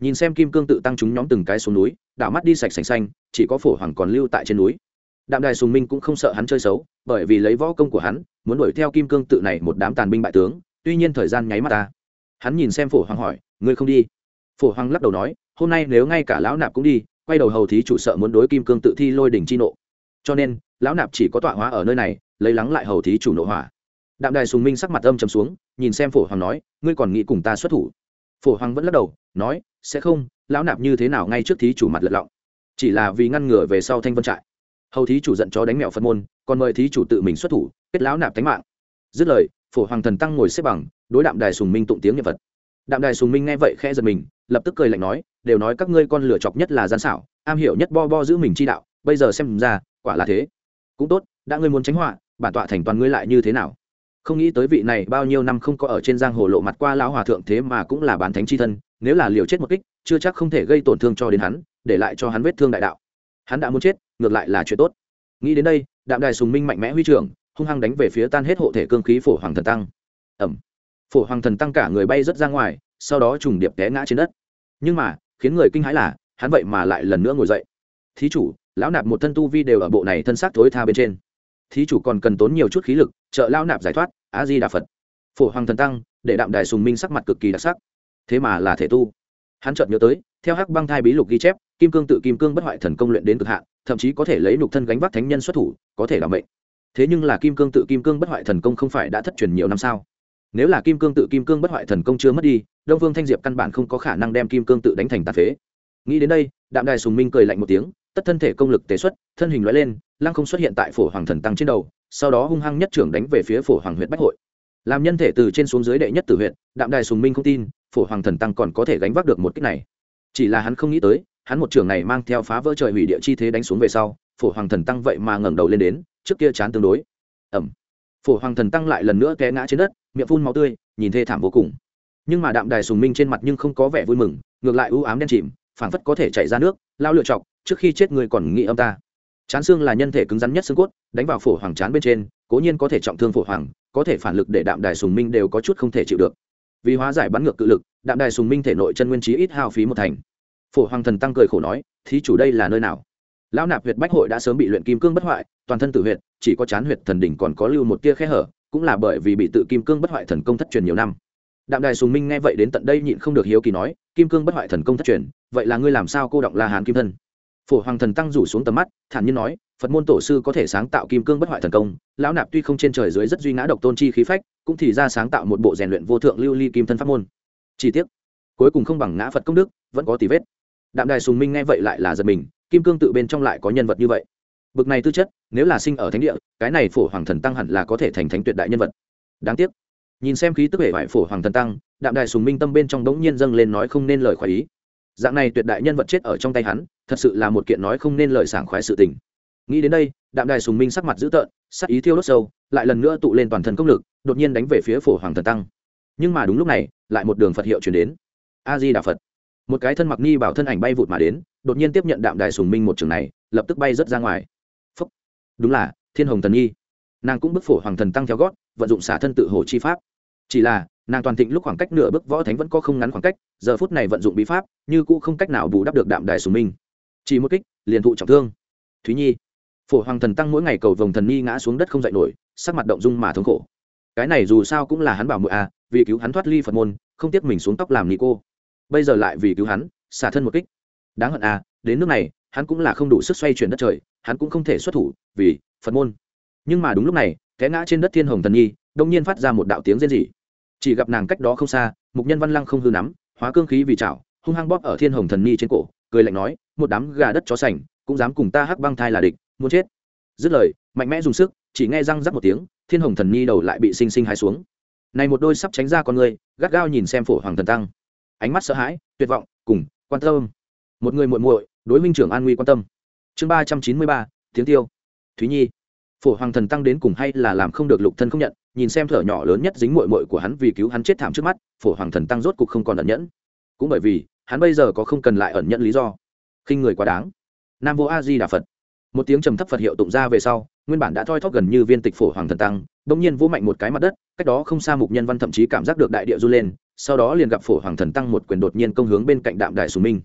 nhìn xem kim cương tự tăng chúng nhóm từng cái xuống núi, đảo mắt đi sạch sành xanh, chỉ có phổ hoàng còn lưu tại trên núi. Đạm đài sùng minh cũng không sợ hắn chơi xấu, bởi vì lấy võ công của hắn, muốn đuổi theo kim cương tự này một đám tàn binh bại tướng, tuy nhiên thời gian nháy mắt ta. Hắn nhìn xem phổ hoàng hỏi, ngươi không đi? Phổ hoàng lắc đầu nói, hôm nay nếu ngay cả lão nạp cũng đi, quay đầu hầu thí chủ sợ muốn đối kim cương tự thi lôi đỉnh chi nộ. Cho nên, lão nạp chỉ có tọa hóa ở nơi này, lấy lắng lại hầu thí chủ nộ hỏa. Đạm đài sùng minh sắc mặt âm trầm xuống, nhìn xem phổ hoàng nói, ngươi còn nghĩ cùng ta xuất thủ? Phổ hoàng vẫn lắc đầu, nói sẽ không, lão nạp như thế nào ngay trước thí chủ mặt lật lọng? Chỉ là vì ngăn ngừa về sau thanh vân trại. Hầu thí chủ giận chó đánh mẹo phật môn, còn mời thí chủ tự mình xuất thủ, kết lão nạp tánh mạng. Dứt lời, phổ hoàng thần tăng ngồi xếp bằng, đối đạm đài sùng minh tụng tiếng nhật vật đạm đài sùng minh nghe vậy khẽ giật mình, lập tức cười lạnh nói, đều nói các ngươi con lửa chọc nhất là gian xảo, am hiểu nhất bo bo giữ mình chi đạo, bây giờ xem ra, quả là thế. Cũng tốt, đã ngươi muốn tránh họa, bản tọa thành toàn ngươi lại như thế nào? Không nghĩ tới vị này bao nhiêu năm không có ở trên giang hồ lộ mặt qua lão hòa thượng thế mà cũng là bán thánh chi thân, nếu là liều chết một kích, chưa chắc không thể gây tổn thương cho đến hắn, để lại cho hắn vết thương đại đạo. Hắn đã muốn chết, ngược lại là chuyện tốt. Nghĩ đến đây, đạm đài sùng minh mạnh mẽ huy trưởng, hung hăng đánh về phía tan hết hộ thể cương khí phổ hoàng thần tăng. Ẩm phổ hoàng thần tăng cả người bay rớt ra ngoài, sau đó trùng điệp té ngã trên đất. Nhưng mà, khiến người kinh hãi là, hắn vậy mà lại lần nữa ngồi dậy. Thí chủ, lão nạp một thân tu vi đều ở bộ này thân xác thối tha bên trên thí chủ còn cần tốn nhiều chút khí lực, trợ lao nạp giải thoát á di đà phật. Phổ hoàng thần tăng, để đạm đài sùng minh sắc mặt cực kỳ đặc sắc. Thế mà là thể tu. Hắn chợt nhớ tới, theo hắc băng thai bí lục ghi chép, kim cương tự kim cương bất hoại thần công luyện đến cực hạn, thậm chí có thể lấy nục thân gánh vác thánh nhân xuất thủ, có thể làm mệnh. Thế nhưng là kim cương tự kim cương bất hoại thần công không phải đã thất truyền nhiều năm sao? Nếu là kim cương tự kim cương bất hoại thần công chưa mất đi, đông vương thanh diệp căn bản không có khả năng đem kim cương tự đánh thành tàn phế. Nghĩ đến đây, đạm đài sùng minh cười lạnh một tiếng tất thân thể công lực tế xuất, thân hình loại lên, lăng không xuất hiện tại phổ hoàng thần tăng trên đầu, sau đó hung hăng nhất trưởng đánh về phía phổ hoàng huyện bách hội. Làm nhân thể từ trên xuống dưới đệ nhất tử huyện đạm đài sùng minh không tin, phổ hoàng thần tăng còn có thể gánh vác được một cách này. Chỉ là hắn không nghĩ tới, hắn một trưởng này mang theo phá vỡ trời hủy địa chi thế đánh xuống về sau, phổ hoàng thần tăng vậy mà ngẩng đầu lên đến, trước kia chán tương đối. Ẩm phổ hoàng thần tăng lại lần nữa té ngã trên đất, miệng phun máu tươi, nhìn thê thảm vô cùng. Nhưng mà đạm đài sùng minh trên mặt nhưng không có vẻ vui mừng, ngược lại ưu ám đen chìm, phảng phất có thể chảy ra nước, lao lựa chọc trước khi chết người còn nghĩ âm ta. Chán xương là nhân thể cứng rắn nhất xương cốt, đánh vào phổ hoàng chán bên trên, cố nhiên có thể trọng thương phổ hoàng, có thể phản lực để đạm đài sùng minh đều có chút không thể chịu được. Vì hóa giải bắn ngược cự lực, đạm đài sùng minh thể nội chân nguyên trí ít hao phí một thành. Phổ hoàng thần tăng cười khổ nói, thí chủ đây là nơi nào? Lão nạp huyệt bách hội đã sớm bị luyện kim cương bất hoại, toàn thân tự huyệt, chỉ có chán huyệt thần đỉnh còn có lưu một tia khe hở, cũng là bởi vì bị tự kim cương bất hoại thần công thất truyền nhiều năm. Đạm đài sùng minh nghe vậy đến tận đây nhịn không được hiếu kỳ nói, kim cương bất hoại thần công thất truyền, vậy là ngươi làm sao cô động la hán kim thân? Phổ hoàng thần tăng rủ xuống tầm mắt, thản nhiên nói, phật môn tổ sư có thể sáng tạo kim cương bất hoại thần công, lão nạp tuy không trên trời dưới rất duy ngã độc tôn chi khí phách, cũng thì ra sáng tạo một bộ rèn luyện vô thượng lưu ly kim thân pháp môn. Chi tiết cuối cùng không bằng ngã phật công đức, vẫn có tỷ vết. Đạm đài sùng minh nghe vậy lại là giật mình, kim cương tự bên trong lại có nhân vật như vậy. Bực này tư chất, nếu là sinh ở thánh địa, cái này phổ hoàng thần tăng hẳn là có thể thành thánh tuyệt đại nhân vật. Đáng tiếc, nhìn xem khí tức hệ vải phổ hoàng thần tăng, đạm đài sùng minh tâm bên trong đống nhiên dâng lên nói không nên lời khỏi ý dạng này tuyệt đại nhân vật chết ở trong tay hắn, thật sự là một kiện nói không nên lời sảng khoái sự tình. Nghĩ đến đây, đạm đài sùng minh sắc mặt dữ tợn, sắc ý thiêu đốt sâu, lại lần nữa tụ lên toàn thân công lực, đột nhiên đánh về phía phổ hoàng thần tăng. Nhưng mà đúng lúc này, lại một đường phật hiệu chuyển đến. A di đà phật. Một cái thân mặc ni bảo thân ảnh bay vụt mà đến, đột nhiên tiếp nhận đạm đài sùng minh một trường này, lập tức bay rớt ra ngoài. Phúc. đúng là, thiên hồng thần nhi nàng cũng bức phổ hoàng thần tăng theo gót, vận dụng xả thân tự hồ chi pháp. Chỉ là nàng toàn thịnh lúc khoảng cách nửa bước võ thánh vẫn có không ngắn khoảng cách, giờ phút này vận dụng bí pháp, như cũ không cách nào bù đắp được đạm đài sùng minh. Chỉ một kích, liền thụ trọng thương. Thúy nhi, phổ hoàng thần tăng mỗi ngày cầu vồng thần nhi ngã xuống đất không dậy nổi, sắc mặt động dung mà thống khổ. Cái này dù sao cũng là hắn bảo mụi à vì cứu hắn thoát ly phật môn, không tiếc mình xuống tóc làm ni cô. Bây giờ lại vì cứu hắn, xả thân một kích. Đáng hận à đến nước này, hắn cũng là không đủ sức xoay chuyển đất trời, hắn cũng không thể xuất thủ vì phật môn. Nhưng mà đúng lúc này, té ngã trên đất thiên hồng thần nhi, đông nhiên phát ra một đạo tiếng rên rỉ chỉ gặp nàng cách đó không xa, mục nhân văn lăng không hư nắm, hóa cương khí vì chảo, hung hăng bóp ở thiên hồng thần ni trên cổ, cười lạnh nói, một đám gà đất chó sành, cũng dám cùng ta hắc băng thai là địch, muốn chết. Dứt lời, mạnh mẽ dùng sức, chỉ nghe răng rắc một tiếng, thiên hồng thần ni đầu lại bị sinh sinh hai xuống. Này một đôi sắp tránh ra con người, gắt gao nhìn xem phổ hoàng thần tăng. Ánh mắt sợ hãi, tuyệt vọng, cùng, quan tâm. Một người muội muội, đối minh trưởng an nguy quan tâm. Chương ba trăm chín mươi ba, tiếng tiêu. Thúy nhi phổ hoàng thần tăng đến cùng hay là làm không được lục thân không nhận, nhìn xem thở nhỏ lớn nhất dính mội mội của hắn vì cứu hắn chết thảm trước mắt, phổ hoàng thần tăng rốt cục không còn ẩn nhẫn. Cũng bởi vì, hắn bây giờ có không cần lại ẩn nhẫn lý do. Khinh người quá đáng. Nam vô a di đà phật. Một tiếng trầm thấp phật hiệu tụng ra về sau, nguyên bản đã thoi thóp gần như viên tịch phổ hoàng thần tăng bỗng nhiên vũ mạnh một cái mặt đất, cách đó không xa mục nhân văn thậm chí cảm giác được đại địa run lên, sau đó liền gặp phổ hoàng thần tăng một quyền đột nhiên công hướng bên cạnh đạm đại sùng minh.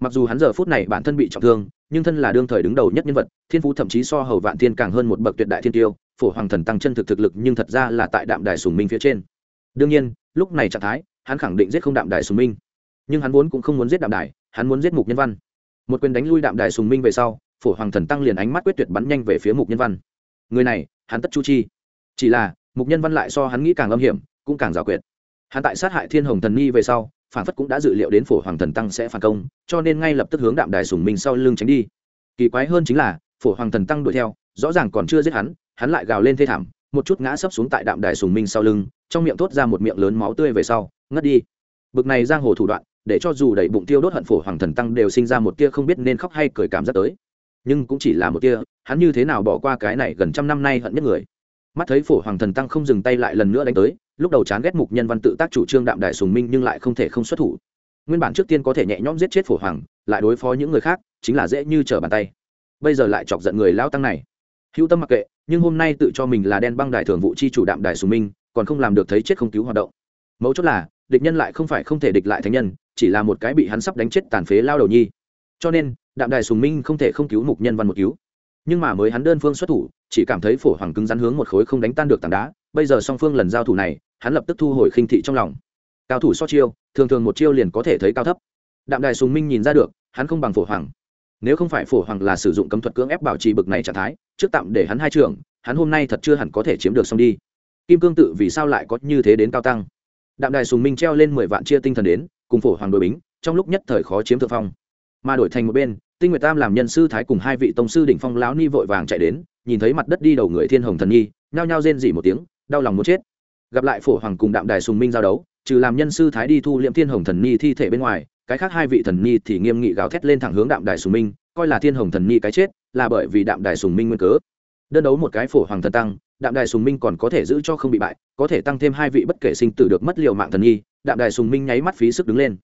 Mặc dù hắn giờ phút này bản thân bị trọng thương nhưng thân là đương thời đứng đầu nhất nhân vật, thiên phú thậm chí so hầu vạn thiên càng hơn một bậc tuyệt đại thiên tiêu, phổ hoàng thần tăng chân thực thực lực nhưng thật ra là tại đạm đài sùng minh phía trên. Đương nhiên, lúc này trạng thái, hắn khẳng định giết không đạm đài sùng minh. Nhưng hắn vốn cũng không muốn giết đạm đài, hắn muốn giết mục nhân văn. Một quyền đánh lui đạm đài sùng minh về sau, phổ hoàng thần tăng liền ánh mắt quyết tuyệt bắn nhanh về phía mục nhân văn. Người này, hắn tất chu chi. Chỉ là, mục nhân văn lại so hắn nghĩ càng âm hiểm, cũng càng giả quyệt. Hắn tại sát hại thiên hồng thần nhi về sau phản phất cũng đã dự liệu đến phổ hoàng thần tăng sẽ phản công, cho nên ngay lập tức hướng đạm đài sùng minh sau lưng tránh đi. Kỳ quái hơn chính là, phổ hoàng thần tăng đuổi theo, rõ ràng còn chưa giết hắn hắn lại gào lên thê thảm, một chút ngã sấp xuống tại đạm đài sùng minh sau lưng, trong miệng thốt ra một miệng lớn máu tươi về sau, ngất đi. Bực này giang hồ thủ đoạn, để cho dù đầy bụng tiêu đốt hận phổ hoàng thần tăng đều sinh ra một tia không biết nên khóc hay cười cảm giác tới. Nhưng cũng chỉ là một tia, hắn như thế nào bỏ qua cái này gần trăm năm nay hận nhất người. Mắt thấy phổ hoàng thần tăng không dừng tay lại lần nữa đánh tới lúc đầu chán ghét mục nhân văn tự tác chủ trương đạm đại sùng minh nhưng lại không thể không xuất thủ. Nguyên bản trước tiên có thể nhẹ nhõm giết chết phổ hoàng, lại đối phó những người khác, chính là dễ như trở bàn tay. Bây giờ lại chọc giận người lao tăng này. Hữu tâm mặc kệ, nhưng hôm nay tự cho mình là đen băng đài thường vụ chi chủ đạm đài sùng minh, còn không làm được thấy chết không cứu hoạt động. Mấu chốt là, địch nhân lại không phải không thể địch lại thánh nhân, chỉ là một cái bị hắn sắp đánh chết tàn phế lao đầu nhi. Cho nên, đạm đài sùng minh không thể không cứu mục nhân văn một cứu. Nhưng mà mới hắn đơn phương xuất thủ, chỉ cảm thấy phổ hoàng cứng rắn hướng một khối không đánh tan được tảng đá. Bây giờ song phương lần giao thủ này hắn lập tức thu hồi khinh thị trong lòng. Cao thủ so chiêu, thường thường một chiêu liền có thể thấy cao thấp. Đạm đài sùng minh nhìn ra được, hắn không bằng phổ hoàng. Nếu không phải phổ hoàng là sử dụng cấm thuật cưỡng ép bảo trì bực này trạng thái, trước tạm để hắn hai trường, hắn hôm nay thật chưa hẳn có thể chiếm được xong đi. Kim cương tự vì sao lại có như thế đến cao tăng? Đạm đài sùng minh treo lên mười vạn chia tinh thần đến, cùng phổ hoàng đội bính, trong lúc nhất thời khó chiếm thượng phong. Mà đổi thành một bên, tinh nguyệt tam làm nhân sư thái cùng hai vị tông sư đỉnh phong lão ni vội vàng chạy đến, nhìn thấy mặt đất đi đầu người thiên hồng thần nhi, nhao nhao rên dỉ một tiếng, đau lòng muốn chết gặp lại phổ hoàng cùng đạm đài sùng minh giao đấu, trừ làm nhân sư thái đi thu liệm thiên hồng thần nhi thi thể bên ngoài, cái khác hai vị thần nhi thì nghiêm nghị gào thét lên thẳng hướng đạm đài sùng minh, coi là thiên hồng thần nhi cái chết, là bởi vì đạm đài sùng minh nguyên cớ. Đơn đấu một cái phổ hoàng thần tăng, đạm đài sùng minh còn có thể giữ cho không bị bại, có thể tăng thêm hai vị bất kể sinh tử được mất liều mạng thần nhi đạm đài sùng minh nháy mắt phí sức đứng lên.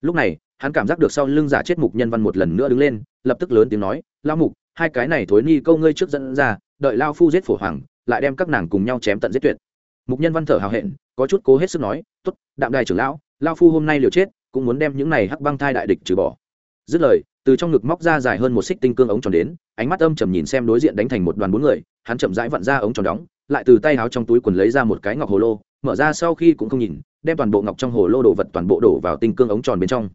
Lúc này, hắn cảm giác được sau lưng giả chết mục nhân văn một lần nữa đứng lên, lập tức lớn tiếng nói lao mục, hai cái này thối ni câu ngươi trước dẫn ra, đợi lao phu giết phổ hoàng, lại đem các nàng cùng nhau chém tận giết tuyệt mục nhân văn thở hào hẹn, có chút cố hết sức nói t ố t đạm đài trưởng lão lao phu hôm nay liều chết, cũng muốn đem những này hắc băng thai đại địch trừ bỏ. Dứt lời, từ trong ngực móc ra dài hơn một xích tinh cương ống tròn đến, ánh mắt âm trầm nhìn xem đối diện đánh thành một đoàn bốn người, hắn chậm rãi vặn ra ống tròn đóng, lại từ tay áo trong túi quần lấy ra một cái ngọc hồ lô, mở ra sau khi cũng không nhìn, đem toàn bộ ngọc trong hồ lô đồ vật toàn bộ đổ vào tinh cương ống tròn bên trong.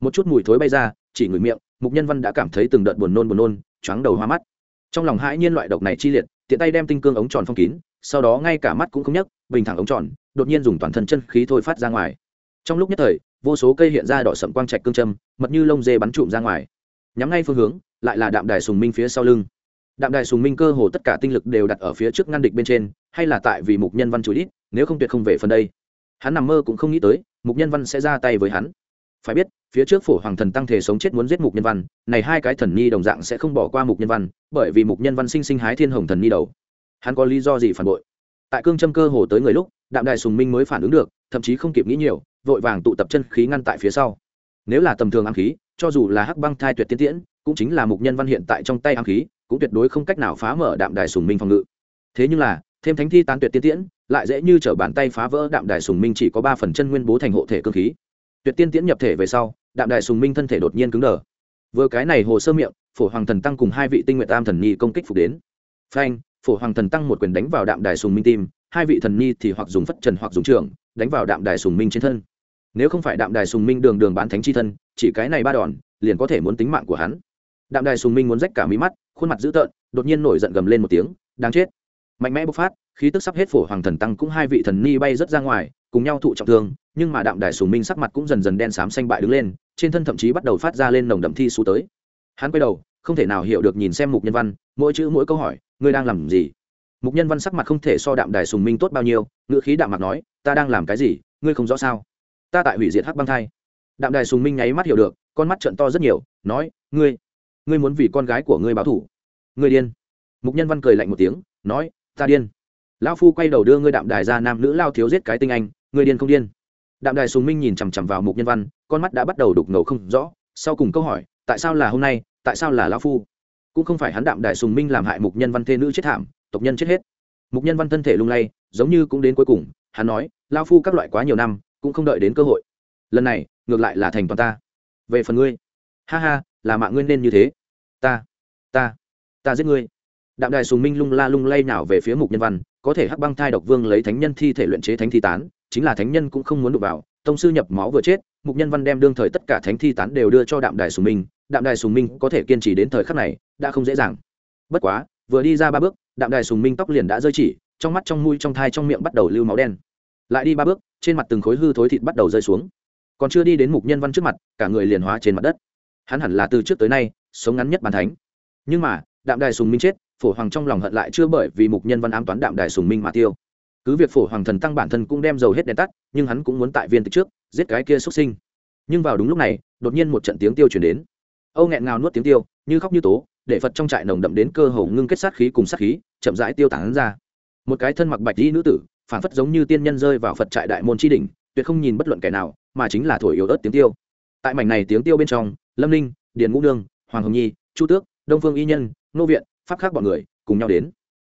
Một chút mùi thối bay ra, chỉ ngửi miệng, mục nhân văn đã cảm thấy từng đợt buồn nôn buồn nôn, choáng đầu hoa mắt. Trong lòng hãi nhiên loại độc này chi liệt, tiện tay đem tinh cương ống tròn phong kín, sau đó ngay cả mắt cũng không nhấc bình thẳng ống tròn, đột nhiên dùng toàn thân chân khí thôi phát ra ngoài. Trong lúc nhất thời, vô số cây hiện ra đỏ sậm quang trạch cương châm, mật như lông dê bắn trụm ra ngoài. Nhắm ngay phương hướng, lại là đạm đài sùng minh phía sau lưng. Đạm đài sùng minh cơ hồ tất cả tinh lực đều đặt ở phía trước ngăn địch bên trên, hay là tại vì mục nhân văn chú ít nếu không tuyệt không về phần đây. Hắn nằm mơ cũng không nghĩ tới, mục nhân văn sẽ ra tay với hắn. Phải biết, phía trước phổ hoàng thần tăng thể sống chết muốn giết mục nhân văn, này hai cái thần ni đồng dạng sẽ không bỏ qua mục nhân văn, bởi vì mục nhân văn sinh sinh hái thiên hồng thần ni đầu. Hắn có lý do gì phản bội? Tại cương châm cơ hồ tới người lúc, đạm đài sùng minh mới phản ứng được, thậm chí không kịp nghĩ nhiều, vội vàng tụ tập chân khí ngăn tại phía sau. Nếu là tầm thường ám khí, cho dù là hắc băng thai tuyệt tiên tiễn, cũng chính là mục nhân văn hiện tại trong tay ám khí, cũng tuyệt đối không cách nào phá mở đạm đài sùng minh phòng ngự. Thế nhưng là, thêm thánh thi tán tuyệt tiên tiễn, lại dễ như t r ở bàn tay phá vỡ đạm đài sùng minh chỉ có ba phần chân nguyên bố thành hộ thể cơ khí. Tuyệt tiên tiễn nhập thể về sau, đạm đài sùng minh thân thể đột nhiên cứng đờ. Vừa cái này hồ sơ miệng, phổ hoàng thần tăng cùng hai vị tinh nguyện tam thần nhi công kích phục đến. Phanh phổ hoàng thần tăng một quyền đánh vào đạm đài sùng minh tim, hai vị thần ni thì hoặc dùng phất trần hoặc dùng trường, đánh vào đạm đài sùng minh trên thân. Nếu không phải đạm đài sùng minh đường đường bán thánh chi thân, chỉ cái này ba đòn, liền có thể muốn tính mạng của hắn. Đạm đài sùng minh muốn rách cả mí mắt, khuôn mặt dữ tợn, đột nhiên nổi giận gầm lên một tiếng, đáng chết. Mạnh mẽ bộc phát, khí tức sắp hết phổ hoàng thần tăng cũng hai vị thần ni bay rất ra ngoài, cùng nhau thụ trọng thương, nhưng mà đạm đài sùng minh sắc mặt cũng dần dần đen xám xanh bại đứng lên, trên thân thậm chí bắt đầu phát ra lên nồng đậm thi xú tới. Hắn quay đầu, không thể nào hiểu được nhìn xem mục nhân văn, mỗi chữ mỗi câu hỏi ngươi đang làm gì? Mục nhân văn sắc mặt không thể so đạm đài sùng minh tốt bao nhiêu, ngữ khí đạm mặt nói, ta đang làm cái gì, ngươi không rõ sao? Ta tại hủy diệt hắc băng thai. Đạm đài sùng minh nháy mắt hiểu được, con mắt trận to rất nhiều, nói, ngươi ngươi muốn vì con gái của ngươi báo thủ ngươi điên. Mục nhân văn cười lạnh một tiếng, nói, ta điên. Lão phu quay đầu đưa ngươi đạm đài ra nam nữ lao thiếu giết cái tinh anh, ngươi điên không điên? Đạm đài sùng minh nhìn chằm chằm vào mục nhân văn, con mắt đã bắt đầu đục ngầu không rõ, sau cùng câu hỏi, tại sao là hôm nay, tại sao là lão phu? Cũng không phải hắn đạm đại sùng minh làm hại mục nhân văn thê nữ chết thảm, tộc nhân chết hết. Mục nhân văn thân thể lung lay, giống như cũng đến cuối cùng, hắn nói, lao phu các loại quá nhiều năm, cũng không đợi đến cơ hội. Lần này, ngược lại là thành toàn ta. Về phần ngươi. Ha ha, là mạng ngươi nên như thế. Ta ta ta giết ngươi. Đạm đài sùng minh lung la lung lay nào về phía mục nhân văn, có thể hắc băng thai độc vương lấy thánh nhân thi thể luyện chế thánh thi tán, chính là thánh nhân cũng không muốn đụng vào, tông sư nhập máu vừa chết mục nhân văn đem đương thời tất cả thánh thi tán đều đưa cho đạm đài sùng minh, đạm đài sùng minh có thể kiên trì đến thời khắc này, đã không dễ dàng. Bất quá, vừa đi ra ba bước, đạm đài sùng minh tóc liền đã rơi chỉ, trong mắt trong mũi trong thai trong miệng bắt đầu lưu máu đen. Lại đi ba bước, trên mặt từng khối hư thối thịt bắt đầu rơi xuống. Còn chưa đi đến mục nhân văn trước mặt, cả người liền hóa trên mặt đất. Hắn hẳn là từ trước tới nay, sống ngắn nhất bàn thánh. Nhưng mà, đạm đài sùng minh chết, phổ hoàng trong lòng hận lại chưa bởi vì mục nhân văn ám toán đạm đài sùng minh mà tiêu. Cứ việc phổ hoàng thần tăng bản thân cũng đem dầu hết đèn tắt, nhưng hắn cũng muốn tại viên tịch trước giết cái kia xuất sinh. Nhưng vào đúng lúc này, đột nhiên một trận tiếng tiêu chuyển đến. Âu nghẹn ngào nuốt tiếng tiêu, như khóc như tố, để phật trong trại nồng đậm đến cơ hồ ngưng kết sát khí cùng sát khí, chậm rãi tiêu tán ra. Một cái thân mặc bạch dĩ nữ tử phản phất giống như tiên nhân rơi vào phật trại đại môn tri đỉnh, tuyệt không nhìn bất luận kẻ nào, mà chính là thổi yếu ớt tiếng tiêu. Tại mảnh này tiếng tiêu bên trong, lâm ninh, điền ngũ nương, hoàng hồng nhi, chu tước, đông phương y nhân, nô viện, pháp khác bọn người, cùng nhau đến.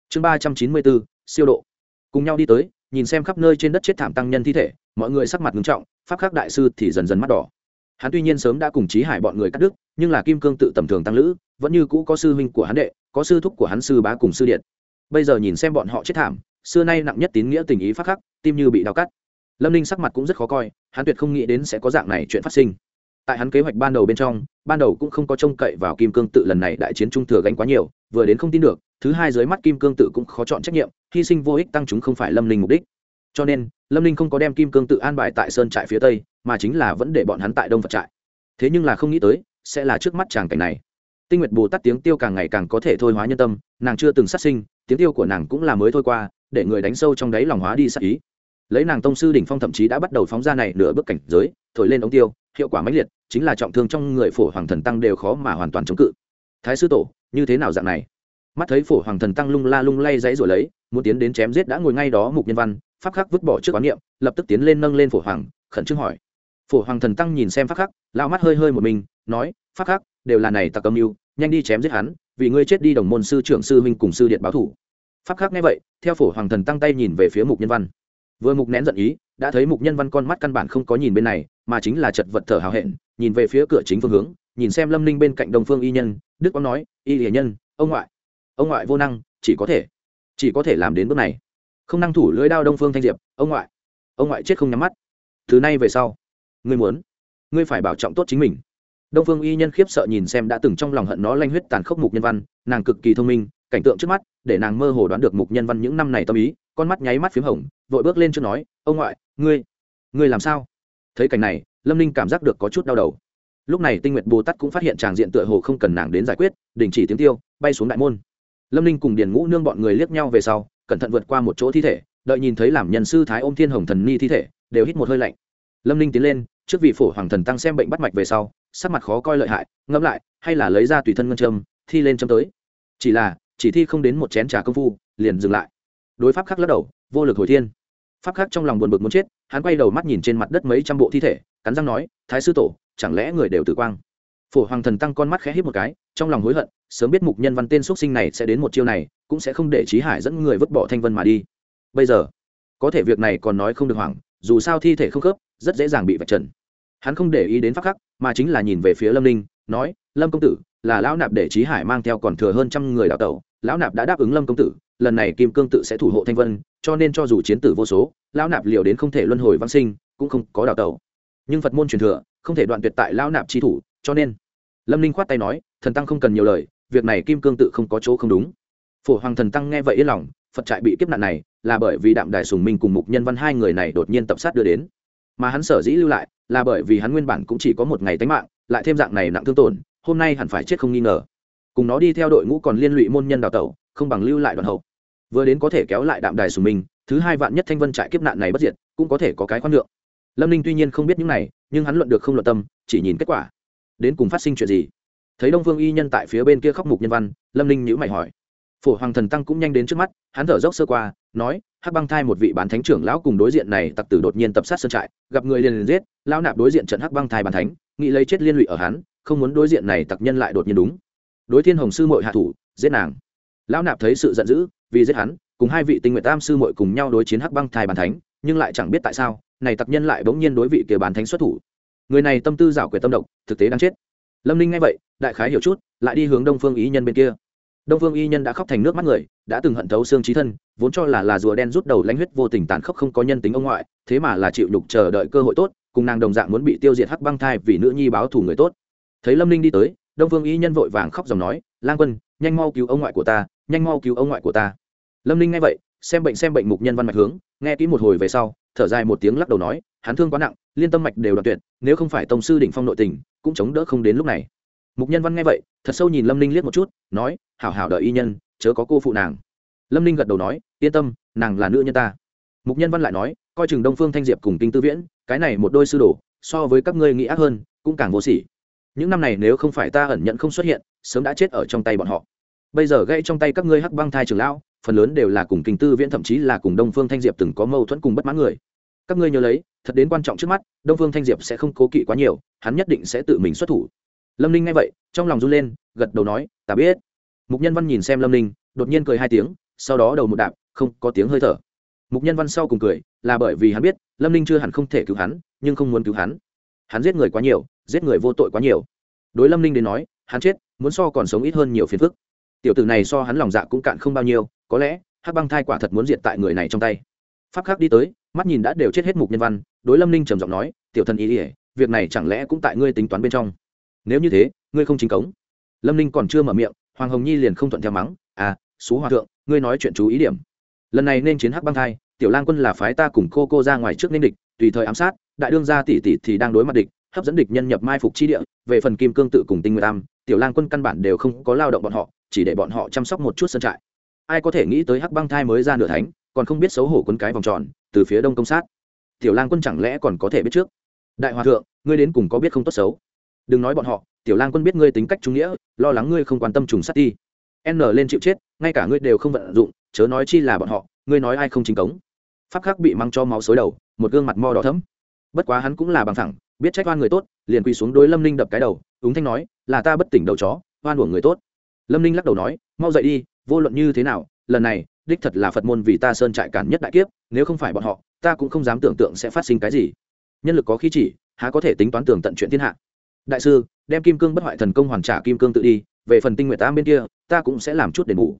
Chương ba trăm chín mươi bốn, siêu độ. Cùng nhau đi tới nhìn xem khắp nơi trên đất chết thảm tăng nhân thi thể, mọi người sắc mặt nghiêm trọng, pháp khắc đại sư thì dần dần mắt đỏ. Hắn tuy nhiên sớm đã cùng chí hải bọn người cắt đứt, nhưng là kim cương tự tầm thường tăng lữ, vẫn như cũ có sư huynh của hắn đệ, có sư thúc của hắn sư bá cùng sư điện. Bây giờ nhìn xem bọn họ chết thảm, xưa nay nặng nhất tín nghĩa tình ý phát khắc, tim như bị đau cắt. Lâm ninh sắc mặt cũng rất khó coi, hắn tuyệt không nghĩ đến sẽ có dạng này chuyện phát sinh. Tại hắn kế hoạch ban đầu bên trong, ban đầu cũng không có trông cậy vào kim cương tự lần này đại chiến trung thừa gánh quá nhiều, vừa đến không tin được thứ hai dưới mắt kim cương tự cũng khó chọn trách nhiệm, hy sinh vô ích tăng chúng không phải lâm linh mục đích. Cho nên, lâm linh không có đem kim cương tự an bài tại sơn trại phía tây, mà chính là vẫn để bọn hắn tại đông phật trại. Thế nhưng là không nghĩ tới, sẽ là trước mắt tràng cảnh này. Tinh nguyệt bồ tát tiếng tiêu càng ngày càng có thể thôi hóa nhân tâm, nàng chưa từng sát sinh, tiếng tiêu của nàng cũng là mới thôi qua, để người đánh sâu trong đáy lòng hóa đi sát ý. Lấy nàng tông sư đỉnh phong thậm chí đã bắt đầu phóng ra này nửa bước cảnh giới, thổi lên ống tiêu, hiệu quả mãnh liệt, chính là trọng thương trong người phổ hoàng thần tăng đều khó mà hoàn toàn chống cự. Thái sư tổ, như thế nào dạng này? Mắt thấy phổ hoàng thần tăng lung la lung lay dãy rồi lấy, muốn tiến đến chém giết đã ngồi ngay đó mục nhân văn, pháp khắc vứt bỏ trước quán niệm, lập tức tiến lên nâng lên phổ hoàng, khẩn trương hỏi. Phổ hoàng thần tăng nhìn xem pháp khắc lao mắt hơi hơi một mình, nói, pháp khắc, đều là này tặc âm mưu, nhanh đi chém giết hắn, vì ngươi chết đi đồng môn sư trưởng sư huynh cùng sư điện báo thủ. Pháp khắc nghe vậy, theo phổ hoàng thần tăng tay nhìn về phía mục nhân văn. Vừa mục nén giận ý, đã thấy mục nhân văn con mắt căn bản không có nhìn bên này, mà chính là chật vật thở hào hẹn, nhìn về phía cửa chính phương hướng, nhìn xem lâm ninh bên cạnh đồng phương y nhân, đức quang nói, y hiền nhân, ông ngoại ông ngoại vô năng, chỉ có thể, chỉ có thể làm đến bước này. Không năng thủ lưỡi đao đông phương thanh diệp, ông ngoại ông ngoại chết không nhắm mắt. Thứ này về sau, ngươi muốn, ngươi phải bảo trọng tốt chính mình. Đông phương y nhân khiếp sợ nhìn xem đã từng trong lòng hận nó lanh huyết tàn khốc mục nhân văn, nàng cực kỳ thông minh, cảnh tượng trước mắt, để nàng mơ hồ đoán được mục nhân văn những năm này tâm ý, con mắt nháy mắt p h í m hồng, vội bước lên trước nói, ông ngoại, ngươi ngươi làm sao? Thấy cảnh này, lâm ninh cảm giác được có chút đau đầu. Lúc này tinh nguyệt bồ tát cũng phát hiện tràng diện tựa hồ không cần nàng đến giải quyết, đình chỉ tiếng tiêu, bay xuống đại môn lâm ninh cùng điền ngũ nương bọn người liếc nhau về sau, cẩn thận vượt qua một chỗ thi thể, đợi nhìn thấy làm nhân sư thái ôm thiên hồng thần ni thi thể, đều hít một hơi lạnh. Lâm ninh tiến lên, trước vị phổ hoàng thần tăng xem bệnh bắt mạch về sau, sắc mặt khó coi lợi hại, ngẫm lại, hay là lấy ra tùy thân ngân châm, thi lên châm tới. Chỉ là, chỉ thi không đến một chén trà công phu, liền dừng lại. Đối pháp khắc lắc đầu, vô lực hồi thiên. Pháp khắc trong lòng buồn bực muốn chết, hắn quay đầu mắt nhìn trên mặt đất mấy trăm bộ thi thể, cắn răng nói, thái sư tổ, chẳng lẽ người đều tử quang? Phổ hoàng thần tăng con mắt khẽ hít một cái, trong lòng hối hận, sớm biết mục nhân văn tên xuất sinh này sẽ đến một chiêu này, cũng sẽ không để trí hải dẫn người vứt bỏ thanh vân mà đi. Bây giờ, có thể việc này còn nói không được hoảng, dù sao thi thể không khớp, rất dễ dàng bị vạch trần. Hắn không để ý đến pháp khắc, mà chính là nhìn về phía lâm ninh, nói, lâm công tử, là lão nạp để trí hải mang theo còn thừa hơn trăm người đào tẩu, lão nạp đã đáp ứng lâm công tử, lần này kim cương tự sẽ thủ hộ thanh vân, cho nên cho dù chiến tử vô số, lão nạp liều đến không thể luân hồi văn sinh, cũng không có đào tẩu. Nhưng phật môn truyền thừa, không thể đoạn tuyệt tại lão nạp chi thủ, cho nên lâm ninh khoát tay nói, thần tăng không cần nhiều lời, việc này kim cương tự không có chỗ không đúng. Phổ hoàng thần tăng nghe vậy yên lòng, phật trại bị kiếp nạn này, là bởi vì đạm đài sùng minh cùng mục nhân văn hai người này đột nhiên tập sát đưa đến. Mà hắn sở dĩ lưu lại, là bởi vì hắn nguyên bản cũng chỉ có một ngày tánh mạng, lại thêm dạng này nặng thương tổn, hôm nay hẳn phải chết không nghi ngờ. Cùng nó đi theo đội ngũ còn liên lụy môn nhân đào tẩu, không bằng lưu lại đoàn hậu. Vừa đến có thể kéo lại đạm đài sùng minh, thứ hai vạn nhất thanh vân trại kiếp nạn này bất diệt, cũng có thể có cái khoan lượng lâm ninh tuy nhiên không biết những này, nhưng hắn luận được không luận tâm, chỉ nhìn kết quả đến cùng phát sinh chuyện gì? Thấy đông Phương y nhân tại phía bên kia khóc mục nhân văn, lâm ninh nhữ mày hỏi. Phổ hoàng thần tăng cũng nhanh đến trước mắt, hắn thở dốc sơ qua, nói, hắc băng thai một vị bán thánh trưởng lão cùng đối diện này tặc tử đột nhiên tập sát sơn trại, gặp người liền liền giết, lão nạp đối diện trận hắc băng thai bán thánh, nghĩ lấy chết liên lụy ở hắn, không muốn đối diện này tặc nhân lại đột nhiên đúng. Đối thiên hồng sư mội hạ thủ, giết nàng. Lão nạp thấy sự giận dữ, vì giết hắn, cùng hai vị tinh nguyện tam sư mội cùng nhau đối chiến hắc băng thai bán thánh, nhưng lại chẳng biết tại sao, này tặc nhân lại bỗng nhiên đối vị kia bán thánh xuất thủ người này tâm tư giảo quyệt tâm độc, thực tế đang chết. Lâm ninh nghe vậy, đại khái hiểu chút, lại đi hướng đông phương ý nhân bên kia. Đông phương y nhân đã khóc thành nước mắt người, đã từng hận thấu xương trí thân, vốn cho là là rùa đen rút đầu lãnh huyết vô tình tàn khốc không có nhân tính ông ngoại, thế mà là chịu nhục chờ đợi cơ hội tốt, cùng nàng đồng dạng muốn bị tiêu diệt hắc băng thai vì nữ nhi báo thù người tốt. Thấy lâm ninh đi tới, đông phương y nhân vội vàng khóc dòng nói, lang quân, nhanh mau cứu ông ngoại của ta, nhanh mau cứu ông ngoại của ta. Lâm ninh nghe vậy, xem bệnh xem bệnh mục nhân văn mạch hướng, nghe kỹ một hồi về sau thở dài một tiếng lắc đầu nói, hắn thương quá nặng, liên tâm mạch đều đoạn tuyệt, nếu không phải tông sư đỉnh phong nội tình, cũng chống đỡ không đến lúc này. Mục nhân văn nghe vậy, thật sâu nhìn lâm ninh liếc một chút, nói, hảo hảo đợi y nhân, chớ có cô phụ nàng. Lâm ninh gật đầu nói, yên tâm, nàng là nữ nhân ta. Mục nhân văn lại nói, coi chừng đông phương thanh diệp cùng kinh tư viễn, cái này một đôi sư đồ, so với các ngươi nghĩ ác hơn, cũng càng vô sỉ. Những năm này nếu không phải ta ẩn nhận không xuất hiện, sớm đã chết ở trong tay bọn họ. Bây giờ gãy trong tay các ngươi hắc băng thai trường lão phần lớn đều là cùng kinh tư viễn thậm chí là cùng đông phương thanh diệp từng có mâu thuẫn cùng bất mãn người. Các ngươi nhớ lấy, thật đến quan trọng trước mắt, đông phương thanh diệp sẽ không cố kỵ quá nhiều, hắn nhất định sẽ tự mình xuất thủ. Lâm ninh nghe vậy, trong lòng run lên, gật đầu nói ta biết. Mục nhân văn nhìn xem lâm ninh, đột nhiên cười hai tiếng, sau đó đầu một đạp, không có tiếng hơi thở. Mục nhân văn sau cùng cười, là bởi vì hắn biết, lâm ninh chưa hẳn không thể cứu hắn, nhưng không muốn cứu hắn. Hắn giết người quá nhiều, giết người vô tội quá nhiều. Đối lâm ninh đến nói, hắn chết, muốn so còn sống ít hơn nhiều phiền phức. Tiểu tử này so hắn lòng dạ cũng cạn không bao nhiêu có lẽ hắc băng thai quả thật muốn diệt tại người này trong tay pháp khắc đi tới mắt nhìn đã đều chết hết mục nhân văn đối lâm ninh trầm giọng nói tiểu thần ý ỉa việc này chẳng lẽ cũng tại ngươi tính toán bên trong nếu như thế ngươi không chính cống lâm ninh còn chưa mở miệng hoàng hồng nhi liền không thuận theo mắng à xú hòa thượng ngươi nói chuyện chú ý điểm lần này nên chiến hắc băng thai tiểu lang quân là phái ta cùng cô cô ra ngoài trước nên địch tùy thời ám sát đại đương gia tỷ tỷ thì đang đối mặt địch hấp dẫn địch nhân nhập mai phục chi địa về phần kim cương tự cùng tinh nguyệt tam tiểu lang quân căn bản đều không có lao động bọn họ chỉ để bọn họ chăm sóc một chút sân trại ai có thể nghĩ tới hắc băng thai mới ra nửa thánh, còn không biết xấu hổ quân cái vòng tròn, từ phía đông công sát. Tiểu lang quân chẳng lẽ còn có thể biết trước? Đại hòa thượng, ngươi đến cùng có biết không tốt xấu? Đừng nói bọn họ, tiểu lang quân biết ngươi tính cách trung nghĩa, lo lắng ngươi không quan tâm trùng sát ti n lên chịu chết, ngay cả ngươi đều không vận dụng, chớ nói chi là bọn họ, ngươi nói ai không chính cống. Pháp khắc bị mang cho máu xối đầu, một gương mặt mo đỏ thấm bất quá hắn cũng là bằng thẳng biết trách oan người tốt, liền quỳ xuống đối lâm ninh đập cái đầu, ứng thanh nói, là ta bất tỉnh đầu chó, oan của người tốt. Lâm ninh lắc đầu nói, mau dậy đi vô luận như thế nào, lần này, đích thật là phật môn vì ta sơn trại cản nhất đại kiếp, nếu không phải bọn họ, ta cũng không dám tưởng tượng sẽ phát sinh cái gì. Nhân lực có khí chỉ, há có thể tính toán tường tận chuyện thiên hạ. Đại sư, đem kim cương bất hoại thần công hoàn trả kim cương tự đi, về phần tinh nguyện tam bên kia, ta cũng sẽ làm chút đền bù.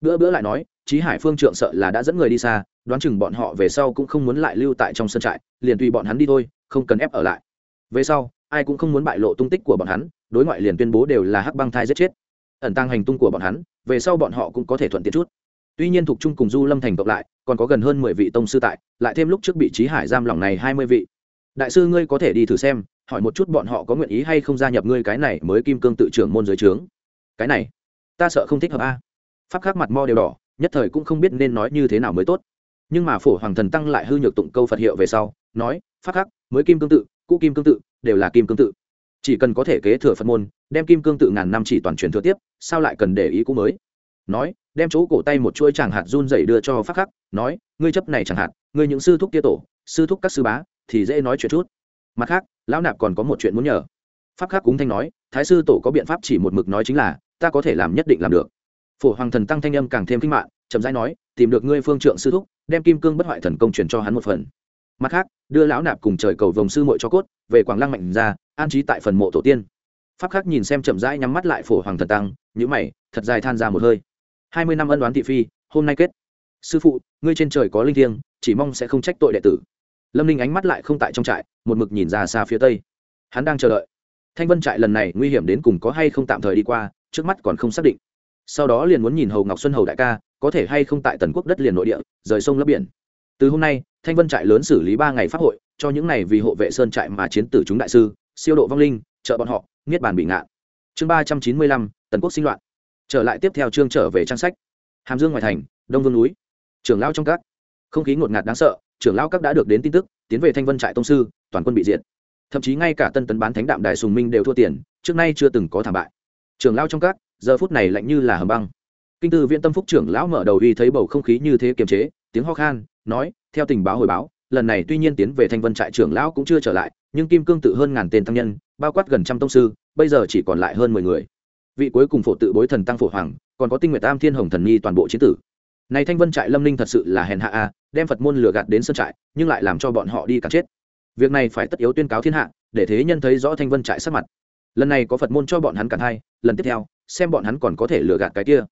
Bữa bữa lại nói trí hải phương trượng sợ là đã dẫn người đi xa, đoán chừng bọn họ về sau cũng không muốn lại lưu tại trong sân trại, liền tùy bọn hắn đi thôi, không cần ép ở lại. Về sau, ai cũng không muốn bại lộ tung tích của bọn hắn, đối ngoại liền tuyên bố đều là hắc băng thai giết chết ẩn tăng hành tung của bọn hắn, về sau bọn họ cũng có thể thuận tiện chút. Tuy nhiên thuộc chung cùng du lâm thành cộng lại, còn có gần hơn mười vị tông sư tại, lại thêm lúc trước bị trí hải giam lỏng này hai mươi vị. Đại sư ngươi có thể đi thử xem, hỏi một chút bọn họ có nguyện ý hay không gia nhập ngươi cái này mới kim cương tự trưởng môn giới trướng. Cái này, ta sợ không thích hợp a. Pháp khắc mặt mo đều đỏ, nhất thời cũng không biết nên nói như thế nào mới tốt. Nhưng mà phổ hoàng thần tăng lại hư nhược tụng câu phật hiệu về sau, nói, pháp khắc, mới kim cương tự, cũ kim cương tự, đều là kim cương tự chỉ cần có thể kế thừa phật môn đem kim cương tự ngàn năm chỉ toàn truyền thừa tiếp sao lại cần để ý cũ mới? Nói đem chỗ cổ tay một chuôi chẳng hạt run dậy đưa cho pháp khắc nói ngươi chấp này chẳng hạt, ngươi những sư thúc kia tổ sư thúc các sư bá thì dễ nói chuyện chút. Mặt khác lão nạp còn có một chuyện muốn nhờ. Pháp khắc cúng thanh nói thái sư tổ có biện pháp chỉ một mực nói chính là ta có thể làm nhất định làm được. Phổ hoàng thần tăng thanh âm càng thêm kinh mạng chậm rãi nói tìm được ngươi phương trượng sư thúc đem kim cương bất hoại thần công truyền cho hắn một phần mặt khác, đưa lão nạp cùng trời cầu vồng sư muội cho cốt, về quảng lăng mạnh ra, an trí tại phần mộ tổ tiên. Pháp khắc nhìn xem chậm rãi nhắm mắt lại phổ hoàng thần tăng nhữ mày, thật dài than ra một hơi. Hai mươi năm ân đoán thị phi, hôm nay kết. Sư phụ, ngươi trên trời có linh thiêng, chỉ mong sẽ không trách tội đệ tử. Lâm ninh ánh mắt lại không tại trong trại, một mực nhìn ra xa phía tây. Hắn đang chờ đợi. Thanh vân trại lần này nguy hiểm đến cùng có hay không tạm thời đi qua, trước mắt còn không xác định. Sau đó liền muốn nhìn hầu ngọc xuân hầu đại ca, có thể hay không tại tần quốc đất liền nội địa, rời sông lấp biển. Từ hôm nay thanh vân trại lớn xử lý ba ngày pháp hội, cho những này vì hộ vệ sơn trại mà chiến tử chúng đại sư, siêu độ vong linh, trợ bọn họ, niết bàn bị ngạn. Chương ba trăm chín mươi lăm, tần quốc sinh loạn. Trở lại tiếp theo chương trở về trang sách. Hàm dương ngoài thành, đông vương núi. Trưởng lao trong các. Không khí ngột ngạt đáng sợ, trưởng lao các đã được đến tin tức, tiến về thanh vân trại tông sư, toàn quân bị diệt. Thậm chí ngay cả tân tấn bán thánh đạm đài sùng minh đều thua tiền, trước nay chưa từng có thảm bại. Trưởng lao trong các, giờ phút này lạnh như là hầm băng. Kinh tư viện tâm phúc trưởng lão mở đầu uy thấy bầu không khí như thế kiềm chế, tiếng ho khan, nói theo tình báo hồi báo, lần này tuy nhiên tiến về thanh vân trại trưởng lão cũng chưa trở lại, nhưng kim cương tự hơn ngàn tên tăng nhân, bao quát gần trăm tông sư, bây giờ chỉ còn lại hơn mười người. Vị cuối cùng phổ tự bối thần tăng phổ hoàng, còn có tinh nguyệt tam thiên hồng thần nhi toàn bộ chiến tử. Này thanh vân trại lâm ninh thật sự là hèn hạ a, đem phật môn lừa gạt đến sân trại, nhưng lại làm cho bọn họ đi càng chết. Việc này phải tất yếu tuyên cáo thiên hạ, để thế nhân thấy rõ thanh vân trại sắc mặt. Lần này có phật môn cho bọn hắn cản hai lần tiếp theo, xem bọn hắn còn có thể lừa gạt cái kia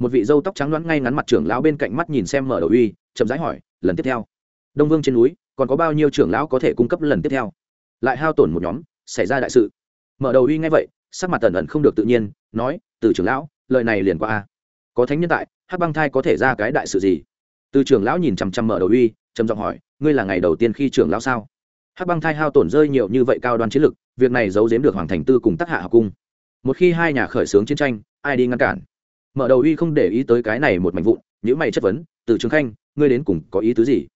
một vị dâu tóc trắng loãng ngay ngắn mặt trưởng lão bên cạnh mắt nhìn xem mở đầu uy, chậm rãi hỏi, lần tiếp theo? Đông vương trên núi, còn có bao nhiêu trưởng lão có thể cung cấp lần tiếp theo? Lại hao tổn một nhóm, xảy ra đại sự. Mở đầu uy ngay vậy, sắc mặt tần ẩn không được tự nhiên, nói, từ trưởng lão, lời này liền qua a. Có thánh nhân tại, hắc băng thai có thể ra cái đại sự gì? Từ trưởng lão nhìn chằm chằm mở đầu uy, trầm giọng hỏi, ngươi là ngày đầu tiên khi trưởng lão sao? Hắc băng thai hao tổn rơi nhiều như vậy cao đoan chiến lực, việc này giấu giếm được hoàng thành tư cùng tác hạ học cung. Một khi hai nhà khởi xướng chiến tranh, ai đi ngăn cản? Mở đầu uy không để ý tới cái này một mảnh vụn những mày chất vấn, từ trường khanh, ngươi đến cùng có ý tứ gì?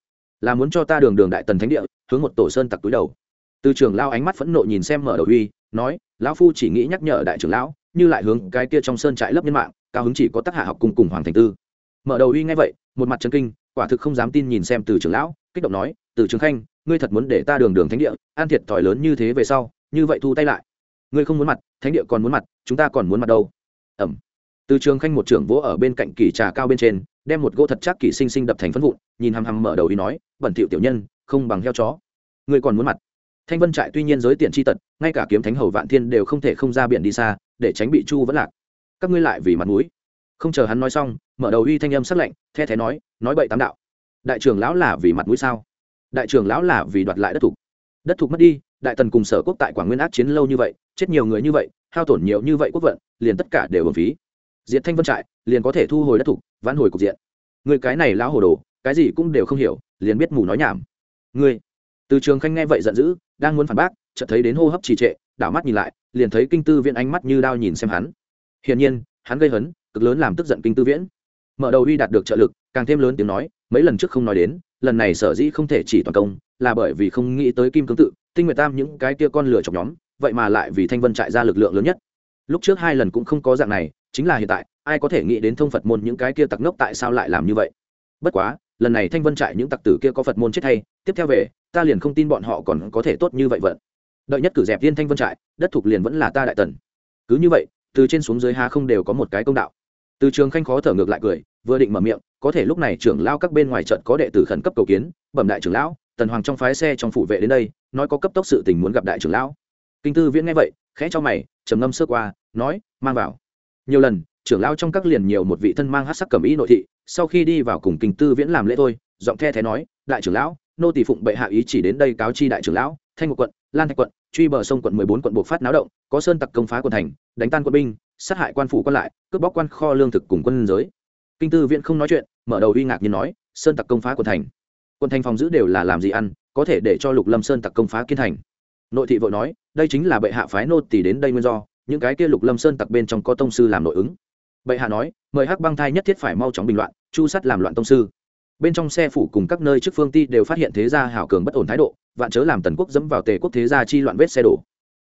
Là muốn cho ta đường đường đại tần thánh địa, hướng một tổ sơn tặc túi đầu? Từ trường lao ánh mắt phẫn nộ nhìn xem mở đầu uy, nói, lão phu chỉ nghĩ nhắc nhở đại trưởng lão, như lại hướng cái kia trong sơn trại lấp nhân mạng, cao hứng chỉ có tác hạ học cùng cùng hoàng thành tư. Mở đầu uy ngay vậy, một mặt chân kinh, quả thực không dám tin nhìn xem từ trưởng lão, kích động nói, từ trường khanh, ngươi thật muốn để ta đường đường thánh địa an thiệt thòi lớn như thế về sau, như vậy thu tay lại. Ngươi không muốn mặt, thánh địa còn muốn mặt, chúng ta còn muốn mặt đâu? Ẩm từ trường khanh một trưởng vỗ ở bên cạnh kỳ trà cao bên trên, đem một gỗ thật chắc kỳ sinh sinh đập thành phân vụn, nhìn hằm hằm mở đầu đi nói, bẩn thiệu tiểu nhân, không bằng heo chó. Ngươi còn muốn mặt. Thanh vân trại tuy nhiên giới tiện tri tật, ngay cả kiếm thánh hầu vạn thiên đều không thể không ra biển đi xa, để tránh bị chu vẫn lạc. Các ngươi lại vì mặt mũi. Không chờ hắn nói xong, mở đầu uy thanh âm sắc lệnh the thé nói nói bậy tám đạo. Đại trưởng lão là vì mặt mũi sao? Đại trưởng lão là vì đoạt lại đất thục. Đất thục mất đi, đại tần cùng sở quốc tại quảng nguyên ác chiến lâu như vậy, chết nhiều người như vậy, hao tổn nhiều như vậy quốc vận, liền tất cả đều hợp phí. Diệt thanh vân trại, liền có thể thu hồi đất thục, vãn hồi cục diện. Người cái này lão hồ đồ, cái gì cũng đều không hiểu, liền biết mù nói nhảm. Ngươi từ trường khanh nghe vậy giận dữ, đang muốn phản bác, chợt thấy đến hô hấp trì trệ, đảo mắt nhìn lại, liền thấy kinh tư viễn ánh mắt như đao nhìn xem hắn. Hiển nhiên, hắn gây hấn, cực lớn làm tức giận kinh tư viễn. Mở đầu uy đạt được trợ lực, càng thêm lớn tiếng nói, mấy lần trước không nói đến, lần này sở dĩ không thể chỉ toàn công, là bởi vì không nghĩ tới kim cương tự, tinh nguyệt tam những cái kia con lửa chọc nhóm, vậy mà lại vì thanh vân trại ra lực lượng lớn nhất. Lúc trước hai lần cũng không có dạng này chính là hiện tại, ai có thể nghĩ đến thông phật môn những cái kia tặc ngốc tại sao lại làm như vậy? Bất quá, lần này thanh vân trại những tặc tử kia có phật môn chết hay, tiếp theo về, ta liền không tin bọn họ còn có thể tốt như vậy vận. Đợi nhất cử dẹp viên thanh vân trại, đất thuộc liền vẫn là ta đại tần. Cứ như vậy, từ trên xuống dưới ha không đều có một cái công đạo. Từ trường khanh khó thở ngược lại cười, vừa định mở miệng, có thể lúc này trưởng lao các bên ngoài trận có đệ tử khẩn cấp cầu kiến, bẩm đại trưởng lão, tần hoàng trong phái xe trong phủ vệ đến đây, nói có cấp tốc sự tình muốn gặp đại trưởng lão. Kinh tư viễn nghe vậy, khẽ cho mày, trầm ngâm sơ qua, nói, mang vào nhiều lần, trưởng lão trong các liền nhiều một vị thân mang hát sắc cầm ý nội thị, sau khi đi vào cùng kinh tư viễn làm lễ thôi, giọng the thế nói, đại trưởng lão, nô tỷ phụng bệ hạ ý chỉ đến đây cáo chi đại trưởng lão, thanh một quận, lan thạch quận, truy bờ sông quận mười bốn quận buộc phát náo động, có sơn tặc công phá quận thành, đánh tan quân binh, sát hại quan phủ quan lại, cướp bóc quan kho lương thực cùng quân giới. Kinh tư viện không nói chuyện, mở đầu uy ngạc như nói, sơn tặc công phá quận thành. Quận thành phòng giữ đều là làm gì ăn, có thể để cho lục lâm sơn tặc công phá kiên thành. Nội thị vội nói, đây chính là bệ hạ phái nô tỷ đến đây nguyên do những cái kia lục lâm sơn tặc bên trong có tông sư làm nội ứng. Bệ hạ nói, mời hắc băng thai nhất thiết phải mau chóng bình loạn, chu sắt làm loạn tông sư. Bên trong xe phủ cùng các nơi trước phương ti đều phát hiện thế gia hảo cường bất ổn thái độ, vạn chớ làm tần quốc dẫm vào tề quốc thế gia chi loạn vết xe đổ.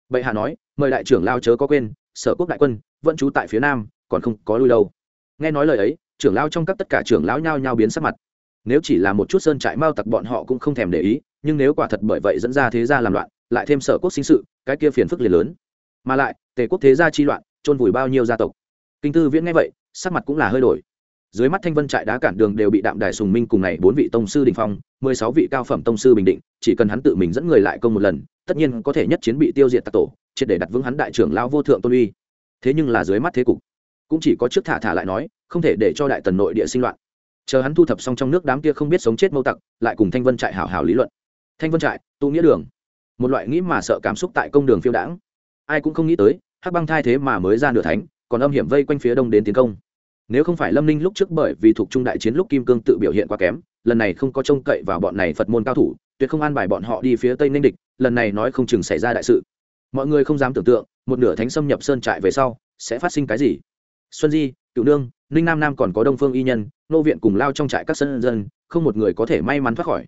Bệ hạ nói, mời đại trưởng lao chớ có quên, sở quốc đại quân, vẫn trú tại phía nam, còn không có lui đâu. Nghe nói lời ấy, trưởng lao trong các tất cả trưởng lão nhao nhao biến sắc mặt. Nếu chỉ là một chút sơn trại mao tặc bọn họ cũng không thèm để ý, nhưng nếu quả thật bởi vậy dẫn ra thế gia làm loạn, lại thêm sở quốc sinh sự, cái kia phiền phức liền lớn mà lại, tề quốc thế gia chi loạn trôn vùi bao nhiêu gia tộc. Kinh tư viễn nghe vậy, sắc mặt cũng là hơi đổi. Dưới mắt thanh vân trại đá cản đường đều bị đạm đài sùng minh cùng này bốn vị tông sư đình phong, mười sáu vị cao phẩm tông sư bình định, chỉ cần hắn tự mình dẫn người lại công một lần, tất nhiên có thể nhất chiến bị tiêu diệt tạc tổ, triệt để đặt vững hắn đại trưởng lao vô thượng tôn uy. Thế nhưng là dưới mắt thế cục, cũng chỉ có trước thả thả lại nói, không thể để cho đại tần nội địa sinh loạn. Chờ hắn thu thập xong trong nước đám kia không biết sống chết mâu tặc, lại cùng thanh vân trại hảo hảo lý luận. Thanh vân trại, tu nghĩa đường. Một loại nghĩ mà sợ cảm xúc tại công đường phiêu đãng ai cũng không nghĩ tới, hắc băng thai thế mà mới ra nửa thánh, còn âm hiểm vây quanh phía đông đến tiến công. Nếu không phải lâm ninh lúc trước bởi vì thuộc trung đại chiến lúc kim cương tự biểu hiện quá kém, lần này không có trông cậy vào bọn này phật môn cao thủ, tuyệt không an bài bọn họ đi phía tây ninh địch, lần này nói không chừng xảy ra đại sự. Mọi người không dám tưởng tượng, một nửa thánh xâm nhập sơn trại về sau, sẽ phát sinh cái gì? Xuân di, cựu nương, ninh nam nam còn có đông phương y nhân, nô viện cùng lao trong trại các sân dân, không một người có thể may mắn thoát khỏi.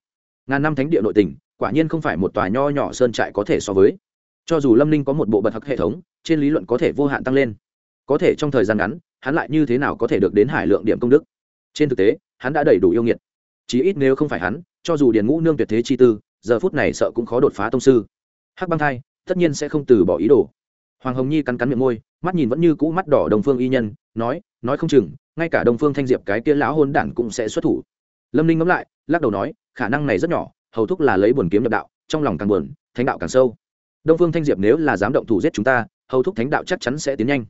Ngàn năm thánh địa nội tình, quả nhiên không phải một tòa nho nhỏ sơn trại có thể so với cho dù lâm ninh có một bộ bật hắc hệ thống, trên lý luận có thể vô hạn tăng lên. Có thể trong thời gian ngắn, hắn lại như thế nào có thể được đến hải lượng điểm công đức? Trên thực tế, hắn đã đầy đủ yêu nghiệt. Chí ít nếu không phải hắn, cho dù điền ngũ nương tuyệt thế chi tư, giờ phút này sợ cũng khó đột phá tông sư. Hắc băng thai, tất nhiên sẽ không từ bỏ ý đồ. Hoàng hồng nhi cắn cắn miệng môi, mắt nhìn vẫn như cũ mắt đỏ đồng phương y nhân, nói nói không chừng, ngay cả đồng phương thanh diệp cái kia lão hôn đản cũng sẽ xuất thủ. Lâm ninh ngẫm lại, lắc đầu nói, khả năng này rất nhỏ, hầu thúc là lấy buồn kiếm nhập đạo, trong lòng càng buồn, thánh đạo càng sâu đông phương thanh diệp nếu là dám động thủ giết chúng ta, hầu thúc thánh đạo chắc chắn sẽ tiến nhanh.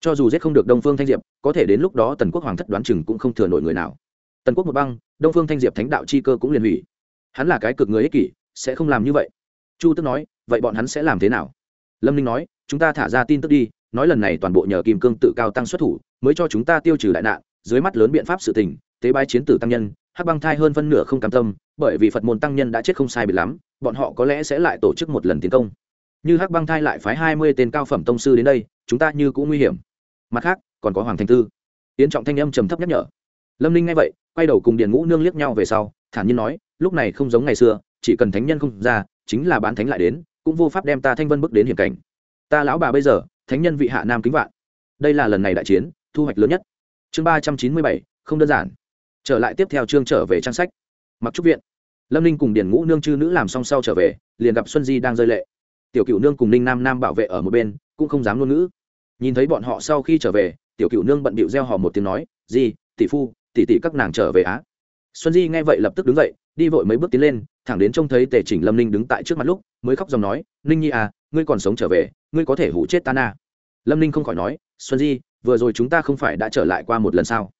Cho dù giết không được đông phương thanh diệp, có thể đến lúc đó tần quốc hoàng thất đoán chừng cũng không thừa nổi người nào. Tần quốc một băng, đông phương thanh diệp thánh đạo chi cơ cũng liền hủy. Hắn là cái cực người ích kỷ, sẽ không làm như vậy. Chu tức nói, vậy bọn hắn sẽ làm thế nào? Lâm ninh nói, chúng ta thả ra tin tức đi, nói lần này toàn bộ nhờ kim cương tự cao tăng xuất thủ, mới cho chúng ta tiêu trừ đại nạn, dưới mắt lớn biện pháp sự tình, tế bái chiến tử tăng nhân, hắc băng thai hơn phân nửa không cam tâm, bởi vì phật môn tăng nhân đã chết không sai bị lắm, bọn họ có lẽ sẽ lại tổ chức một lần tiến công như hắc băng thai lại phái hai mươi tên cao phẩm tông sư đến đây, chúng ta như cũng nguy hiểm. Mặt khác, còn có hoàng thanh tư. Tiến trọng thanh âm trầm thấp nhắc nhở. Lâm ninh nghe vậy, quay đầu cùng điền ngũ nương liếc nhau về sau, thản nhiên nói, lúc này không giống ngày xưa, chỉ cần thánh nhân không ra, chính là bán thánh lại đến, cũng vô pháp đem ta thanh vân bước đến hiểm cảnh. Ta lão bà bây giờ, thánh nhân vị hạ nam kính vạn. Đây là lần này đại chiến, thu hoạch lớn nhất. Chương ba trăm chín mươi bảy, không đơn giản. Trở lại tiếp theo chương trở về trang sách. Mặc trúc viện. Lâm ninh cùng điền ngũ nương chư nữ làm xong sau trở về, liền gặp xuân di đang rơi lệ tiểu cựu nương cùng ninh nam nam bảo vệ ở một bên, cũng không dám ngôn ngữ. Nhìn thấy bọn họ sau khi trở về, tiểu cựu nương bận bịu gieo hò một tiếng nói, di, tỷ phu, tỷ tỷ các nàng trở về á. Xuân di nghe vậy lập tức đứng dậy, đi vội mấy bước tiến lên, thẳng đến trông thấy tề chỉnh lâm ninh đứng tại trước mặt lúc, mới khóc dòng nói, ninh nhi à ngươi còn sống trở về, ngươi có thể hủ chết ta na. Lâm ninh không khỏi nói, xuân di, vừa rồi chúng ta không phải đã trở lại qua một lần sao?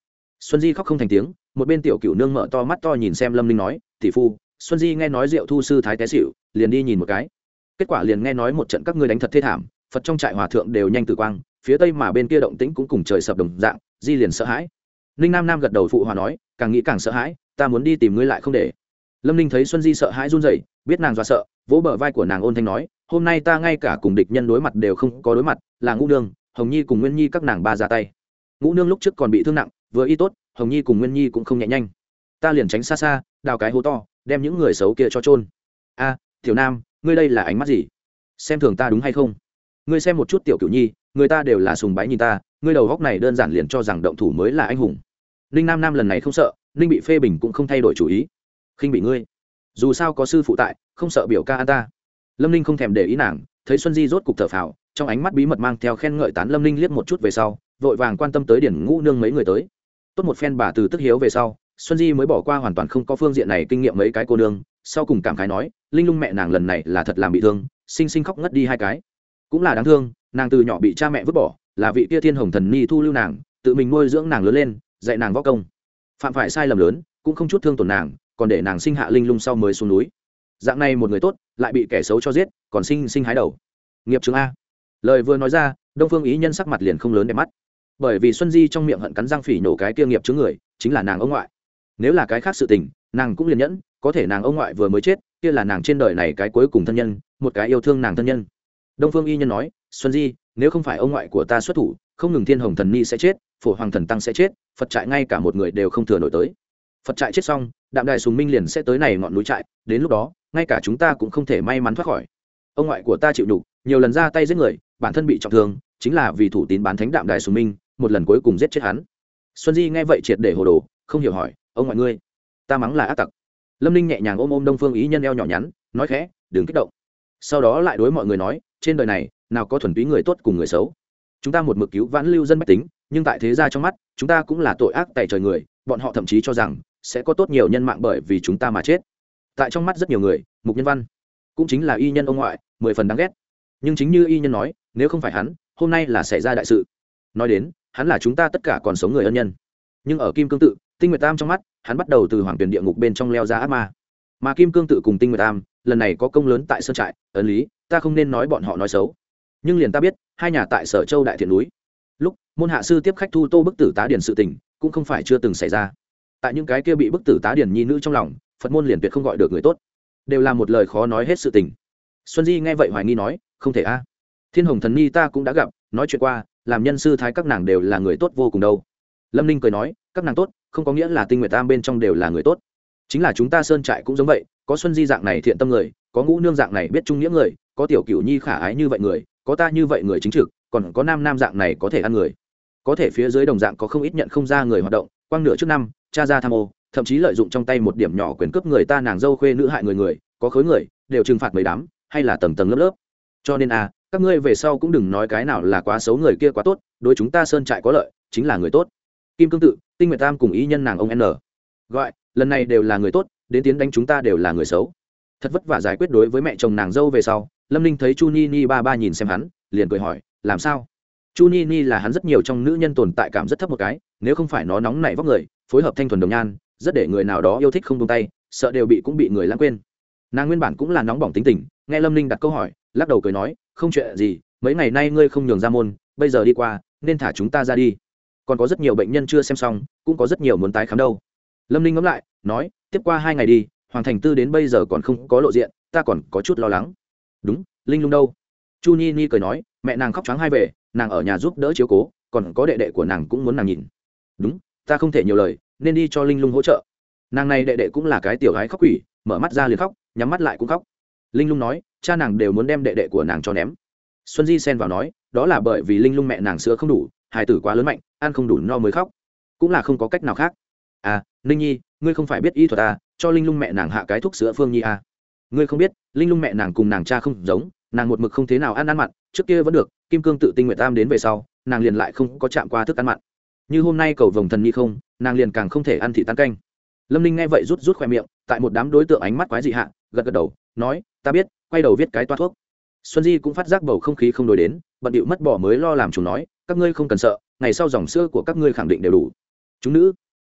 Xuân di khóc không thành tiếng, một bên tiểu cựu nương mở to mắt to nhìn xem lâm ninh nói, tỷ phu, xuân di nghe nói rượu thu sư thái té xịu liền đi nhìn một cái kết quả liền nghe nói một trận các ngươi đánh thật thê thảm, phật trong trại hòa thượng đều nhanh tử quang, phía tây mà bên kia động tĩnh cũng cùng trời sập đồng dạng, di liền sợ hãi. Ninh nam nam gật đầu phụ hòa nói, càng nghĩ càng sợ hãi, ta muốn đi tìm ngươi lại không để. Lâm ninh thấy xuân di sợ hãi run rẩy, biết nàng do sợ, vỗ bờ vai của nàng ôn thanh nói, hôm nay ta ngay cả cùng địch nhân đối mặt đều không có đối mặt, là ngũ nương, hồng nhi cùng nguyên nhi các nàng ba ra tay. Ngũ nương lúc trước còn bị thương nặng, vừa y tốt, hồng nhi cùng nguyên nhi cũng không nhẹ nhanh. Ta liền tránh xa xa, đào cái hố to, đem những người xấu kia cho trôn a, tiểu nam ngươi đây là ánh mắt gì? Xem thường ta đúng hay không? Ngươi xem một chút tiểu cửu nhi, người ta đều là sùng bái nhìn ta, ngươi đầu góc này đơn giản liền cho rằng động thủ mới là anh hùng. Ninh nam nam lần này không sợ, ninh bị phê bình cũng không thay đổi chủ ý. Khinh bị ngươi. Dù sao có sư phụ tại, không sợ biểu ca an ta. Lâm ninh không thèm để ý nàng, thấy xuân di rốt cục thở phào, trong ánh mắt bí mật mang theo khen ngợi tán lâm ninh liếc một chút về sau, vội vàng quan tâm tới điển ngũ nương mấy người tới. Tốt một phen bà từ tức hiếu về sau, xuân di mới bỏ qua hoàn toàn không có phương diện này kinh nghiệm mấy cái cô nương, sau cùng cảm khái nói linh lung mẹ nàng lần này là thật làm bị thương, sinh sinh khóc ngất đi hai cái. Cũng là đáng thương, nàng từ nhỏ bị cha mẹ vứt bỏ, là vị tia thiên hồng thần ni thu lưu nàng, tự mình nuôi dưỡng nàng lớn lên, dạy nàng võ công. Phạm phải sai lầm lớn, cũng không chút thương tổn nàng, còn để nàng sinh hạ linh lung sau mới xuống núi. Dạng này một người tốt, lại bị kẻ xấu cho giết, còn sinh sinh hái đầu. Nghiệp chứng a. Lời vừa nói ra, đông phương ý nhân sắc mặt liền không lớn đẹp mắt. Bởi vì xuân di trong miệng hận cắn răng phỉ nổ cái kia nghiệp chứng người, chính là nàng ông ngoại nếu là cái khác sự tình, nàng cũng liền nhẫn, có thể nàng ông ngoại vừa mới chết, kia là nàng trên đời này cái cuối cùng thân nhân, một cái yêu thương nàng thân nhân. Đông phương y nhân nói, xuân di, nếu không phải ông ngoại của ta xuất thủ, không ngừng thiên hồng thần ni sẽ chết, phổ hoàng thần tăng sẽ chết, phật trại ngay cả một người đều không thừa nổi tới. Phật trại chết xong, đạm đài sùng minh liền sẽ tới này ngọn núi trại, đến lúc đó, ngay cả chúng ta cũng không thể may mắn thoát khỏi. Ông ngoại của ta chịu đủ nhiều lần ra tay giết người, bản thân bị trọng thương, chính là vì thủ tín bán thánh đạm đài sùng minh, một lần cuối cùng giết chết hắn. Xuân di nghe vậy triệt để hồ đồ, không hiểu hỏi ông ngoại ngươi, ta mắng là ác tặc. Lâm ninh nhẹ nhàng ôm ôm đông phương ý nhân eo nhỏ nhắn, nói khẽ, đừng kích động. Sau đó lại đối mọi người nói, trên đời này, nào có thuần túy người tốt cùng người xấu. Chúng ta một mực cứu vãn lưu dân mách tính, nhưng tại thế gia trong mắt, chúng ta cũng là tội ác tại trời người, bọn họ thậm chí cho rằng, sẽ có tốt nhiều nhân mạng bởi vì chúng ta mà chết. Tại trong mắt rất nhiều người, mục nhân văn cũng chính là y nhân ông ngoại, mười phần đáng ghét. Nhưng chính như y nhân nói, nếu không phải hắn, hôm nay là xảy ra đại sự. Nói đến, hắn là chúng ta tất cả còn sống người ân nhân. Nhưng ở kim cương tự tinh nguyệt tam trong mắt, hắn bắt đầu từ hoàng tuyển địa ngục bên trong leo ra ác ma. Mà kim cương tự cùng tinh nguyệt tam, lần này có công lớn tại sơn trại, ấn lý, ta không nên nói bọn họ nói xấu. Nhưng liền ta biết, hai nhà tại sở châu đại thiện núi. Lúc, môn hạ sư tiếp khách thu tô bức tử tá điển sự tình, cũng không phải chưa từng xảy ra. Tại những cái kia bị bức tử tá điển nhi nữ trong lòng, phật môn liền tuyệt không gọi được người tốt. Đều là một lời khó nói hết sự tình. Xuân di nghe vậy hoài nghi nói, không thể a. Thiên hồng thần nhi ta cũng đã gặp, nói chuyện qua, làm nhân sư thái các nàng đều là người tốt vô cùng đâu. Lâm ninh cười nói các nàng tốt, không có nghĩa là tinh nguyệt tam bên trong đều là người tốt. Chính là chúng ta sơn trại cũng giống vậy, có xuân di dạng này thiện tâm người, có ngũ nương dạng này biết trung nghĩa người, có tiểu cửu nhi khả ái như vậy người, có ta như vậy người chính trực, còn có nam nam dạng này có thể ăn người. Có thể phía dưới đồng dạng có không ít nhận không ra người hoạt động, quang nửa trước năm, cha ra tham ô, thậm chí lợi dụng trong tay một điểm nhỏ quyền cướp người ta nàng dâu khuê nữ hại người người, có khối người, đều trừng phạt mấy đám, hay là tầng tầng lớp lớp. Cho nên a các ngươi về sau cũng đừng nói cái nào là quá xấu người kia quá tốt, đối chúng ta sơn trại có lợi, chính là người tốt kim cương tự, tinh nguyệt tam cùng ý nhân nàng ông n. Gọi, lần này đều là người tốt, đến tiến đánh chúng ta đều là người xấu. Thật vất vả giải quyết đối với mẹ chồng nàng dâu về sau, lâm ninh thấy chu ni ni ba ba nhìn xem hắn, liền cười hỏi, làm sao? Chu ni ni là hắn rất nhiều trong nữ nhân tồn tại cảm rất thấp một cái, nếu không phải nó nóng nảy vóc người, phối hợp thanh thuần đồng nhan, rất để người nào đó yêu thích không tung tay, sợ đều bị cũng bị người lãng quên. Nàng nguyên bản cũng là nóng bỏng tính tình, nghe lâm ninh đặt câu hỏi, lắc đầu cười nói, không chuyện gì, mấy ngày nay ngươi không nhường ra môn, bây giờ đi qua, nên thả chúng ta ra đi còn có rất nhiều bệnh nhân chưa xem xong, cũng có rất nhiều muốn tái khám đâu. Lâm ninh ngẫm lại, nói, tiếp qua hai ngày đi, hoàng thành tư đến bây giờ còn không có lộ diện, ta còn có chút lo lắng. Đúng, linh lung đâu? Chu Nhi Nhi cười nói, mẹ nàng khóc trắng hai về, nàng ở nhà giúp đỡ chiếu cố, còn có đệ đệ của nàng cũng muốn nàng nhìn. Đúng, ta không thể nhiều lời, nên đi cho linh lung hỗ trợ. Nàng này đệ đệ cũng là cái tiểu gái khóc quỷ, mở mắt ra liền khóc, nhắm mắt lại cũng khóc. Linh lung nói, cha nàng đều muốn đem đệ đệ của nàng cho ném. Xuân di xen vào nói, đó là bởi vì linh lung mẹ nàng sữa không đủ, hài tử quá lớn mạnh ăn không đủ no mới khóc. Cũng là không có cách nào khác. À ninh nhi, ngươi không phải biết y thuật à cho linh lung mẹ nàng hạ cái thuốc sữa phương nhi à. Ngươi không biết, linh lung mẹ nàng cùng nàng cha không giống, nàng một mực không thế nào ăn ăn mặn, trước kia vẫn được, kim cương tự tinh nguyện tam đến về sau, nàng liền lại không có chạm qua thức ăn mặn. Như hôm nay cầu vồng thần nhi không, nàng liền càng không thể ăn thị tan canh. Lâm ninh nghe vậy rút rút khoe miệng, tại một đám đối tượng ánh mắt quái dị hạ, gật gật đầu, nói, ta biết, quay đầu viết cái toa thuốc. Xuân di cũng phát giác bầu không khí không đổi đến, bận điệu mất bỏ mới lo làm chủ nói, các ngươi không cần sợ ngày sau dòng sữa của các ngươi khẳng định đều đủ. Chúng nữ,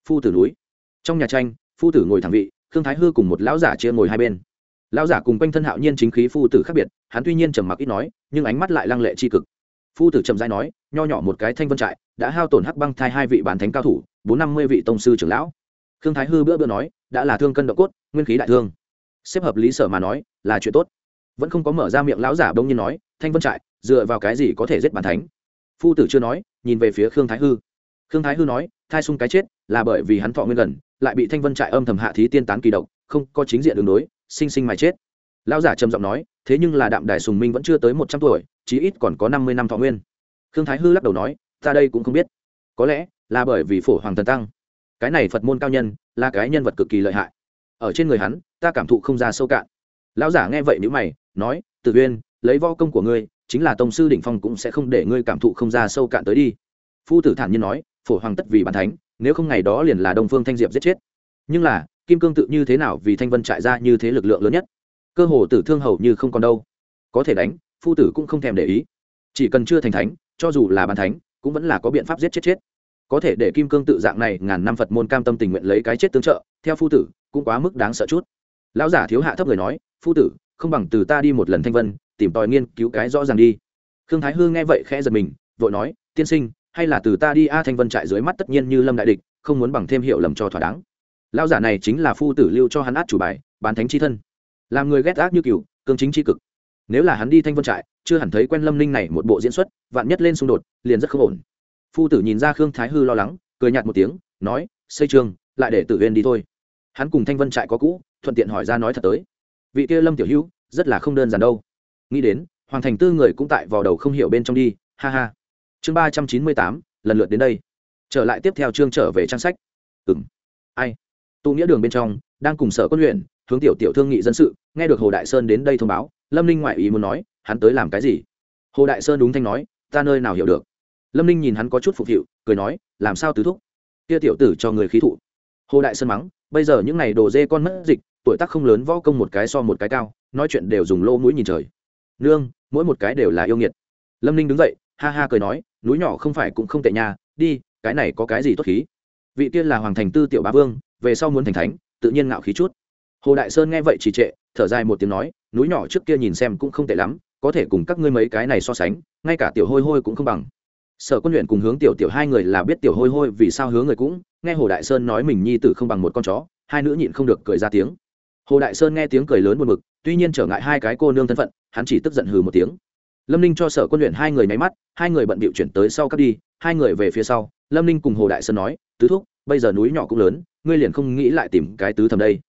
phu tử núi. Trong nhà tranh, phu tử ngồi thẳng vị, khương thái hư cùng một lão giả chia ngồi hai bên. Lão giả cùng quanh thân hạo nhiên chính khí phu tử khác biệt, hắn tuy nhiên trầm mặc ít nói, nhưng ánh mắt lại lăng lệ tri cực. Phu tử trầm dai nói, nho nhỏ một cái thanh vân trại, đã hao tổn hắc băng thai hai vị bán thánh cao thủ, bốn năm mươi vị tông sư trưởng lão. Khương thái hư bữa bữa nói, đã là thương cân độ cốt, nguyên khí đại thương. Xếp hợp lý sở mà nói, là chuyện tốt. Vẫn không có mở ra miệng lão giả đông nhiên nói, thanh vân trại, dựa vào cái gì có thể giết bàn thánh? Phu tử chưa nói, nhìn về phía khương thái hư. Khương thái hư nói, thai sung cái chết là bởi vì hắn thọ nguyên gần, lại bị thanh vân trại âm thầm hạ thí tiên tán kỳ độc, không có chính diện đường đối, sinh sinh mài chết. Lão giả trầm giọng nói, thế nhưng là đạm đài sùng minh vẫn chưa tới một trăm tuổi, chí ít còn có năm mươi năm thọ nguyên. Khương thái hư lắc đầu nói, ta đây cũng không biết. Có lẽ là bởi vì phổ hoàng thần tăng. Cái này phật môn cao nhân, là cái nhân vật cực kỳ lợi hại. Ở trên người hắn, ta cảm thụ không ra sâu cạn. Lão giả nghe vậy nếu mày, nói tự uyên, lấy vo công của ngươi chính là tông sư đỉnh phong cũng sẽ không để ngươi cảm thụ không ra sâu cạn tới đi. Phu tử thản nhiên nói, phổ hoàng tất vì bản thánh, nếu không ngày đó liền là đông phương thanh diệp giết chết. Nhưng là, kim cương tự như thế nào vì thanh vân trại ra như thế lực lượng lớn nhất? Cơ hồ tử thương hầu như không còn đâu. Có thể đánh, phu tử cũng không thèm để ý. Chỉ cần chưa thành thánh, cho dù là bàn thánh, cũng vẫn là có biện pháp giết chết chết. Có thể để kim cương tự dạng này ngàn năm phật môn cam tâm tình nguyện lấy cái chết tương trợ, theo phu tử, cũng quá mức đáng sợ chút. Lão giả thiếu hạ thấp người nói, phu tử, không bằng từ ta đi một lần thanh vân tìm tòi nghiên cứu cái rõ ràng đi. Khương thái hư nghe vậy khẽ giật mình, vội nói, tiên sinh, hay là từ ta đi a thanh vân trại dưới mắt tất nhiên như lâm đại địch, không muốn bằng thêm hiệu lầm cho thỏa đáng. Lão giả này chính là phu tử lưu cho hắn át chủ bài, bán thánh chi thân. Làm người ghét ác như cựu cương chính chi cực. Nếu là hắn đi thanh vân trại, chưa hẳn thấy quen lâm ninh này một bộ diễn xuất, vạn nhất lên xung đột, liền rất không ổn. Phu tử nhìn ra khương thái hư lo lắng, cười nhạt một tiếng, nói, xây trường, lại để tử huyên đi thôi. Hắn cùng thanh vân trại có cũ, thuận tiện hỏi ra nói thật tới. Vị kia lâm tiểu hữu, rất là không đơn giản đâu nghĩ đến, hoàng thành tư người cũng tại vò đầu không hiểu bên trong đi, ha ha. Chương ba trăm chín mươi tám, lần lượt đến đây. Trở lại tiếp theo chương trở về trang sách. Ừng ai? Tụ nghĩa đường bên trong, đang cùng sở quân luyện hướng tiểu tiểu thương nghị dân sự, nghe được hồ đại sơn đến đây thông báo, lâm ninh ngoại ý muốn nói, hắn tới làm cái gì? Hồ đại sơn đúng thanh nói, ta nơi nào hiểu được? Lâm ninh nhìn hắn có chút phục hiệu, cười nói, làm sao tứ thúc? Kia tiểu tử cho người khí thụ. Hồ đại sơn mắng, bây giờ những n à y đồ dê con mất dịch, tuổi tác không lớn võ công một cái so một cái cao, nói chuyện đều dùng lô mũi nhìn trời nương, mỗi một cái đều là yêu nghiệt. Lâm ninh đứng dậy, ha ha cười nói, núi nhỏ không phải cũng không tệ nhà đi, cái này có cái gì tốt khí? Vị tiên là hoàng thành tư tiểu bá vương, về sau muốn thành thánh, tự nhiên ngạo khí chút. Hồ đại sơn nghe vậy chỉ trệ, thở dài một tiếng nói, núi nhỏ trước kia nhìn xem cũng không tệ lắm, có thể cùng các ngươi mấy cái này so sánh, ngay cả tiểu hôi hôi cũng không bằng. Sở quân luyện cùng hướng tiểu tiểu hai người là biết tiểu hôi hôi vì sao hướng người cũng, nghe hồ đại sơn nói mình nhi tử không bằng một con chó, hai nữ nhịn không được cười ra tiếng hồ đại sơn nghe tiếng cười lớn buồn bực, tuy nhiên trở ngại hai cái cô nương thân phận, hắn chỉ tức giận hừ một tiếng. Lâm ninh cho sở quân luyện hai người nháy mắt, hai người bận bịu chuyển tới sau cắt đi, hai người về phía sau. Lâm ninh cùng hồ đại sơn nói, tứ thúc, bây giờ núi nhỏ cũng lớn, ngươi liền không nghĩ lại tìm cái tứ thầm đây.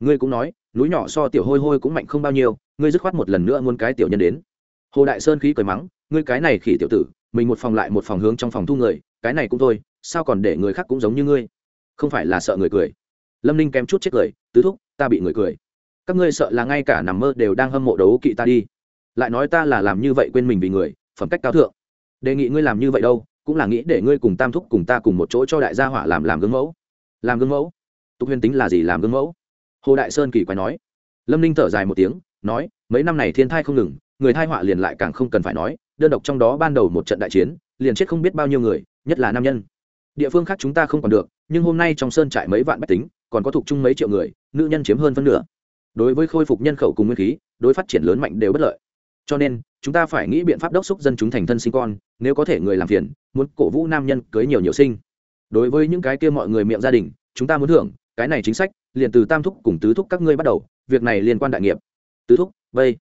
Ngươi cũng nói, núi nhỏ so tiểu hôi hôi cũng mạnh không bao nhiêu, ngươi dứt khoát một lần nữa muốn cái tiểu nhân đến. Hồ đại sơn khí cười mắng, ngươi cái này khỉ tiểu tử, mình một phòng lại một phòng hướng trong phòng thu người, cái này cũng thôi, sao còn để người khác cũng giống như ngươi? Không phải là sợ người cười. Lâm ninh kém chút chết cười tứ thúc, ta bị người cười. Các ngươi sợ là ngay cả nằm mơ đều đang hâm mộ đấu kỵ ta đi. Lại nói ta là làm như vậy quên mình vì người, phẩm cách cao thượng. Đề nghị ngươi làm như vậy đâu, cũng là nghĩ để ngươi cùng tam thúc cùng ta cùng một chỗ cho đại gia hỏa làm làm gương mẫu. Làm gương mẫu? Tục huyền tính là gì làm gương mẫu? Hồ đại sơn kỳ quái nói. Lâm ninh thở dài một tiếng, nói, mấy năm này thiên thai không ngừng, người thai họa liền lại càng không cần phải nói, đơn độc trong đó ban đầu một trận đại chiến, liền chết không biết bao nhiêu người, nhất là nam nhân. Địa phương khác chúng ta không còn được, nhưng hôm nay trong sơn trại mấy vạn bách tính còn có thuộc chung mấy triệu người, nữ nhân chiếm hơn phân nửa. Đối với khôi phục nhân khẩu cùng nguyên khí, đối phát triển lớn mạnh đều bất lợi. Cho nên, chúng ta phải nghĩ biện pháp đốc xúc dân chúng thành thân sinh con, nếu có thể người làm phiền, muốn cổ vũ nam nhân cưới nhiều nhiều sinh. Đối với những cái kia mọi người miệng gia đình, chúng ta muốn hưởng cái này chính sách, liền từ tam thúc cùng tứ thúc các ngươi bắt đầu, việc này liên quan đại nghiệp. Tứ thúc, vây.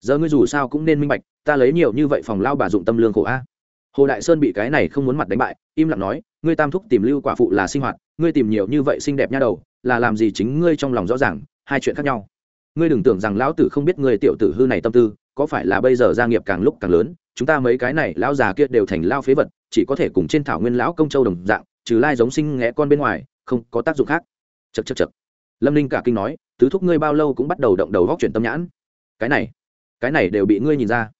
Giờ ngươi dù sao cũng nên minh bạch, ta lấy nhiều như vậy phòng lao bà dụng tâm lương khổ a. Hồ đại sơn bị cái này không muốn mặt đánh bại, im lặng nói, ngươi tam thúc tìm lưu quả phụ là sinh hoạt, ngươi tìm nhiều như vậy xinh đẹp nha đầu là làm gì chính ngươi trong lòng rõ ràng, hai chuyện khác nhau. Ngươi đừng tưởng rằng lão tử không biết ngươi tiểu tử hư này tâm tư, có phải là bây giờ gia nghiệp càng lúc càng lớn, chúng ta mấy cái này lão già kia đều thành lao phế vật, chỉ có thể cùng trên thảo nguyên lão công châu đồng dạng, trừ lai giống sinh nghẽ con bên ngoài, không có tác dụng khác. Chật chật chật lâm ninh cả kinh nói, tứ thúc ngươi bao lâu cũng bắt đầu động đầu góc chuyển tâm nhãn. Cái này cái này đều bị ngươi nhìn ra.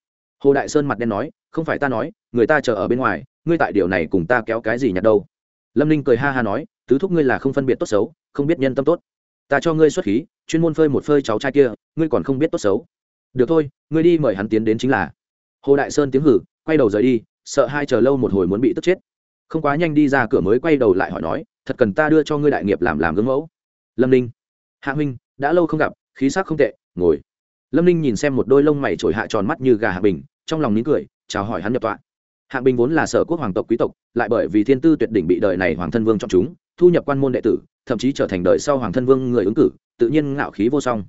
Hồ đại sơn mặt đen nói, không phải ta nói, người ta chờ ở bên ngoài, ngươi tại điều này cùng ta kéo cái gì nhặt đâu. Lâm ninh cười ha ha nói, tứ thúc ngươi là không phân biệt tốt xấu không biết nhân tâm tốt. Ta cho ngươi xuất khí, chuyên môn phơi một phơi cháu trai kia, ngươi còn không biết tốt xấu. Được thôi, ngươi đi mời hắn tiến đến chính là. Hồ đại sơn tiếng hử, quay đầu rời đi, sợ hai chờ lâu một hồi muốn bị tức chết. Không quá nhanh đi ra cửa mới quay đầu lại hỏi nói, thật cần ta đưa cho ngươi đại nghiệp làm làm gương mẫu? Lâm ninh. Hạ huynh, đã lâu không gặp, khí sắc không tệ, ngồi. Lâm ninh nhìn xem một đôi lông mày trổi hạ tròn mắt như gà hạ bình, trong lòng nín cười, chào hỏi hắn nhập tọa. Hạ bình vốn là sở quốc hoàng tộc quý tộc, lại bởi vì thiên tư tuyệt đỉnh bị đời này hoàng thân vương chọn chúng, thu nhập quan môn đệ tử thậm chí trở thành đời sau hoàng thân vương người ứng cử, tự nhiên ngạo khí vô song.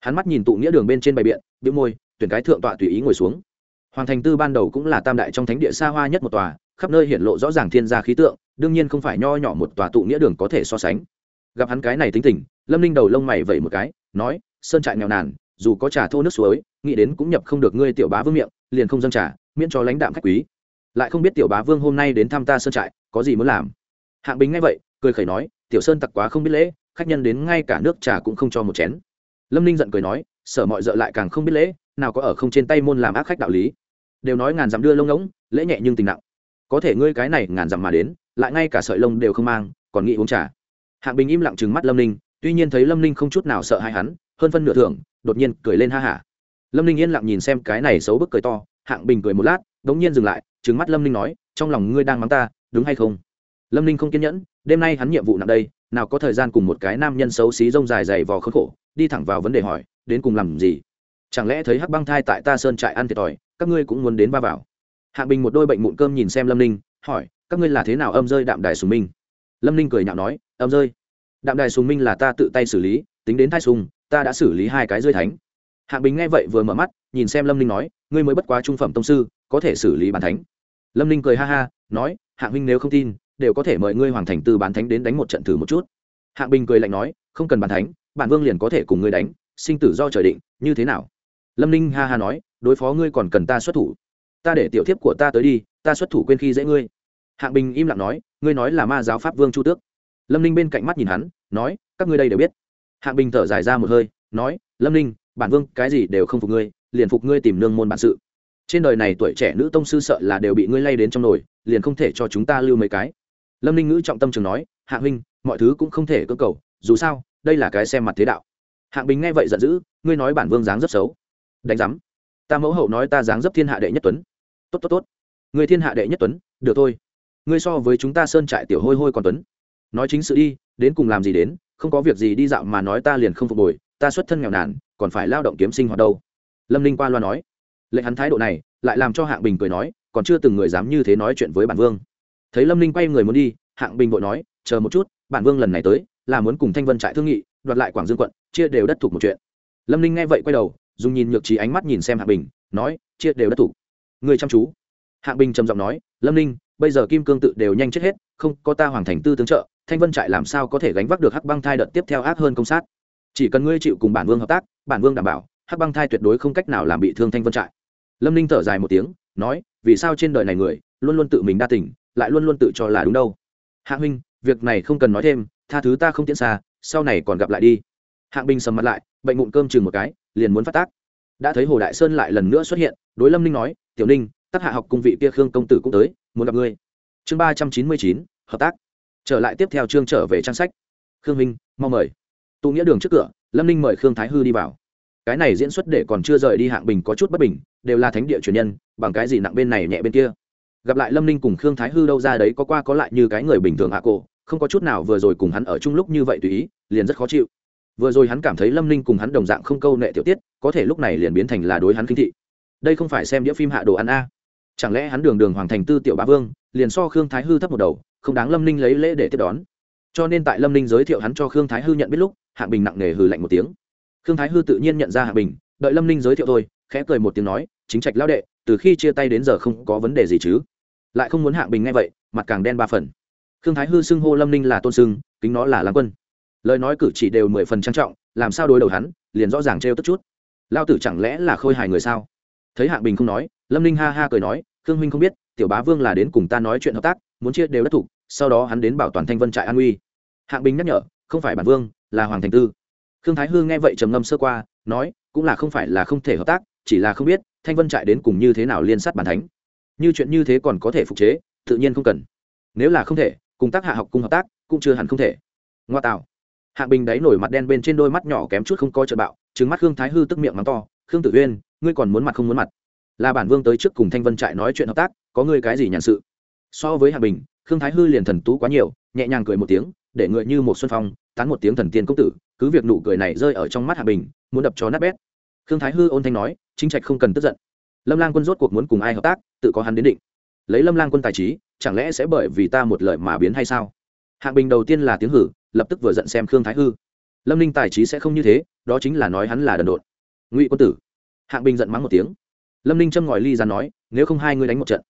Hắn mắt nhìn tụ nghĩa đường bên trên bày biện biếu môi, tuyển cái thượng tọa tùy ý ngồi xuống. Hoàng thành tư ban đầu cũng là tam đại trong thánh địa xa hoa nhất một tòa, khắp nơi hiện lộ rõ ràng thiên gia khí tượng, đương nhiên không phải nho nhỏ một tòa tụ nghĩa đường có thể so sánh. Gặp hắn cái này tính tình, lâm ninh đầu lông mày vẩy một cái, nói, sơn trại nghèo nàn, dù có trà thô nước suối, nghĩ đến cũng nhập không được ngươi tiểu bá vương miệng, liền không dâng trà, miễn cho lãnh đạm khách quý. Lại không biết tiểu bá vương hôm nay đến thăm ta sơn trại, có gì muốn làm? Hạng bính ngay vậy, cười khẩy nói tiểu sơn tặc quá không biết lễ, khách nhân đến ngay cả nước trà cũng không cho một chén. Lâm ninh giận cười nói, sở mọi d lại càng không biết lễ, nào có ở không trên tay môn làm ác khách đạo lý. Đều nói ngàn dặm đưa lông ngỗng, lễ nhẹ nhưng tình nặng. Có thể ngươi cái này ngàn dặm mà đến, lại ngay cả sợi lông đều không mang, còn nghĩ uống trà. Hạng bình im lặng trừng mắt lâm ninh, tuy nhiên thấy lâm ninh không chút nào sợ hãi hắn, hơn phân nửa thưởng, đột nhiên cười lên ha hả. Lâm ninh yên lặng nhìn xem cái này xấu bức cười to, hạng bình cười một lát đ ố n g nhiên dừng lại, trừng mắt lâm ninh nói, trong lòng ngươi đang mắng ta, đúng hay không? Lâm ninh không kiên nhẫn đêm nay hắn nhiệm vụ nặng đây, nào có thời gian cùng một cái nam nhân xấu xí rông dài dày vò khốn khổ, đi thẳng vào vấn đề hỏi, đến cùng làm gì? Chẳng lẽ thấy hắc băng thai tại ta sơn trại ăn thiệt thòi, các ngươi cũng muốn đến va vào? Hạng bình một đôi bệnh mụn cơm nhìn xem lâm ninh, hỏi, các ngươi là thế nào âm rơi đạm đài sùng minh? Lâm ninh cười nhạo nói, âm rơi. Đạm đài sùng minh là ta tự tay xử lý, tính đến thai sùng, ta đã xử lý hai cái rơi thánh. Hạng bình nghe vậy vừa mở mắt, nhìn xem lâm ninh nói, ngươi mới bất quá trung phẩm tông sư, có thể xử lý bản thánh. Lâm ninh cười ha ha, nói, hạng huynh nếu không tin đều có thể mời ngươi hoàng thành tư bán thánh đến đánh một trận thử một chút. Hạng bình cười lạnh nói, không cần bàn thánh, bản vương liền có thể cùng ngươi đánh, sinh tử do trời định, như thế nào? Lâm ninh ha ha nói, đối phó ngươi còn cần ta xuất thủ. Ta để tiểu thiếp của ta tới đi, ta xuất thủ quên khi dễ ngươi. Hạng bình im lặng nói, ngươi nói là ma giáo pháp vương chu tước. Lâm ninh bên cạnh mắt nhìn hắn, nói, các ngươi đây đều biết. Hạng bình thở dài ra một hơi, nói, lâm ninh, bản vương cái gì đều không phục ngươi, liền phục ngươi tìm nương môn bản sự. Trên đời này tuổi trẻ nữ tông sư sợ là đều bị ngươi lay đến trong nồi, liền không thể cho chúng ta lưu mấy cái lâm ninh ngữ trọng tâm trường nói hạng huynh, mọi thứ cũng không thể cơ cầu, dù sao, đây là cái xem mặt thế đạo. Hạng bình nghe vậy giận dữ, ngươi nói bản vương dáng rất xấu. Đánh giám. Ta mẫu hậu nói ta dáng dấp thiên hạ đệ nhất tuấn. Tốt tốt tốt. Người thiên hạ đệ nhất tuấn, được thôi. Ngươi so với chúng ta sơn trại tiểu hôi hôi còn tuấn. Nói chính sự đi, đến cùng làm gì đến, không có việc gì đi dạo mà nói ta liền không phục hồi ta xuất thân nghèo nàn, còn phải lao động kiếm sinh hoạt đâu. Lâm ninh qua loa nói. Lệnh hắn thái độ này, lại làm cho hạng bình cười nói, còn chưa từng người dám như thế nói chuyện với bản vương thấy lâm ninh quay người muốn đi hạng bình vội nói chờ một chút bản vương lần này tới là muốn cùng thanh vân trại thương nghị đoạt lại quảng dương quận chia đều đất thuộc một chuyện. Lâm ninh nghe vậy quay đầu dùng nhìn nhược trí ánh mắt nhìn xem hạng bình nói chia đều đất thuộc, người chăm chú. Hạng bình trầm giọng nói lâm ninh bây giờ kim cương tự đều nhanh chết hết không có ta hoàng thành tư tướng trợ thanh vân trại làm sao có thể gánh vác được hắc băng thai đợt tiếp theo ác hơn công sát? Chỉ cần ngươi chịu cùng bản vương hợp tác bản vương đảm bảo hắc băng thai tuyệt đối không cách nào làm bị thương thanh vân trại. Lâm ninh thở dài một tiếng nói vì sao trên đời này người luôn luôn tự mình đa tình lại luôn luôn tự cho là đúng đâu. Hạ huynh, việc này không cần nói thêm, tha thứ ta không tiễn xa, sau này còn gặp lại đi. Hạng bình sầm mặt lại, bệnh ngụm cơm chừng một cái, liền muốn phát tác. Đã thấy hồ đại sơn lại lần nữa xuất hiện, đối lâm ninh nói, tiểu ninh tác hạ học cung vị kia khương công tử cũng tới, muốn gặp ngươi. Chương ba trăm chín mươi chín, hợp tác. Trở lại tiếp theo chương trở về trang sách. Khương minh mong mời. Tụ nghĩa đường trước cửa, lâm ninh mời khương thái hư đi vào. Cái này diễn xuất để còn chưa rời đi hạng bình có chút bất bình, đều là thánh địa truyền nhân, bằng cái gì nặng bên này nhẹ bên kia? Gặp lại lâm ninh cùng khương thái hư đâu ra đấy có qua có lại như cái người bình thường hạ cổ, không có chút nào vừa rồi cùng hắn ở chung lúc như vậy tùy ý, liền rất khó chịu. Vừa rồi hắn cảm thấy lâm ninh cùng hắn đồng dạng không câu nệ tiểu tiết, có thể lúc này liền biến thành là đối hắn kinh thị. Đây không phải xem đĩa phim hạ đồ ăn a. Chẳng lẽ hắn đường đường hoàng thành tư tiểu bá vương, liền so khương thái hư thấp một đầu, không đáng lâm ninh lấy lễ để tiếp đón. Cho nên tại lâm ninh giới thiệu hắn cho khương thái hư nhận biết lúc, hạng bình nặng nề hừ lạnh một tiếng. Khương thái hư tự nhiên nhận ra hạng bình, đợi lâm ninh giới thiệu thôi, khẽ cười một tiếng nói, chính trạch lao đệ, từ khi chia tay đến giờ không có vấn đề gì chứ? Lại không muốn hạng bình nghe vậy, mặt càng đen ba phần. Khương thái hư xưng hô lâm ninh là tôn xưng, kính nó là lãng quân. Lời nói cử chỉ đều mười phần trang trọng, làm sao đối đầu hắn, liền rõ ràng trêu tức chút. Lao tử chẳng lẽ là khôi hài người sao? Thấy hạng bình không nói, lâm ninh ha ha cười nói, khương huynh không biết, tiểu bá vương là đến cùng ta nói chuyện hợp tác, muốn chia đều đất thủ sau đó hắn đến bảo toàn thanh vân trại an uy. Hạng bình nhắc nhở, không phải bản vương, là hoàng thành tư. Khương thái hư nghe vậy trầm ngâm sơ qua, nói, cũng là không phải là không thể hợp tác, chỉ là không biết, thanh vân trại đến cùng như thế nào liên sát bản thánh như chuyện như thế còn có thể phục chế, tự nhiên không cần. Nếu là không thể, cùng tác hạ học cùng hợp tác, cũng chưa hẳn không thể. Ngoa tạo. Hạ bình đáy nổi mặt đen bên trên đôi mắt nhỏ kém chút không coi trợ bạo trứng mắt khương thái hư tức miệng mắng to, khương tử uyên, ngươi còn muốn mặt không muốn mặt? Là bản vương tới trước cùng thanh vân trại nói chuyện hợp tác, có ngươi cái gì nhàn sự? So với hạ bình, khương thái hư liền thần tú quá nhiều, nhẹ nhàng cười một tiếng, để người như một xuân phong, tán một tiếng thần tiên công tử, cứ việc nụ cười này rơi ở trong mắt hạ bình, muốn đập cho nát bét. Khương thái hư ôn thanh nói, chính trạch không cần tức giận lâm lang quân rốt cuộc muốn cùng ai hợp tác, tự có hắn đến định. Lấy lâm lang quân tài trí, chẳng lẽ sẽ bởi vì ta một lời mà biến hay sao? Hạng bình đầu tiên là tiếng hử, lập tức vừa giận xem khương thái hư. Lâm ninh tài trí sẽ không như thế, đó chính là nói hắn là đần độn. Ngụy quân tử. Hạng bình giận mắng một tiếng. Lâm ninh châm ngòi ly ra nói, nếu không hai ngươi đánh một trận.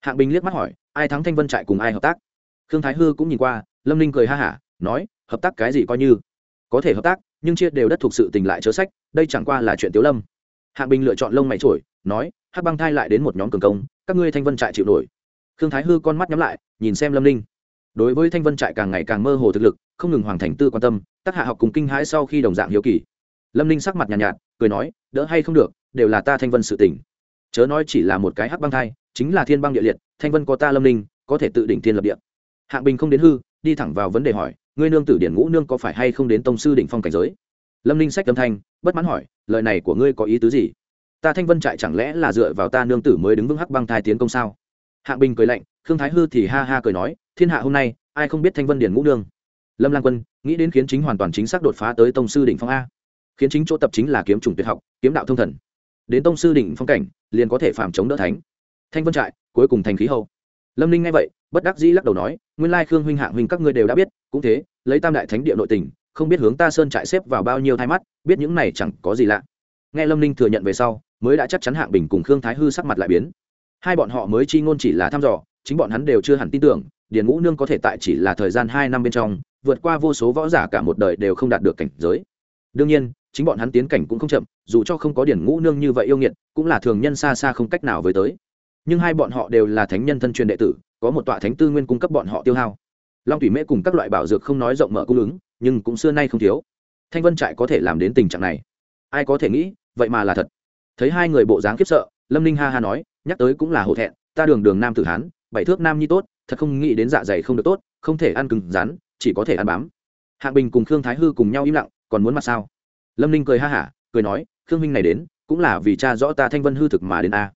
Hạng bình liếc mắt hỏi, ai thắng thanh vân trại cùng ai hợp tác? Khương thái hư cũng nhìn qua, lâm ninh cười ha hả, nói, hợp tác cái gì coi như. Có thể hợp tác, nhưng chia đều đất thuộc sự tình lại chớ sách, đây chẳng qua là chuyện tiếu lâm. Hạng bình lựa chọn lông mày trổi nói hắc băng thai lại đến một nhóm cường công các ngươi thanh vân trại chịu nổi. Khương thái hư con mắt nhắm lại nhìn xem lâm ninh. Đối với thanh vân trại càng ngày càng mơ hồ thực lực không ngừng hoàng thành tư quan tâm tác hạ học cùng kinh hãi sau khi đồng dạng hiếu kỳ. Lâm ninh sắc mặt nhàn nhạt, nhạt cười nói đỡ hay không được đều là ta thanh vân sự tỉnh chớ nói chỉ là một cái hắc băng thai chính là thiên băng địa liệt thanh vân có ta lâm ninh có thể tự đỉnh thiên lập địa. Hạng bình không đến hư đi thẳng vào vấn đề hỏi ngươi nương tử điển ngũ nương có phải hay không đến tông sư đỉnh phong cảnh giới? Lâm ninh sách âm thanh bất mãn hỏi lời này của ngươi có ý tứ gì? Ta thanh vân trại chẳng lẽ là dựa vào ta nương tử mới đứng vững hắc băng thai tiến công sao? Hạng bình cười lạnh, khương thái hư thì ha ha cười nói, thiên hạ hôm nay, ai không biết thanh vân Điền ngũ nương? Lâm lang quân, nghĩ đến khiến chính hoàn toàn chính xác đột phá tới tông sư đỉnh phong a. Khiến chính chỗ tập chính là kiếm chủng tuyệt học, kiếm đạo thông thần. Đến tông sư đỉnh phong cảnh, liền có thể phạm chống đỡ thánh. Thanh vân trại, cuối cùng thành khí hậu. Lâm ninh nghe vậy, bất đắc dĩ lắc đầu nói, nguyên lai khương huynh hạ huynh các ngươi đều đã biết, cũng thế, lấy tam đại thánh địa nội tình, không biết hướng ta sơn trại xếp vào bao nhiêu thai mắt, biết những này chẳng có gì lạ nghe lâm ninh thừa nhận về sau, mới đã chắc chắn hạng bình cùng khương thái hư sắc mặt lại biến. Hai bọn họ mới chi ngôn chỉ là thăm dò, chính bọn hắn đều chưa hẳn tin tưởng, điền ngũ nương có thể tại chỉ là thời gian hai năm bên trong, vượt qua vô số võ giả cả một đời đều không đạt được cảnh giới. Đương nhiên, chính bọn hắn tiến cảnh cũng không chậm, dù cho không có điển ngũ nương như vậy yêu nghiệt, cũng là thường nhân xa xa không cách nào với tới. Nhưng hai bọn họ đều là thánh nhân thân truyền đệ tử, có một tọa thánh tư nguyên cung cấp bọn họ tiêu hao. Long thủy mễ cùng các loại bảo dược không nói rộng mở cung ứng, nhưng cũng xưa nay không thiếu. Thanh vân trại có thể làm đến tình trạng này. Ai có thể nghĩ vậy mà là thật. Thấy hai người bộ dáng khiếp sợ, lâm ninh ha ha nói, nhắc tới cũng là hổ thẹn, ta đường đường nam tử hán, bảy thước nam nhi tốt, thật không nghĩ đến dạ dày không được tốt, không thể ăn cứng rắn, chỉ có thể ăn bám. Hạng bình cùng khương thái hư cùng nhau im lặng, còn muốn mặt sao? Lâm ninh cười ha hả, cười nói, khương minh này đến, cũng là vì cha rõ ta thanh vân hư thực mà đến a.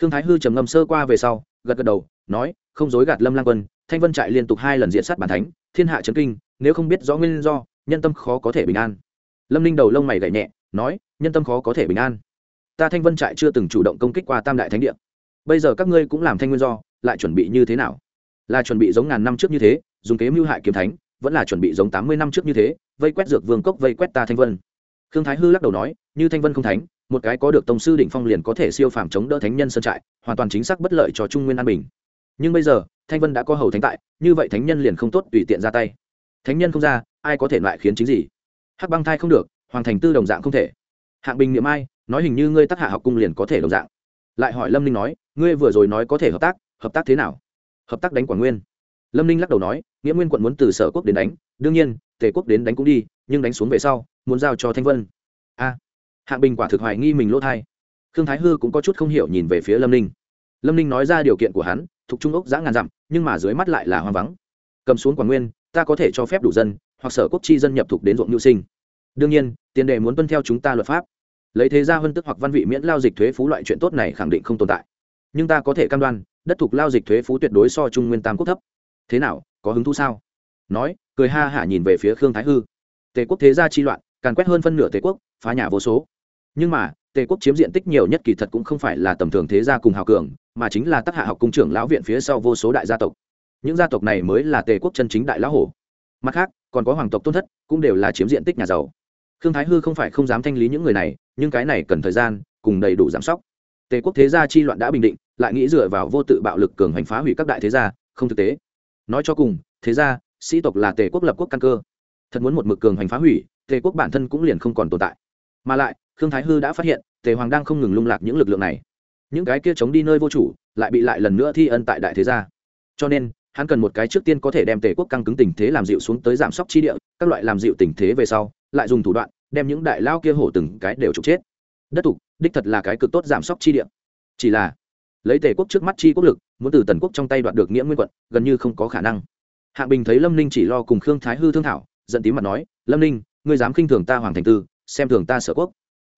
Khương thái hư trầm ngâm sơ qua về sau, gật gật đầu, nói, không dối gạt lâm lang quân, thanh vân trại liên tục hai lần diện sát bản thánh, thiên hạ trấn kinh, nếu không biết rõ nguyên do, nhân tâm khó có thể bình an. Lâm ninh đầu lông mày gậy nhẹ nói, nhân tâm khó có thể bình an. Ta thanh vân trại chưa từng chủ động công kích qua tam đại thánh địa. Bây giờ các ngươi cũng làm thanh nguyên do, lại chuẩn bị như thế nào? Là chuẩn bị giống ngàn năm trước như thế, dùng kế mưu hại kiếm thánh, vẫn là chuẩn bị giống tám mươi năm trước như thế, vây quét dược vương cốc, vây quét ta thanh vân. Khương thái hư lắc đầu nói, như thanh vân không thánh, một cái có được tông sư đỉnh phong liền có thể siêu phàm chống đỡ thánh nhân sơn trại, hoàn toàn chính xác bất lợi cho trung nguyên an bình. Nhưng bây giờ, thanh vân đã có hầu thánh tại, như vậy thánh nhân liền không tốt tùy tiện ra tay. Thánh nhân không ra, ai có thể lại khiến chính gì? Hắc băng thai không được hoàng thành tư đồng dạng không thể. Hạng bình niệm ai, nói hình như ngươi tác hạ học cung liền có thể đồng dạng. Lại hỏi lâm ninh nói, ngươi vừa rồi nói có thể hợp tác hợp tác thế nào? Hợp tác đánh quảng nguyên. Lâm ninh lắc đầu nói, nghĩa nguyên quận muốn từ sở quốc đến đánh, đương nhiên, tề quốc đến đánh cũng đi, nhưng đánh xuống về sau, muốn giao cho thanh vân. A. Hạng bình quả thực hoài nghi mình lỗ thai. Khương thái hư cũng có chút không hiểu nhìn về phía lâm ninh. Lâm ninh nói ra điều kiện của hắn, thuộc trung ốc giã ngàn dặm, nhưng mà dưới mắt lại là hoang vắng. Cầm xuống quảng nguyên, ta có thể cho phép đủ dân, hoặc sở quốc chi dân nhập thuộc đến ruộng nhu sinh đương nhiên, tiền đề muốn tuân theo chúng ta luật pháp. Lấy thế ra hơn tức hoặc văn vị miễn lao dịch thuế phú loại chuyện tốt này khẳng định không tồn tại. Nhưng ta có thể cam đoan, đất thuộc lao dịch thuế phú tuyệt đối so trung nguyên tam quốc thấp. Thế nào, có hứng thú sao? Nói, cười ha hả nhìn về phía khương thái hư. Tề quốc thế gia chi loạn, càn quét hơn phân nửa tề quốc, phá nhà vô số. Nhưng mà, tề quốc chiếm diện tích nhiều nhất kỳ thật cũng không phải là tầm thường thế gia cùng hào cường, mà chính là tác hạ học cung trưởng lão viện phía sau vô số đại gia tộc. Những gia tộc này mới là tề quốc chân chính đại lão hổ. Mặt khác, còn có hoàng tộc tôn thất, cũng đều là chiếm diện tích nhà giàu khương thái hư không phải không dám thanh lý những người này, nhưng cái này cần thời gian, cùng đầy đủ giám sóc. Tề quốc thế gia chi loạn đã bình định, lại nghĩ dựa vào vô tự bạo lực cường hành phá hủy các đại thế gia, không thực tế. Nói cho cùng, thế gia, sĩ tộc là tề quốc lập quốc căn cơ. Thật muốn một mực cường hành phá hủy, tề quốc bản thân cũng liền không còn tồn tại. Mà lại, khương thái hư đã phát hiện, tề hoàng đang không ngừng lung lạc những lực lượng này. Những cái kia chống đi nơi vô chủ, lại bị lại lần nữa thi ân tại đại thế gia. Cho nên hắn cần một cái trước tiên có thể đem tề quốc căng cứng tình thế làm dịu xuống tới giảm sóc chi địa, các loại làm dịu tình thế về sau, lại dùng thủ đoạn, đem những đại lao kia hổ từng cái đều trục chết. Đất thục đích thật là cái cực tốt giảm sóc chi địa. Chỉ là, lấy tề quốc trước mắt chi quốc lực, muốn từ tần quốc trong tay đoạt được nghĩa nguyên quận, gần như không có khả năng. Hạng bình thấy lâm ninh chỉ lo cùng khương thái hư thương thảo, giận tím mặt nói, lâm ninh, ngươi dám khinh thường ta hoàng thành tư, xem thường ta sở quốc.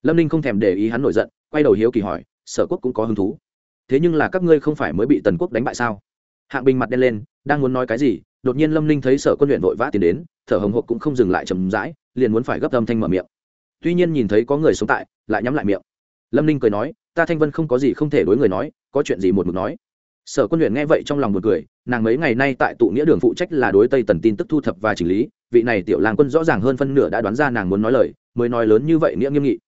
Lâm ninh không thèm để ý hắn nổi giận, quay đầu hiếu kỳ hỏi, sở quốc cũng có hứng thú. Thế nhưng là các ngươi không phải mới bị tần quốc đánh bại sao? Hạng bình mặt đen lên, đang muốn nói cái gì, đột nhiên lâm ninh thấy sở quân luyện vội vã tiến đến, thở hồng hộc cũng không dừng lại chầm rãi, liền muốn phải gấp âm thanh mở miệng. Tuy nhiên nhìn thấy có người sống tại, lại nhắm lại miệng. Lâm ninh cười nói, ta thanh vân không có gì không thể đối người nói, có chuyện gì một mực nói. Sở quân luyện nghe vậy trong lòng một cười, nàng mấy ngày nay tại tụ nghĩa đường phụ trách là đối tây tần tin tức thu thập và chỉnh lý, vị này tiểu làng quân rõ ràng hơn phân nửa đã đoán ra nàng muốn nói lời, mới nói lớn như vậy nghĩa nghiêm nghị.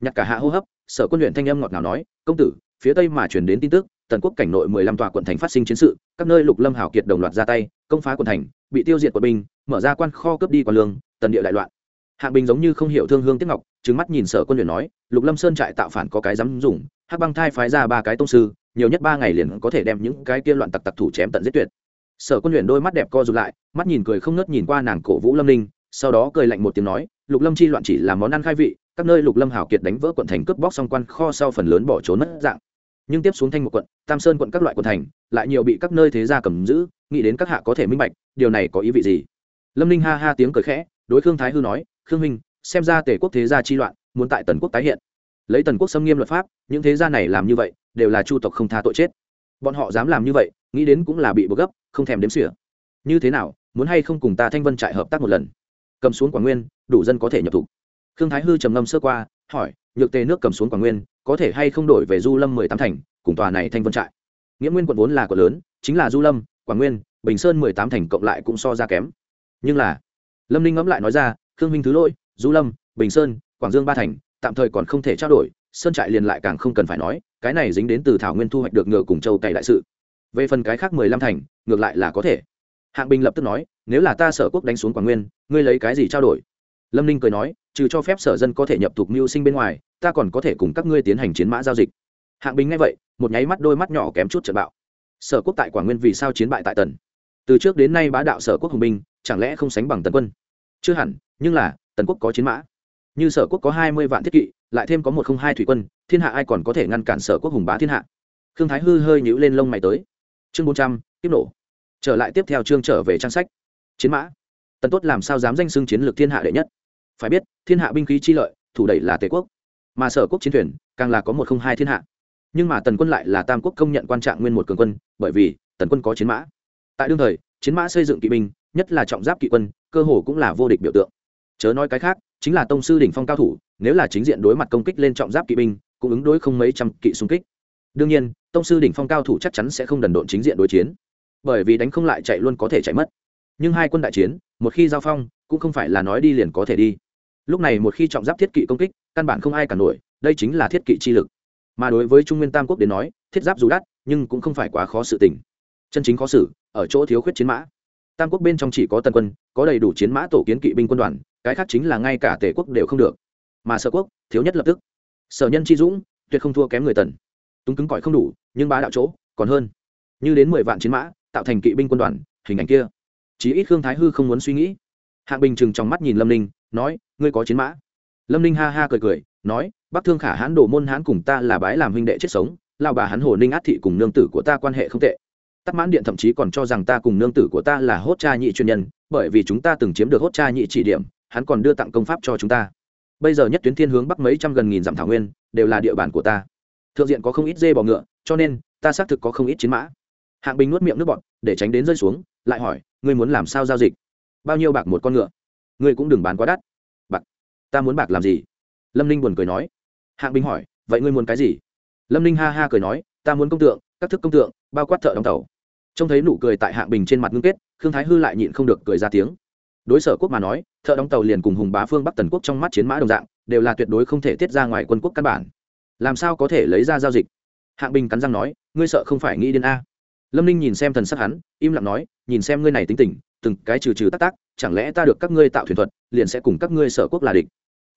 Nhặt cả hạ hô hấp, sở quân luyện thanh âm ngọt ngào nói, công tử, phía tây mà truyền đến tin tức tần quốc cảnh nội mười lăm tòa quận thành phát sinh chiến sự, các nơi lục lâm hảo kiệt đồng loạt ra tay, công phá quận thành, bị tiêu diệt quận binh, mở ra quan kho cướp đi quan lương, tần địa đại loạn. Hạng bình giống như không hiểu thương hương tiếc ngọc trứng mắt nhìn sở quân luyện nói, lục lâm sơn trại tạo phản có cái dám dùng, hắc băng thai phái ra ba cái tông sư, nhiều nhất ba ngày liền có thể đem những cái kia loạn tặc tặc thủ chém tận giết tuyệt. Sở quân luyện đôi mắt đẹp co rụt lại, mắt nhìn cười không ngớt nhìn qua nàng cổ vũ lâm ninh, sau đó cười lạnh một tiếng nói, lục lâm chi loạn chỉ là món ăn khai vị, các nơi lục lâm hảo kiệt đánh vỡ quận thành cướp bóc xong quan kho sau phần lớn bỏ trốn mất dạng nhưng tiếp xuống thanh một quận, tam sơn quận các loại quận thành, lại nhiều bị các nơi thế gia cầm giữ, nghĩ đến các hạ có thể minh bạch, điều này có ý vị gì? Lâm ninh ha ha tiếng cười khẽ, đối khương thái hư nói, khương minh xem ra tể quốc thế gia chi loạn, muốn tại tần quốc tái hiện. Lấy tần quốc xâm nghiêm luật pháp, những thế gia này làm như vậy, đều là chu tộc không tha tội chết. Bọn họ dám làm như vậy, nghĩ đến cũng là bị bức gấp, không thèm đếm xỉa. Như thế nào, muốn hay không cùng ta thanh vân trại hợp tác một lần? Cầm xuống quảng nguyên, đủ dân có thể nhập thủ. Khương thái hư trầm ngâm sơ qua hỏi, nhược tề nước cầm xuống quảng nguyên, có thể hay không đổi về du lâm mười tám thành, cùng tòa này thanh vân trại? Nghĩa nguyên quận vốn là quận lớn, chính là du lâm, quảng nguyên, bình sơn mười tám thành cộng lại cũng so ra kém. Nhưng là, lâm ninh ngẫm lại nói ra, khương minh thứ lỗi, du lâm, bình sơn, quảng dương ba thành, tạm thời còn không thể trao đổi, sơn trại liền lại càng không cần phải nói, cái này dính đến từ thảo nguyên thu hoạch được ngựa cùng châu cày đại sự. Về phần cái khác mười lăm thành, ngược lại là có thể. Hạng bình lập tức nói, nếu là ta sở quốc đánh xuống quảng nguyên, ngươi lấy cái gì trao đổi? Lâm ninh cười nói trừ cho phép sở dân có thể nhập thuộc mưu sinh bên ngoài, ta còn có thể cùng các ngươi tiến hành chiến mã giao dịch. Hạng bình nghe vậy, một nháy mắt đôi mắt nhỏ kém chút trận bạo. Sở quốc tại quảng nguyên vì sao chiến bại tại tần? Từ trước đến nay bá đạo sở quốc hùng binh, chẳng lẽ không sánh bằng tần quân? Chưa hẳn, nhưng là, tần quốc có chiến mã. Như sở quốc có hai mươi vạn thiết kỵ, lại thêm có một không hai thủy quân, thiên hạ ai còn có thể ngăn cản sở quốc hùng bá thiên hạ? Khương thái hư hơi nhũ lên lông mày tới. Chương bốn trăm, tiếp nổ. Trở lại tiếp theo chương trở về trang sách. Chiến mã. Tần tốt làm sao dám danh xưng chiến lược thiên hạ đệ nhất? Phải biết, thiên hạ binh khí chi lợi, thủ đẩy là tề quốc. Mà sở quốc chiến thuyền, càng là có một không hai thiên hạ. Nhưng mà tần quân lại là tam quốc công nhận quan trạng nguyên một cường quân, bởi vì tần quân có chiến mã. Tại đương thời, chiến mã xây dựng kỵ binh, nhất là trọng giáp kỵ quân, cơ hồ cũng là vô địch biểu tượng. Chớ nói cái khác, chính là tông sư đỉnh phong cao thủ, nếu là chính diện đối mặt công kích lên trọng giáp kỵ binh, cũng ứng đối không mấy trăm kỵ xung kích. Đương nhiên, tông sư đỉnh phong cao thủ chắc chắn sẽ không đần độn chính diện đối chiến, bởi vì đánh không lại chạy luôn có thể chạy mất. Nhưng hai quân đại chiến, một khi giao phong, cũng không phải là nói đi liền có thể đi lúc này một khi trọng giáp thiết kỵ công kích, căn bản không ai cả nổi, đây chính là thiết kỵ chi lực. Mà đối với trung nguyên tam quốc đến nói, thiết giáp dù đắt, nhưng cũng không phải quá khó sự tình. Chân chính khó xử, ở chỗ thiếu khuyết chiến mã. Tam quốc bên trong chỉ có tần quân, có đầy đủ chiến mã tổ kiến kỵ binh quân đoàn, cái khác chính là ngay cả tể quốc đều không được. Mà sở quốc, thiếu nhất lập tức. Sở nhân chi dũng, tuyệt không thua kém người tần. Túng cứng cỏi không đủ, nhưng bá đạo chỗ, còn hơn. Như đến mười vạn chiến mã, tạo thành kỵ binh quân đoàn, hình ảnh kia. Chí ít khương thái hư không muốn suy nghĩ hạng bình chừng trong mắt nhìn lâm ninh, nói, ngươi có chiến mã? Lâm ninh ha ha cười cười, nói, bắc thương khả hãn đồ môn hãn cùng ta là bái làm huynh đệ chết sống lao bà hắn hồ ninh át thị cùng nương tử của ta quan hệ không tệ. Tắc mãn điện thậm chí còn cho rằng ta cùng nương tử của ta là hốt cha nhị chuyên nhân, bởi vì chúng ta từng chiếm được hốt cha nhị chỉ điểm, hắn còn đưa tặng công pháp cho chúng ta. Bây giờ nhất tuyến thiên hướng bắc mấy trăm gần nghìn dặm thảo nguyên, đều là địa bàn của ta. Thượng diện có không ít dê bò ngựa, cho nên, ta xác thực có không ít chiến mã. Hạng bình nuốt miệng nước bọt, để tránh đến rơi xuống, lại hỏi, ngươi muốn làm sao giao dịch? Bao nhiêu bạc một con ngựa? Ngươi cũng đừng bán quá đắt. Bạc. Ta muốn bạc làm gì? Lâm ninh buồn cười nói. Hạng bình hỏi, vậy ngươi muốn cái gì? Lâm ninh ha ha cười nói, ta muốn công tượng, các thức công tượng, bao quát thợ đóng tàu. Trông thấy nụ cười tại hạng bình trên mặt ngưng kết, khương thái hư lại nhịn không được cười ra tiếng. Đối sở quốc mà nói, thợ đóng tàu liền cùng hùng bá phương bắc tần quốc trong mắt chiến mã đồng dạng, đều là tuyệt đối không thể tiết ra ngoài quân quốc căn bản. Làm sao có thể lấy ra giao dịch? Hạng bình cắn răng nói, ngươi sợ không phải nghĩ đến a lâm ninh nhìn xem thần sắc hắn, im lặng nói, nhìn xem ngươi này tính tình, từng cái trừ trừ tác tác chẳng lẽ ta được các ngươi tạo thuyền thuật, liền sẽ cùng các ngươi sở quốc là địch?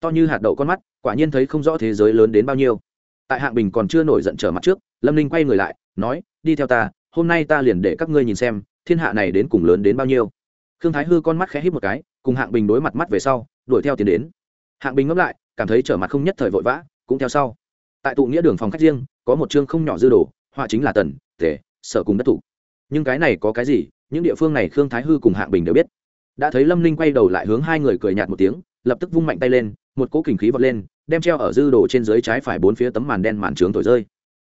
To như hạt đậu con mắt, quả nhiên thấy không rõ thế giới lớn đến bao nhiêu. Tại hạng bình còn chưa nổi giận trở mặt trước, lâm ninh quay người lại, nói, đi theo ta, hôm nay ta liền để các ngươi nhìn xem, thiên hạ này đến cùng lớn đến bao nhiêu. Khương thái hư con mắt khẽ hít một cái, cùng hạng bình đối mặt mắt về sau, đuổi theo tiến đến. Hạng bình ngẫm lại, cảm thấy trở mặt không nhất thời vội vã, cũng theo sau. Tại tụ nghĩa đường phòng khách riêng, có một chương không nhỏ dư đồ, họa chính là tần tể sở cùng đất thủ. Nhưng cái này có cái gì, những địa phương này khương thái hư cùng hạng bình đều biết. Đã thấy lâm linh quay đầu lại hướng hai người cười nhạt một tiếng, lập tức vung mạnh tay lên, một cỗ kình khí vọt lên, đem treo ở dư đồ trên dưới trái phải bốn phía tấm màn đen màn trướng thổi rơi.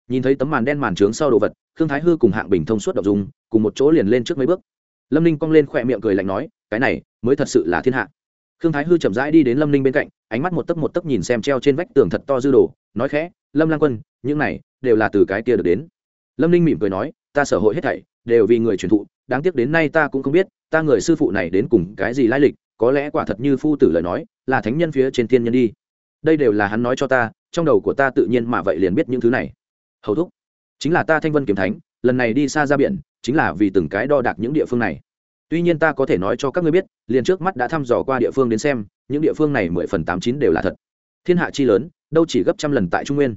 Nhìn thấy tấm màn đen màn trướng sau đồ vật, khương thái hư cùng hạng bình thông suốt đ ộ n g dùng cùng một chỗ liền lên trước mấy bước. Lâm ninh cong lên khỏe miệng cười lạnh nói, cái này, mới thật sự là thiên hạ. Khương thái hư chậm rãi đi đến lâm ninh bên cạnh, ánh mắt một tấc một tấc nhìn xem treo trên vách tường thật to dư đồ, nói khẽ, lâm lang quân, những này đều là từ cái kia được đến. Lâm ninh mỉm cười nói ta sở hội hết thảy, đều vì người truyền thụ, đáng tiếc đến nay ta cũng không biết, ta người sư phụ này đến cùng cái gì lai lịch, có lẽ quả thật như phu tử lời nói, là thánh nhân phía trên thiên nhân đi. Đây đều là hắn nói cho ta, trong đầu của ta tự nhiên mà vậy liền biết những thứ này. Hầu thúc, chính là ta thanh vân kiếm thánh, lần này đi xa ra biển, chính là vì từng cái đo đạc những địa phương này. Tuy nhiên ta có thể nói cho các ngươi biết, liền trước mắt đã thăm dò qua địa phương đến xem, những địa phương này mười phần tám chín đều là thật. Thiên hạ chi lớn, đâu chỉ gấp trăm lần tại trung nguyên.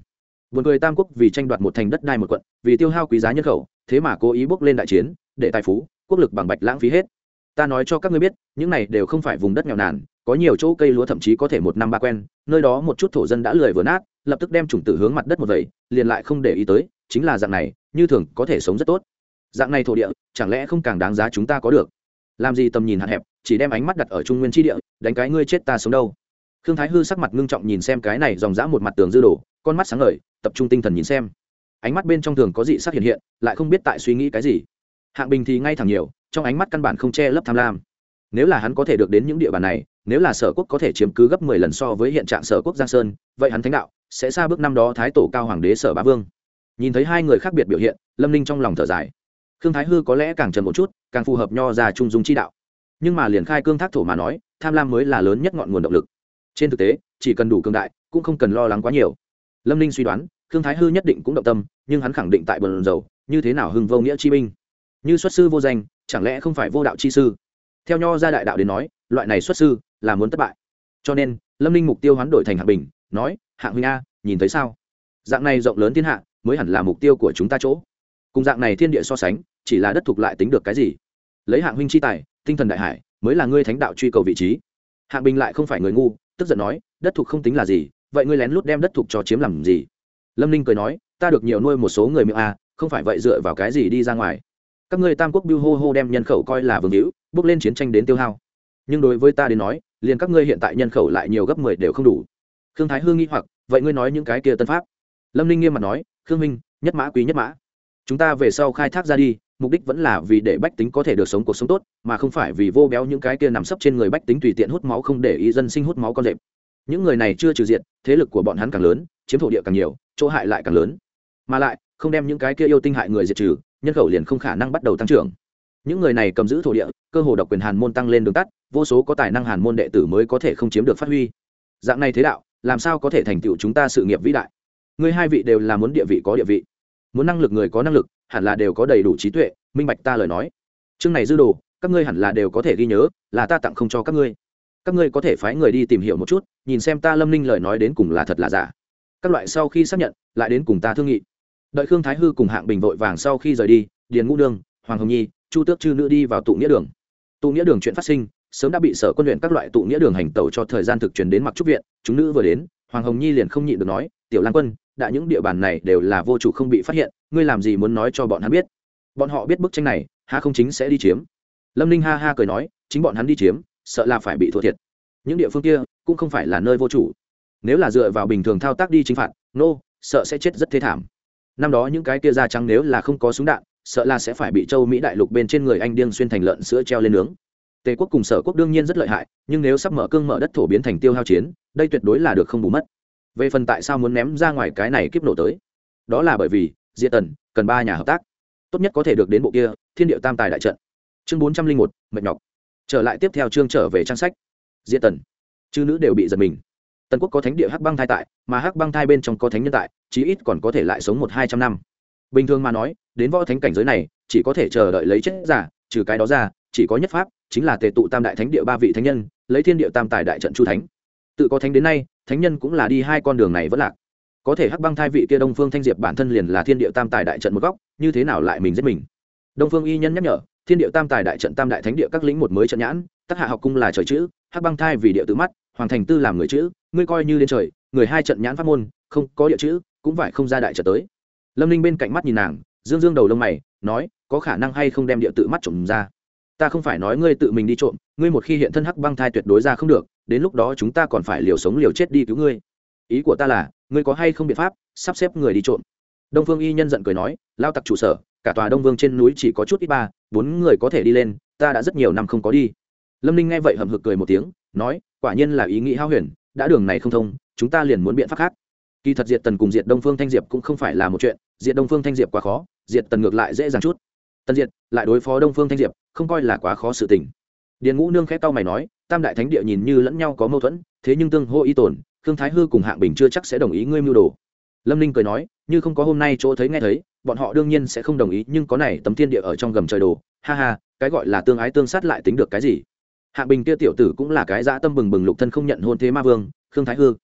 Buồn cười tam quốc vì tranh đoạt một thành đất đai một quận vì tiêu hao quý giá nhân khẩu thế mà cố ý bước lên đại chiến để tài phú quốc lực bằng bạch lãng phí hết. Ta nói cho các ngươi biết những này đều không phải vùng đất nghèo nàn có nhiều chỗ cây lúa thậm chí có thể một năm ba quen nơi đó một chút thổ dân đã lười vừa nát lập tức đem chủng tử hướng mặt đất một vậy, liền lại không để ý tới chính là dạng này như thường có thể sống rất tốt. Dạng này thổ địa chẳng lẽ không càng đáng giá chúng ta có được? Làm gì tầm nhìn hạn hẹp chỉ đem ánh mắt đặt ở trung nguyên chi địa đánh cái ngươi chết ta sống đâu. Khương thái hư sắc mặt ngưng trọng nhìn xem cái này dòng dã một mặt tường dư đổ con mắt sáng ngời tập trung tinh thần nhìn xem. Ánh mắt bên trong thường có dị sắc hiện hiện, lại không biết tại suy nghĩ cái gì. Hạng bình thì ngay thẳng nhiều, trong ánh mắt căn bản không che lấp tham lam. Nếu là hắn có thể được đến những địa bàn này, nếu là sở quốc có thể chiếm cứ gấp mười lần so với hiện trạng sở quốc giang sơn, vậy hắn thánh đạo sẽ xa bước năm đó thái tổ cao hoàng đế sở bá vương. Nhìn thấy hai người khác biệt biểu hiện, lâm ninh trong lòng thở dài. Khương thái hư có lẽ càng trần một chút, càng phù hợp nho ra trung dung chi đạo. Nhưng mà liền khai cương thác thổ mà nói, tham lam mới là lớn nhất ngọn nguồn động lực. Trên thực tế, chỉ cần đủ cương đại, cũng không cần lo lắng quá nhiều lâm ninh suy đoán, khương thái hư nhất định cũng động tâm, nhưng hắn khẳng định tại bờ dầu, như thế nào hưng vô nghĩa chi binh? Như xuất sư vô danh, chẳng lẽ không phải vô đạo chi sư? Theo nho gia đại đạo đến nói, loại này xuất sư là muốn thất bại. Cho nên, lâm ninh mục tiêu hoán đổi thành hạng bình, nói hạng huynh a, nhìn thấy sao? Dạng này rộng lớn thiên hạ, mới hẳn là mục tiêu của chúng ta chỗ. Cùng dạng này thiên địa so sánh, chỉ là đất thuộc lại tính được cái gì? Lấy hạng huynh chi tài, tinh thần đại hải, mới là ngươi thánh đạo truy cầu vị trí. Hạng bình lại không phải người ngu, tức giận nói, đất thuộc không tính là gì vậy ngươi lén lút đem đất thuộc cho chiếm làm gì? Lâm ninh cười nói, ta được nhiều nuôi một số người miệng a không phải vậy dựa vào cái gì đi ra ngoài. Các ngươi tam quốc biêu hô hô đem nhân khẩu coi là vương hữu, bước lên chiến tranh đến tiêu hao. Nhưng đối với ta đến nói, liền các ngươi hiện tại nhân khẩu lại nhiều gấp mười đều không đủ. Khương thái hương nghĩ hoặc, vậy ngươi nói những cái kia tân pháp? Lâm ninh nghiêm mặt nói, khương minh, nhất mã quý nhất mã. Chúng ta về sau khai thác ra đi, mục đích vẫn là vì để bách tính có thể được sống cuộc sống tốt, mà không phải vì vô béo những cái kia nằm sấp trên người bách tính tùy tiện hút máu không để ý dân sinh hút máu con rệp những người này chưa trừ diện thế lực của bọn hắn càng lớn, chiếm thổ địa càng nhiều, chỗ hại lại càng lớn. Mà lại, không đem những cái kia yêu tinh hại người diệt trừ, nhân khẩu liền không khả năng bắt đầu tăng trưởng. Những người này cầm giữ thổ địa, cơ hồ độc quyền hàn môn tăng lên đường tắt, vô số có tài năng hàn môn đệ tử mới có thể không chiếm được phát huy. Dạng này thế đạo, làm sao có thể thành tựu chúng ta sự nghiệp vĩ đại? Ngươi hai vị đều là muốn địa vị có địa vị. Muốn năng lực người có năng lực, hẳn là đều có đầy đủ trí tuệ, minh bạch ta lời nói. Chương này dư đồ, các ngươi hẳn là đều có thể ghi nhớ, là ta tặng không cho các ngươi các ngươi có thể phái người đi tìm hiểu một chút, nhìn xem ta lâm ninh lời nói đến cùng là thật là giả. Các loại sau khi xác nhận, lại đến cùng ta thương nghị. Đợi khương thái hư cùng hạng bình vội vàng sau khi rời đi, điền ngũ đương hoàng hồng nhi, chu tước chư nữ đi vào tụ nghĩa đường. Tụ nghĩa đường chuyện phát sinh, sớm đã bị sở quân luyện các loại tụ nghĩa đường hành tẩu cho thời gian thực truyền đến mặc trúc viện, chúng nữ vừa đến, hoàng hồng nhi liền không nhịn được nói, tiểu lan quân, đã những địa bàn này đều là vô chủ không bị phát hiện, ngươi làm gì muốn nói cho bọn hắn biết? Bọn họ biết bức tranh này ha không chính sẽ đi chiếm. Lâm ninh ha ha cười nói, chính bọn hắn đi chiếm sợ là phải bị thua thiệt. Những địa phương kia cũng không phải là nơi vô chủ. Nếu là dựa vào bình thường thao tác đi chính phạt nô、no, sợ sẽ chết rất thế thảm. Năm đó những cái kia da trắng nếu là không có súng đạn sợ là sẽ phải bị châu mỹ đại lục bên trên người anh điên xuyên thành lợn sữa treo lên nướng. Tề quốc cùng sở quốc đương nhiên rất lợi hại nhưng nếu sắp mở cương mở đất thổ biến thành tiêu hao chiến đây tuyệt đối là được không bù mất. Về phần tại sao muốn ném ra ngoài cái này kiếp nổ tới? Đó là bởi vì diệt tần cần ba nhà hợp tác. Tốt nhất có thể được đến bộ kia thiên điệu tam tài đại trận. Chương bốn trăm linh một mệt nhọc trở lại tiếp theo chương trở về trang sách. Diệt tần. Chư nữ đều bị giật mình. Tần quốc có thánh địa hắc băng thai tại, mà hắc băng thai bên trong có thánh nhân tại, chí ít còn có thể lại sống một hai trăm năm. Bình thường mà nói, đến võ thánh cảnh giới này, chỉ có thể chờ đợi lấy chết giả, trừ cái đó ra, chỉ có nhất pháp, chính là tề tụ tam đại thánh địa ba vị thánh nhân, lấy thiên địa tam tài đại trận chu thánh. Tự có thánh đến nay, thánh nhân cũng là đi hai con đường này vẫn lạc. Có thể hắc băng thai vị kia đông phương thanh diệp bản thân liền là thiên địa tam tài đại trận một góc, như thế nào lại mình giết mình? Đông phương y nhân nhắc nhở thiên địa tam tài đại trận tam đại thánh địa các lĩnh một mới trận nhãn tác hạ học cung là trời chữ, hắc băng thai vì địa tự mắt, hoàng thành tư làm người chữ, ngươi coi như lên trời, người hai trận nhãn pháp môn, không có địa chữ, cũng phải không ra đại trận tới. Lâm ninh bên cạnh mắt nhìn nàng, dương dương đầu lông mày, nói, có khả năng hay không đem địa tự mắt trộm ra? Ta không phải nói ngươi tự mình đi trộm, ngươi một khi hiện thân hắc băng thai tuyệt đối ra không được, đến lúc đó chúng ta còn phải liều sống liều chết đi cứu ngươi. Ý của ta là, ngươi có hay không biện pháp sắp xếp người đi trộm? Đông phương y nhân giận cười nói, lao tặc trụ sở cả tòa đông vương trên núi chỉ có chút ít ba, bốn người có thể đi lên, ta đã rất nhiều năm không có đi. Lâm ninh nghe vậy hầm hực cười một tiếng, nói, quả nhiên là ý nghĩ hao huyền, đã đường này không thông, chúng ta liền muốn biện pháp khác. Kỳ thật diệt tần cùng diệt đông phương thanh diệp cũng không phải là một chuyện, diệt đông phương thanh diệp quá khó, diệt tần ngược lại dễ dàng chút. Tần diệt, lại đối phó đông phương thanh diệp, không coi là quá khó sự tình. Điền ngũ nương khẽ cau mày nói, tam đại thánh địa nhìn như lẫn nhau có mâu thuẫn, thế nhưng tương hô y tổn khương thái hư cùng hạng bình chưa chắc sẽ đồng ý ngươi mưu đồ. Lâm ninh cười nói, như không có hôm nay chỗ thấy nghe thấy bọn họ đương nhiên sẽ không đồng ý, nhưng có này, tấm thiên địa ở trong gầm trời đồ. Ha ha, cái gọi là tương ái tương sát lại tính được cái gì? Hạ bình kia tiểu tử cũng là cái dã tâm bừng bừng lục thân không nhận hôn thế ma vương, khương thái hư.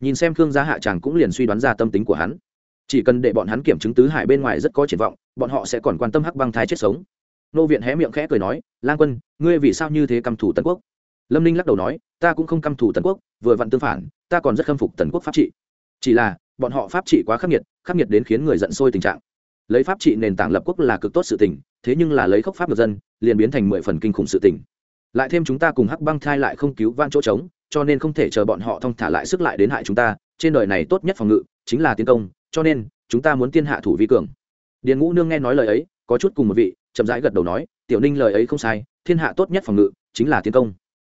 Nhìn xem khương gia hạ chàng cũng liền suy đoán ra tâm tính của hắn. Chỉ cần để bọn hắn kiểm chứng tứ hải bên ngoài rất có triển vọng, bọn họ sẽ còn quan tâm hắc băng thái chết sống. Nô viện hé miệng khẽ cười nói, lang quân, ngươi vì sao như thế căm thủ tần quốc? Lâm ninh lắc đầu nói, ta cũng không căm thủ tần quốc, vừa vặn tương phản, ta còn rất khâm phục tần quốc pháp trị. Chỉ là, bọn họ pháp trị quá khắc nghiệt khắc nghiệt đến khiến người giận sôi tình trạng lấy pháp trị nền tảng lập quốc là cực tốt sự tình, thế nhưng là lấy khốc pháp được dân, liền biến thành mười phần kinh khủng sự tình. Lại thêm chúng ta cùng hắc băng thai lại không cứu van chỗ trống, cho nên không thể chờ bọn họ thong thả lại sức lại đến hại chúng ta, trên đời này tốt nhất phòng ngự chính là tiến công, cho nên chúng ta muốn tiên hạ thủ vi cường. Điền ngũ nương nghe nói lời ấy, có chút cùng một vị, chậm rãi gật đầu nói, tiểu ninh lời ấy không sai, thiên hạ tốt nhất phòng ngự chính là tiến công.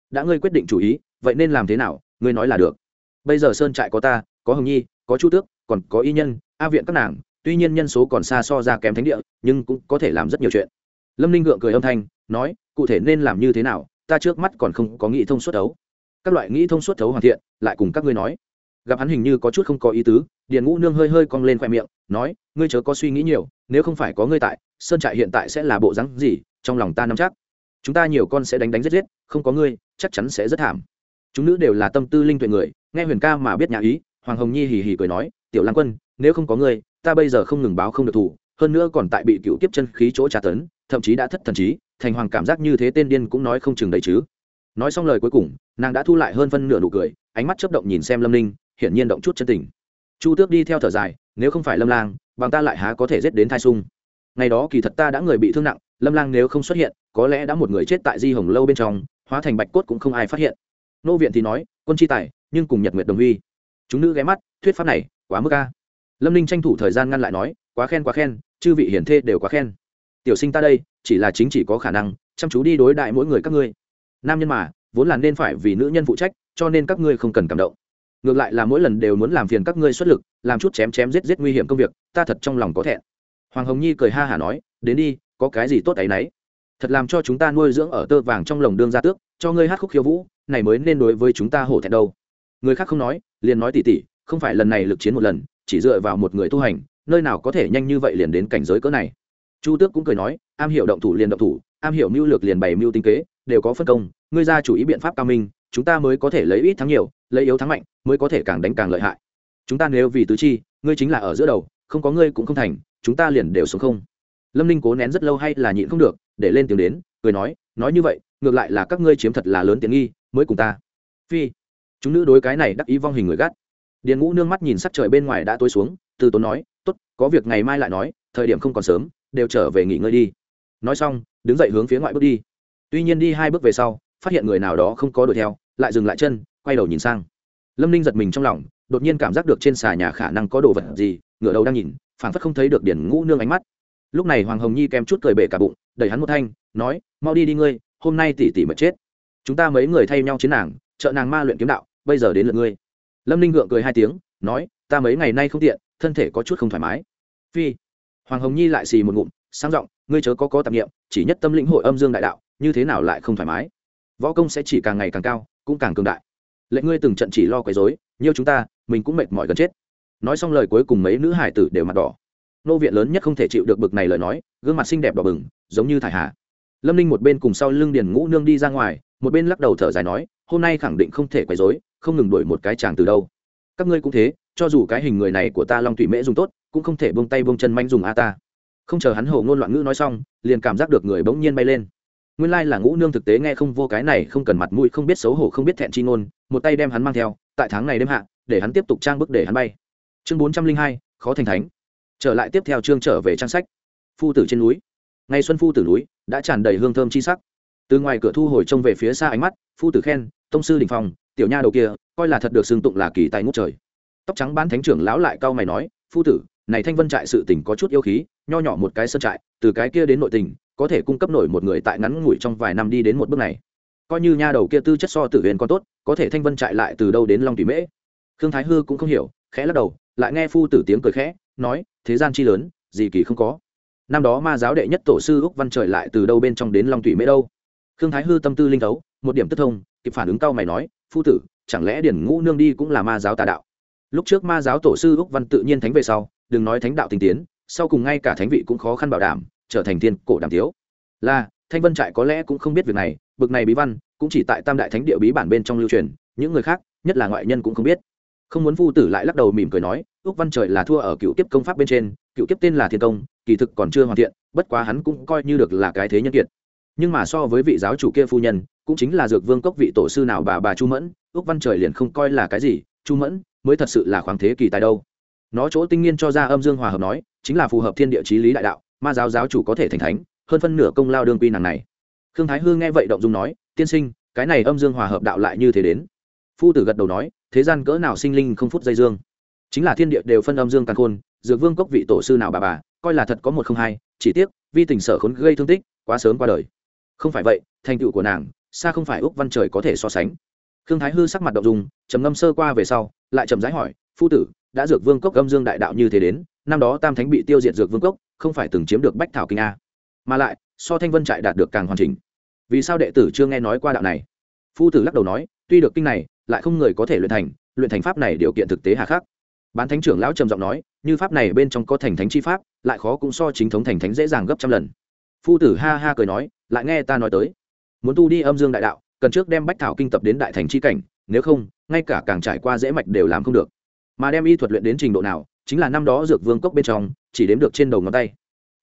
Đã ngươi quyết định chủ ý, vậy nên làm thế nào, ngươi nói là được. Bây giờ sơn trại có ta, có hồng nhi, có chu tước, còn có y nhân, a viện các nàng tuy nhiên nhân số còn xa so ra kém thánh địa, nhưng cũng có thể làm rất nhiều chuyện. Lâm ninh gượng cười âm thanh, nói, cụ thể nên làm như thế nào, ta trước mắt còn không có nghĩ thông suốt thấu các loại nghĩ thông suốt thấu hoàn thiện, lại cùng các ngươi nói. Gặp hắn hình như có chút không có ý tứ, điền ngũ nương hơi hơi cong lên khoe miệng, nói, ngươi chớ có suy nghĩ nhiều, nếu không phải có ngươi tại, sơn trại hiện tại sẽ là bộ rắn gì, trong lòng ta nắm chắc. Chúng ta nhiều con sẽ đánh đánh giết giết, không có ngươi, chắc chắn sẽ rất thảm. Chúng nữ đều là tâm tư linh tuệ người, nghe huyền ca mà biết nhà ý, hoàng hồng nhi hì hì cười nói, tiểu lan quân, nếu không có ngươi ta bây giờ không ngừng báo không được thủ, hơn nữa còn tại bị cựu kiếp chân khí chỗ trả tấn, thậm chí đã thất thần trí, thành hoàng cảm giác như thế tên điên cũng nói không chừng đấy chứ. Nói xong lời cuối cùng, nàng đã thu lại hơn phân nửa nụ cười, ánh mắt chớp động nhìn xem lâm ninh, hiển nhiên động chút chân tình. Chu tước đi theo thở dài, nếu không phải lâm lang, bằng ta lại há có thể giết đến thai sung. Ngày đó kỳ thật ta đã người bị thương nặng, lâm lang nếu không xuất hiện, có lẽ đã một người chết tại di hồng lâu bên trong, hóa thành bạch cốt cũng không ai phát hiện. Nô viện thì nói, quân chi tài, nhưng cùng nhật nguyệt đồng huy. Chúng nữ ghé mắt, thuyết pháp này quá mức ca lâm ninh tranh thủ thời gian ngăn lại nói, quá khen quá khen, chư vị hiển thê đều quá khen. Tiểu sinh ta đây, chỉ là chính chỉ có khả năng, chăm chú đi đối đại mỗi người các ngươi. Nam nhân mà, vốn là nên phải vì nữ nhân phụ trách, cho nên các ngươi không cần cảm động. Ngược lại là mỗi lần đều muốn làm phiền các ngươi xuất lực, làm chút chém chém giết giết nguy hiểm công việc, ta thật trong lòng có thẹn. Hoàng hồng nhi cười ha hả nói, đến đi, có cái gì tốt ấy nấy. Thật làm cho chúng ta nuôi dưỡng ở tơ vàng trong lồng đương gia tước, cho ngươi hát khúc khiêu vũ, này mới nên đối với chúng ta hổ thẹn đâu. Người khác không nói, liền nói tỉ tỉ, không phải lần này lực chiến một lần chỉ dựa vào một người tu hành, nơi nào có thể nhanh như vậy liền đến cảnh giới cỡ này. Chu tước cũng cười nói, am hiểu động thủ liền động thủ, am hiểu mưu lược liền bày mưu tinh kế, đều có phân công, ngươi ra chủ ý biện pháp cao minh, chúng ta mới có thể lấy ít thắng nhiều, lấy yếu thắng mạnh, mới có thể càng đánh càng lợi hại. Chúng ta nếu vì tứ chi, ngươi chính là ở giữa đầu, không có ngươi cũng không thành, chúng ta liền đều sống không. Lâm ninh cố nén rất lâu hay là nhịn không được, để lên tiếng đến, cười nói nói như vậy, ngược lại là các ngươi chiếm thật là lớn tiện nghi, mới cùng ta. Phi, chúng nữ đối cái này đắc ý vong hình người gắt điền ngũ nương mắt nhìn sắc trời bên ngoài đã tối xuống, từ tốn nói, tốt, có việc ngày mai lại nói, thời điểm không còn sớm, đều trở về nghỉ ngơi đi. Nói xong, đứng dậy hướng phía ngoại bước đi. Tuy nhiên đi hai bước về sau, phát hiện người nào đó không có đuổi theo, lại dừng lại chân, quay đầu nhìn sang. Lâm ninh giật mình trong lòng, đột nhiên cảm giác được trên xà nhà khả năng có đồ vật gì, ngửa đầu đang nhìn, phảng phất không thấy được điển ngũ nương ánh mắt. Lúc này hoàng hồng nhi kèm chút cười bể cả bụng, đẩy hắn một thanh, nói, mau đi đi ngươi, hôm nay tỷ tỷ mệt chết. Chúng ta mấy người thay nhau chiến nàng, trợ nàng ma luyện kiếm đạo, bây giờ đến lượt ngươi lâm ninh gượng cười hai tiếng, nói, ta mấy ngày nay không tiện, thân thể có chút không thoải mái. Phi, hoàng hồng nhi lại xì một ngụm, sang giọng, ngươi chớ có có tạp nghiệm chỉ nhất tâm lĩnh hội âm dương đại đạo, như thế nào lại không thoải mái? Võ công sẽ chỉ càng ngày càng cao, cũng càng cường đại. Lệnh ngươi từng trận chỉ lo quấy dối nhiều chúng ta, mình cũng mệt mỏi gần chết. Nói xong lời cuối cùng mấy nữ hải tử đều mặt đỏ. Nô viện lớn nhất không thể chịu được bực này lời nói, gương mặt xinh đẹp đỏ bừng, giống như thải hà. Lâm ninh một bên cùng sau lưng điền ngũ nương đi ra ngoài, một bên lắc đầu thở dài nói, hôm nay khẳng định không thể quấy dối không ngừng đuổi một cái chàng từ đâu. Các ngươi cũng thế, cho dù cái hình người này của ta long thủy mễ dùng tốt, cũng không thể bông tay bông chân manh dùng a ta. Không chờ hắn hầu ngôn loạn ngữ nói xong, liền cảm giác được người bỗng nhiên bay lên. Nguyên lai là ngũ nương thực tế nghe không vô cái này, không cần mặt mũi, không biết xấu hổ, không biết thẹn chi ngôn, một tay đem hắn mang theo, tại tháng này đêm hạ, để hắn tiếp tục trang bức để hắn bay. Chương bốn trăm linh hai, khó thành thánh. Trở lại tiếp theo chương trở về trang sách. Phu tử trên núi. Ngày xuân phu tử núi đã tràn đầy hương thơm chi sắc. Từ ngoài cửa thu hồi trông về phía xa ánh mắt, phu tử khen, tông sư đình phòng tiểu nha đầu kia, coi là thật được xưng tụng là kỳ tài ngút trời. Tóc trắng bán thánh trưởng lão lại cau mày nói, phu tử, này thanh vân trại sự tình có chút yêu khí, nho nhỏ một cái sơn trại, từ cái kia đến nội tình, có thể cung cấp nổi một người tại ngắn ngủi trong vài năm đi đến một bước này. Coi như nha đầu kia tư chất so tử huyền còn tốt, có thể thanh vân trại lại từ đâu đến long thủy mễ? Khương thái hư cũng không hiểu, khẽ lắc đầu, lại nghe phu tử tiếng cười khẽ, nói, thế gian chi lớn, gì kỳ không có. Năm đó ma giáo đệ nhất tổ sư úc văn trời lại từ đâu bên trong đến long thủy mễ đâu? Khương thái hư tâm tư linh thấu, một điểm tức thông, kịp phản ứng cao mày nói phu tử, chẳng lẽ điển ngũ nương đi cũng là ma giáo tà đạo? Lúc trước ma giáo tổ sư úc văn tự nhiên thánh về sau, đừng nói thánh đạo tinh tiến, sau cùng ngay cả thánh vị cũng khó khăn bảo đảm, trở thành thiên cổ đàm tiếu. Là, thanh vân trại có lẽ cũng không biết việc này, bực này bí văn cũng chỉ tại tam đại thánh địa bí bản bên trong lưu truyền, những người khác, nhất là ngoại nhân cũng không biết. Không muốn phu tử lại lắc đầu mỉm cười nói, úc văn trời là thua ở cựu kiếp công pháp bên trên, cựu kiếp tên là thiên công, kỳ thực còn chưa hoàn thiện, bất quá hắn cũng coi như được là cái thế nhân kiệt nhưng mà so với vị giáo chủ kia phu nhân, cũng chính là dược vương cốc vị tổ sư nào bà bà chu mẫn ước văn trời liền không coi là cái gì, chu mẫn mới thật sự là khoáng thế kỳ tài đâu. Nó chỗ tinh nghiên cho ra âm dương hòa hợp nói, chính là phù hợp thiên địa chí lý đại đạo, ma giáo giáo chủ có thể thành thánh, hơn phân nửa công lao đương quy nàng này. Khương thái hư nghe vậy động dung nói, tiên sinh, cái này âm dương hòa hợp đạo lại như thế đến. Phu tử gật đầu nói, thế gian cỡ nào sinh linh không phút dây dương? Chính là thiên địa đều phân âm dương càng khôn, dược vương cốc vị tổ sư nào bà bà, coi là thật có một không hai, chỉ tiếc, vi tình sở khốn gây thương tích, quá sớm qua đời không phải vậy, thành tựu của nàng, xa không phải úc văn trời có thể so sánh. Khương thái hư sắc mặt động dùng trầm ngâm sơ qua về sau, lại trầm rãi hỏi, phu tử, đã dược vương cốc âm dương đại đạo như thế đến, năm đó tam thánh bị tiêu diệt dược vương cốc, không phải từng chiếm được bách thảo kinh a. Mà lại, so thanh vân trại đạt được càng hoàn chỉnh. Vì sao đệ tử chưa nghe nói qua đạo này? Phu tử lắc đầu nói, tuy được kinh này, lại không người có thể luyện thành luyện thành pháp này điều kiện thực tế hà khắc. Bán thánh trưởng lão trầm giọng nói, như pháp này bên trong có thành thánh chi pháp, lại khó cũng so chính thống thành thánh dễ dàng gấp trăm lần phu tử ha ha cười nói, lại nghe ta nói tới. Muốn tu đi âm dương đại đạo, cần trước đem bách thảo kinh tập đến đại thành chi cảnh, nếu không, ngay cả càng trải qua dễ mạch đều làm không được. Mà đem y thuật luyện đến trình độ nào, chính là năm đó dược vương cốc bên trong, chỉ đếm được trên đầu ngón tay.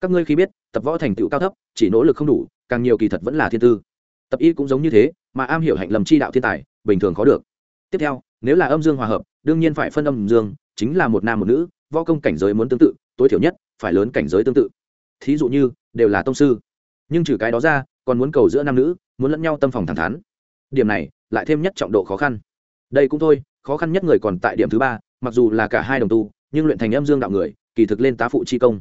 Các ngươi khi biết, tập võ thành tựu cao thấp, chỉ nỗ lực không đủ, càng nhiều kỳ thật vẫn là thiên tư. Tập y cũng giống như thế, mà am hiểu hạnh lầm chi đạo thiên tài, bình thường khó được. Tiếp theo, nếu là âm dương hòa hợp, đương nhiên phải phân âm dương, chính là một nam một nữ, võ công cảnh giới muốn tương tự, tối thiểu nhất, phải lớn cảnh giới tương tự. Thí dụ như đều là tông sư. Nhưng trừ cái đó ra, còn muốn cầu giữa nam nữ, muốn lẫn nhau tâm phòng thẳng thắn. Điểm này, lại thêm nhất trọng độ khó khăn. Đây cũng thôi, khó khăn nhất người còn tại điểm thứ ba, mặc dù là cả hai đồng tu, nhưng luyện thành âm dương đạo người, kỳ thực lên tá phụ chi công.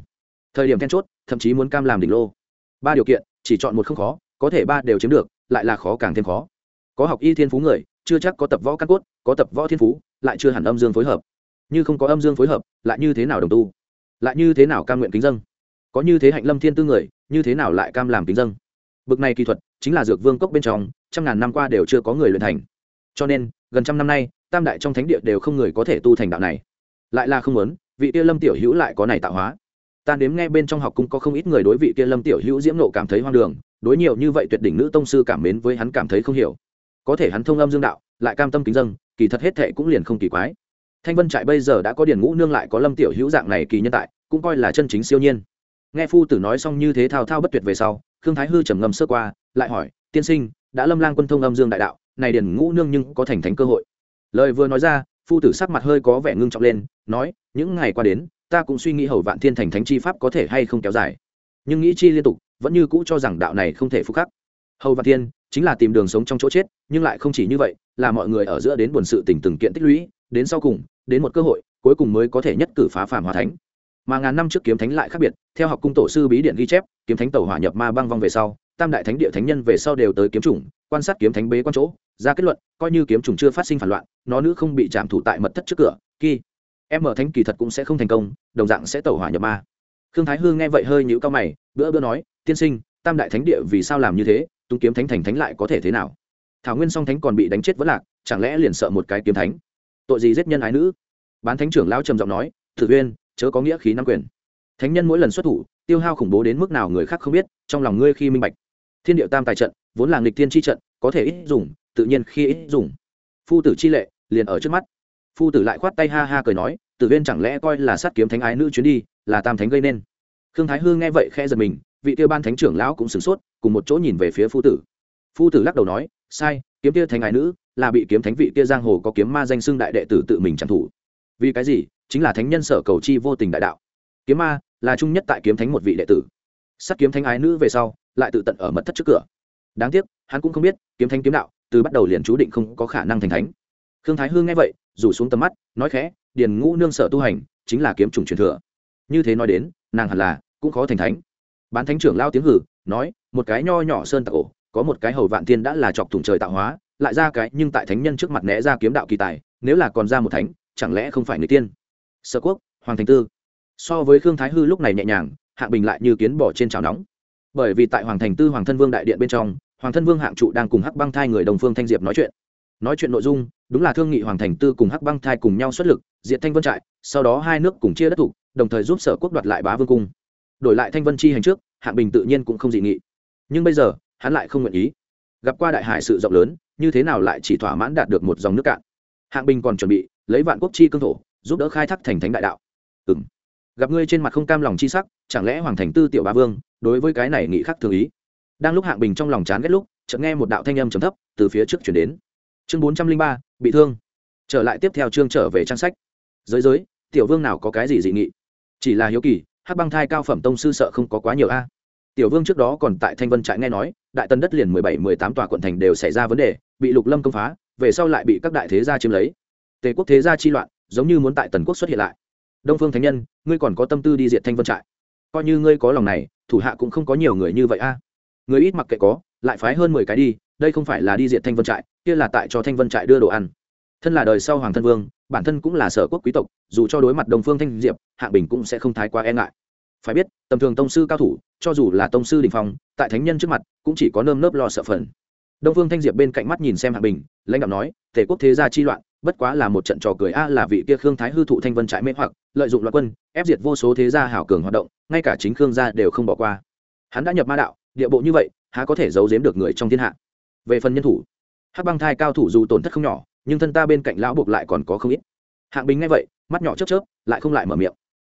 Thời điểm then chốt, thậm chí muốn cam làm đỉnh lô. Ba điều kiện, chỉ chọn một không khó, có thể ba đều chiếm được, lại là khó càng thêm khó. Có học y thiên phú người, chưa chắc có tập võ căn cốt, có tập võ thiên phú, lại chưa hẳn âm dương phối hợp. Như không có âm dương phối hợp, lại như thế nào đồng tu? Lại như thế nào cam nguyện kính dân có như thế hạnh lâm thiên tư người, như thế nào lại cam làm kính dân? Bực này kỹ thuật, chính là dược vương cốc bên trong, trăm ngàn năm qua đều chưa có người luyện thành. Cho nên, gần trăm năm nay, tam đại trong thánh địa đều không người có thể tu thành đạo này. Lại là không muốn, vị kia lâm tiểu hữu lại có này tạo hóa. Ta nếm nghe bên trong học cũng có không ít người đối vị kia lâm tiểu hữu diễm nộ cảm thấy hoang đường, đối nhiều như vậy tuyệt đỉnh nữ tông sư cảm mến với hắn cảm thấy không hiểu. Có thể hắn thông âm dương đạo, lại cam tâm kính dâng kỳ thật hết thệ cũng liền không kỳ quái. Thanh vân trại bây giờ đã có điển ngũ nương lại có lâm tiểu hữu dạng này kỳ nhân tại, cũng coi là chân chính siêu nhiên nghe phu tử nói xong như thế thao thao bất tuyệt về sau, khương thái hư trầm ngâm sơ qua, lại hỏi, tiên sinh, đã lâm lang quân thông âm dương đại đạo, này điển ngũ nương nhưng có thành thánh cơ hội. Lời vừa nói ra, phu tử sắc mặt hơi có vẻ ngưng trọng lên, nói, những ngày qua đến, ta cũng suy nghĩ hầu vạn thiên thành thánh chi pháp có thể hay không kéo dài. Nhưng nghĩ chi liên tục, vẫn như cũ cho rằng đạo này không thể phục khắc. Hầu vạn thiên, chính là tìm đường sống trong chỗ chết, nhưng lại không chỉ như vậy, là mọi người ở giữa đến buồn sự tình từng kiện tích lũy, đến sau cùng, đến một cơ hội, cuối cùng mới có thể nhất cử phá phàm hòa thánh. Mà ngàn năm trước kiếm thánh lại khác biệt theo học cung tổ sư bí điện ghi chép, kiếm thánh tàu hỏa nhập ma băng vong về sau, tam đại thánh địa thánh nhân về sau đều tới kiếm chủng, quan sát kiếm thánh bế quan chỗ, ra kết luận, coi như kiếm chủng chưa phát sinh phản loạn, nó nữ không bị chạm thủ tại mật thất trước cửa, khi em mở thánh kỳ thật cũng sẽ không thành công, đồng dạng sẽ tàu hỏa nhập ma. Khương thái hương nghe vậy hơi nhũ cao mày, bữa bữa nói, tiên sinh, tam đại thánh địa vì sao làm như thế, tung kiếm thánh thành thánh lại có thể thế nào? Thảo nguyên song thánh còn bị đánh chết vẫn lạc, chẳng lẽ liền sợ một cái kiếm thánh? Tội gì giết nhân ái nữ? Bán thánh trưởng lão trầm giọng nói thử uyên, chớ có nghĩa khí nắm quyền thánh nhân mỗi lần xuất thủ, tiêu hao khủng bố đến mức nào người khác không biết, trong lòng ngươi khi minh bạch. Thiên điệu tam tài trận, vốn là nghịch thiên chi trận, có thể ít dùng, tự nhiên khi ít dùng. Phu tử chi lệ, liền ở trước mắt. Phu tử lại khoát tay ha ha cười nói, tử viên chẳng lẽ coi là sát kiếm thánh ái nữ chuyến đi, là tam thánh gây nên? Khương thái hư nghe vậy khe giật mình, vị tiêu ban thánh trưởng lão cũng sửng sốt, cùng một chỗ nhìn về phía phu tử. Phu tử lắc đầu nói, sai, kiếm tia thánh ái nữ, là bị kiếm thánh vị tia giang hồ có kiếm ma danh xưng đại đệ tử tự mình trang thủ. Vì cái gì? Chính là thánh nhân sở cầu chi vô tình đại đạo. Kiếm ma là trung nhất tại kiếm thánh một vị đệ tử. Sát kiếm thánh ái nữ về sau, lại tự tận ở mật thất trước cửa. Đáng tiếc, hắn cũng không biết, kiếm thánh kiếm đạo, từ bắt đầu liền chú định không có khả năng thành thánh. Khương thái hương nghe vậy, rủ xuống tầm mắt, nói khẽ, điền ngũ nương sở tu hành, chính là kiếm trùng truyền thừa. Như thế nói đến, nàng hẳn là cũng khó thành thánh. Bán thánh trưởng lao tiếng hử, nói, một cái nho nhỏ sơn tạc ổ có một cái hầu vạn tiên đã là chọc thủng trời tạo hóa, lại ra cái nhưng tại thánh nhân trước mặt né ra kiếm đạo kỳ tài, nếu là còn ra một thánh, chẳng lẽ không phải người tiên? Sở quốc, hoàng thành tư so với khương thái hư lúc này nhẹ nhàng, hạng bình lại như kiến bỏ trên chảo nóng. Bởi vì tại hoàng thành tư hoàng thân vương đại điện bên trong, hoàng thân vương hạng trụ đang cùng hắc băng thai người đồng phương thanh diệp nói chuyện. Nói chuyện nội dung, đúng là thương nghị hoàng thành tư cùng hắc băng thai cùng nhau xuất lực diện thanh vân trại, sau đó hai nước cùng chia đất thủ, đồng thời giúp sở quốc đoạt lại bá vương cung. Đổi lại thanh vân chi hành trước, hạng bình tự nhiên cũng không dị nghị. Nhưng bây giờ, hắn lại không nguyện ý. Gặp qua đại hải sự rộng lớn, như thế nào lại chỉ thỏa mãn đạt được một dòng nước cạn? Hạng bình còn chuẩn bị lấy vạn quốc chi cương thổ, giúp đỡ khai thác thành thánh đại đạo. Ừ m gặp ngươi trên mặt không cam lòng chi sắc, chẳng lẽ hoàng thành tư tiểu ba vương đối với cái này nghị khắc thường ý? Đang lúc hạng bình trong lòng chán ghét lúc, chợt nghe một đạo thanh âm trầm thấp từ phía trước chuyển đến. Chương bốn trăm linh ba, bị thương. Trở lại tiếp theo chương trở về trang sách. Giới giới, tiểu vương nào có cái gì dị nghị? Chỉ là hiếu kỳ, hắc băng thai cao phẩm tông sư sợ không có quá nhiều a. Tiểu vương trước đó còn tại thanh vân trại nghe nói, đại tân đất liền mười bảy, mười tám tòa quận thành đều xảy ra vấn đề, bị lục lâm công phá, về sau lại bị các đại thế gia chiếm lấy. Tề quốc thế gia chi loạn, giống như muốn tại tần quốc xuất hiện lại đông phương thánh nhân, ngươi còn có tâm tư đi diệt thanh vân trại. Coi như ngươi có lòng này, thủ hạ cũng không có nhiều người như vậy a. Người ít mặc kệ có, lại phái hơn mười cái đi, đây không phải là đi diệt thanh vân trại, kia là tại cho thanh vân trại đưa đồ ăn. Thân là đời sau hoàng thân vương, bản thân cũng là sở quốc quý tộc, dù cho đối mặt đồng phương thanh diệp hạ bình cũng sẽ không thái quá e ngại. Phải biết, tầm thường tông sư cao thủ, cho dù là tông sư đình phong, tại thánh nhân trước mặt, cũng chỉ có nơm nớp lo sợ phần. Đông phương thanh diệp bên cạnh mắt nhìn xem hạ bình, lãnh đạo nói tể quốc thế gia chi loạn bất quá là một trận trò cười a, là vị kia khương thái hư thụ thanh vân trại mê hoặc, lợi dụng loạn quân, ép diệt vô số thế gia hảo cường hoạt động, ngay cả chính khương gia đều không bỏ qua. Hắn đã nhập ma đạo, địa bộ như vậy, há có thể giấu giếm được người trong thiên hạ? Về phần nhân thủ, hắc băng thai cao thủ dù tổn thất không nhỏ, nhưng thân ta bên cạnh lão buộc lại còn có không ít. Hạng bình ngay vậy, mắt nhỏ chớp chớp, lại không lại mở miệng.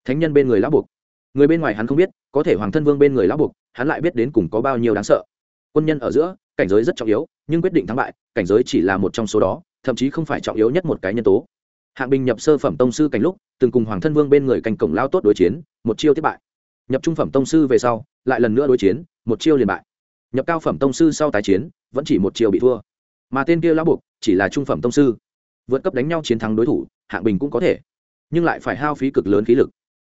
Thánh nhân bên người lão buộc. Người bên ngoài hắn không biết, có thể hoàng thân vương bên người lão buộc, hắn lại biết đến cùng có bao nhiêu đáng sợ. Quân nhân ở giữa, cảnh giới rất trọng yếu, nhưng quyết định thắng bại, cảnh giới chỉ là một trong số đó thậm chí không phải trọng yếu nhất một cái nhân tố. Hạng bình nhập sơ phẩm tông sư cảnh lúc, từng cùng hoàng thân vương bên người canh cổng lao tốt đối chiến, một chiêu thất bại. Nhập trung phẩm tông sư về sau, lại lần nữa đối chiến, một chiêu liền bại. Nhập cao phẩm tông sư sau tái chiến, vẫn chỉ một chiêu bị thua. Mà tên kia lão buộc, chỉ là trung phẩm tông sư. Vượt cấp đánh nhau chiến thắng đối thủ, hạng bình cũng có thể. Nhưng lại phải hao phí cực lớn khí lực.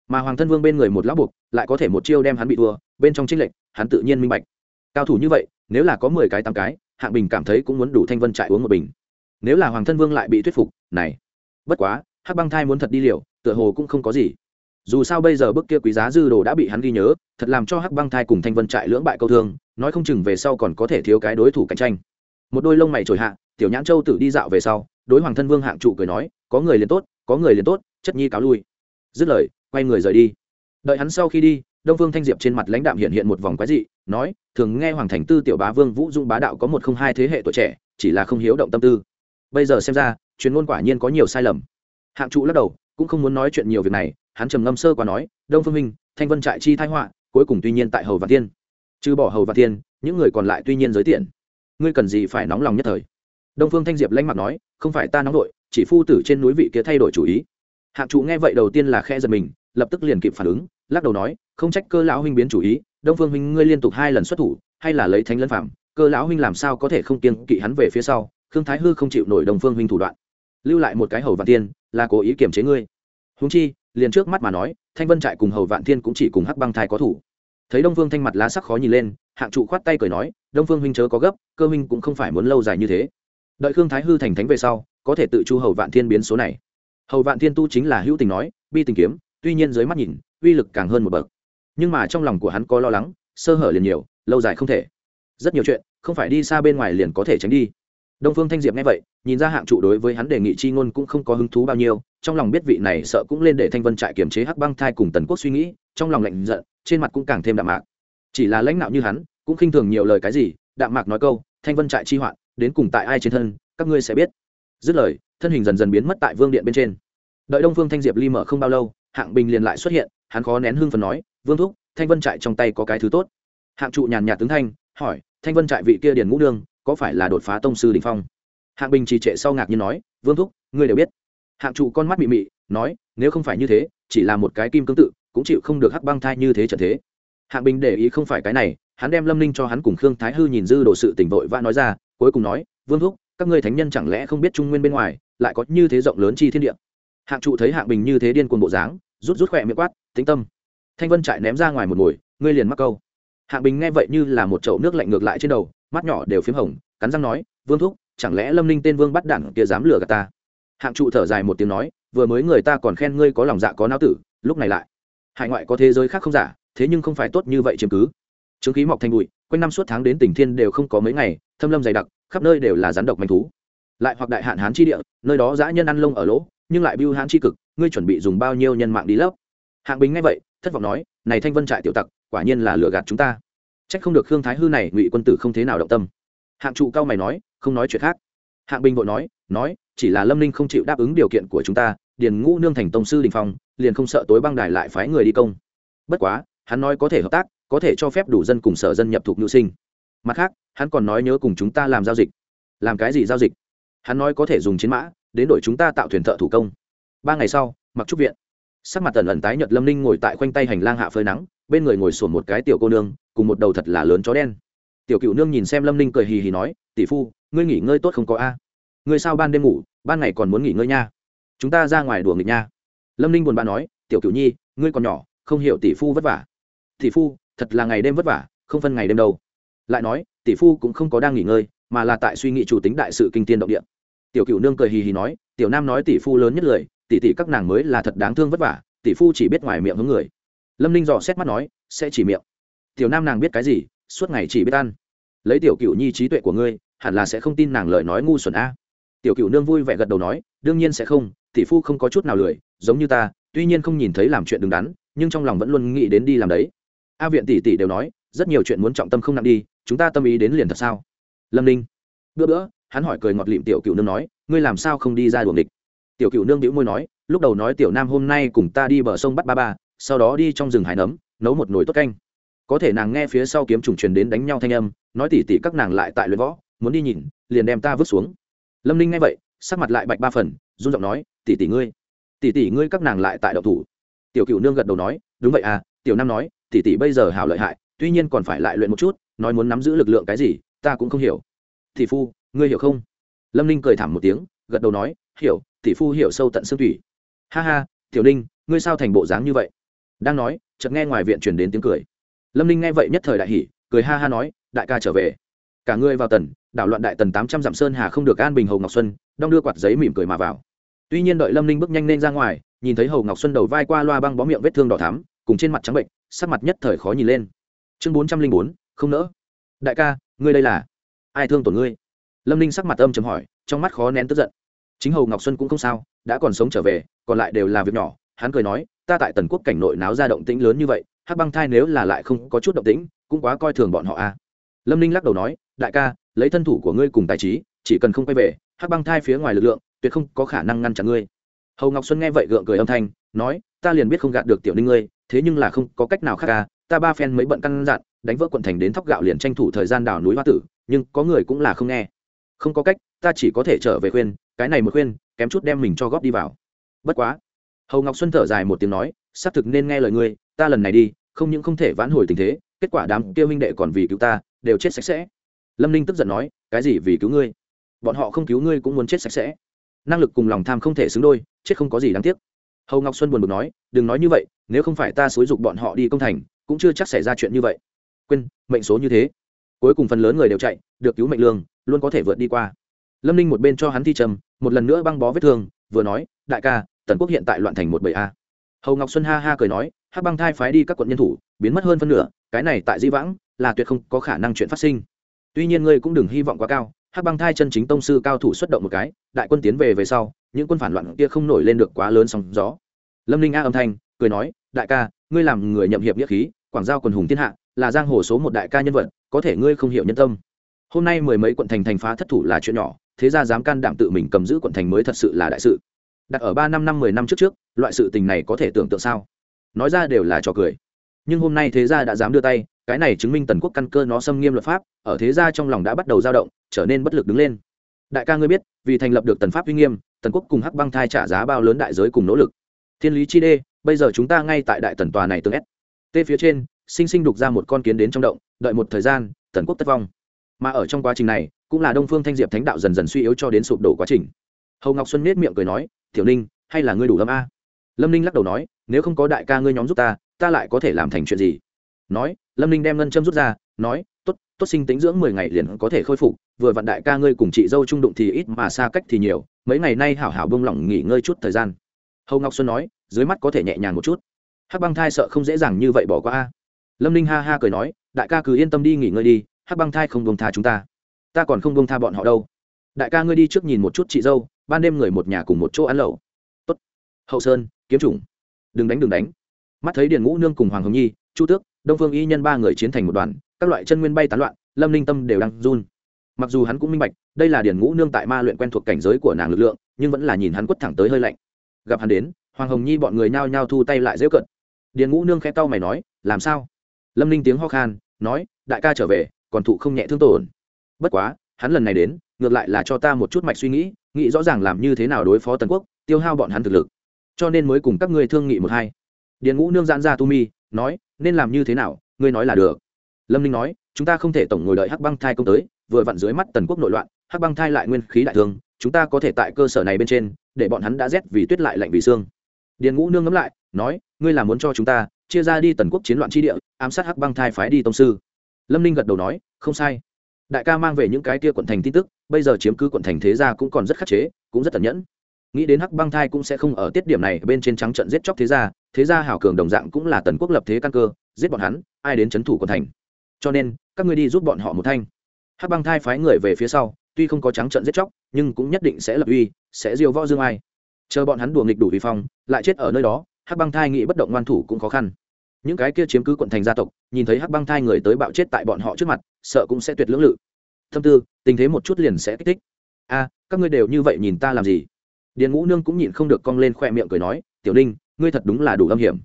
Mà hoàng thân vương bên người một lão buộc, lại có thể một chiêu đem hắn bị thua, bên trong tranh lệnh hắn tự nhiên minh bạch. Cao thủ như vậy, nếu là có mười cái tám cái, hạng bình cảm thấy cũng muốn đủ thanh vân trại uống một bình nếu là hoàng thân vương lại bị thuyết phục, này, bất quá, hắc băng thai muốn thật đi liều, tựa hồ cũng không có gì. Dù sao bây giờ bức kia quý giá dư đồ đã bị hắn ghi nhớ, thật làm cho hắc băng thai cùng thanh vân trại lưỡng bại câu thương, nói không chừng về sau còn có thể thiếu cái đối thủ cạnh tranh. Một đôi lông mày trồi hạ, tiểu nhãn châu tự đi dạo về sau, đối hoàng thân vương hạng trụ cười nói, có người liền tốt, có người liền tốt, chất nhi cáo lui. Dứt lời, quay người rời đi. Đợi hắn sau khi đi, đông vương thanh diệp trên mặt lãnh đạm hiện hiện một vòng quái dị, nói, thường nghe hoàng thành tư tiểu bá vương vũ dung bá đạo có một không hai thế hệ tuổi trẻ, chỉ là không hiếu động tâm tư bây giờ xem ra, truyền ngôn quả nhiên có nhiều sai lầm. Hạng trụ lắc đầu, cũng không muốn nói chuyện nhiều việc này, hắn trầm ngâm sơ qua nói, đông phương minh, thanh vân trại chi thái họa, cuối cùng tuy nhiên tại hầu và tiên trừ bỏ hầu và tiên những người còn lại tuy nhiên giới tiện. Ngươi cần gì phải nóng lòng nhất thời? Đông phương thanh diệp lanh mặt nói, không phải ta nóng đội chỉ phu tử trên núi vị kia thay đổi chủ ý. Hạng trụ nghe vậy đầu tiên là khe giật mình, lập tức liền kịp phản ứng, lắc đầu nói, không trách cơ lão huynh biến chủ ý, đông phương huynh ngươi liên tục hai lần xuất thủ, hay là lấy thánh lân phạm, cơ lão huynh làm sao có thể không kiên kỵ hắn về phía sau? Khương thái hư không chịu nổi đồng phương huynh thủ đoạn. Lưu lại một cái hầu vạn tiên là cố ý kiềm chế ngươi. Húng chi, liền trước mắt mà nói, thanh vân trại cùng hầu vạn thiên cũng chỉ cùng hắc băng thai có thủ. Thấy đông phương thanh mặt lá sắc khó nhìn lên, hạng trụ khoát tay cười nói, đông phương huynh chớ có gấp, cơ huynh cũng không phải muốn lâu dài như thế. Đợi khương thái hư thành thánh về sau, có thể tự chu hầu vạn thiên biến số này. Hầu vạn thiên tu chính là hữu tình nói, bi tình kiếm, tuy nhiên dưới mắt nhìn, uy lực càng hơn một bậc. Nhưng mà trong lòng của hắn có lo lắng, sơ hở liền nhiều, lâu dài không thể. Rất nhiều chuyện, không phải đi xa bên ngoài liền có thể tránh đi đông phương thanh diệp nghe vậy, nhìn ra hạng trụ đối với hắn đề nghị chi ngôn cũng không có hứng thú bao nhiêu, trong lòng biết vị này sợ cũng lên để thanh vân trại kiềm chế hắc băng thai cùng tần quốc suy nghĩ, trong lòng lạnh giận, trên mặt cũng càng thêm đạm mạc. Chỉ là lãnh đạo như hắn, cũng khinh thường nhiều lời cái gì, đạm mạc nói câu, thanh vân trại chi hoạn, đến cùng tại ai trên thân, các ngươi sẽ biết. Dứt lời, thân hình dần dần biến mất tại vương điện bên trên. Đợi đông phương thanh diệp ly mở không bao lâu, hạng bình liền lại xuất hiện, hắn khó nén hương phần nói, vương thúc, thanh vân trại trong tay có cái thứ tốt. Hạng trụ nhàn nhạt tướng thanh, hỏi, thanh vân trại vị kia điền ngũ đường có phải là đột phá tông sư đình phong? Hạng bình trì trệ sau ngạc nhiên nói, vương thúc, ngươi đều biết. Hạng trụ con mắt mị mị, nói, nếu không phải như thế, chỉ là một cái kim cương tự, cũng chịu không được hắc băng thai như thế trở thế. Hạng bình để ý không phải cái này, hắn đem lâm ninh cho hắn cùng khương thái hư nhìn dư đồ sự tỉnh vội vã nói ra, cuối cùng nói, vương thúc, các ngươi thánh nhân chẳng lẽ không biết trung nguyên bên ngoài, lại có như thế rộng lớn chi thiên địa? Hạng trụ thấy hạng bình như thế điên cuồng bộ dáng, rút rút khỏe miệng quát, tĩnh tâm. Thanh vân trại ném ra ngoài một mồi ngươi liền mắc câu. Hạng bình nghe vậy như là một chậu nước lạnh ngược lại trên đầu mắt nhỏ đều p h í m hồng, cắn răng nói, vương thúc, chẳng lẽ lâm ninh tên vương bắt đẳng kia dám lừa gạt ta? Hạng trụ thở dài một tiếng nói, vừa mới người ta còn khen ngươi có lòng dạ có não tử, lúc này lại. Hải ngoại có thế giới khác không giả, thế nhưng không phải tốt như vậy chiếm cứ. Chứng khí mọc thành bụi, quanh năm suốt tháng đến tỉnh thiên đều không có mấy ngày, thâm lâm dày đặc, khắp nơi đều là rắn độc manh thú. Lại hoặc đại hạn hán chi địa, nơi đó dã nhân ăn lông ở lỗ, nhưng lại bưu hán chi cực, ngươi chuẩn bị dùng bao nhiêu nhân mạng đi lấp? Hạng bình nghe vậy, thất vọng nói, này thanh vân trại tiểu tặc, quả nhiên là lừa gạt chúng ta trách không được khương thái hư này, ngụy quân tử không thế nào động tâm. Hạng trụ cao mày nói, không nói chuyện khác. Hạng bình vội nói nói, chỉ là lâm ninh không chịu đáp ứng điều kiện của chúng ta, điền ngũ nương thành tông sư đình phong, liền không sợ tối băng đài lại phái người đi công. Bất quá, hắn nói có thể hợp tác, có thể cho phép đủ dân cùng sở dân nhập thuộc nữ sinh. Mặt khác, hắn còn nói nhớ cùng chúng ta làm giao dịch. Làm cái gì giao dịch? Hắn nói có thể dùng chiến mã, đến đổi chúng ta tạo thuyền thợ thủ công. Ba ngày sau, mặc trúc viện. Sắc mặt tần ẩn tái nhật lâm ninh ngồi tại khoanh tay hành lang hạ phơi nắng bên người ngồi sổn một cái tiểu cô nương, cùng một đầu thật là lớn chó đen. Tiểu cựu nương nhìn xem lâm ninh cười hì hì nói, tỷ phu, ngươi nghỉ ngơi tốt không có a? Ngươi sao ban đêm ngủ, ban ngày còn muốn nghỉ ngơi nha? Chúng ta ra ngoài đùa nghịch nha. Lâm ninh buồn bã nói, tiểu cựu nhi, ngươi còn nhỏ, không hiểu tỷ phu vất vả. Tỷ phu, thật là ngày đêm vất vả, không phân ngày đêm đâu. Lại nói, tỷ phu cũng không có đang nghỉ ngơi, mà là tại suy nghĩ chủ tính đại sự kinh tiên động địa. Tiểu cựu nương cười hì hì nói, tiểu nam nói tỷ phu lớn nhất lời, tỷ tỷ các nàng mới là thật đáng thương vất vả, tỷ phu chỉ biết ngoài miệng hướng người lâm ninh dò xét mắt nói, sẽ chỉ miệng. Tiểu nam nàng biết cái gì? Suốt ngày chỉ biết ăn. Lấy tiểu cựu nhi trí tuệ của ngươi, hẳn là sẽ không tin nàng lời nói ngu xuẩn a. Tiểu cựu nương vui vẻ gật đầu nói, đương nhiên sẽ không, tỷ phu không có chút nào lười, giống như ta, tuy nhiên không nhìn thấy làm chuyện đứng đắn, nhưng trong lòng vẫn luôn nghĩ đến đi làm đấy. A viện tỷ tỷ đều nói, rất nhiều chuyện muốn trọng tâm không nặng đi, chúng ta tâm ý đến liền thật sao? Lâm ninh, bữa bữa, hắn hỏi cười ngọt lịm tiểu cựu nương nói, ngươi làm sao không đi ra đuồng địch tiểu cựu nương đĩu môi nói, lúc đầu nói tiểu nam hôm nay cùng ta đi bờ sông bắt ba ba sau đó đi trong rừng hải nấm, nấu một nồi tốt canh. Có thể nàng nghe phía sau kiếm trùng truyền đến đánh nhau thanh âm, nói tỉ tỉ các nàng lại tại luyện võ, muốn đi nhìn, liền đem ta vứt xuống. Lâm ninh nghe vậy, sắc mặt lại bạch ba phần, run giọng nói, tỉ tỉ ngươi, tỉ tỉ ngươi các nàng lại tại đậu thủ. Tiểu cựu nương gật đầu nói, đúng vậy à tiểu nam nói, tỉ tỉ bây giờ hảo lợi hại, tuy nhiên còn phải lại luyện một chút, nói muốn nắm giữ lực lượng cái gì, ta cũng không hiểu. Tỷ phu, ngươi hiểu không? Lâm ninh cười thảm một tiếng, gật đầu nói, hiểu, tỷ phu hiểu sâu tận xương thủy. Ha ha, tiểu ninh, ngươi sao thành bộ dáng như vậy? Đang nói, chợt nghe ngoài viện truyền đến tiếng cười. Lâm ninh nghe vậy nhất thời đại hỉ, cười ha ha nói, đại ca trở về. Cả ngươi vào tần, đảo loạn đại tần tám trăm dặm sơn hà không được an bình hầu ngọc xuân, đong đưa quạt giấy mỉm cười mà vào. Tuy nhiên đợi lâm ninh bước nhanh lên ra ngoài, nhìn thấy hầu ngọc xuân đầu vai qua loa băng bó miệng vết thương đỏ thắm, cùng trên mặt trắng bệnh, sắc mặt nhất thời khó nhìn lên. Chương bốn trăm linh bốn, không nỡ. Đại ca, ngươi đây là ai thương tổn ngươi? Lâm ninh sắc mặt âm chầm hỏi, trong mắt khó nén tức giận. Chính hầu ngọc xuân cũng không sao, đã còn sống trở về, còn lại đều là việc nhỏ hắn cười nói, ta tại tần quốc cảnh nội náo ra động tĩnh lớn như vậy, hắc băng thai nếu là lại không có chút động tĩnh, cũng quá coi thường bọn họ a à. lâm ninh lắc đầu nói, đại ca, lấy thân thủ của ngươi cùng tài trí, chỉ cần không quay về, hắc băng thai phía ngoài lực lượng, tuyệt không có khả năng ngăn chặn ngươi. Hầu ngọc xuân nghe vậy gượng cười âm thanh, nói, ta liền biết không gạt được tiểu ninh ngươi, thế nhưng là không có cách nào khác ca ta ba phen mấy bận căn dặn, đánh vỡ quận thành đến thóc gạo liền tranh thủ thời gian đào núi hoa tử, nhưng có người cũng là không nghe. Không có cách, ta chỉ có thể trở về khuyên, cái này một khuyên, kém chút đem mình cho góp đi vào. Bất quá hầu ngọc xuân thở dài một tiếng nói, xác thực nên nghe lời ngươi, ta lần này đi, không những không thể vãn hồi tình thế, kết quả đám kia huynh đệ còn vì cứu ta, đều chết sạch sẽ. Lâm ninh tức giận nói, cái gì vì cứu ngươi? Bọn họ không cứu ngươi cũng muốn chết sạch sẽ. Năng lực cùng lòng tham không thể xứng đôi, chết không có gì đáng tiếc. Hầu ngọc xuân buồn bực nói, đừng nói như vậy, nếu không phải ta xúi dục bọn họ đi công thành, cũng chưa chắc xảy ra chuyện như vậy. Quên, mệnh số như thế. Cuối cùng phần lớn người đều chạy, được cứu mệnh lương, luôn có thể vượt đi qua. Lâm ninh một bên cho hắn thi trầm, một lần nữa băng bó vết thương, vừa nói, đại ca tần quốc hiện tại loạn thành một bầy a. Hầu ngọc xuân ha ha cười nói, hắc băng thai phái đi các quận nhân thủ, biến mất hơn phân nửa, cái này tại di vãng, là tuyệt không có khả năng chuyện phát sinh. Tuy nhiên ngươi cũng đừng hy vọng quá cao, hắc băng thai chân chính tông sư cao thủ xuất động một cái, đại quân tiến về về sau, những quân phản loạn kia không nổi lên được quá lớn sóng gió. Lâm ninh a âm thanh, cười nói, đại ca, ngươi làm người nhậm hiệp nghĩa khí, quảng giao quần hùng thiên hạ, là giang hồ số một đại ca nhân vật, có thể ngươi không hiểu nhân tâm. Hôm nay mười mấy quận thành thành phá thất thủ là chuyện nhỏ, thế ra dám can đảm tự mình cầm giữ quận thành mới thật sự là đại sự đặt ở ba năm năm mười năm trước trước, loại sự tình này có thể tưởng tượng sao? Nói ra đều là trò cười. Nhưng hôm nay thế gia đã dám đưa tay, cái này chứng minh tần quốc căn cơ nó xâm nghiêm luật pháp, ở thế gia trong lòng đã bắt đầu dao động, trở nên bất lực đứng lên. Đại ca ngươi biết, vì thành lập được tần pháp uy nghiêm, tần quốc cùng hắc băng thai trả giá bao lớn đại giới cùng nỗ lực. Thiên lý chi đê, bây giờ chúng ta ngay tại đại tần tòa này tương ép tê phía trên, sinh sinh đục ra một con kiến đến trong động, đợi một thời gian, tần quốc tất vong. Mà ở trong quá trình này, cũng là đông phương thanh diệp thánh đạo dần dần suy yếu cho đến sụp đổ quá trình hầu ngọc xuân nết miệng cười nói tiểu ninh hay là ngươi đủ lâm a lâm ninh lắc đầu nói nếu không có đại ca ngươi nhóm giúp ta ta lại có thể làm thành chuyện gì nói lâm ninh đem ngân châm rút ra nói tốt tốt sinh tính dưỡng mười ngày liền có thể khôi phục vừa vặn đại ca ngươi cùng chị dâu trung đụng thì ít mà xa cách thì nhiều mấy ngày nay hảo hảo bông lỏng nghỉ ngơi chút thời gian hầu ngọc xuân nói dưới mắt có thể nhẹ nhàng một chút hắc băng thai sợ không dễ dàng như vậy bỏ qua a lâm ninh ha ha cười nói đại ca cứ yên tâm đi nghỉ ngơi đi hắc băng thai không bông tha chúng ta ta còn không bông tha bọn họ đâu đại ca ngươi đi trước nhìn một chút chị dâu ban đêm người một nhà cùng một chỗ ăn lẩu. Tốt. Hậu sơn, kiếm chủng. Đừng đánh đừng đánh. Mắt thấy điền ngũ nương cùng hoàng hồng nhi, chu tước, đông phương y nhân ba người chiến thành một đoàn, các loại chân nguyên bay tán loạn, lâm ninh tâm đều đang run. Mặc dù hắn cũng minh bạch, đây là điền ngũ nương tại ma luyện quen thuộc cảnh giới của nàng lực lượng, nhưng vẫn là nhìn hắn quất thẳng tới hơi lạnh. Gặp hắn đến, hoàng hồng nhi bọn người nhao nhao thu tay lại dễ cận. Điền ngũ nương khẽ cau mày nói, làm sao? Lâm ninh tiếng ho khan, nói, đại ca trở về, còn thụ không nhẹ thương tổn. Bất quá, hắn lần này đến ngược lại là cho ta một chút mạch suy nghĩ nghĩ rõ ràng làm như thế nào đối phó tần quốc, tiêu hao bọn hắn thực lực. Cho nên mới cùng các ngươi thương nghị một hai. Điền ngũ nương giãn ra tu mi, nói, nên làm như thế nào, ngươi nói là được. Lâm ninh nói, chúng ta không thể tổng ngồi đợi hắc băng thai công tới, vừa vặn dưới mắt tần quốc nội loạn, hắc băng thai lại nguyên khí đại thương, chúng ta có thể tại cơ sở này bên trên, để bọn hắn đã rét vì tuyết lại lạnh vì xương. Điền ngũ nương ngẫm lại, nói, ngươi là muốn cho chúng ta chia ra đi tần quốc chiến loạn tri địa, ám sát hắc băng thai phái đi tông sư. Lâm ninh gật đầu nói, không sai đại ca mang về những cái kia quận thành tin tức, bây giờ chiếm cứ quận thành thế gia cũng còn rất khắc chế, cũng rất tẩn nhẫn. Nghĩ đến hắc băng thai cũng sẽ không ở tiết điểm này bên trên trắng trận giết chóc thế gia thế gia hảo cường đồng dạng cũng là tần quốc lập thế căn cơ, giết bọn hắn, ai đến c h ấ n thủ quận thành. Cho nên, các ngươi đi giúp bọn họ một thanh. Hắc băng thai phái người về phía sau, tuy không có trắng trận giết chóc, nhưng cũng nhất định sẽ lập uy, sẽ diêu võ dương ai. Chờ bọn hắn đùa nghịch đủ vi phong, lại chết ở nơi đó, hắc băng thai nghĩ bất động ngoan thủ cũng khó khăn những cái kia chiếm cứ quận thành gia tộc, nhìn thấy hắc băng thai người tới bạo chết tại bọn họ trước mặt, sợ cũng sẽ tuyệt lưỡng lự. Thâm tư, tình thế một chút liền sẽ kích thích. A à, các ngươi đều như vậy nhìn ta làm gì? Điền ngũ nương cũng nhịn không được cong lên khoe miệng cười nói, tiểu ninh, ngươi thật đúng là đủ âm hiểm.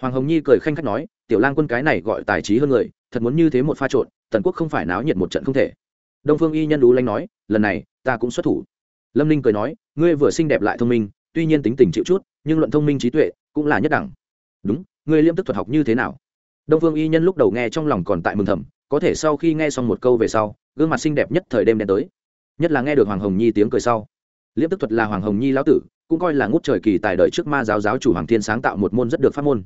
Hoàng hồng nhi cười khanh khách nói, tiểu lang quân cái này gọi tài trí hơn người, thật muốn như thế một pha trộn, tần quốc không phải náo nhiệt một trận không thể. Đông phương y nhân đú lanh nói, lần này, ta cũng xuất thủ. Lâm ninh cười nói, ngươi vừa xinh đẹp lại thông minh, tuy nhiên tính tình chịu chút, nhưng luận thông minh trí tuệ cũng là nhất đẳng. Đúng ngươi liêm tức thuật học như thế nào? Đông phương y nhân lúc đầu nghe trong lòng còn tại mừng thầm, có thể sau khi nghe xong một câu về sau, gương mặt xinh đẹp nhất thời đêm đen tới. Nhất là nghe được hoàng hồng nhi tiếng cười sau. Liêm tức thuật là hoàng hồng nhi lão tử, cũng coi là ngút trời kỳ tài đời trước ma giáo giáo chủ hoàng thiên sáng tạo một môn rất được phát môn.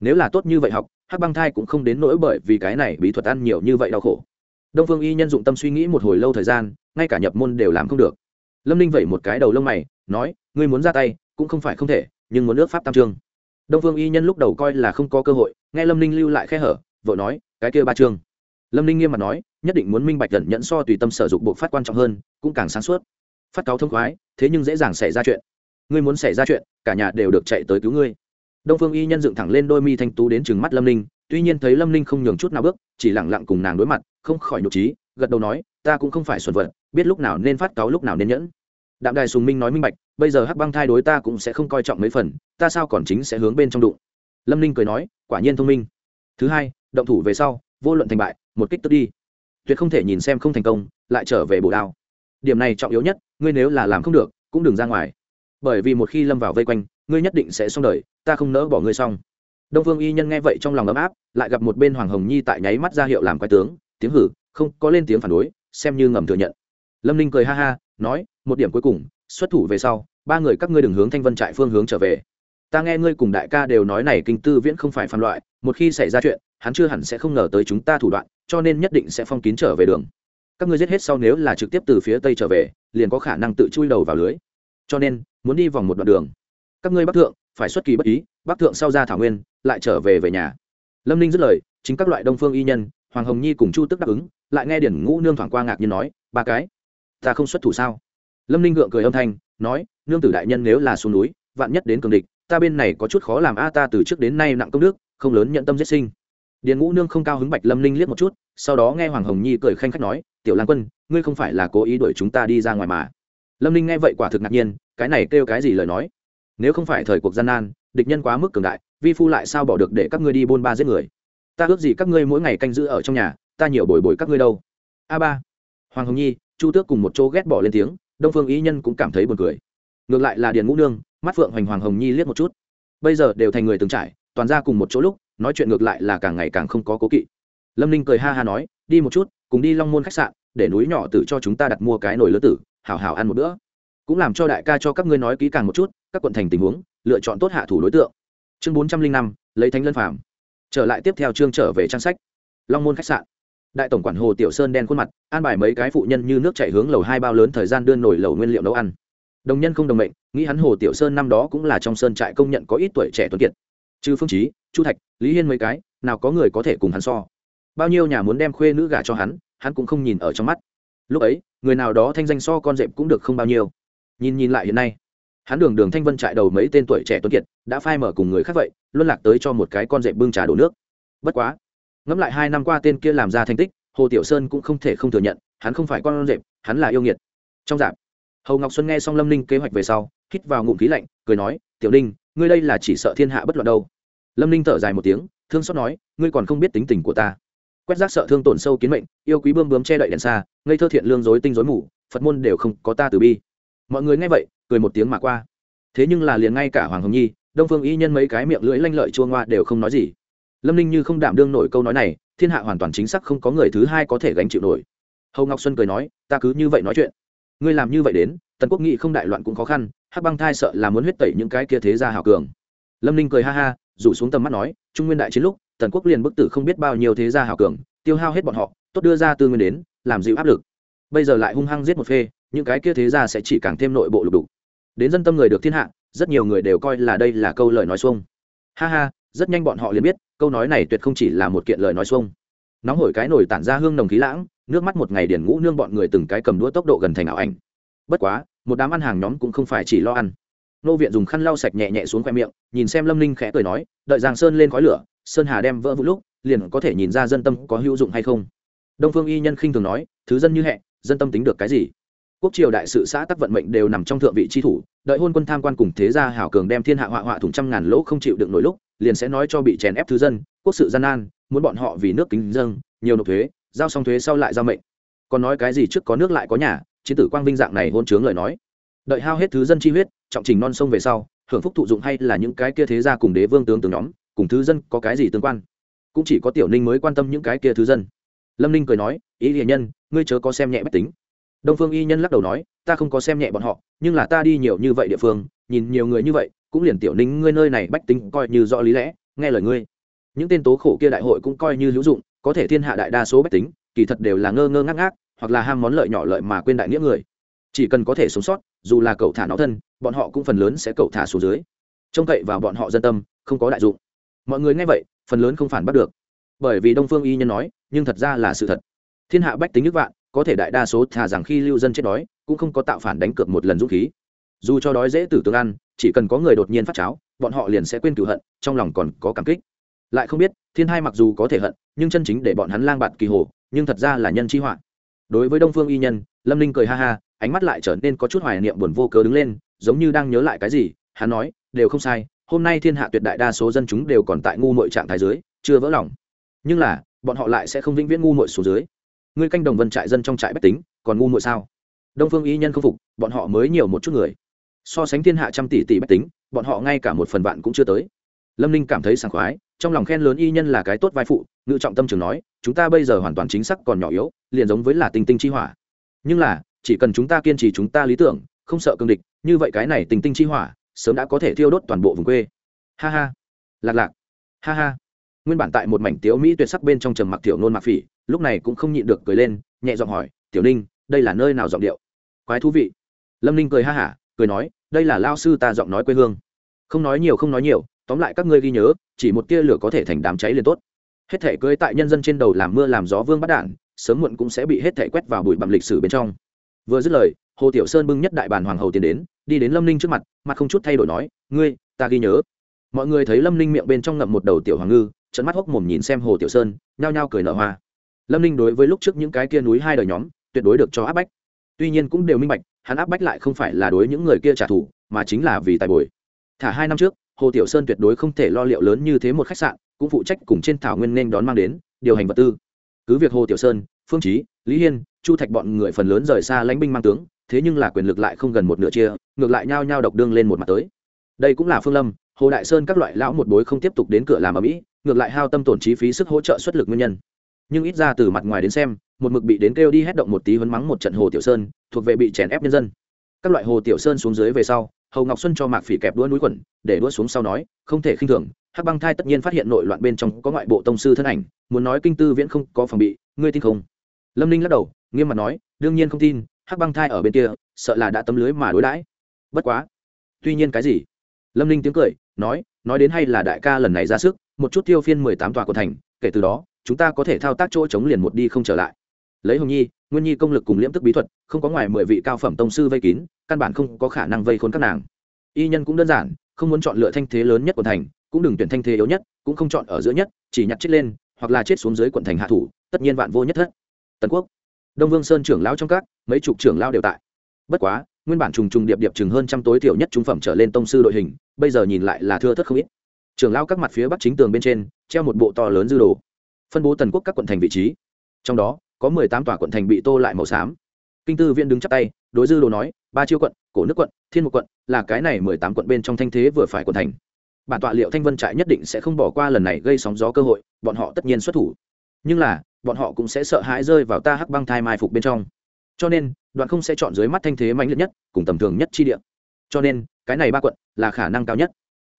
Nếu là tốt như vậy học, hắc băng thai cũng không đến nỗi bởi vì cái này bí thuật ăn nhiều như vậy đau khổ. Đông phương y nhân dụng tâm suy nghĩ một hồi lâu thời gian, ngay cả nhập môn đều làm không được. Lâm ninh vẩy một cái đầu lông mày, nói, ngươi muốn ra tay, cũng không phải không thể, nhưng muốn nước pháp tam trương đông phương y nhân lúc đầu coi là không có cơ hội, nghe lâm ninh lưu lại khe hở vợ nói, cái kia ba trương lâm ninh nghiêm mặt nói, nhất định muốn minh bạch gần nhẫn so tùy tâm sở dụng bộ phát quan trọng hơn, cũng càng sáng suốt. Phát cáo thông khoái, thế nhưng dễ dàng xảy ra chuyện. Ngươi muốn xảy ra chuyện, cả nhà đều được chạy tới cứu ngươi. Đông phương y nhân dựng thẳng lên đôi mi thanh tú đến chừng mắt lâm ninh, tuy nhiên thấy lâm ninh không nhường chút nào bước, chỉ lẳng lặng cùng nàng đối mặt, không khỏi nhục trí, gật đầu nói, ta cũng không phải xuẩn vật, biết lúc nào nên phát cáo lúc nào nên nhẫn. Đạm đài sùng minh nói minh bạch bây giờ hắc băng thai đối ta cũng sẽ không coi trọng mấy phần, ta sao còn chính sẽ hướng bên trong đụng? Lâm ninh cười nói, quả nhiên thông minh. Thứ hai, động thủ về sau, vô luận thành bại, một kích tức đi. Tuyệt không thể nhìn xem không thành công, lại trở về bổ đao. Điểm này trọng yếu nhất, ngươi nếu là làm không được, cũng đừng ra ngoài. Bởi vì một khi lâm vào vây quanh, ngươi nhất định sẽ xong đời, ta không nỡ bỏ ngươi xong. Đông phương y nhân nghe vậy trong lòng ấm áp, lại gặp một bên hoàng hồng nhi tại nháy mắt ra hiệu làm quái tướng, tiếng hử, không có lên tiếng phản đối, xem như ngầm thừa nhận. Lâm ninh cười ha ha, nói, một điểm cuối cùng xuất thủ về sau, ba người các ngươi đừng hướng thanh vân trại phương hướng trở về. Ta nghe ngươi cùng đại ca đều nói này kinh tư viễn không phải phàm loại, một khi xảy ra chuyện, hắn chưa hẳn sẽ không ngờ tới chúng ta thủ đoạn, cho nên nhất định sẽ phong kín trở về đường. Các ngươi giết hết sau nếu là trực tiếp từ phía tây trở về, liền có khả năng tự chui đầu vào lưới. Cho nên, muốn đi vòng một đoạn đường. Các ngươi bắc thượng, phải xuất kỳ bất ý, bắc thượng sau ra thảo nguyên, lại trở về về nhà. Lâm ninh dứt lời, chính các loại đông phương y nhân, hoàng hồng nhi cùng chu tức đáp ứng, lại nghe điển ngũ nương thoảng qua ngạc nhiên nói, ba cái, ta không xuất thủ sao? Lâm ninh gượng cười âm thanh, nói, nương tử đại nhân nếu là xuống núi, vạn nhất đến cường địch, ta bên này có chút khó làm a, ta từ trước đến nay nặng công đức, không lớn nhận tâm giết sinh. Điền ngũ nương không cao hứng bạch lâm ninh liếc một chút, sau đó nghe hoàng hồng nhi cười khanh khách nói, tiểu lan quân, ngươi không phải là cố ý đuổi chúng ta đi ra ngoài mà. Lâm ninh nghe vậy quả thực ngạc nhiên, cái này kêu cái gì lời nói? Nếu không phải thời cuộc gian nan, địch nhân quá mức cường đại, vi phu lại sao bỏ được để các ngươi đi bôn ba giết người? Ta ước gì các ngươi mỗi ngày canh giữ ở trong nhà, ta nhiều bồi bồi các ngươi đâu. A ba. Hoàng hồng nhi, chu tước cùng một chỗ ghét bỏ lên tiếng đông phương ý nhân cũng cảm thấy buồn cười. Ngược lại là điền ngũ nương, mắt phượng hoành hoàng hồng nhi liếc một chút. Bây giờ đều thành người từng trải, toàn ra cùng một chỗ lúc, nói chuyện ngược lại là càng ngày càng không có cố kỵ. Lâm ninh cười ha ha nói, đi một chút, cùng đi long môn khách sạn, để núi nhỏ tử cho chúng ta đặt mua cái nồi lớn tử, hảo hảo ăn một bữa. Cũng làm cho đại ca cho các ngươi nói kỹ càng một chút, các quận thành tình huống, lựa chọn tốt hạ thủ đối tượng. Chương bốn trăm linh năm, lấy thánh lân phàm. Trở lại tiếp theo chương trở về trang sách. Long môn khách sạn đại tổng quản hồ tiểu sơn đen khuôn mặt, an bài mấy cái phụ nhân như nước chảy hướng lầu hai bao lớn thời gian đưa nổi lầu nguyên liệu nấu ăn. Đồng nhân không đồng mệnh, nghĩ hắn hồ tiểu sơn năm đó cũng là trong sơn trại công nhận có ít tuổi trẻ tuấn kiệt. Chứ phương trí chu thạch, lý hiên mấy cái, nào có người có thể cùng hắn so. Bao nhiêu nhà muốn đem khuê nữ gả cho hắn hắn cũng không nhìn ở trong mắt. Lúc ấy, người nào đó thanh danh so con dẹp cũng được không bao nhiêu. Nhìn nhìn lại hiện nay, hắn đường đường thanh vân trại đầu mấy tên tuổi trẻ tuấn kiệt, đã phai mở cùng người khác vậy, luân lạc tới cho một cái con dẹp bưng trà đổ nước. Bất quá ngẫm lại hai năm qua tên kia làm ra thành tích, hồ tiểu sơn cũng không thể không thừa nhận, hắn không phải con rệp, hắn là yêu nghiệt. Trong dạp, hầu ngọc xuân nghe xong lâm ninh kế hoạch về sau, hít vào ngụm khí lạnh, cười nói, tiểu ninh, ngươi đây là chỉ sợ thiên hạ bất loạn đâu. Lâm ninh thở dài một tiếng, thương xót nói, ngươi còn không biết tính tình của ta. Quét rác sợ thương tổn sâu kiến mệnh, yêu quý bươm bướm che đậy đèn xa, ngây thơ thiện lương dối tinh dối mù, phật môn đều không có ta từ bi. Mọi người nghe vậy, cười một tiếng mà qua. Thế nhưng là liền ngay cả hoàng hồng nhi, đông phương y nhân mấy cái miệng lưỡi lanh lợi chua ngoa đều không nói gì lâm ninh như không đảm đương nổi câu nói này, thiên hạ hoàn toàn chính xác không có người thứ hai có thể gánh chịu nổi. Hầu ngọc xuân cười nói, ta cứ như vậy nói chuyện. Ngươi làm như vậy đến, tần quốc nghị không đại loạn cũng khó khăn, hắc băng thai sợ là muốn huyết tẩy những cái kia thế gia hào cường. Lâm ninh cười ha ha, rủ xuống tầm mắt nói, trung nguyên đại chiến lúc, tần quốc liền bức tử không biết bao nhiêu thế gia hào cường, tiêu hao hết bọn họ, tốt đưa ra tư nguyên đến, làm dịu áp lực. Bây giờ lại hung hăng giết một phê, những cái kia thế gia sẽ chỉ càng thêm nội bộ lục đục. Đến dân tâm người được thiên hạ, rất nhiều người đều coi là đây là câu lời nói xuông. Ha ha, rất nhanh bọn họ liền biết câu nói này tuyệt không chỉ là một kiện lời nói xuông. Nóng hổi cái nổi tản ra hương nồng khí lãng, nước mắt một ngày điển ngũ nương bọn người từng cái cầm đũa tốc độ gần thành ảo ảnh. Bất quá, một đám ăn hàng nhóm cũng không phải chỉ lo ăn. Nô viện dùng khăn lau sạch nhẹ nhẹ xuống khoe miệng, nhìn xem lâm ninh khẽ cười nói, đợi giang sơn lên khói lửa, sơn hà đem vỡ vũ lúc, liền có thể nhìn ra dân tâm có hữu dụng hay không. Đông phương y nhân khinh thường nói, thứ dân như hẹ, dân tâm tính được cái gì? Quốc triều đại sự xã tắc vận mệnh đều nằm trong thượng vị tri thủ, đợi hôn quân tham quan cùng thế gia hảo cường đem thiên hạ họa họa thủng trăm ngàn lỗ không chịu được nổi lúc liền sẽ nói cho bị chèn ép thứ dân, quốc sự gian nan, muốn bọn họ vì nước kính dâng nhiều nộp thuế, giao xong thuế sau lại giao mệnh. Còn nói cái gì trước có nước lại có nhà, chiến tử quang vinh dạng này hôn chướng lời nói. Đợi hao hết thứ dân chi huyết, trọng trình non sông về sau, hưởng phúc thụ dụng hay là những cái kia thế gia cùng đế vương tướng tướng nhóm, cùng thứ dân có cái gì tương quan? Cũng chỉ có tiểu ninh mới quan tâm những cái kia thứ dân. Lâm ninh cười nói, ý hiền nhân, ngươi chớ có xem nhẹ bách tính. Đông phương y nhân lắc đầu nói, ta không có xem nhẹ bọn họ, nhưng là ta đi nhiều như vậy địa phương, nhìn nhiều người như vậy cũng liền tiểu ninh ngươi nơi này bách tính coi như rõ lý lẽ, nghe lời ngươi. Những tên tố khổ kia đại hội cũng coi như hữu dụng, có thể thiên hạ đại đa số bách tính, kỳ thật đều là ngơ ngơ ngác ngác, hoặc là ham món lợi nhỏ lợi mà quên đại nghĩa người. Chỉ cần có thể sống sót, dù là cậu thả nó thân, bọn họ cũng phần lớn sẽ cậu thả xuống dưới. Trông cậy vào bọn họ dân tâm, không có đại dụng. Mọi người nghe vậy, phần lớn không phản bắt được. Bởi vì đông phương y nhân nói, nhưng thật ra là sự thật. Thiên hạ bách tính nước vạn, có thể đại đa số thà rằng khi lưu dân chết đói, cũng không có tạo phản đánh cược một lần dũng khí. Dù cho đói dễ tử tương ăn chỉ cần có người đột nhiên phát cháo, bọn họ liền sẽ quên cửu hận, trong lòng còn có cảm kích. Lại không biết, thiên hai mặc dù có thể hận, nhưng chân chính để bọn hắn lang bạt kỳ hồ, nhưng thật ra là nhân chi họa. Đối với đông phương y nhân, lâm ninh cười ha ha, ánh mắt lại trở nên có chút hoài niệm buồn vô cớ đứng lên, giống như đang nhớ lại cái gì, hắn nói, đều không sai, hôm nay thiên hạ tuyệt đại đa số dân chúng đều còn tại ngu mội trạng thái dưới, chưa vỡ lòng. Nhưng là, bọn họ lại sẽ không vĩnh viễn ngu mội xuống dưới. Ngươi canh đồng vân trại dân trong trại bách tính, còn ngu mội sao? Đông phương y nhân không phục, bọn họ mới nhiều một chút người so sánh thiên hạ trăm tỷ tỷ bách tính, bọn họ ngay cả một phần vạn cũng chưa tới. Lâm ninh cảm thấy sảng khoái, trong lòng khen lớn y nhân là cái tốt vai phụ, ngự trọng tâm trường nói, chúng ta bây giờ hoàn toàn chính xác còn nhỏ yếu, liền giống với là tinh tinh chi hỏa. Nhưng là, chỉ cần chúng ta kiên trì chúng ta lý tưởng, không sợ cương địch, như vậy cái này tinh tinh chi hỏa, sớm đã có thể thiêu đốt toàn bộ vùng quê. Ha ha. Lạc lạc. Ha ha. Nguyên bản tại một mảnh tiếu mỹ tuyệt sắc bên trong trầm mặc tiểu nôn mặc phỉ, lúc này cũng không nhịn được cười lên, nhẹ giọng hỏi, tiểu ninh, đây là nơi nào giọng điệu? Quái thú vị. Lâm ninh cười ha hả, cười nói đây là lao sư ta giọng nói quê hương. Không nói nhiều, không nói nhiều, tóm lại các ngươi ghi nhớ, chỉ một tia lửa có thể thành đám cháy liền tốt. Hết thể cưới tại nhân dân trên đầu làm mưa làm gió vương bắt đản sớm muộn cũng sẽ bị hết thể quét vào bụi bặm lịch sử bên trong. Vừa dứt lời, hồ tiểu sơn bưng nhất đại bàn hoàng hầu tiến đến, đi đến lâm ninh trước mặt mặt không chút thay đổi nói, ngươi, ta ghi nhớ. Mọi người thấy lâm ninh miệng bên trong ngậm một đầu tiểu hoàng ngư trận mắt hốc mồm nhìn xem hồ tiểu sơn, nhao nhao cười nở hoa. Lâm ninh đối với lúc trước những cái kia núi hai đời nhóm, tuyệt đối được cho áp bách. Tuy nhiên cũng đều minh bạch hắn áp bách lại không phải là đối những người kia trả thù, mà chính là vì tài bồi. Thả hai năm trước, hồ tiểu sơn tuyệt đối không thể lo liệu lớn như thế một khách sạn, cũng phụ trách cùng trên thảo nguyên nên đón mang đến, điều hành vật tư. Cứ việc hồ tiểu sơn, phương trí lý hiên, chu thạch bọn người phần lớn rời xa lãnh binh mang tướng, thế nhưng là quyền lực lại không gần một nửa chia, ngược lại nhao nhao độc đương lên một mặt tới. Đây cũng là phương lâm, hồ đại sơn các loại lão một bối không tiếp tục đến cửa làm ở mỹ, ngược lại hao tâm tổn chi phí sức hỗ trợ xuất lực nguyên nhân. Nhưng ít ra từ mặt ngoài đến xem một mực bị đến kêu đi hét động một tí vấn mắng một trận hồ tiểu sơn, thuộc về bị chèn ép nhân dân. Các loại hồ tiểu sơn xuống dưới về sau hầu ngọc xuân cho mạc phỉ kẹp đũa núi quẩn để đũa xuống sau nói, không thể khinh thường, hắc băng thai tất nhiên phát hiện nội loạn bên trong có ngoại bộ tông sư thân ảnh, muốn nói kinh tư viễn không có phòng bị, ngươi tin không? Lâm ninh lắc đầu, nghiêm mặt nói, đương nhiên không tin, hắc băng thai ở bên kia, sợ là đã tấm lưới mà đối đãi. Bất quá. Tuy nhiên cái gì? Lâm ninh tiếng cười, nói nói đến hay là đại ca lần này ra sức, một chút tiêu phiên mười tám tòa của thành, kể từ đó, chúng ta có thể thao tác chỗ chống liền một đi không trở lại lấy hồng nhi, nguyên nhi công lực cùng liễm tức bí thuật, không có ngoài mười vị cao phẩm tông sư vây kín, căn bản không có khả năng vây khốn các nàng. Y nhân cũng đơn giản, không muốn chọn lựa thanh thế lớn nhất của thành, cũng đừng tuyển thanh thế yếu nhất, cũng không chọn ở giữa nhất, chỉ nhặt chết lên, hoặc là chết xuống dưới quận thành hạ thủ, tất nhiên vạn vô nhất thất. Tần quốc, đông vương sơn trưởng lão trong các, mấy chục trưởng lão đều tại. Bất quá, nguyên bản trùng trùng điệp điệp chừng hơn trăm tối thiểu nhất trung phẩm trở lên tông sư đội hình, bây giờ nhìn lại là thưa thất không ít. Trưởng lão các mặt phía bắc chính tường bên trên, treo một bộ to lớn dư đồ. Phân bố tần quốc các quận thành vị trí. Trong đó có mười tám tòa quận thành bị tô lại màu xám. Kinh tư viện đứng chắp tay, đối dư đồ nói, ba chiêu quận, cổ nước quận, thiên một quận, là cái này mười tám quận bên trong thanh thế vừa phải quận thành. Bản tọa liệu thanh vân trại nhất định sẽ không bỏ qua lần này gây sóng gió cơ hội, bọn họ tất nhiên xuất thủ. Nhưng là, bọn họ cũng sẽ sợ hãi rơi vào ta hắc băng thai mai phục bên trong. Cho nên, đoạn không sẽ chọn dưới mắt thanh thế mạnh liệt nhất, cùng tầm thường nhất chi địa. Cho nên, cái này ba quận là khả năng cao nhất.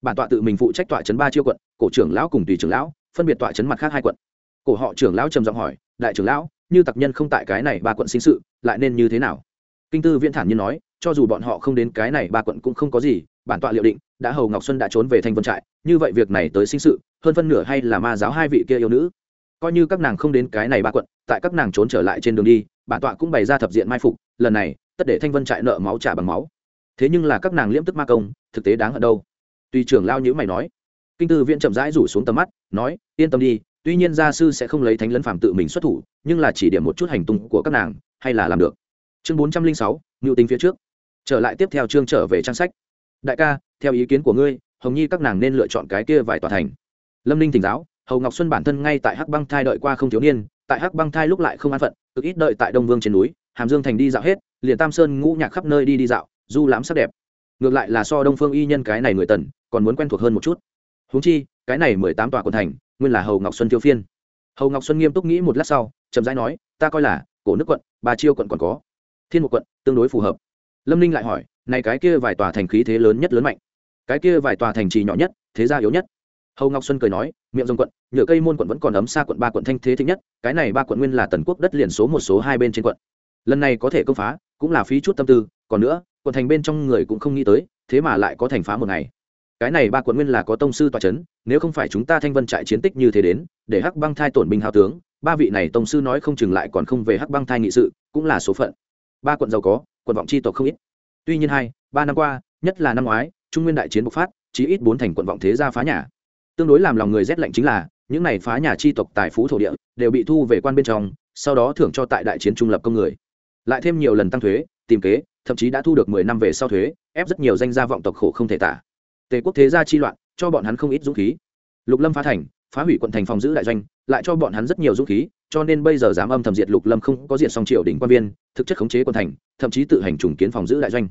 Bản tọa tự mình phụ trách tọa trấn ba chiêu quận, cổ trưởng lão cùng tùy trưởng lão, phân biệt tọa trấn mặt khác hai quận. Cổ họ trưởng lão trầm giọng hỏi, đại trưởng lão như tặc nhân không tại cái này ba quận sinh sự, lại nên như thế nào? Kinh tư viễn thản nhiên nói, cho dù bọn họ không đến cái này ba quận cũng không có gì, bản tọa liệu định, đã hầu ngọc xuân đã trốn về thanh vân trại, như vậy việc này tới sinh sự, hơn phân nửa hay là ma giáo hai vị kia yêu nữ. Coi như các nàng không đến cái này ba quận, tại các nàng trốn trở lại trên đường đi, bản tọa cũng bày ra thập diện mai phục, lần này, tất để thanh vân trại nợ máu trả bằng máu. Thế nhưng là các nàng liễm tức ma công, thực tế đáng ở đâu. Tùy trưởng lao nhữ mày nói. Kinh tư viện chậm rãi rủ xuống tầm mắt, nói, yên tâm đi tuy nhiên gia sư sẽ không lấy thánh lấn phạm tự mình xuất thủ, nhưng là chỉ điểm một chút hành tung của các nàng, hay là làm được. Chương bốn trăm linh sáu ngưu tính phía trước. Trở lại tiếp theo chương trở về trang sách. Đại ca, theo ý kiến của ngươi, hồng nhi các nàng nên lựa chọn cái kia vài tòa thành. Lâm ninh thỉnh giáo, hầu ngọc xuân bản thân ngay tại hắc băng thai đợi qua không thiếu niên, tại hắc băng thai lúc lại không an phận, cực ít đợi tại đông vương trên núi, hàm dương thành đi dạo hết, liền tam sơn ngũ nhạc khắp nơi đi đi dạo, du lãm sắc đẹp. Ngược lại là so đông phương y nhân cái này người tần, còn muốn quen thuộc hơn một chút. Húng chi, cái này mười tám tòa quần thành nguyên là hầu ngọc xuân tiêu phiên. Hầu ngọc xuân nghiêm túc nghĩ một lát sau, chậm rãi nói, ta coi là cổ nước quận, ba chiêu quận còn có. Thiên một quận, tương đối phù hợp. Lâm ninh lại hỏi, này cái kia vài tòa thành khí thế lớn nhất lớn mạnh, cái kia vài tòa thành trì nhỏ nhất, thế gia yếu nhất? Hầu ngọc xuân cười nói, miệng rồng quận, nhựa cây môn quận vẫn còn ấm xa quận ba quận thanh thế thích nhất, cái này ba quận nguyên là tần quốc đất liền số một số hai bên trên quận. Lần này có thể công phá, cũng là phí chút tâm tư, còn nữa, quận thành bên trong người cũng không nghĩ tới, thế mà lại có thành phá một ngày. Cái này ba quận nguyên là có tông sư tòa c h ấ n nếu không phải chúng ta thanh vân trại chiến tích như thế đến, để hắc băng thai tổn binh hào tướng, ba vị này tông sư nói không chừng lại còn không về hắc băng thai nghị sự, cũng là số phận. Ba quận giàu có, quận vọng c h i tộc không ít. Tuy nhiên hai, ba năm qua, nhất là năm ngoái, trung nguyên đại chiến bộc phát chỉ ít bốn thành quận vọng thế gia phá nhà. Tương đối làm lòng người rét lạnh chính là, những này phá nhà chi tộc tài phú thổ địa, đều bị thu về quan bên trong, sau đó thưởng cho tại đại chiến trung lập công người. Lại thêm nhiều lần tăng thuế, tìm kế, thậm chí đã thu được mười năm về sau thuế, ép rất nhiều danh gia vọng tộc khổ không thể tả. Tề quốc thế gia chi loạn cho bọn hắn không ít dũng khí. Lục lâm phá thành, phá hủy quận thành phòng giữ đại doanh, lại cho bọn hắn rất nhiều dũng khí, cho nên bây giờ dám âm thầm diệt lục lâm không có diện song triều đỉnh quan viên, thực chất khống chế quận thành, thậm chí tự hành trùng kiến phòng giữ đại doanh.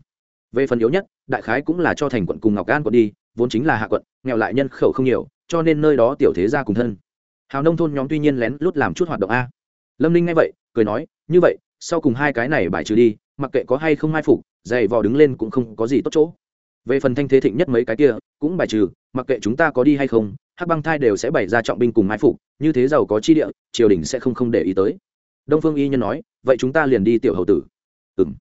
Về phần yếu nhất, đại khái cũng là cho thành quận cùng ngọc an quận đi, vốn chính là hạ quận, nghèo lại nhân khẩu không nhiều, cho nên nơi đó tiểu thế gia cùng thân. Hào nông thôn nhóm tuy nhiên lén lút làm chút hoạt động a. Lâm ninh nghe vậy, cười nói, như vậy, sau cùng hai cái này bài trừ đi, mặc kệ có hay không mai phục dày vò đứng lên cũng không có gì tốt chỗ. Về phần thanh thế thịnh nhất mấy cái kia, cũng bài trừ mặc kệ chúng ta có đi hay không, hắc băng thai đều sẽ bày ra trọng binh cùng mai phục, như thế giàu có chi địa, triều đình sẽ không không để ý tới. Đông phương y nhân nói, vậy chúng ta liền đi tiểu hầu tử. Ừng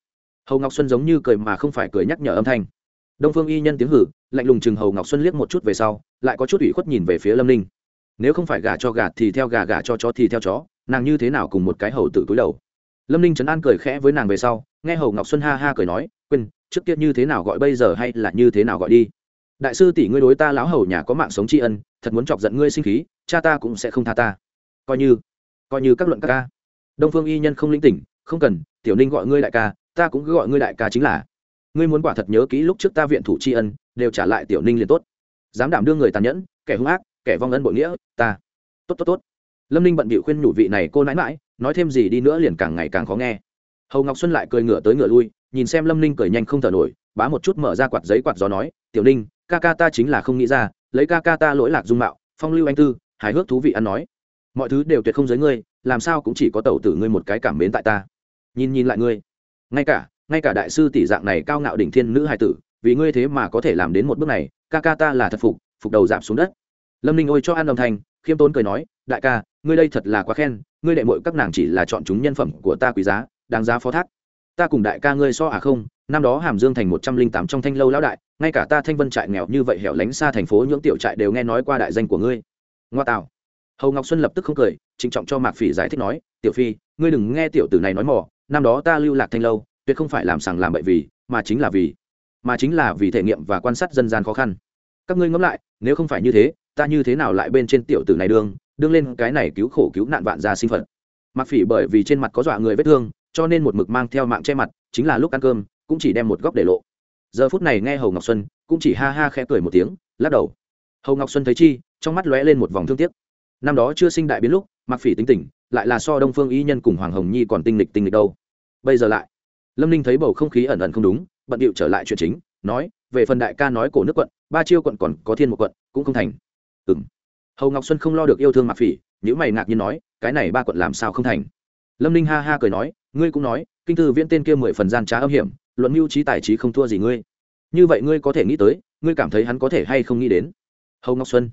hầu ngọc xuân giống như cười mà không phải cười nhắc nhở âm thanh. Đông phương y nhân tiếng hử, lạnh lùng chừng hầu ngọc xuân liếc một chút về sau, lại có chút ủy khuất nhìn về phía lâm ninh. Nếu không phải gà cho gà thì theo gà gà cho chó thì theo chó, nàng như thế nào cùng một cái hầu tử cúi đầu? Lâm ninh trấn an cười khẽ với nàng về sau, nghe hầu ngọc xuân ha ha cười nói, quên, trước kia như thế nào gọi bây giờ hay là như thế nào gọi đi? Đại sư tỷ ngươi đối ta lão hầu nhà có mạng sống tri ân, thật muốn chọc giận ngươi sinh khí, cha ta cũng sẽ không tha ta. Coi như coi như các luận các ca. Đông phương y nhân không linh tỉnh, không cần, tiểu ninh gọi ngươi đại ca, ta cũng cứ gọi ngươi đại ca chính là. Ngươi muốn quả thật nhớ kỹ lúc trước ta viện thủ tri ân, đều trả lại tiểu ninh liền tốt. Dám đảm đương người tàn nhẫn, kẻ hung ác, kẻ vong ân bội nghĩa, ta. Tốt tốt tốt. Lâm ninh bận bịu khuyên nhủ vị này cô nãi mãi, nói thêm gì đi nữa liền càng ngày càng khó nghe. Hầu ngọc xuân lại cười ngửa tới ngửa lui, nhìn xem lâm ninh cười nhanh không thở nổi, bá một chút mở ra quạt giấy quạt gió nói, tiểu ninh ca ca ta chính là không nghĩ ra, lấy ca ca ta lỗi lạc dung mạo, phong lưu anh tư, hài hước thú vị ăn nói. Mọi thứ đều tuyệt không giới ngươi, làm sao cũng chỉ có tẩu tử ngươi một cái cảm mến tại ta. Nhìn nhìn lại ngươi. Ngay cả ngay cả đại sư tỷ dạng này cao ngạo đỉnh thiên nữ hài tử, vì ngươi thế mà có thể làm đến một bước này, ca ca ta là thật phục phục đầu giảm xuống đất. Lâm ninh ôi cho ăn âm thanh, khiêm tốn cười nói, đại ca, ngươi đây thật là quá khen, ngươi đệ mội các nàng chỉ là chọn chúng nhân phẩm của ta quý giá, đáng giá phó thác ta cùng đại ca ngươi so à không, năm đó hàm dương thành một trăm linh tám trong thanh lâu lão đại, ngay cả ta thanh vân trại nghèo như vậy hẻo lánh xa thành phố những tiểu trại đều nghe nói qua đại danh của ngươi. Ngoa tạo. Hầu ngọc xuân lập tức không cười, trịnh trọng cho mạc phỉ giải thích nói, tiểu phi, ngươi đừng nghe tiểu tử này nói mỏ năm đó ta lưu lạc thanh lâu, tuyệt không phải làm sằng làm bậy vì, mà chính là vì, mà chính là vì thể nghiệm và quan sát dân gian khó khăn. Các ngươi ngẫm lại, nếu không phải như thế, ta như thế nào lại bên trên tiểu tử này đương đương lên cái này cứu khổ cứu nạn vạn gia sinh phật? Mặc phỉ bởi vì trên mặt có dọa người vết thương cho nên một mực mang theo mạng che mặt, chính là lúc ăn cơm, cũng chỉ đem một góc để lộ. Giờ phút này nghe hầu ngọc xuân cũng chỉ ha ha khẽ cười một tiếng, lắc đầu. Hầu ngọc xuân thấy chi, trong mắt lóe lên một vòng thương tiếc. Năm đó chưa sinh đại biến lúc mặc phỉ tính tình, lại là so đông phương y nhân cùng hoàng hồng nhi còn tinh lịch tinh lịch đâu. Bây giờ lại, lâm ninh thấy bầu không khí ẩn ẩn không đúng, bận điệu trở lại chuyện chính, nói, về phần đại ca nói cổ nước quận, ba chiêu quận còn có thiên một quận, cũng không thành. Ừng hầu ngọc xuân không lo được yêu thương mặc phỉ những mày ngạc nhiên nói, cái này ba quận làm sao không thành? Lâm ninh ha ha cười nói, ngươi cũng nói, kinh thư viễn tên kia mười phần gian trá âm hiểm, luận mưu trí tài trí không thua gì ngươi. Như vậy ngươi có thể nghĩ tới, ngươi cảm thấy hắn có thể hay không nghĩ đến? Hầu ngọc xuân.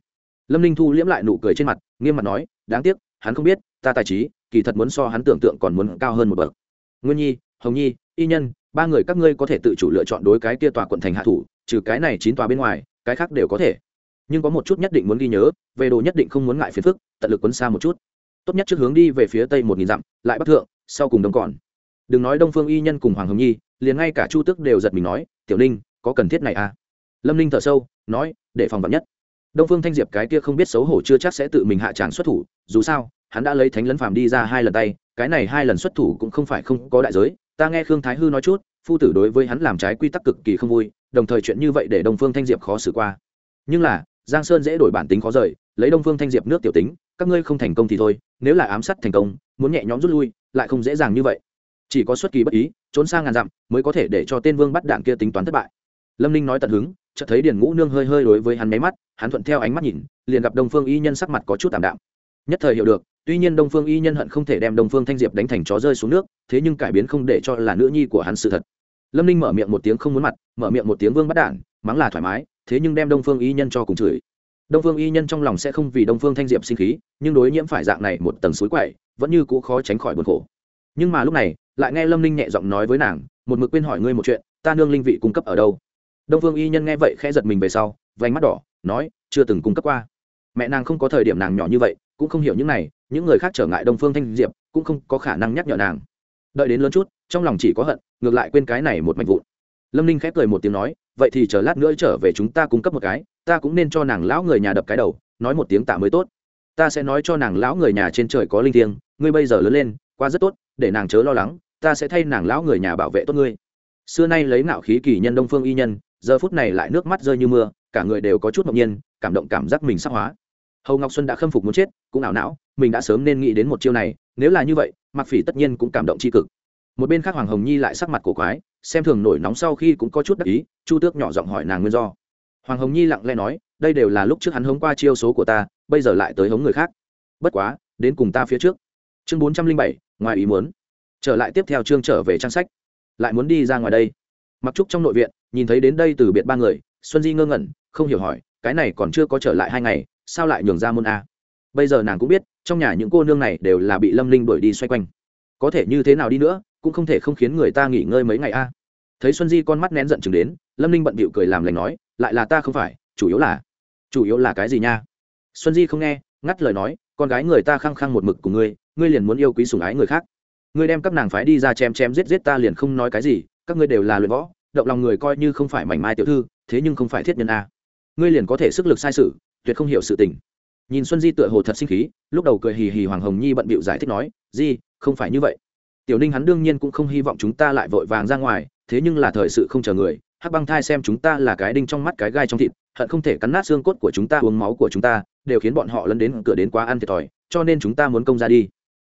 Lâm ninh thu liễm lại nụ cười trên mặt, nghiêm mặt nói, đáng tiếc, hắn không biết, ta tài trí, kỳ thật muốn so hắn tưởng tượng còn muốn cao hơn một bậc. Nguyên nhi, hồng nhi, y nhân, ba người các ngươi có thể tự chủ lựa chọn đối cái kia tòa quận thành hạ thủ, trừ cái này chín tòa bên ngoài, cái khác đều có thể. Nhưng có một chút nhất định muốn ghi nhớ, về đồ nhất định không muốn ngại phiền phức, tận lực quấn xa một chút tốt nhất trước hướng đi về phía tây một nghìn dặm, lại bắc thượng, sau cùng đông còn. Đừng nói đông phương y nhân cùng hoàng hồng nhi, liền ngay cả chu tước đều giật mình nói, tiểu ninh, có cần thiết này à? Lâm ninh thở sâu, nói, để phòng vật nhất. Đông phương thanh diệp cái kia không biết xấu hổ chưa chắc sẽ tự mình hạ tràng xuất thủ, dù sao, hắn đã lấy thánh lấn phàm đi ra hai lần tay, cái này hai lần xuất thủ cũng không phải không có đại giới, ta nghe khương thái hư nói chút, phu tử đối với hắn làm trái quy tắc cực kỳ không vui, đồng thời chuyện như vậy để đông phương thanh diệp khó xử qua. Nhưng là, giang sơn dễ đổi bản tính khó rời, lấy đông phương thanh diệp nước tiểu tính, các ngươi không thành công thì thôi nếu là ám sát thành công, muốn nhẹ nhõm rút lui, lại không dễ dàng như vậy. Chỉ có xuất kỳ bất ý, trốn sang ngàn dặm mới có thể để cho tên vương bắt đạn kia tính toán thất bại. Lâm ninh nói tận hứng, chợt thấy điền ngũ nương hơi hơi đối với hắn máy mắt, hắn thuận theo ánh mắt nhìn, liền gặp đông phương y nhân sắc mặt có chút tạm đạm. Nhất thời hiểu được, tuy nhiên đông phương y nhân hận không thể đem đông phương thanh diệp đánh thành chó rơi xuống nước, thế nhưng cải biến không để cho là nữ nhi của hắn sự thật. Lâm ninh mở miệng một tiếng không muốn mặt, mở miệng một tiếng vương bắt đản mắng là thoải mái, thế nhưng đem đông phương y nhân cho cùng chửi đông phương y nhân trong lòng sẽ không vì đông phương thanh diệp sinh khí, nhưng đối nhiễm phải dạng này một tầng suối quậy, vẫn như cũ khó tránh khỏi buồn khổ. Nhưng mà lúc này, lại nghe lâm ninh nhẹ giọng nói với nàng, một mực quên hỏi ngươi một chuyện, ta nương linh vị cung cấp ở đâu? Đông phương y nhân nghe vậy khẽ giật mình về sau vánh mắt đỏ, nói, chưa từng cung cấp qua. Mẹ nàng không có thời điểm nàng nhỏ như vậy, cũng không hiểu những này, những người khác trở ngại đông phương thanh diệp, cũng không có khả năng nhắc nhở nàng. Đợi đến lớn chút, trong lòng chỉ có hận, ngược lại quên cái này một mạch vụn. Lâm ninh khép cười một tiếng nói, vậy thì chờ lát nữa trở về chúng ta cung cấp một cái ta cũng nên cho nàng lão người nhà đập cái đầu, nói một tiếng tạ mới tốt. Ta sẽ nói cho nàng lão người nhà trên trời có linh thiêng, ngươi bây giờ lớn lên qua rất tốt, để nàng chớ lo lắng, ta sẽ thay nàng lão người nhà bảo vệ tốt ngươi. Xưa nay lấy ngạo khí kỳ nhân đông phương y nhân, giờ phút này lại nước mắt rơi như mưa, cả người đều có chút ngẫu nhiên, cảm động cảm giác mình sắc hóa. Hầu ngọc xuân đã khâm phục muốn chết, cũng ảo não, mình đã sớm nên nghĩ đến một chiêu này, nếu là như vậy mặc phỉ tất nhiên cũng cảm động tri cực. Một bên khác hoàng hồng nhi lại sắc mặt cổ quái, xem thường nổi nóng sau khi cũng có chút đắc ý, chu tước nhỏ giọng hỏi nàng nguyên do hoàng hồng nhi lặng lẽ nói, đây đều là lúc trước hắn hống qua chiêu số của ta, bây giờ lại tới hống người khác. Bất quá, đến cùng ta phía trước. Chương bốn trăm linh bảy, ngoài ý muốn. Trở lại tiếp theo chương trở về trang sách. Lại muốn đi ra ngoài đây. Mặc trúc trong nội viện, nhìn thấy đến đây từ biệt ba người, xuân di ngơ ngẩn, không hiểu hỏi, cái này còn chưa có trở lại hai ngày, sao lại nhường ra môn a? Bây giờ nàng cũng biết, trong nhà những cô nương này đều là bị lâm linh đuổi đi xoay quanh. Có thể như thế nào đi nữa, cũng không thể không khiến người ta nghỉ ngơi mấy ngày a. Thấy xuân di con mắt nén giận chừng đến, lâm linh bận bịu cười làm lành nói lại là ta không phải, chủ yếu là, chủ yếu là cái gì nha? Xuân di không nghe, ngắt lời nói, con gái người ta khăng khăng một mực của ngươi ngươi liền muốn yêu quý sủng ái người khác. Ngươi đem các nàng phái đi ra chém chém giết giết ta liền không nói cái gì, các ngươi đều là luyện võ, động lòng người coi như không phải mảnh mai tiểu thư, thế nhưng không phải thiết nhân a. Ngươi liền có thể sức lực sai sự, tuyệt không hiểu sự tình. Nhìn xuân di tựa hồ thật sinh khí, lúc đầu cười hì hì hoàng hồng nhi bận bịu giải thích nói, di, không phải như vậy. Tiểu ninh hắn đương nhiên cũng không hy vọng chúng ta lại vội vàng ra ngoài, thế nhưng là thời sự không chờ người hắc băng thai xem chúng ta là cái đinh trong mắt cái gai trong thịt, hận không thể cắn nát xương cốt của chúng ta, uống máu của chúng ta, đều khiến bọn họ lấn đến cửa đến quá ăn thiệt thòi, cho nên chúng ta muốn công ra đi.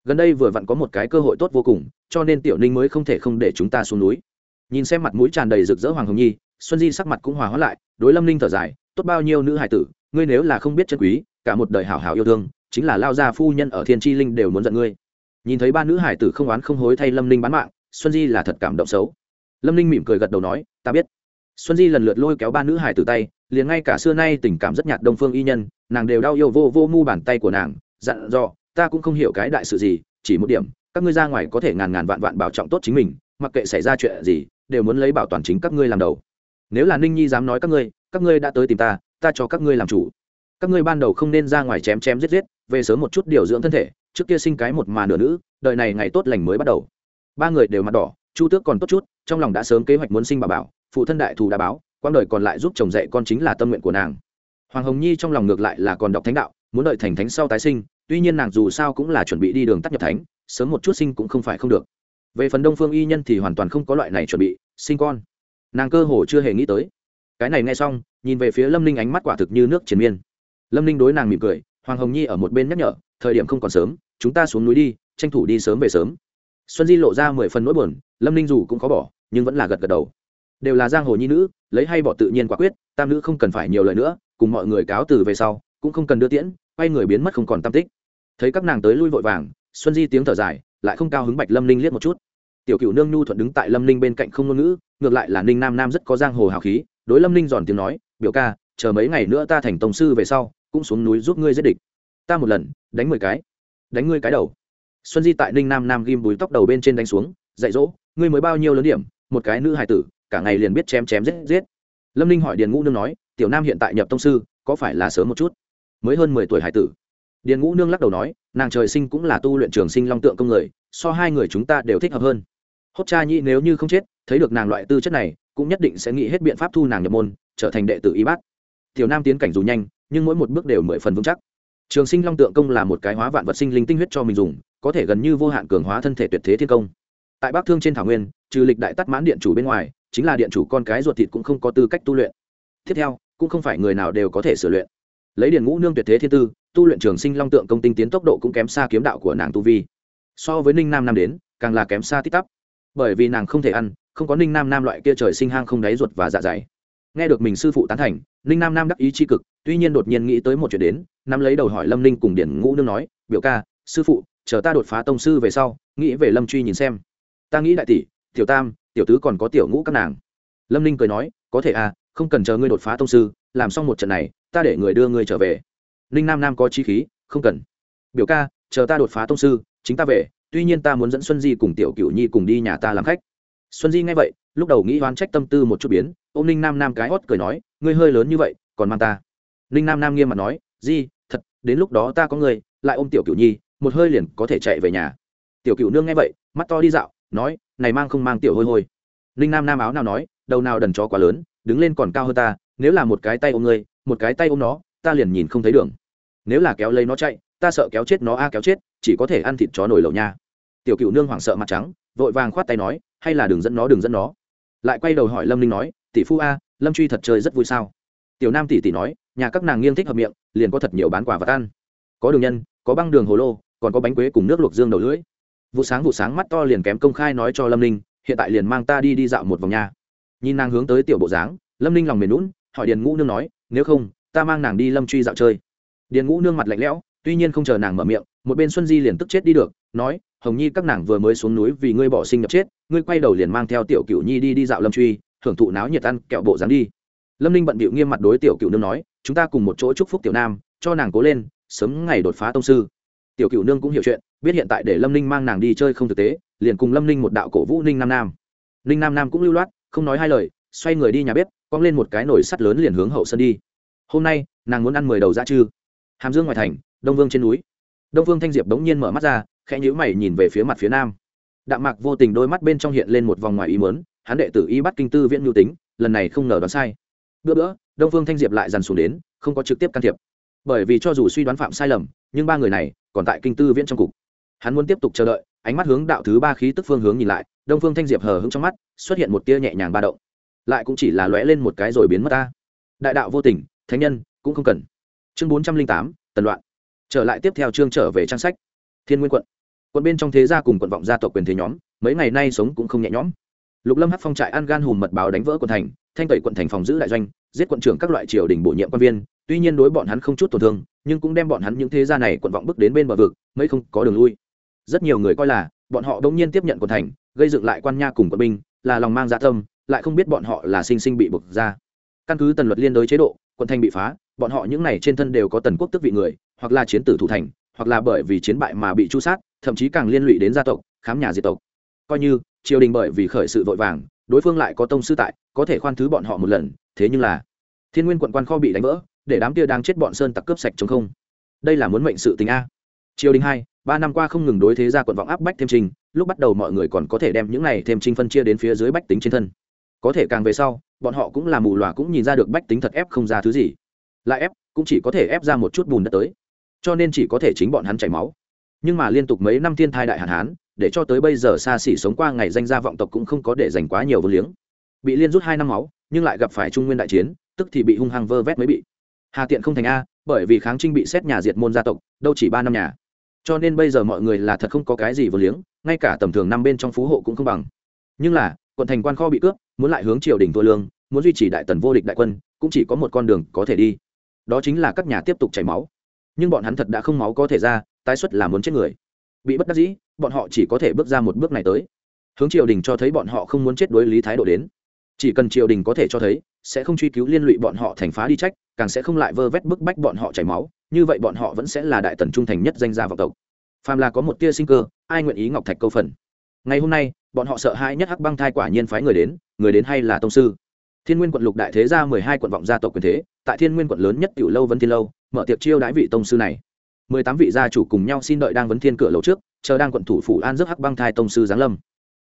Gần đây vừa vặn có một cái cơ hội tốt vô cùng, cho nên tiểu ninh mới không thể không để chúng ta xuống núi. Nhìn xem mặt mũi tràn đầy rực rỡ hoàng hồng nhi, xuân di sắc mặt cũng hòa hóa lại, đối lâm ninh thở dài, tốt bao nhiêu nữ hải tử, ngươi nếu là không biết chân quý, cả một đời hảo hảo yêu thương, chính là lao gia phu nhân ở thiên tri linh đều muốn giận ngươi. Nhìn thấy ba nữ hải tử không oán không hối thay lâm ninh bán mạng, xuân di là thật cảm động xấu. Lâm ninh mỉm cười gật đầu nói, ta biết xuân di lần lượt lôi kéo ba nữ hải từ tay, liền ngay cả xưa nay tình cảm rất nhạt đông phương y nhân, nàng đều đau yêu vô vô mu bàn tay của nàng, dặn dò, ta cũng không hiểu cái đại sự gì, chỉ một điểm, các ngươi ra ngoài có thể ngàn ngàn vạn vạn bảo trọng tốt chính mình, mặc kệ xảy ra chuyện gì, đều muốn lấy bảo toàn chính các ngươi làm đầu. Nếu là ninh nhi dám nói các ngươi các ngươi đã tới tìm ta ta cho các ngươi làm chủ. Các ngươi ban đầu không nên ra ngoài chém chém giết giết, về sớm một chút điều dưỡng thân thể, trước kia sinh cái một mà nửa nữ đợi này ngày tốt lành mới bắt đầu. Ba người đều mặt đỏ, chu tước còn tốt chút, trong lòng đã sớm kế hoạch muốn sinh bà bảo phụ thân đại thù đã báo quang đời còn lại giúp chồng dạy con chính là tâm nguyện của nàng. Hoàng hồng nhi trong lòng ngược lại là còn đọc thánh đạo, muốn đợi thành thánh sau tái sinh, tuy nhiên nàng dù sao cũng là chuẩn bị đi đường tắt nhập thánh, sớm một chút sinh cũng không phải không được. Về phần đông phương y nhân thì hoàn toàn không có loại này chuẩn bị, sinh con. Nàng cơ hồ chưa hề nghĩ tới. Cái này nghe xong, nhìn về phía lâm ninh ánh mắt quả thực như nước triền miên. Lâm ninh đối nàng mỉm cười, hoàng hồng nhi ở một bên nhắc nhở, thời điểm không còn sớm, chúng ta xuống núi đi, tranh thủ đi sớm về sớm. Xuân di lộ ra mười phần nỗi buồn, lâm ninh dù cũng khó bỏ, nhưng vẫn là gật gật đầu đều là giang hồ nhi nữ, lấy hay bỏ tự nhiên quả quyết, tam nữ không cần phải nhiều lời nữa, cùng mọi người cáo từ về sau, cũng không cần đưa tiễn, quay người biến mất không còn tam tích. Thấy các nàng tới lui vội vàng, xuân di tiếng thở dài, lại không cao hứng bạch lâm ninh liếc một chút. Tiểu cựu nương nhu thuận đứng tại lâm ninh bên cạnh không ngôn ngữ, ngược lại là ninh nam nam rất có giang hồ hào khí, đối lâm ninh giòn tiếng nói, biểu ca, chờ mấy ngày nữa ta thành tổng sư về sau, cũng xuống núi giúp ngươi giết địch. Ta một lần, đánh mười cái, đánh ngươi cái đầu. Xuân di tại ninh nam nam ghim búi tóc đầu bên trên đánh xuống, dạy dỗ, ngươi mới bao nhiêu lớn điểm, một cái nữ hài tử cả ngày liền biết chém chém giết giết. Lâm ninh hỏi điền ngũ nương nói, tiểu nam hiện tại nhập tông sư, có phải là sớm một chút? Mới hơn mười tuổi hải tử. Điền ngũ nương lắc đầu nói, nàng trời sinh cũng là tu luyện trường sinh long tượng công người, so hai người chúng ta đều thích hợp hơn. Hốt cha nhĩ nếu như không chết, thấy được nàng loại tư chất này, cũng nhất định sẽ nghĩ hết biện pháp thu nàng nhập môn, trở thành đệ tử y bát. Tiểu nam tiến cảnh dù nhanh, nhưng mỗi một bước đều mười phần vững chắc. Trường sinh long tượng công là một cái hóa vạn vật sinh linh tinh huyết cho mình dùng, có thể gần như vô hạn cường hóa thân thể tuyệt thế thiên công. Tại bắc thương trên thảo nguyên, trừ lịch đại tắt mãn điện chủ bên ngoài chính là điện chủ con cái ruột thịt cũng không có tư cách tu luyện. Tiếp theo, cũng không phải người nào đều có thể sửa luyện. Lấy điện ngũ nương tuyệt thế thiên tư, tu luyện trường sinh long tượng công tinh tiến tốc độ cũng kém xa kiếm đạo của nàng tu vi. So với ninh nam nam đến, càng là kém xa tít tắp. Bởi vì nàng không thể ăn, không có ninh nam nam loại kia trời sinh hang không đáy ruột và dạ dày. Nghe được mình sư phụ tán thành, ninh nam nam đắc ý c h i cực, tuy nhiên đột nhiên nghĩ tới một chuyện đến, nắm lấy đầu hỏi lâm ninh cùng điển ngũ nương nói, biểu ca, sư phụ, chờ ta đột phá tông sư về sau, nghĩ về lâm truy nhìn xem. Ta nghĩ đại tỷ tiểu tam, tiểu tứ còn có tiểu ngũ các nàng. Lâm ninh cười nói, có thể à không cần chờ ngươi đột phá tông sư, làm xong một trận này, ta để người đưa ngươi trở về. Ninh nam nam có chi khí, không cần. Biểu ca, chờ ta đột phá tông sư, chính ta về, tuy nhiên ta muốn dẫn xuân di cùng tiểu cựu nhi cùng đi nhà ta làm khách. Xuân di nghe vậy, lúc đầu nghĩ oán trách tâm tư một chút biến ô m ninh nam nam cái hót cười nói, ngươi hơi lớn như vậy, còn mang ta. Ninh nam nam nghiêm mặt nói, di, thật, đến lúc đó ta có người, lại ôm tiểu cựu nhi, một hơi liền có thể chạy về nhà. Tiểu cựu nương nghe vậy, mắt to đi dạo nói, này mang không mang tiểu hôi hôi. Ninh nam nam áo nào nói, đầu nào đần chó quá lớn, đứng lên còn cao hơn ta, nếu là một cái tay ôm ngươi, một cái tay ôm nó, ta liền nhìn không thấy đường. Nếu là kéo lấy nó chạy, ta sợ kéo chết nó a à, kéo chết, chỉ có thể ăn thịt chó nổi lẩu nha. Tiểu cựu nương hoảng sợ mặt trắng, vội vàng khoát tay nói, hay là đừng dẫn nó đừng dẫn nó. Lại quay đầu hỏi lâm ninh nói, tỷ phu a, lâm truy thật chơi rất vui sao? Tiểu nam tỷ tỷ nói, nhà các nàng nghiêng thích hợp miệng, liền có thật nhiều bán quả và ăn. Có đường nhân, có băng đường hồ lô, còn có bánh quế cùng nước luộc dương đầu lưỡi vụ sáng vụ sáng mắt to liền kém công khai nói cho lâm ninh, hiện tại liền mang ta đi đi dạo một vòng nhà nhìn nàng hướng tới tiểu bộ dáng, lâm ninh lòng mềm lún hỏi điền ngũ nương nói, nếu không, ta mang nàng đi lâm truy dạo chơi. Điền ngũ nương mặt lạnh lẽo, tuy nhiên không chờ nàng mở miệng, một bên xuân di liền tức chết đi được, nói, hồng nhi các nàng vừa mới xuống núi vì ngươi bỏ sinh nhập chết, ngươi quay đầu liền mang theo tiểu cựu nhi đi đi dạo lâm truy, thưởng thụ náo nhiệt ăn kẹo bộ dáng đi. Lâm ninh bận bịu nghiêm mặt đối tiểu cựu nương nói, chúng ta cùng một chỗ chúc phúc tiểu nam, cho nàng cố lên, sớm ngày đột phá tông sư tiểu cửu nương cũng hiểu chuyện, biết hiện tại để lâm ninh mang nàng đi chơi không thực tế, liền cùng lâm ninh một đạo cổ vũ ninh nam nam. Ninh nam nam cũng lưu loát, không nói hai lời, xoay người đi nhà bếp, cong lên một cái nồi sắt lớn liền hướng hậu sân đi. Hôm nay, nàng muốn ăn mười đầu dã chư. Hàm dương ngoài thành, đông vương trên núi. Đông vương thanh diệp bỗng nhiên mở mắt ra, khẽ nhíu mày nhìn về phía mặt phía nam. Đạm mạc vô tình đôi mắt bên trong hiện lên một vòng ngoài ý mớn hắn đệ tử y bắt kinh tư viễn nhu tính, lần này không ngờ đoán sai. Bữa bữa, đông phương thanh diệp lại dằn xuống đến, không có trực tiếp can thiệp. Bởi vì cho dù suy đoán phạm sai lầm, nhưng ba người này còn tại kinh tư viễn trong cục. Hắn muốn tiếp tục chờ đợi, ánh mắt hướng đạo thứ ba khí tức phương hướng nhìn lại, đông phương thanh diệp hờ hững trong mắt, xuất hiện một tia nhẹ nhàng ba động. Lại cũng chỉ là lóe lên một cái rồi biến mất ta. Đại đạo vô tình, thánh nhân, cũng không cần. Chương bốn trăm linh tám, tần loạn. Trở lại tiếp theo chương trở về trang sách. Thiên nguyên quận. Quận bên trong thế gia cùng quận vọng gia tộc quyền thế nhóm, mấy ngày nay sống cũng không nhẹ nhõm. Lục lâm hát phong trại ăn gan hùm mật báo đánh vỡ quận thành, thanh tẩy quận thành phòng giữ đại doanh, giết quận trưởng các loại triều đình bổ nhiệm quan viên tuy nhiên đối bọn hắn không chút tổn thương, nhưng cũng đem bọn hắn những thế gia này quận vọng bước đến bên bờ vực, mấy không có đường lui. Rất nhiều người coi là, bọn họ bỗng nhiên tiếp nhận quận thành, gây dựng lại quan nha cùng quân binh, là lòng mang dạ tâm, lại không biết bọn họ là sinh sinh bị buộc ra. Căn cứ tần luật liên đối chế độ, quận thành bị phá, bọn họ những này trên thân đều có tần quốc tức vị người, hoặc là chiến tử thủ thành, hoặc là bởi vì chiến bại mà bị tru sát, thậm chí càng liên lụy đến gia tộc, khám nhà diệt tộc. Coi như, triều đình bởi vì khởi sự vội vàng, đối phương lại có tông sư tại, có thể khoan thứ bọn họ một lần, thế nhưng là, thiên nguyên quận quan kho bị đánh vỡ để đám kia đang chết bọn sơn tặc cướp sạch chống không. Đây là muốn mệnh sự tình a. Triều đình hai, ba năm qua không ngừng đối thế ra quận vọng áp bách thêm trình, lúc bắt đầu mọi người còn có thể đem những này thêm trình phân chia đến phía dưới bách tính trên thân. Có thể càng về sau, bọn họ cũng là mù loà cũng nhìn ra được bách tính thật ép không ra thứ gì. Lại ép, cũng chỉ có thể ép ra một chút bùn đất tới. Cho nên chỉ có thể chính bọn hắn chảy máu. Nhưng mà liên tục mấy năm thiên thai đại hạn hán, để cho tới bây giờ xa xỉ sống qua ngày danh gia vọng tộc cũng không có để dành quá nhiều vô liếng. Bị liên rút hai năm máu, nhưng lại gặp phải trung nguyên đại chiến, tức thì bị hung hăng vơ vét mới bị hà tiện không thành a, bởi vì kháng trinh bị xét nhà diệt môn gia tộc, đâu chỉ ba năm nhà. Cho nên bây giờ mọi người là thật không có cái gì vừa liếng, ngay cả tầm thường năm bên trong phú hộ cũng không bằng. Nhưng là, quận thành quan kho bị cướp, muốn lại hướng triều đình thua lương, muốn duy trì đại tần vô địch đại quân, cũng chỉ có một con đường có thể đi. Đó chính là các nhà tiếp tục chảy máu. Nhưng bọn hắn thật đã không máu có thể ra, tái xuất là muốn chết người. Bị bất đắc dĩ, bọn họ chỉ có thể bước ra một bước này tới. Hướng triều đình cho thấy bọn họ không muốn chết đối lý thái độ đến. Chỉ cần triều đình có thể cho thấy sẽ không truy cứu liên lụy bọn họ thành phá đi trách, càng sẽ không lại vơ vét bức bách bọn họ chảy máu, như vậy bọn họ vẫn sẽ là đại tần trung thành nhất danh gia vọng tộc. Phàm là có một tia sinh cơ, ai nguyện ý ngọc thạch câu phần? Ngày hôm nay, bọn họ sợ hãi nhất hắc băng thai quả nhiên phái người đến người đến hay là tông sư? Thiên nguyên quận lục đại thế gia mười hai quận vọng gia tộc quyền thế, tại thiên nguyên quận lớn nhất tiểu lâu vân thiên lâu, mở tiệc chiêu đãi vị tông sư này. mười tám vị gia chủ cùng nhau xin đợi đang vấn thiên cửa lầu trước, chờ đang quận thủ phủ an giấc hắc băng thai tông sư giáng lâm.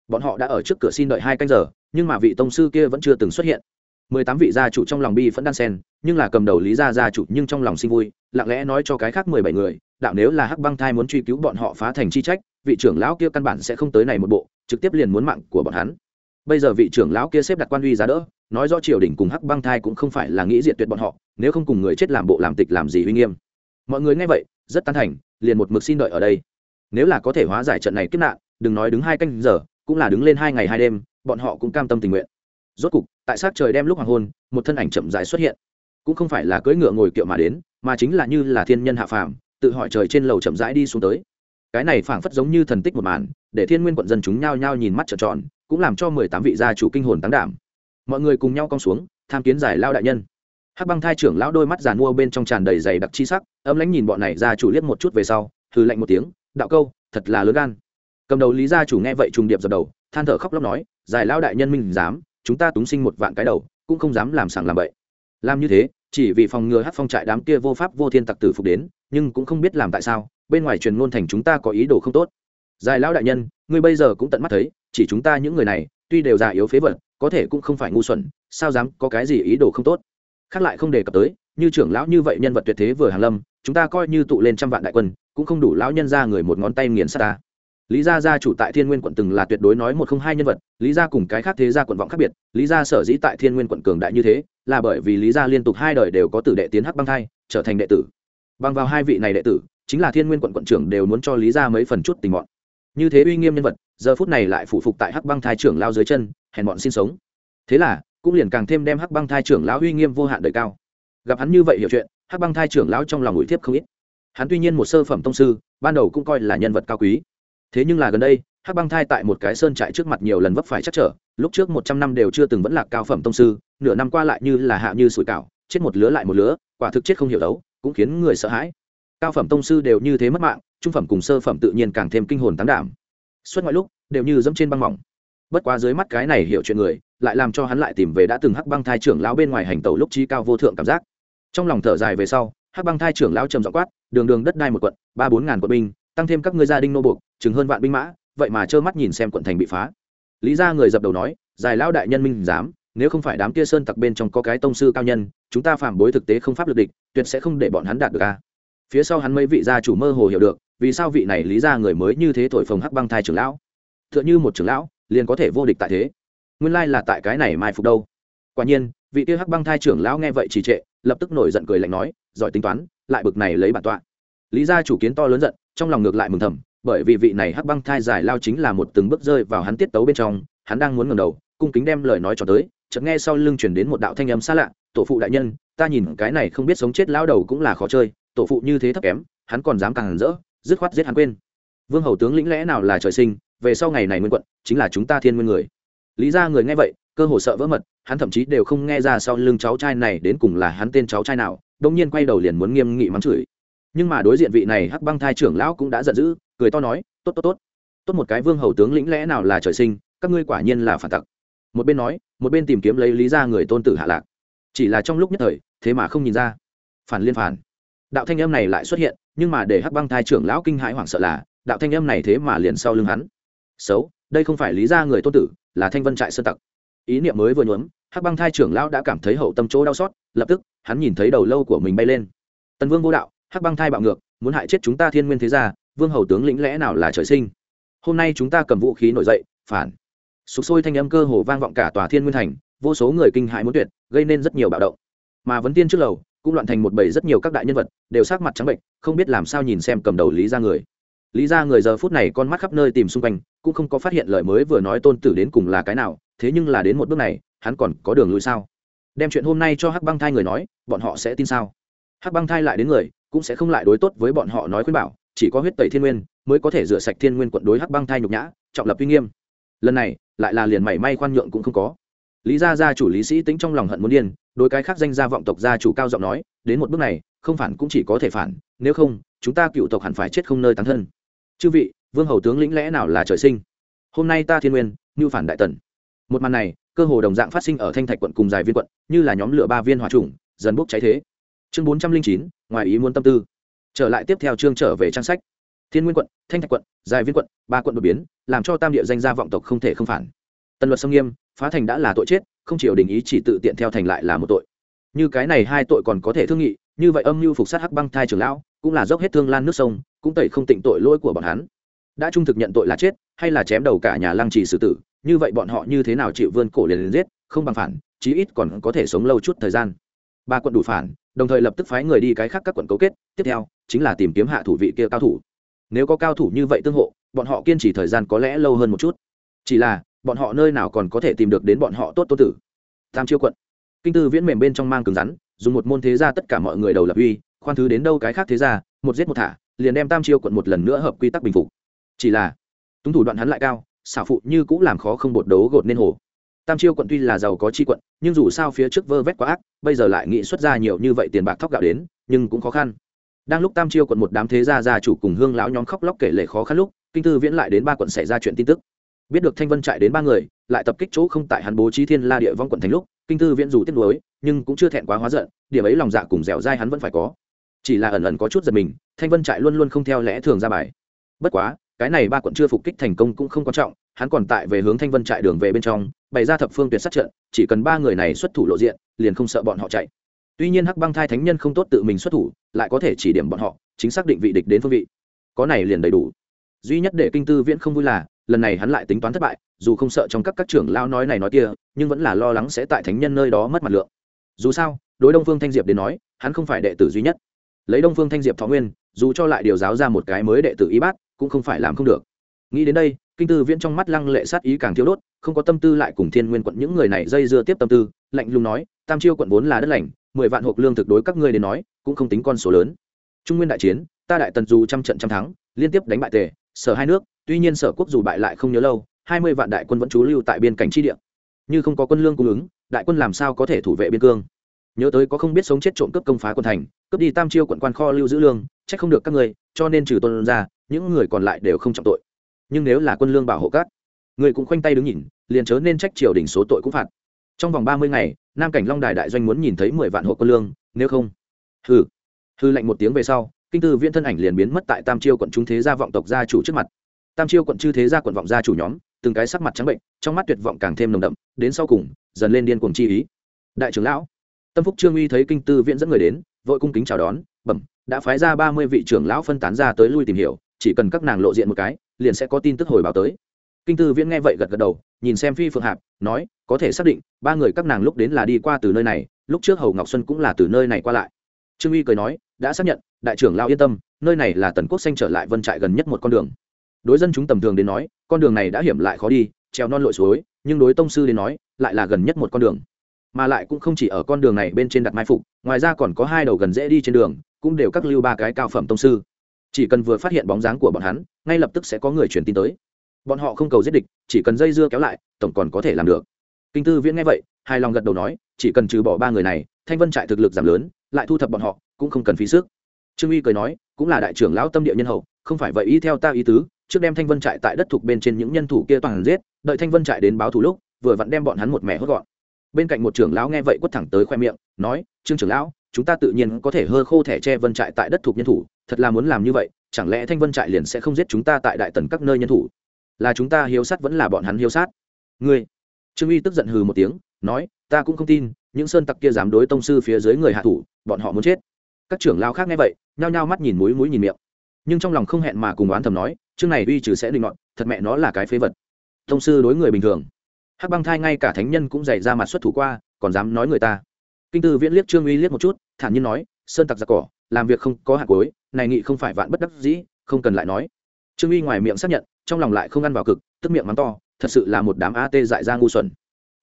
Bọn họ đã ở trước cửa xin đợi hai canh giờ, nhưng mà vị tông sư kia vẫn chưa từng xuất hiện mười tám vị gia chủ trong lòng bi vẫn đan sen, nhưng là cầm đầu lý gia gia chủ nhưng trong lòng sinh vui, lặng lẽ nói cho cái khác mười bảy người, đạo nếu là hắc băng thai muốn truy cứu bọn họ phá thành chi trách, vị trưởng lão kia căn bản sẽ không tới này một bộ, trực tiếp liền muốn mạng của bọn hắn. Bây giờ vị trưởng lão kia xếp đặt quan uy giá đỡ, nói rõ triều đình cùng hắc băng thai cũng không phải là nghĩ diệt tuyệt bọn họ, nếu không cùng người chết làm bộ làm tịch làm gì uy nghiêm. Mọi người nghe vậy, rất tán thành, liền một mực xin đợi ở đây. Nếu là có thể hóa giải trận này kiếp nạn, đừng nói đứng hai canh giờ, cũng là đứng lên hai ngày hai đêm, bọn họ cũng cam tâm tình nguyện rốt cục, tại sát trời đem lúc hoàng hôn, một thân ảnh chậm dài xuất hiện. Cũng không phải là cưỡi ngựa ngồi kiệu mà đến, mà chính là như là thiên nhân hạ phàm, tự hỏi trời trên lầu chậm rãi đi xuống tới. Cái này phảng phất giống như thần tích một màn, để thiên nguyên quận dân chúng nhao nhao nhìn mắt trợn tròn, cũng làm cho mười tám vị gia chủ kinh hồn tăng đảm. Mọi người cùng nhau cong xuống, tham kiến giải lao đại nhân. Hắc băng thai trưởng lão đôi mắt giàn mua bên trong tràn đầy dày đặc chi sắc, âm lãnh nhìn bọn này gia chủ liếc một chút về sau, hừ lạnh một tiếng, đạo câu, thật là lớn gan. Cầm đầu lý gia chủ nghe vậy trùng điệp dập đầu, than thở khóc lóc nói, giải lao đại nhân minh dám chúng ta túng sinh một vạn cái đầu, cũng không dám làm sàng làm bậy. Làm như thế, chỉ vì phòng ngừa hát phong trại đám kia vô pháp vô thiên tặc tử phục đến, nhưng cũng không biết làm tại sao, bên ngoài truyền ngôn thành chúng ta có ý đồ không tốt. Dài lão đại nhân, ngươi bây giờ cũng tận mắt thấy, chỉ chúng ta những người này, tuy đều già yếu phế vật, có thể cũng không phải ngu xuẩn, sao dám có cái gì ý đồ không tốt? Khác lại không đề cập tới, như trưởng lão như vậy nhân vật tuyệt thế vừa hàn lâm, chúng ta coi như tụ lên trăm vạn đại quân, cũng không đủ lão nhân ra người một ngón tay nghiền sát ta lý gia gia chủ tại thiên nguyên quận từng là tuyệt đối nói một không hai nhân vật, lý gia cùng cái khác thế gia quận vọng khác biệt, lý gia sở dĩ tại thiên nguyên quận cường đại như thế, là bởi vì lý gia liên tục hai đời đều có tử đệ tiến hắc băng thai, trở thành đệ tử. Bằng vào hai vị này đệ tử, chính là thiên nguyên quận quận trưởng đều muốn cho lý Gia mấy phần chút tình bọn. Như thế uy nghiêm nhân vật, giờ phút này lại phụ phục tại hắc băng thai trưởng lao dưới chân, hèn bọn sinh sống. Thế là, cũng liền càng thêm đem hắc băng thai trưởng lão uy nghiêm vô hạn đời cao. Gặp hắn như vậy hiểu chuyện, hắc băng thai trưởng lão trong lòng ủi thiếp không ít. Hắn tuy nhiên một sơ phẩm tông sư, ban đầu cũng coi là nhân vật cao quý thế nhưng là gần đây, hắc băng thai tại một cái sơn trại trước mặt nhiều lần vấp phải chắc trở, lúc trước một trăm năm đều chưa từng vẫn là cao phẩm tông sư, nửa năm qua lại như là hạ như sủi cảo, chết một lứa lại một lứa, quả thực chết không hiểu đấu, cũng khiến người sợ hãi. Cao phẩm tông sư đều như thế mất mạng, trung phẩm cùng sơ phẩm tự nhiên càng thêm kinh hồn tán đảm. Suốt mọi lúc, đều như dẫm trên băng mỏng. Bất quá dưới mắt cái này hiểu chuyện người, lại làm cho hắn lại tìm về đã từng hắc băng thai trưởng lão bên ngoài hành tẩu lúc trí cao vô thượng cảm giác. Trong lòng thở dài về sau, hắc băng thai trưởng lão trầm dọ quát, đường đường đất đai một quận, ba bốn ngàn quận binh, tăng thêm các ngươi gia đình nô buộc chừng hơn vạn binh mã, vậy mà trơ mắt nhìn xem quận thành bị phá. Lý ra người dập đầu nói dài lão đại nhân minh dám nếu không phải đám kia sơn tặc bên trong có cái tông sư cao nhân, chúng ta phạm bối thực tế không pháp lực địch, tuyệt sẽ không để bọn hắn đạt được a. Phía sau hắn mấy vị gia chủ mơ hồ hiểu được, vì sao vị này lý ra người mới như thế thổi phồng hắc băng thai trưởng lão? T h ư ợ n h ư một trưởng lão, liền có thể vô địch tại thế. Nguyên lai là tại cái này mai phục đâu. Quả nhiên, vị kia hắc băng thai trưởng lão nghe vậy trì trệ, lập tức nổi giận cười lạnh nói, giỏi tính toán, lại bực này lấy bản tọa. Lý gia chủ kiến to lớn giận, trong lòng ngược lại mừng thầm bởi vì vị này hắc băng thai giải lao chính là một từng bước rơi vào hắn tiết tấu bên trong, hắn đang muốn ngẩng đầu, cung kính đem lời nói cho tới, chợt nghe sau lưng chuyển đến một đạo thanh âm xa lạ, tổ phụ đại nhân, ta nhìn cái này không biết sống chết lao đầu cũng là khó chơi, tổ phụ như thế thấp kém, hắn còn dám càng rỡ, dứt khoát giết hắn quên. Vương hầu tướng lĩnh lẽ nào là trời sinh, về sau ngày này nguyên quận, chính là chúng ta thiên nguyên người. Lý ra người nghe vậy, cơ hồ sợ vỡ mật, hắn thậm chí đều không nghe ra sau lưng cháu trai này đến cùng là hắn tên cháu trai nào đông nhiên quay đầu liền muốn nghiêm nghị mắng chửi. Nhưng mà đối diện vị này hắc băng thai trưởng lão cũng đã giận dữ cười to nói, tốt tốt tốt. Tốt một cái vương hầu tướng lĩnh lẽ nào là trời sinh, các ngươi quả nhiên là phản tặc. Một bên nói, một bên tìm kiếm lấy lý ra người tôn tử hạ lạc. Chỉ là trong lúc nhất thời, thế mà không nhìn ra. Phản liên phản. Đạo thanh âm này lại xuất hiện, nhưng mà để hắc băng thai trưởng lão kinh hãi hoảng sợ là, đạo thanh âm này thế mà liền sau lưng hắn. Xấu, đây không phải lý ra người tôn tử, là thanh vân trại sơ tặc. Ý niệm mới vừa nhuốm, hắc băng thai trưởng lão đã cảm thấy hậu tâm chỗ đau xót, lập tức, hắn nhìn thấy đầu lâu của mình bay lên. Tần vương vô đạo, hắc băng thai bạo ngược, muốn hại chết chúng ta thiên nguyên thế gia vương hầu tướng lĩnh lẽ nào là trời sinh? Hôm nay chúng ta cầm vũ khí nổi dậy, phản. Sụp sôi thanh âm cơ hồ vang vọng cả tòa thiên nguyên thành, vô số người kinh hãi muốn tuyệt, gây nên rất nhiều bạo động. Mà vấn tiên trước lầu, cũng loạn thành một bầy rất nhiều các đại nhân vật, đều sắc mặt trắng bệnh không biết làm sao nhìn xem cầm đầu lý ra người. Lý ra người giờ phút này con mắt khắp nơi tìm xung quanh, cũng không có phát hiện lời mới vừa nói tôn tử đến cùng là cái nào, thế nhưng là đến một bước này, hắn còn có đường lui sao? Đem chuyện hôm nay cho hắc băng thai người nói, bọn họ sẽ tin sao? Hắc băng thai lại đến người, cũng sẽ không lại đối tốt với bọn họ nói khuyên bảo chỉ có huyết tẩy thiên nguyên mới có thể rửa sạch thiên nguyên quận đối hắc băng thai nhục nhã, trọng lập uy nghiêm. Lần này, lại là liền mảy may khoan nhượng cũng không có. Lý gia gia chủ lý sĩ tính trong lòng hận muốn điên, đối cái khác danh gia vọng tộc gia chủ cao giọng nói, đến một bước này, không phản cũng chỉ có thể phản, nếu không, chúng ta cựu tộc hẳn phải chết không nơi tán thân. Chư vị, vương hầu tướng lĩnh lẽ nào là trời sinh? Hôm nay ta thiên nguyên, như phản đại tần. Một màn này, cơ hồ đồng dạng phát sinh ở thanh thạch quận cùng dài viên quận, như là nhóm lửa ba viên hỏa trùng dần bốc cháy thế. Chương bốn trăm linh chín, ngoài ý muốn tâm tư trở lại tiếp theo chương trở về trang sách. Thiên nguyên quận, thanh thạch quận dài viên quận, ba quận đột biến, làm cho tam địa danh gia vọng tộc không thể không phản. Tần luật sông nghiêm, phá thành đã là tội chết, không chịu đình ý chỉ tự tiện theo thành lại là một tội. Như cái này hai tội còn có thể thương nghị, như vậy âm mưu phục sát hắc băng thai trưởng lão, cũng là dốc hết thương lan nước sông, cũng tẩy không tịnh tội lỗi của bọn hắn. Đã trung thực nhận tội là chết, hay là chém đầu cả nhà lăng trì xử tử, như vậy bọn họ như thế nào chịu vươn cổ liền liền giết, không bằng phản, chí ít còn có thể sống lâu chút thời gian. Ba quận đủ phản, đồng thời lập tức phái người đi cái khác các quận cấu kết, tiếp theo chính là tìm kiếm hạ thủ vị kia cao thủ. Nếu có cao thủ như vậy tương hộ, bọn họ kiên trì thời gian có lẽ lâu hơn một chút. Chỉ là, bọn họ nơi nào còn có thể tìm được đến bọn họ tốt tốt tử? Tam chiêu quận. Kinh tư viễn mềm bên trong mang cứng rắn, dùng một môn thế gia tất cả mọi người đầu lập uy, khoan thứ đến đâu cái khác thế gia, một giết một thả, liền đem tam chiêu quận một lần nữa hợp quy tắc bình phục. Chỉ là, túng thủ đoạn hắn lại cao, xảo phụ như cũng làm khó không bột đấu gột nên hồ. Tam chiêu quận tuy là giàu có chi quận, nhưng dù sao phía trước vơ vét quá ác, bây giờ lại nghĩ xuất ra nhiều như vậy tiền bạc thóc gạo đến, nhưng cũng khó khăn đang lúc tam chiêu quận một đám thế gia gia chủ cùng hương lão nhóm khóc lóc kể lệ khó khăn lúc, kinh tư viễn lại đến ba quận xảy ra chuyện tin tức. Biết được thanh vân chạy đến ba người, lại tập kích chỗ không tại hắn bố trí thiên la địa vong quận thành lúc, kinh tư viễn dù tiếc nuối, nhưng cũng chưa thẹn quá hóa giận, điểm ấy lòng dạ cùng dẻo dai hắn vẫn phải có. Chỉ là ẩn ẩn có chút giật mình, thanh vân trại luôn luôn không theo lẽ thường ra bài. Bất quá, cái này ba quận chưa phục kích thành công cũng không quan trọng, hắn còn tại về hướng thanh vân trại đường về bên trong, bày ra thập phương tuyệt sát trận, chỉ cần ba người này xuất thủ lộ diện, liền không sợ bọn họ chạy tuy nhiên hắc băng thai thánh nhân không tốt tự mình xuất thủ, lại có thể chỉ điểm bọn họ, chính xác định vị địch đến phương vị. Có này liền đầy đủ. Duy nhất để kinh tư viễn không vui là, lần này hắn lại tính toán thất bại, dù không sợ trong các các trưởng lao nói này nói kia, nhưng vẫn là lo lắng sẽ tại thánh nhân nơi đó mất mặt lượng. Dù sao, đối đông phương thanh diệp đến nói, hắn không phải đệ tử duy nhất. Lấy đông phương thanh diệp thọ nguyên, dù cho lại điều giáo ra một cái mới đệ tử y bát, cũng không phải làm không được. Nghĩ đến đây, kinh tư viễn trong mắt lăng lệ sát ý càng thiếu đốt, không có tâm tư lại cùng thiên nguyên quận những người này dây dưa tiếp tâm tư, lạnh lùng nói, tam chiêu quận vốn là đất lành mười vạn hộp lương thực đối các ngươi đến nói, cũng không tính con số lớn. Trung nguyên đại chiến, ta đại tần dù trăm trận trăm thắng, liên tiếp đánh bại tề, sở hai nước, tuy nhiên sở quốc dù bại lại không nhớ lâu, hai mươi vạn đại quân vẫn trú lưu tại biên cảnh tri địa. Như không có quân lương cung ứng, đại quân làm sao có thể thủ vệ biên cương? Nhớ tới có không biết sống chết trộm cướp công phá quân thành, cướp đi tam chiêu quận quan kho lưu giữ lương trách không được các người cho nên trừ tôn ra, những người còn lại đều không trọng tội. Nhưng nếu là quân lương bảo hộ các, người cũng khoanh tay đứng nhìn, liền chớ nên trách triều đình số tội cũng phạt. Trong vòng ba mươi ngày nam cảnh long đài đại doanh muốn nhìn thấy mười vạn hộ quân lương, nếu không, hừ hư lệnh một tiếng về sau, kinh tư viễn thân ảnh liền biến mất tại tam chiêu quận trung thế gia vọng tộc gia chủ trước mặt. Tam chiêu quận chư thế gia quận vọng gia chủ nhóm, từng cái sắc mặt trắng bệnh, trong mắt tuyệt vọng càng thêm nồng đậm, đến sau cùng, dần lên điên cuồng chi ý. Đại trưởng lão, tâm phúc trương uy thấy kinh tư viễn dẫn người đến, vội cung kính chào đón, bẩm, đã phái ra ba mươi vị trưởng lão phân tán ra tới lui tìm hiểu, chỉ cần các nàng lộ diện một cái, liền sẽ có tin tức hồi báo tới kinh tư viễn nghe vậy gật gật đầu, nhìn xem phi phượng hạp, nói, có thể xác định, ba người các nàng lúc đến là đi qua từ nơi này, lúc trước hầu ngọc xuân cũng là từ nơi này qua lại. Trương uy cười nói, đã xác nhận, đại trưởng lao yên tâm, nơi này là tần quốc xanh trở lại vân trại gần nhất một con đường. Đối dân chúng tầm thường đến nói, con đường này đã hiểm lại khó đi treo non lội suối, nhưng đối tông sư đến nói, lại là gần nhất một con đường. Mà lại cũng không chỉ ở con đường này bên trên đặt mai phục, ngoài ra còn có hai đầu gần dễ đi trên đường, cũng đều các lưu ba cái cao phẩm tông sư. Chỉ cần vừa phát hiện bóng dáng của bọn hắn, ngay lập tức sẽ có người truyền tin tới bọn họ không cầu giết địch, chỉ cần dây dưa kéo lại, tổng còn có thể làm được. Kinh tư viễn nghe vậy, hài lòng gật đầu nói, chỉ cần trừ bỏ ba người này, thanh vân trại thực lực giảm lớn, lại thu thập bọn họ, cũng không cần phí sức. Trương uy cười nói, cũng là đại trưởng lão tâm địa nhân hậu, không phải vậy ý theo ta ý tứ, trước đem thanh vân trại tại đất thuộc bên trên những nhân thủ kia toàn giết, đợi thanh vân trại đến báo thù lúc, vừa vặn đem bọn hắn một mẹ hốt gọn. Bên cạnh một trưởng lão nghe vậy quất thẳng tới khoe miệng, nói, trương trưởng lão, chúng ta tự nhiên có thể hơ khô thẻ tre vân trại tại đất thuộc nhân thủ, thật là muốn làm như vậy, chẳng lẽ thanh vân trại liền sẽ không giết chúng ta tại đại tần các nơi nhân thủ? Là chúng ta hiếu sát vẫn là bọn hắn hiếu sát. Ngươi. Trương uy tức giận hừ một tiếng, nói, ta cũng không tin, những sơn tặc kia dám đối tông sư phía dưới người hạ thủ, bọn họ muốn chết. Các trưởng lao khác nghe vậy, nhao nhao mắt nhìn mũi mũi nhìn miệng. Nhưng trong lòng không hẹn mà cùng oán thầm nói, chương này uy trừ sẽ định ngọn thật mẹ nó là cái phế vật. Tông sư đối người bình thường. Hắc băng thai ngay cả thánh nhân cũng dày ra mặt xuất thủ qua, còn dám nói người ta. Kinh tư viễn liếc trương uy liếc một chút, thản nhiên nói, sơn tặc giặc cỏ, làm việc không có hạt cối này nghị không phải vạn bất đắc dĩ, không cần lại nói. Trương uy ngoài miệng xác nhận trong lòng lại không ăn vào cực, tức miệng mắng to, thật sự là một đám a tê dại ra ngu xuẩn.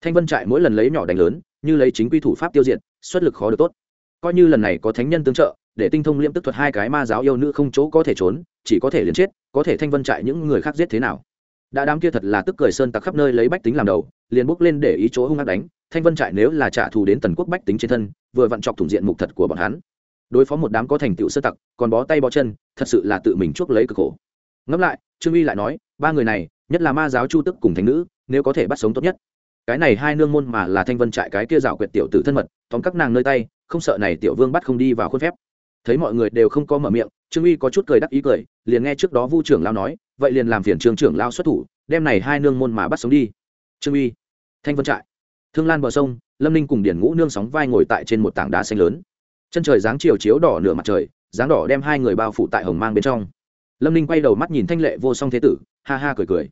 Thanh vân trại mỗi lần lấy nhỏ đánh lớn, như lấy chính quy thủ pháp tiêu diệt, xuất lực khó được tốt. Coi như lần này có thánh nhân tương trợ, để tinh thông liêm tức thuật hai cái ma giáo yêu nữ không chỗ có thể trốn, chỉ có thể liền chết, có thể thanh vân trại những người khác giết thế nào? Đã đám kia thật là tức cười sơn tặc khắp nơi lấy bách tính làm đầu, liền bước lên để ý chỗ hung hăng đánh, thanh vân trại nếu là trả thù đến tần quốc bách tính trên thân, vừa vặn chọc thủng diện mục thật của bọn hắn. Đối phó một đám có thành tựu sơ tặc, còn bó tay bó chân, thật sự là tự mình chuốc lấy cực khổ ngẫm lại, trương uy lại nói, ba người này, nhất là ma giáo chu tức cùng thánh nữ, nếu có thể bắt sống tốt nhất. Cái này hai nương môn mà là thanh vân trại cái kia rào quyệt tiểu tử thân mật, tóm các nàng nơi tay, không sợ này tiểu vương bắt không đi vào khuôn phép. Thấy mọi người đều không có mở miệng, trương uy có chút cười đắc ý cười, liền nghe trước đó vu trưởng lao nói, vậy liền làm phiền trường trưởng lao xuất thủ, đem này hai nương môn mà bắt sống đi. Trương uy, thanh vân trại. Thương lan bờ sông, lâm ninh cùng điển ngũ nương sóng vai ngồi tại trên một tảng đá xanh lớn. Chân trời dáng chiều chiếu đỏ nửa mặt trời dáng đỏ đem hai người bao phủ tại hồng mang bên trong lâm ninh quay đầu mắt nhìn thanh lệ vô song thế tử, ha ha cười cười.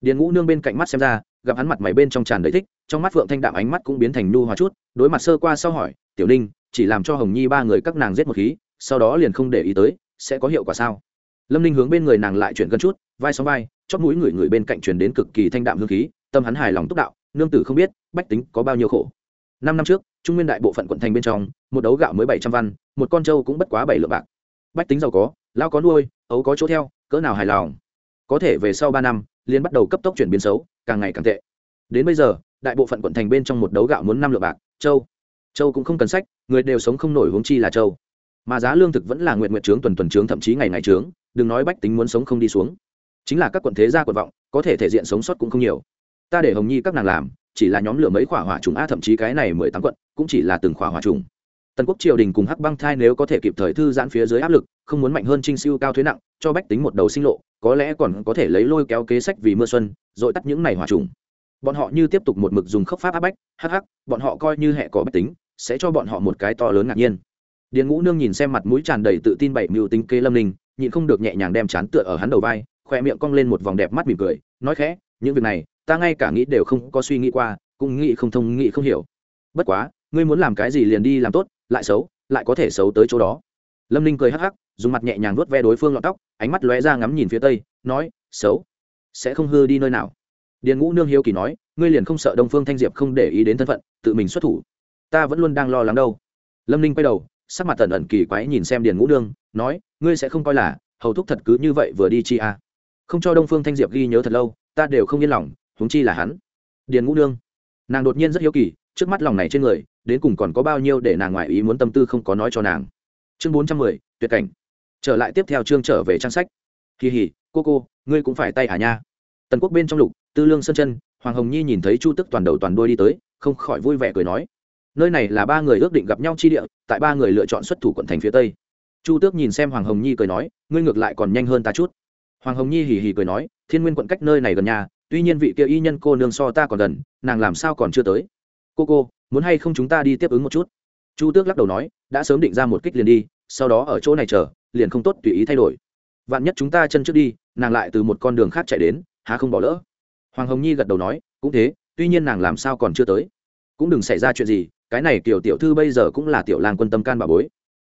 Điền ngũ nương bên cạnh mắt xem ra, gặp hắn mặt mày bên trong tràn đầy thích, trong mắt phượng thanh đạm ánh mắt cũng biến thành nu hóa chút, đối mặt sơ qua sau hỏi, tiểu ninh, chỉ làm cho hồng nhi ba người các nàng giết một khí, sau đó liền không để ý tới, sẽ có hiệu quả sao? Lâm ninh hướng bên người nàng lại chuyển gần chút, vai sóng vai, chót mũi người người bên cạnh chuyển đến cực kỳ thanh đạm hương khí, tâm hắn hài lòng túc đạo, nương tử không biết, bách tính có bao nhiêu khổ. Năm năm trước, trung nguyên đại bộ phận quận thành bên trong, một đấu gạo mới bảy trăm văn, một con trâu cũng bất quá bảy lượng bạc. Bách tính giàu có lao có nuôi ấu có chỗ theo, cỡ nào hài lòng. Có thể về sau ba năm liên bắt đầu cấp tốc chuyển biến xấu, càng ngày càng tệ. Đến bây giờ, đại bộ phận quận thành bên trong một đấu gạo muốn năm lượng bạc, châu. Châu cũng không cần sách, người đều sống không nổi huống chi là châu. Mà giá lương thực vẫn là nguyện nguyện trướng tuần tuần trướng thậm chí ngày ngày trướng, đừng nói bách tính muốn sống không đi xuống. Chính là các quận thế gia quận vọng, có thể thể diện sống sót cũng không nhiều. Ta để hồng nhi các nàng làm, chỉ là nhóm lửa mấy khỏa hỏa trùng a thậm chí cái này mười tám quận, cũng chỉ là từng khỏa hỏa trùng. Tần quốc triều đình cùng hắc băng thai nếu có thể kịp thời thư giãn phía dưới áp lực không muốn mạnh hơn trinh siêu cao thuế nặng, cho bách tính một đầu sinh lộ, có lẽ còn có thể lấy lôi kéo kế sách vì mưa xuân dội tắt những này hỏa trùng. Bọn họ như tiếp tục một mực dùng khốc pháp áp bách, hắc hắc, bọn họ coi như hệ có bách tính, sẽ cho bọn họ một cái to lớn ngạc nhiên. Điền ngũ nương nhìn xem mặt mũi tràn đầy tự tin bảy mưu tính kê lâm ninh, nhịn không được nhẹ nhàng đem chán tựa ở hắn đầu vai khoe miệng cong lên một vòng đẹp mắt mỉm cười, nói khẽ, những việc này, ta ngay cả nghĩ đều không có suy nghĩ qua, cũng nghĩ không thông, nghĩ không hiểu. Bất quá, ngươi muốn làm cái gì liền đi làm tốt, lại xấu, lại có thể xấu tới chỗ đó. Lâm ninh cười hắc hắc dùng mặt nhẹ nhàng vuốt ve đối phương lọn tóc, ánh mắt lóe ra ngắm nhìn phía tây, nói, xấu, sẽ không hư đi nơi nào. Điền ngũ nương hiếu kỳ nói, ngươi liền không sợ đông phương thanh diệp không để ý đến thân phận, tự mình xuất thủ? Ta vẫn luôn đang lo lắng đâu. Lâm ninh quay đầu, sắc mặt tần ẩn kỳ quái nhìn xem điền ngũ nương, nói, ngươi sẽ không coi là hầu thúc thật cứ như vậy vừa đi chi à. không cho đông phương thanh diệp ghi nhớ thật lâu, ta đều không yên lòng, huống chi là hắn. Điền ngũ nương, nàng đột nhiên rất hiếu kỳ, trước mắt lòng này trên người, đến cùng còn có bao nhiêu để nàng ngoại ý muốn tâm tư không có nói cho nàng. Chương bốn trăm mười, tuyệt cảnh trở lại tiếp theo chương trở về trang sách. Kỳ hỉ, cô cô, ngươi cũng phải tay à nha. Tần quốc bên trong lục, tư lương sơn chân hoàng hồng nhi nhìn thấy chu tức toàn đầu toàn đuôi đi tới, không khỏi vui vẻ cười nói. Nơi này là ba người ước định gặp nhau chi địa, tại ba người lựa chọn xuất thủ quận thành phía tây. Chu tước nhìn xem hoàng hồng nhi cười nói, ngươi ngược lại còn nhanh hơn ta chút. Hoàng hồng nhi hì hì cười nói, thiên nguyên quận cách nơi này gần nhà, tuy nhiên vị kia y nhân cô nương so ta còn gần, nàng làm sao còn chưa tới. Cô cô, muốn hay không chúng ta đi tiếp ứng một chút? Chu tước lắc đầu nói, đã sớm định ra một kích liền đi, sau đó ở chỗ này chờ liền không tốt tùy ý thay đổi. Vạn nhất chúng ta chân trước đi, nàng lại từ một con đường khác chạy đến, há không bỏ lỡ? Hoàng hồng nhi gật đầu nói, cũng thế, tuy nhiên nàng làm sao còn chưa tới. Cũng đừng xảy ra chuyện gì, cái này tiểu tiểu thư bây giờ cũng là tiểu lang quân tâm can bà bối.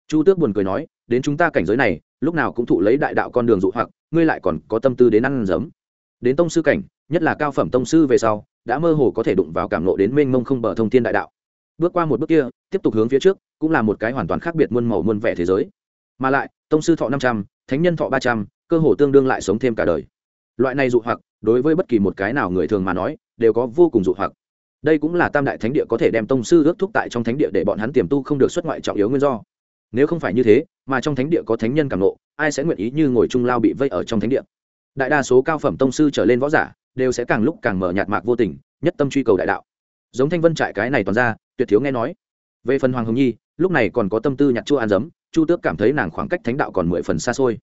Chu tước buồn cười nói, đến chúng ta cảnh giới này, lúc nào cũng thụ lấy đại đạo con đường dụ hoặc, ngươi lại còn có tâm tư đến ăn giấm. Đến tông sư cảnh, nhất là cao phẩm tông sư về sau, đã mơ hồ có thể đụng vào cảm nộ đến mênh mông không bờ thông thiên đại đạo. Bước qua một bước kia, tiếp tục hướng phía trước, cũng là một cái hoàn toàn khác biệt muôn màu muôn vẻ thế giới mà lại, tông sư thọ năm trăm, thánh nhân thọ ba trăm, cơ hồ tương đương lại sống thêm cả đời. Loại này dụ hoặc, đối với bất kỳ một cái nào người thường mà nói, đều có vô cùng dụ hoặc. Đây cũng là tam đại thánh địa có thể đem tông sư ước thúc tại trong thánh địa để bọn hắn tiềm tu không được xuất ngoại trọng yếu nguyên do. Nếu không phải như thế, mà trong thánh địa có thánh nhân cảm nộ ai sẽ nguyện ý như ngồi trung lao bị vây ở trong thánh địa? Đại đa số cao phẩm tông sư trở lên võ giả, đều sẽ càng lúc càng mở nhạt mạc vô tình, nhất tâm truy cầu đại đạo. Giống thanh vân trại cái này toàn ra, tuyệt thiếu nghe nói. Về phần hoàng hồng nhi, lúc này còn có tâm tư nhặt chua ăn giấm chu tước cảm thấy nàng khoảng cách thánh đạo còn mười phần xa xôi.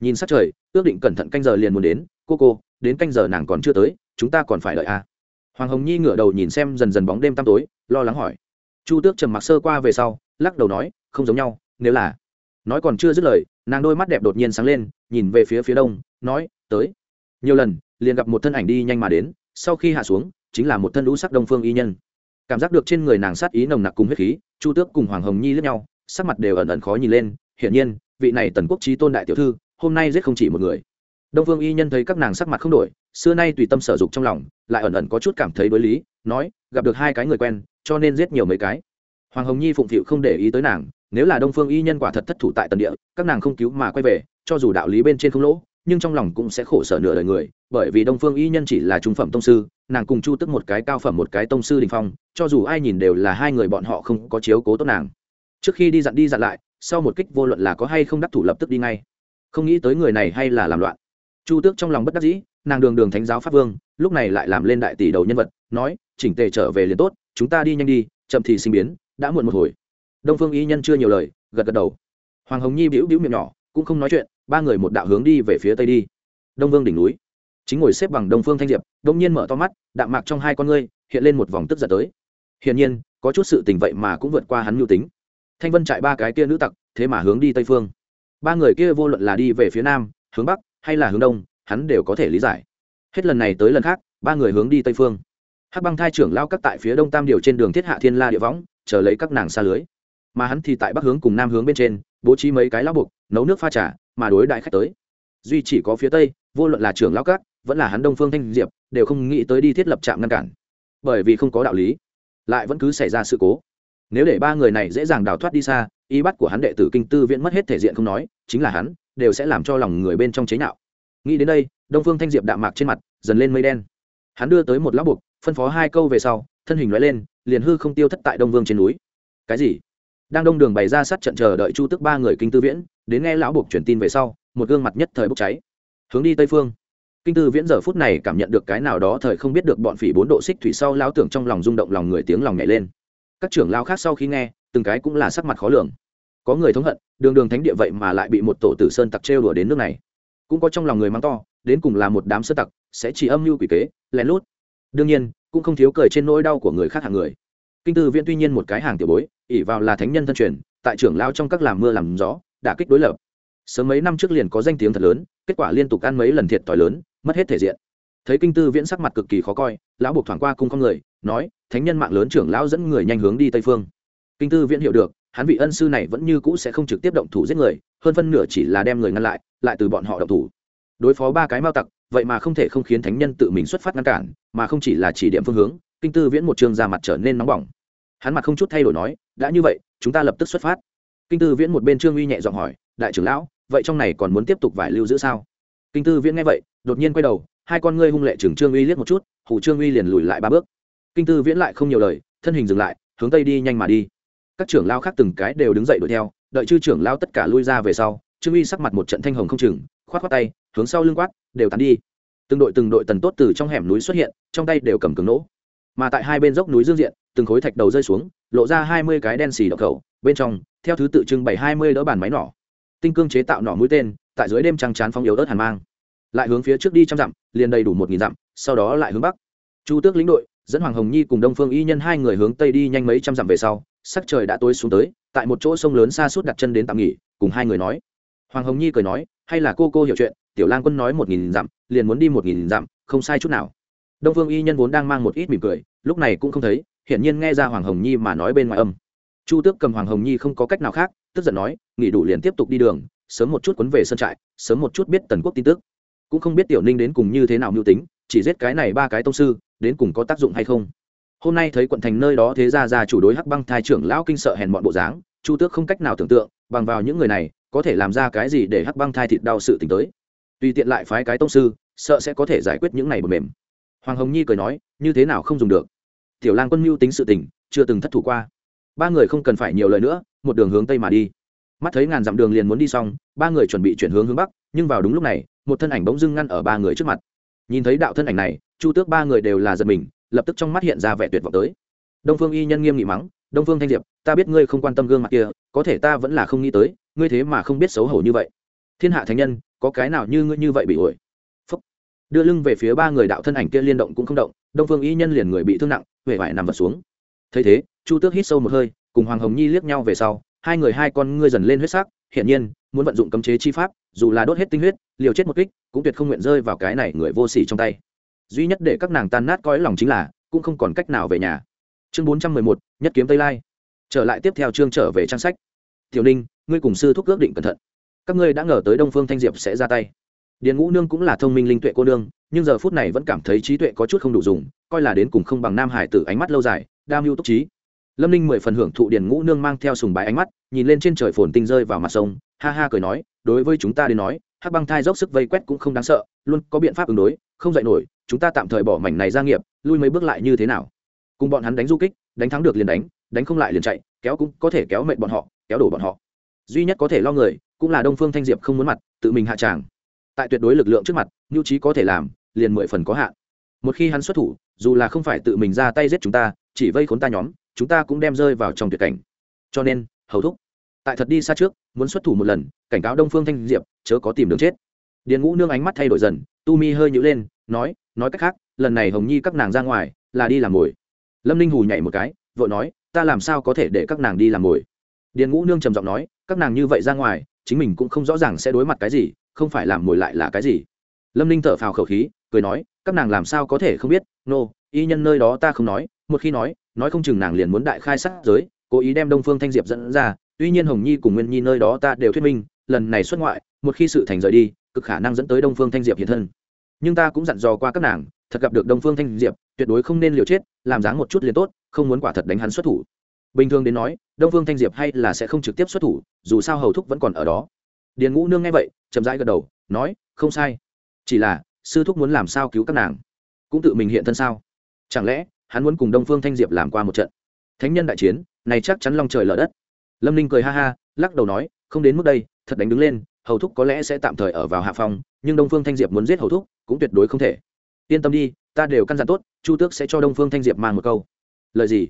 Nhìn sát trời, ước định cẩn thận canh giờ liền muốn đến, cô cô, đến canh giờ nàng còn chưa tới, chúng ta còn phải đợi à. hoàng hồng nhi ngửa đầu nhìn xem dần dần bóng đêm tăm tối, lo lắng hỏi. Chu tước trầm mặc sơ qua về sau, lắc đầu nói, không giống nhau, nếu là nói còn chưa dứt lời, nàng đôi mắt đẹp đột nhiên sáng lên, nhìn về phía phía đông, nói, tới. Nhiều lần, liền gặp một thân ảnh đi nhanh mà đến, sau khi hạ xuống, chính là một thân lũ sắc đông phương y nhân. Cảm giác được trên người nàng sát ý nồng nặc cùng huyết khí, chu tước cùng hoàng hồng nhi lướt nhau sắc mặt đều ẩn ẩn khó nhìn lên, hiển nhiên, vị này tần quốc trí tôn đại tiểu thư, hôm nay giết không chỉ một người. Đông phương y nhân thấy các nàng sắc mặt không đổi, xưa nay tùy tâm sở dục trong lòng, lại ẩn ẩn có chút cảm thấy đối lý, nói, gặp được hai cái người quen, cho nên giết nhiều mấy cái. Hoàng hồng nhi phụng phịu không để ý tới nàng, nếu là đông phương y nhân quả thật thất thủ tại tần địa, các nàng không cứu mà quay về, cho dù đạo lý bên trên không lỗ, nhưng trong lòng cũng sẽ khổ sở nửa đời người, bởi vì đông phương y nhân chỉ là trung phẩm tông sư, nàng cùng chu tức một cái cao phẩm một cái tông sư đình phong, cho dù ai nhìn đều là hai người bọn họ không có chiếu cố tốt nàng trước khi đi dặn đi dặn lại, sau một kích vô luận là có hay không đắc thủ lập tức đi ngay. Không nghĩ tới người này hay là làm loạn. Chu tước trong lòng bất đắc dĩ, nàng đường đường thánh giáo pháp vương, lúc này lại làm lên đại tỷ đầu nhân vật, nói, chỉnh tề trở về liền tốt, chúng ta đi nhanh đi, chậm thì sinh biến, đã muộn một hồi. Đông phương y nhân chưa nhiều lời, gật gật đầu. Hoàng hồng nhi bĩu bĩu miệng nhỏ, cũng không nói chuyện, ba người một đạo hướng đi về phía tây đi. Đông vương đỉnh núi. Chính ngồi xếp bằng đông phương thanh diệp, đông nhiên mở to mắt, đạm mạc trong hai con ngươi, hiện lên một vòng tức giận tới. Hiển nhiên, có chút sự tình vậy mà cũng vượt qua hắn mưu tính thanh vân chạy ba cái kia nữ tặc, thế mà hướng đi tây phương. Ba người kia vô luận là đi về phía nam, hướng bắc, hay là hướng đông, hắn đều có thể lý giải. Hết lần này tới lần khác, ba người hướng đi tây phương. Hắc băng thai trưởng lao các tại phía đông tam điều trên đường thiết hạ thiên la địa võng, chờ lấy các nàng xa lưới. Mà hắn thì tại bắc hướng cùng nam hướng bên trên, bố trí mấy cái lao buộc, nấu nước pha trà, mà đối đại khách tới. Duy chỉ có phía tây, vô luận là trưởng lao cát vẫn là hắn đông phương thanh diệp, đều không nghĩ tới đi thiết lập trạm ngăn cản. Bởi vì không có đạo lý, lại vẫn cứ xảy ra sự cố nếu để ba người này dễ dàng đào thoát đi xa, y bắt của hắn đệ tử kinh tư viễn mất hết thể diện không nói, chính là hắn, đều sẽ làm cho lòng người bên trong chế nhạo. Nghĩ đến đây, đông phương thanh diệp đạm mạc trên mặt, dần lên mây đen. Hắn đưa tới một lá buộc phân phó hai câu về sau, thân hình loại lên, liền hư không tiêu thất tại đông vương trên núi. Cái gì? Đang đông đường bày ra sát trận chờ đợi chu tức ba người kinh tư viễn, đến nghe lão buộc truyền tin về sau, một gương mặt nhất thời bốc cháy. Hướng đi tây phương. Kinh tư viễn giờ phút này cảm nhận được cái nào đó thời không biết được bọn phỉ bốn độ xích thủy sau lão tưởng trong lòng rung động, lòng người tiếng lòng nhảy lên các trưởng lao khác sau khi nghe, từng cái cũng là sắc mặt khó lường. Có người thống hận, đường đường thánh địa vậy mà lại bị một tổ tử sơn tặc trêu đùa đến nước này. Cũng có trong lòng người mắng to, đến cùng là một đám sơn tặc, sẽ chỉ âm mưu quỷ kế, lén lút. Đương nhiên, cũng không thiếu cười trên nỗi đau của người khác hàng người. Kinh tư viễn tuy nhiên một cái hàng tiểu bối ỉ vào là thánh nhân thân truyền, tại trưởng lao trong các làm mưa làm gió, đả kích đối lập. Sớm mấy năm trước liền có danh tiếng thật lớn, kết quả liên tục ăn mấy lần thiệt t h i lớn, mất hết thể diện. Thấy kinh tư viễn sắc mặt cực kỳ khó coi, lão buộc thoảng qua cung con người, nói thánh nhân mạng lớn trưởng lão dẫn người nhanh hướng đi tây phương. Kinh tư viễn hiểu được, hắn vị ân sư này vẫn như cũ sẽ không trực tiếp động thủ giết người, hơn phân nửa chỉ là đem người ngăn lại lại từ bọn họ động thủ. Đối phó ba cái mao tặc, vậy mà không thể không khiến thánh nhân tự mình xuất phát ngăn cản, mà không chỉ là chỉ điểm phương hướng, kinh tư viễn một trường ra mặt trở nên nóng bỏng. Hắn mặt không chút thay đổi nói, đã như vậy, chúng ta lập tức xuất phát. Kinh tư viễn một bên trương uy nhẹ giọng hỏi, đại trưởng lão, vậy trong này còn muốn tiếp tục vải lưu giữ sao? Kinh tư viễn nghe vậy, đột nhiên quay đầu, hai con ngươi hung lệ trưởng trương uy liếc một chút hủ trương uy liền lùi lại ba bước kinh tư viễn lại không nhiều lời, thân hình dừng lại, hướng tây đi nhanh mà đi. Các trưởng lao khác từng cái đều đứng dậy đuổi theo, đợi chư trưởng lao tất cả lui ra về sau, trương uy sắc mặt một trận thanh hồng không chừng, khoát khoát tay, hướng sau lưng quát, đều tán đi. Từng đội từng đội tần tốt từ trong hẻm núi xuất hiện, trong tay đều cầm cứng nỗ mà tại hai bên dốc núi dương diện, từng khối thạch đầu rơi xuống, lộ ra hai mươi cái đen xì độc khẩu, bên trong, theo thứ tự trưng bày hai mươi đỡ bàn máy nỏ. Tinh cương chế tạo nỏ mũi tên, tại dưới đêm trăng chán phong yếu ớt hàn mang. Lại hướng phía trước đi trăm dặm, liền đầy đủ một nghìn dặm, sau đó lại hướng bắc. Chu tước lĩnh đội dẫn hoàng hồng nhi cùng đông phương y nhân hai người hướng tây đi nhanh mấy trăm dặm về sau, sắc trời đã tối xuống tới, tại một chỗ sông lớn xa suốt đặt chân đến tạm nghỉ, cùng hai người nói. Hoàng hồng nhi cười nói, hay là cô cô hiểu chuyện, tiểu lang quân nói một nghìn dặm, liền muốn đi một nghìn dặm, không sai chút nào. Đông phương y nhân vốn đang mang một ít mỉm cười, lúc này cũng không thấy, hiển nhiên nghe ra hoàng hồng nhi mà nói bên ngoài âm. Chu tước cầm hoàng hồng nhi không có cách nào khác, tức giận nói, nghỉ đủ liền tiếp tục đi đường, sớm một chút quấn về sân trại, sớm một chút biết tần quốc tin tức. Cũng không biết tiểu ninh đến cùng như thế nào mưu tính, chỉ giết cái này ba cái tông sư đến cùng có tác dụng hay không? Hôm nay thấy quận thành nơi đó thế ra ra chủ đối hắc băng thai trưởng lão kinh sợ hèn bọn bộ dáng, chu tước không cách nào tưởng tượng, bằng vào những người này, có thể làm ra cái gì để hắc băng thai thịt đau sự t tới. Tùy tiện lại phái cái tông sư, sợ sẽ có thể giải quyết những này bầm mềm. Hoàng hồng nhi cười nói, như thế nào không dùng được? Tiểu lang quân mưu tính sự tình, chưa từng thất thủ qua. Ba người không cần phải nhiều lời nữa, một đường hướng tây mà đi. Mắt thấy ngàn dặm đường liền muốn đi xong, ba người chuẩn bị chuyển hướng hướng bắc, nhưng vào đúng lúc này, một thân ảnh bỗng dưng ngăn ở ba người trước mặt. Nhìn thấy đạo thân ảnh này chu tước ba người đều là giật mình, lập tức trong mắt hiện ra vẻ tuyệt vọng tới. Đông phương y nhân nghiêm nghị mắng, đông phương thanh diệp, ta biết ngươi không quan tâm gương mặt kia, có thể ta vẫn là không nghĩ tới, ngươi thế mà không biết xấu hổ như vậy. Thiên hạ thánh nhân, có cái nào như ngươi như vậy bị ổi? Phúc. đưa lưng về phía ba người đạo thân ảnh kia liên động cũng không động, đông phương y nhân liền người bị thương nặng, huệ vải nằm vật xuống. Thấy thế, chu tước hít sâu một hơi, cùng hoàng hồng nhi liếc nhau về sau, hai người hai con ngươi dần lên huyết sắc, hiển nhiên, muốn vận dụng cấm chế chi pháp, dù là đốt hết tinh huyết, liều chết một kích, cũng tuyệt không nguyện rơi vào cái này người vô sỉ trong tay duy nhất để các nàng tan nát cõi lòng chính là, cũng không còn cách nào về nhà. Chương bốn trăm mười một, nhất kiếm tây lai. Trở lại tiếp theo chương trở về trang sách. Tiểu ninh, ngươi cùng sư thúc ước định cẩn thận. Các ngươi đã ngờ tới đông phương thanh diệp sẽ ra tay. Điền ngũ nương cũng là thông minh linh tuệ cô nương, nhưng giờ phút này vẫn cảm thấy trí tuệ có chút không đủ dùng, coi là đến cùng không bằng nam hải tử ánh mắt lâu dài, đam mưu túc trí. Lâm ninh mười phần hưởng thụ điền ngũ nương mang theo sùng bái ánh mắt, nhìn lên trên trời phồn tinh rơi vào mặt sông, ha ha cười nói, đối với chúng ta đến nói, hắc băng thai dốc sức vây quét cũng không đáng sợ, luôn có biện pháp ứng đối, không dạy nổi chúng ta tạm thời bỏ mảnh này ra nghiệp, lui mấy bước lại như thế nào? Cùng bọn hắn đánh du kích, đánh thắng được liền đánh đánh không lại liền chạy, kéo cũng có thể kéo mệt bọn họ, kéo đổ bọn họ. Duy nhất có thể lo người, cũng là đông phương thanh diệp không muốn mặt, tự mình hạ tràng. Tại tuyệt đối lực lượng trước mặt nhu trí có thể làm, liền mười phần có hạn. Một khi hắn xuất thủ, dù là không phải tự mình ra tay giết chúng ta, chỉ vây khốn ta nhóm, chúng ta cũng đem rơi vào trong tuyệt cảnh. Cho nên, hầu thúc, tại thật đi xa trước, muốn xuất thủ một lần, cảnh cáo đông phương thanh diệp, chớ có tìm đường chết điền ngũ nương ánh mắt thay đổi dần tu mi hơi nhữ lên nói nói cách khác lần này hồng nhi các nàng ra ngoài là đi làm mồi. Lâm ninh hù nhảy một cái vội nói ta làm sao có thể để các nàng đi làm mồi? Điền ngũ nương trầm giọng nói các nàng như vậy ra ngoài chính mình cũng không rõ ràng sẽ đối mặt cái gì không phải làm mồi lại là cái gì. Lâm ninh thở phào khẩu khí cười nói các nàng làm sao có thể không biết nô、no, y nhân nơi đó ta không nói một khi nói nói không chừng nàng liền muốn đại khai sát giới cố ý đem đông phương thanh diệp dẫn ra tuy nhiên hồng nhi cùng nguyên nhi nơi đó ta đều thuyết minh lần này xuất ngoại một khi sự thành rời đi cực khả năng dẫn tới đông phương thanh diệp hiện thân. Nhưng ta cũng dặn dò qua các nàng, thật gặp được đông phương thanh diệp, tuyệt đối không nên liều chết, làm dáng một chút liền tốt, không muốn quả thật đánh hắn xuất thủ. Bình thường đến nói, đông phương thanh diệp hay là sẽ không trực tiếp xuất thủ, dù sao hầu thúc vẫn còn ở đó. Điền ngũ nương nghe vậy, chậm rãi gật đầu, nói, không sai. Chỉ là, sư thúc muốn làm sao cứu các nàng? Cũng tự mình hiện thân sao? Chẳng lẽ, hắn muốn cùng đông phương thanh diệp làm qua một trận? Thánh nhân đại chiến, này chắc chắn long trời lở đất. Lâm ninh cười ha ha, lắc đầu nói, không đến mức đây, thật đánh đứng lên hầu thúc có lẽ sẽ tạm thời ở vào hạ phòng nhưng đông phương thanh diệp muốn giết hầu thúc cũng tuyệt đối không thể. Yên tâm đi, ta đều căn dặn tốt, chu tước sẽ cho đông phương thanh diệp mang một câu. Lời gì?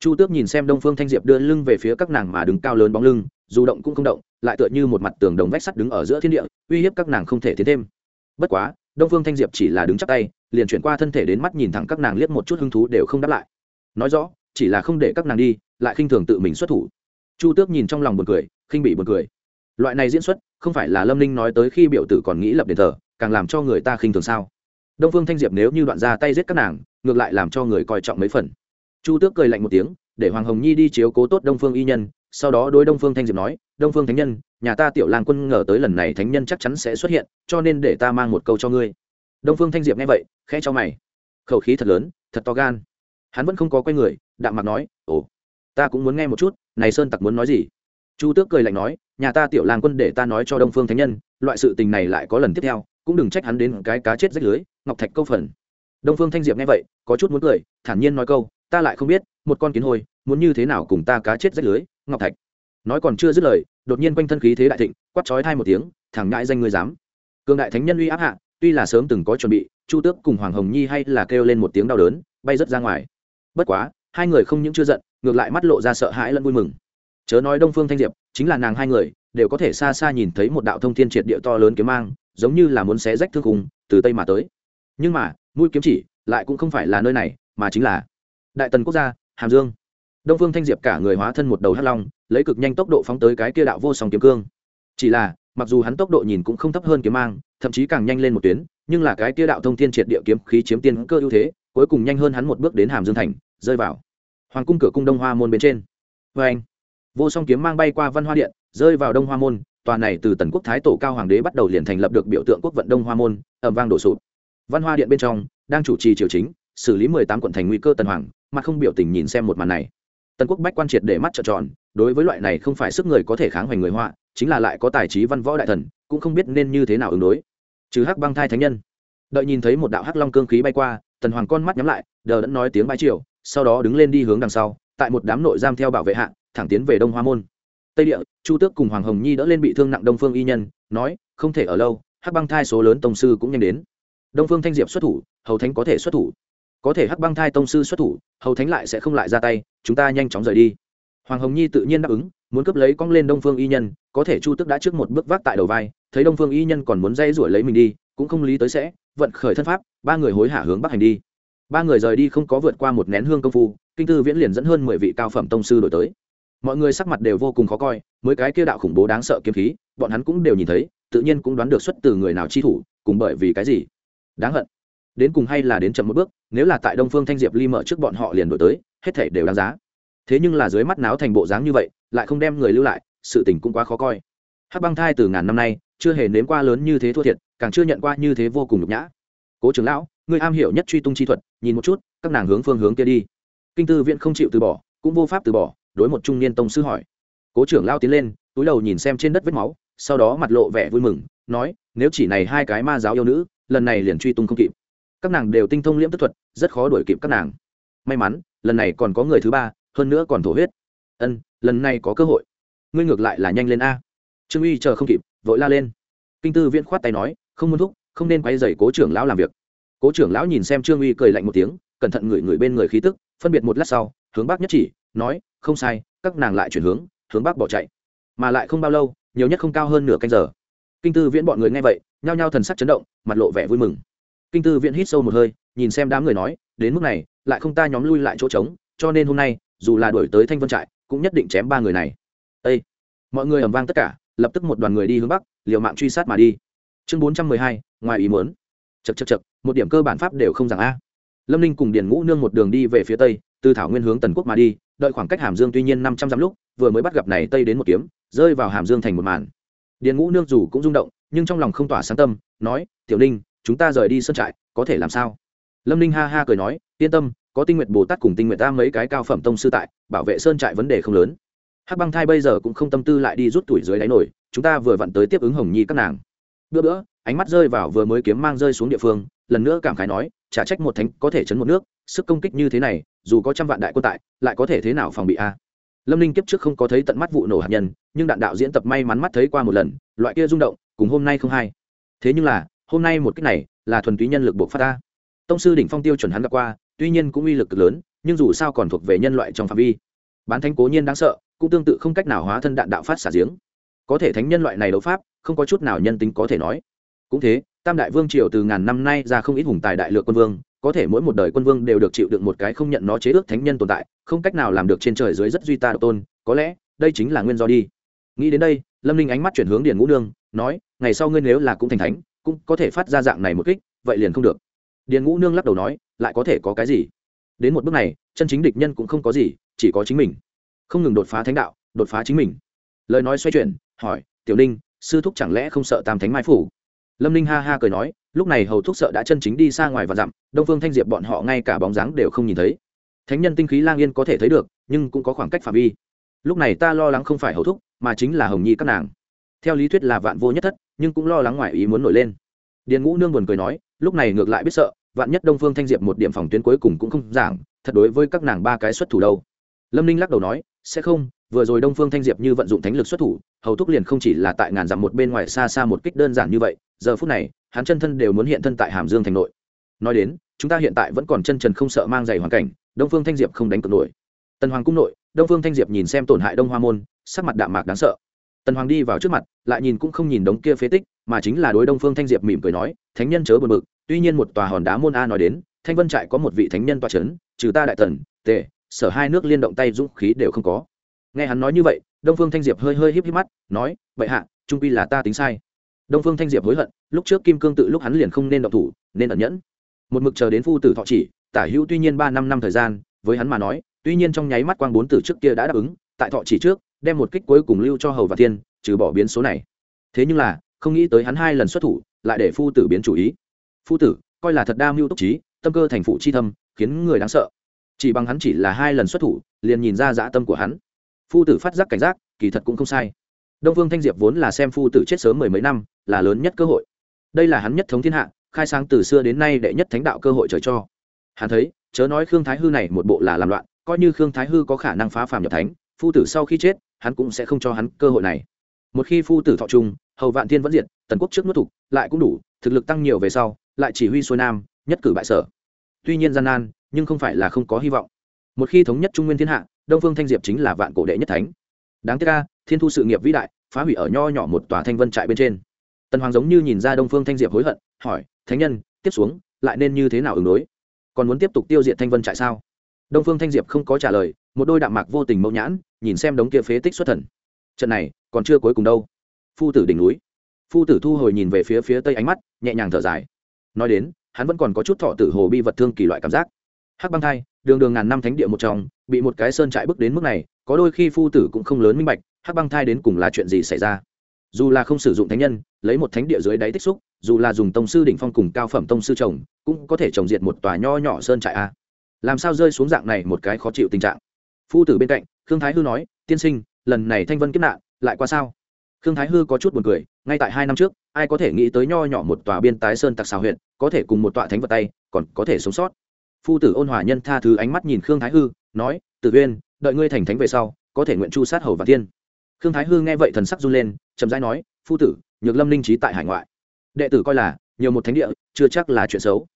Chu tước nhìn xem đông phương thanh diệp đưa lưng về phía các nàng mà đứng cao lớn bóng lưng, dù động cũng không động, lại tựa như một mặt tường đồng vách sắt đứng ở giữa thiên địa, uy hiếp các nàng không thể tiến thêm. Bất quá, đông phương thanh diệp chỉ là đứng chắc tay, liền chuyển qua thân thể đến mắt nhìn thẳng các nàng liếc một chút hứng thú đều không đáp lại. Nói rõ, chỉ là không để các nàng đi, lại khinh thường tự mình xuất thủ. Chu tước nhìn trong lòng buồn cười, khinh bị buồn cười loại này diễn xuất, không phải là lâm ninh nói tới khi biểu tử còn nghĩ lập đền thờ, càng làm cho người ta khinh thường sao? Đông phương thanh diệp nếu như đoạn ra tay giết các nàng, ngược lại làm cho người coi trọng mấy phần. Chu tước cười lạnh một tiếng, để hoàng hồng nhi đi chiếu cố tốt đông phương y nhân, sau đó đối đông phương thanh diệp nói, đông phương thánh nhân, nhà ta tiểu lang quân ngờ tới lần này thánh nhân chắc chắn sẽ xuất hiện, cho nên để ta mang một câu cho ngươi. Đông phương thanh diệp nghe vậy, khẽ cho mày. Khẩu khí thật lớn, thật to gan. Hắn vẫn không có quay người, đạm mặt nói, ồ, ta cũng muốn nghe một chút, này sơn tặc muốn nói gì? Chu tước cười lạnh nói, nhà ta tiểu lang quân để ta nói cho đông phương thánh nhân, loại sự tình này lại có lần tiếp theo, cũng đừng trách hắn đến cái cá chết rách lưới, ngọc thạch câu phần. Đông phương thanh diệp nghe vậy, có chút muốn cười, thản nhiên nói câu, ta lại không biết, một con kiến hôi, muốn như thế nào cùng ta cá chết rách lưới, ngọc thạch. Nói còn chưa dứt lời, đột nhiên quanh thân khí thế đại thịnh, quát chói thai một tiếng thẳng ngại danh người dám. Cường đại thánh nhân uy áp hạ, tuy là sớm từng có chuẩn bị, chu tước cùng hoàng hồng nhi hay là kêu lên một tiếng đau đớn, bay rớt ra ngoài. Bất quá, hai người không những chưa giận, ngược lại mắt lộ ra sợ hãi lẫn vui mừng chớ nói đông phương thanh diệp, chính là nàng hai người, đều có thể xa xa nhìn thấy một đạo thông thiên triệt địa to lớn kiếm mang, giống như là muốn xé rách thương khung, từ tây mà tới. Nhưng mà, mũi kiếm chỉ lại cũng không phải là nơi này, mà chính là đại tần quốc gia, hàm dương. Đông phương thanh diệp cả người hóa thân một đầu hắc long, lấy cực nhanh tốc độ phóng tới cái kia đạo vô song kiếm cương. Chỉ là, mặc dù hắn tốc độ nhìn cũng không thấp hơn kiếm mang, thậm chí càng nhanh lên một tuyến, nhưng là cái kia đạo thông thiên triệt địa kiếm khí chiếm tiên cơ ưu thế, cuối cùng nhanh hơn hắn một bước đến hàm dương thành, rơi vào hoàng cung cửa cung đông hoa môn bên trên. Vê anh vô song kiếm mang bay qua văn hoa điện, rơi vào đông hoa môn, tòa này từ tần quốc thái tổ cao hoàng đế bắt đầu liền thành lập được biểu tượng quốc vận đông hoa môn, ẩm vang đổ sụp. Văn hoa điện bên trong, đang chủ trì triều chính, xử lý mười tám quận thành nguy cơ tần hoàng, mà không biểu tình nhìn xem một màn này. Tần quốc bách quan triệt để mắt trợn tròn, đối với loại này không phải sức người có thể kháng hoành người họa, chính là lại có tài trí văn võ đại thần, cũng không biết nên như thế nào ứng đối. Trừ hắc băng thai thánh nhân. Đợi nhìn thấy một đạo hắc long cương khí bay qua, tần hoàng con mắt nhắm lại, đờ đẫn nói tiếng bãi triều, sau đó đứng lên đi hướng đằng sau, tại một đám nội giam theo bảo vệ hạ thẳng tiến về đông hoa môn. Tây địa, chu tước cùng hoàng hồng nhi đỡ lên bị thương nặng đông phương y nhân, nói, không thể ở lâu, hắc băng thai số lớn tông sư cũng nhanh đến. Đông phương thanh diệp xuất thủ, hầu thánh có thể xuất thủ. Có thể hắc băng thai tông sư xuất thủ, hầu thánh lại sẽ không lại ra tay, chúng ta nhanh chóng rời đi. Hoàng hồng nhi tự nhiên đáp ứng, muốn cướp lấy cong lên đông phương y nhân, có thể chu Tước đã trước một bước vác tại đầu vai, thấy đông phương y nhân còn muốn dây rủi lấy mình đi, cũng không lý tới sẽ, vận khởi thân pháp, ba người hối hả hướng bắc hành đi. Ba người rời đi không có vượt qua một nén hương công phu, kinh tư viễn liền dẫn hơn mười vị cao phẩm tông sư đổi tới mọi người sắc mặt đều vô cùng khó coi, mới cái kia đạo khủng bố đáng sợ kiếm khí, bọn hắn cũng đều nhìn thấy, tự nhiên cũng đoán được xuất từ người nào chi thủ, cùng bởi vì cái gì. Đáng hận. Đến cùng hay là đến chậm một bước, nếu là tại đông phương thanh diệp ly mở trước bọn họ liền đổi tới, hết thể đều đáng giá. Thế nhưng là dưới mắt náo thành bộ dáng như vậy, lại không đem người lưu lại, sự tình cũng quá khó coi. Hắc băng thai từ ngàn năm nay, chưa hề nếm qua lớn như thế thua thiệt, càng chưa nhận qua như thế vô cùng nhục nhã. Cố trưởng lão người am hiểu nhất truy tung chi thuật, nhìn một chút, các nàng hướng phương hướng kia đi. Kinh tư viện không chịu từ bỏ, cũng vô pháp từ bỏ đối một trung niên tông sư hỏi. Cố trưởng lao tiến lên, túi đầu nhìn xem trên đất vết máu, sau đó mặt lộ vẻ vui mừng, nói, nếu chỉ này hai cái ma giáo yêu nữ, lần này liền truy tung không kịp. Các nàng đều tinh thông liễm tức thuật, rất khó đuổi kịp các nàng. May mắn, lần này còn có người thứ ba, hơn nữa còn thổ huyết. Ân, lần này có cơ hội. Ngươi ngược lại là nhanh lên a. Trương uy chờ không kịp, vội la lên. Kinh tư viễn khoát tay nói, không muốn thúc, không nên quay dày cố trưởng lão làm việc. Cố trưởng lão nhìn xem trương uy cười lạnh một tiếng, cẩn thận ngửi người bên người khí tức, phân biệt một lát sau, hướng bắc nhất chỉ nói, không sai, các nàng lại chuyển hướng hướng bắc bỏ chạy. Mà lại không bao lâu, nhiều nhất không cao hơn nửa canh giờ. Kinh tư viễn bọn người nghe vậy, nhao nhao thần sắc chấn động, mặt lộ vẻ vui mừng. Kinh tư viễn hít sâu một hơi, nhìn xem đám người nói, đến mức này, lại không ta nhóm lui lại chỗ trống, cho nên hôm nay, dù là đổi tới thanh vân trại, cũng nhất định chém ba người này. Ê! mọi người ầm vang tất cả, lập tức một đoàn người đi hướng bắc, liều mạng truy sát mà đi. Chương bốn trăm mười hai, ngoài ý muốn. Chật chật chật một điểm cơ bản pháp đều không rằng a. Lâm ninh cùng điền ngũ nương một đường đi về phía tây từ thảo nguyên hướng tần quốc mà đi, đợi khoảng cách hàm dương tuy nhiên năm trăm dặm lúc, vừa mới bắt gặp này tây đến một kiếm, rơi vào hàm dương thành một màn. Điền ngũ nương dù cũng rung động, nhưng trong lòng không tỏa sáng tâm, nói, tiểu ninh, chúng ta rời đi sân trại, có thể làm sao? Lâm ninh ha ha cười nói, yên tâm, có tinh nguyện bồ tát cùng tinh nguyện ta mấy cái cao phẩm tông sư tại, bảo vệ sơn trại vấn đề không lớn. Hắc băng thai bây giờ cũng không tâm tư lại đi rút tuổi dưới đáy nổi, chúng ta vừa vặn tới tiếp ứng hồng nhi các nàng. Bữa bữa, ánh mắt rơi vào vừa mới kiếm mang rơi xuống địa phương, lần nữa cảm khái nói trả trách một thánh có thể chấn một nước sức công kích như thế này, dù có trăm vạn đại quân tại, lại có thể thế nào phòng bị a? Lâm ninh kiếp trước không có thấy tận mắt vụ nổ hạt nhân, nhưng đạn đạo diễn tập may mắn mắt thấy qua một lần, loại kia rung động, cùng hôm nay không hay. Thế nhưng là, hôm nay một cách này, là thuần túy nhân lực buộc phát ta tông sư đỉnh phong tiêu chuẩn hắn gặp qua, tuy nhiên cũng uy lực cực lớn, nhưng dù sao còn thuộc về nhân loại trong phạm vi. Bán thánh cố nhiên đáng sợ, cũng tương tự không cách nào hóa thân đạn đạo phát xả giếng. Có thể thánh nhân loại này đấu pháp, không có chút nào nhân tính có thể nói. Cũng thế, tam đại vương triều từ ngàn năm nay ra không ít hùng tài đại lược quân vương có thể mỗi một đời quân vương đều được chịu đựng một cái không nhận nó chế ước thánh nhân tồn tại, không cách nào làm được trên trời dưới rất duy ta độc tôn, có lẽ, đây chính là nguyên do đi. Nghĩ đến đây, lâm ninh ánh mắt chuyển hướng điền ngũ nương, nói, ngày sau ngươi nếu là cũng thành thánh, cũng có thể phát ra dạng này một kích, vậy liền không được. Điền ngũ nương lắc đầu nói, lại có thể có cái gì? Đến một bước này, chân chính địch nhân cũng không có gì, chỉ có chính mình. Không ngừng đột phá thánh đạo, đột phá chính mình. Lời nói xoay chuyển, hỏi, tiểu ninh, sư thúc chẳng lẽ không sợ tam thánh mai phủ? Lâm ninh ha ha cười nói, lúc này hầu thúc sợ đã chân chính đi xa ngoài và dặm, đông phương thanh diệp bọn họ ngay cả bóng dáng đều không nhìn thấy. Thánh nhân tinh khí lang yên có thể thấy được, nhưng cũng có khoảng cách phạm vi. Lúc này ta lo lắng không phải hầu thúc, mà chính là hồng nhi các nàng. Theo lý thuyết là vạn vô nhất thất, nhưng cũng lo lắng ngoài ý muốn nổi lên. Điền ngũ nương buồn cười nói, lúc này ngược lại biết sợ, vạn nhất đông phương thanh diệp một điểm phòng tuyến cuối cùng cũng không giảng, thật đối với các nàng ba cái xuất thủ đâu. Lâm ninh lắc đầu nói, sẽ không, vừa rồi đông phương thanh diệp như vận dụng thánh lực xuất thủ, hầu thúc liền không chỉ là tại ngàn dặm một bên ngoài xa xa một kích đơn giản như vậy giờ phút này, hắn chân thân đều muốn hiện thân tại hàm dương thành nội. Nói đến, chúng ta hiện tại vẫn còn chân trần không sợ mang giày hoàn cảnh, đông phương thanh diệp không đánh cược nổi. Tần hoàng cung nội, đông phương thanh diệp nhìn xem tổn hại đông hoa môn, sắc mặt đạm mạc đáng sợ. Tần hoàng đi vào trước mặt, lại nhìn cũng không nhìn đống kia phế tích, mà chính là đối đông phương thanh diệp mỉm cười nói, thánh nhân chớ bờ mực tuy nhiên một tòa hòn đá môn a nói đến, thanh vân trại có một vị thánh nhân toa c h ấ n trừ ta đại tần tề, sở hai nước liên động tay dũng khí đều không có. Nghe hắn nói như vậy, đông phương thanh diệp hơi hơi híp híp mắt, nói vậy hạ, trung pi là ta tính sai đông phương thanh diệp hối hận, lúc trước kim cương tự lúc hắn liền không nên động thủ, nên ẩn nhẫn. Một mực chờ đến phu tử thọ chỉ, tả hữu tuy nhiên ba năm năm thời gian, với hắn mà nói, tuy nhiên trong nháy mắt quang bốn tử trước kia đã đáp ứng, tại thọ chỉ trước, đem một kích cuối cùng lưu cho hầu và thiên, trừ bỏ biến số này. Thế nhưng là, không nghĩ tới hắn hai lần xuất thủ, lại để phu tử biến chủ ý. Phu tử, coi là thật đa mưu túc trí, tâm cơ thành phụ chi thâm, khiến người đáng sợ. Chỉ bằng hắn chỉ là hai lần xuất thủ, liền nhìn ra dã tâm của hắn. Phu tử phát giác cảnh giác, kỳ thật cũng không sai đông phương thanh diệp vốn là xem phu tử chết sớm mười mấy năm, là lớn nhất cơ hội. Đây là hắn nhất thống thiên hạ, khai sáng từ xưa đến nay đệ nhất thánh đạo cơ hội trời cho. Hắn thấy, chớ nói khương thái hư này một bộ là làm loạn, coi như khương thái hư có khả năng phá phàm nhập thánh, phu tử sau khi chết, hắn cũng sẽ không cho hắn cơ hội này. Một khi phu tử thọ trung hầu vạn thiên vẫn diệt, tần quốc trước nuốt thục, lại cũng đủ, thực lực tăng nhiều về sau, lại chỉ huy xuôi nam, nhất cử bại sở. Tuy nhiên gian nan, nhưng không phải là không có hy vọng. Một khi thống nhất trung nguyên thiên hạ, đông phương thanh diệp chính là vạn cổ đệ nhất thánh. Đáng tiếc ca thiên thu sự nghiệp vĩ đại, phá hủy ở nho nhỏ một tòa thanh vân trại bên trên. Tần hoàng giống như nhìn ra đông phương thanh diệp hối hận, hỏi, thánh nhân, tiếp xuống, lại nên như thế nào ứng đối? Còn muốn tiếp tục tiêu diệt thanh vân trại sao? Đông phương thanh diệp không có trả lời, một đôi đạm mạc vô tình mâu nhãn, nhìn xem đống kia phế tích xuất thần. Trận này, còn chưa cuối cùng đâu. Phu tử đỉnh núi. Phu tử thu hồi nhìn về phía phía tây ánh mắt, nhẹ nhàng thở dài. Nói đến, hắn vẫn còn có chút thọ tử hồ bi vật thương kỳ loại cảm giác. Hắc băng thai, đường đường ngàn năm thánh địa một trong, bị một cái sơn trại bước đến mức này có đôi khi phu tử cũng không lớn minh bạch, hắc băng thai đến cùng là chuyện gì xảy ra. Dù là không sử dụng thánh nhân, lấy một thánh địa dưới đáy tích xúc, dù là dùng tông sư đỉnh phong cùng cao phẩm tông sư trồng cũng có thể trồng diệt một tòa nho nhỏ sơn trại a. Làm sao rơi xuống dạng này một cái khó chịu tình trạng? Phu tử bên cạnh, khương thái hư nói, tiên sinh, lần này thanh vân kiếp nạn, lại qua sao? Khương thái hư có chút buồn cười, ngay tại hai năm trước, ai có thể nghĩ tới nho nhỏ một tòa biên tái sơn tặc xào huyện, có thể cùng một tọa thánh vật tay, còn có thể sống sót. Phu tử ôn hòa nhân tha thứ ánh mắt nhìn khương thái hư, nói, tử uyên đợi ngươi thành thánh về sau, có thể nguyện chu sát hầu và tiên khương thái hư nghe vậy thần sắc run lên, chậm rãi nói, phu tử, nhược lâm linh trí tại hải ngoại. Đệ tử coi là, nhiều một thánh địa, chưa chắc là chuyện xấu.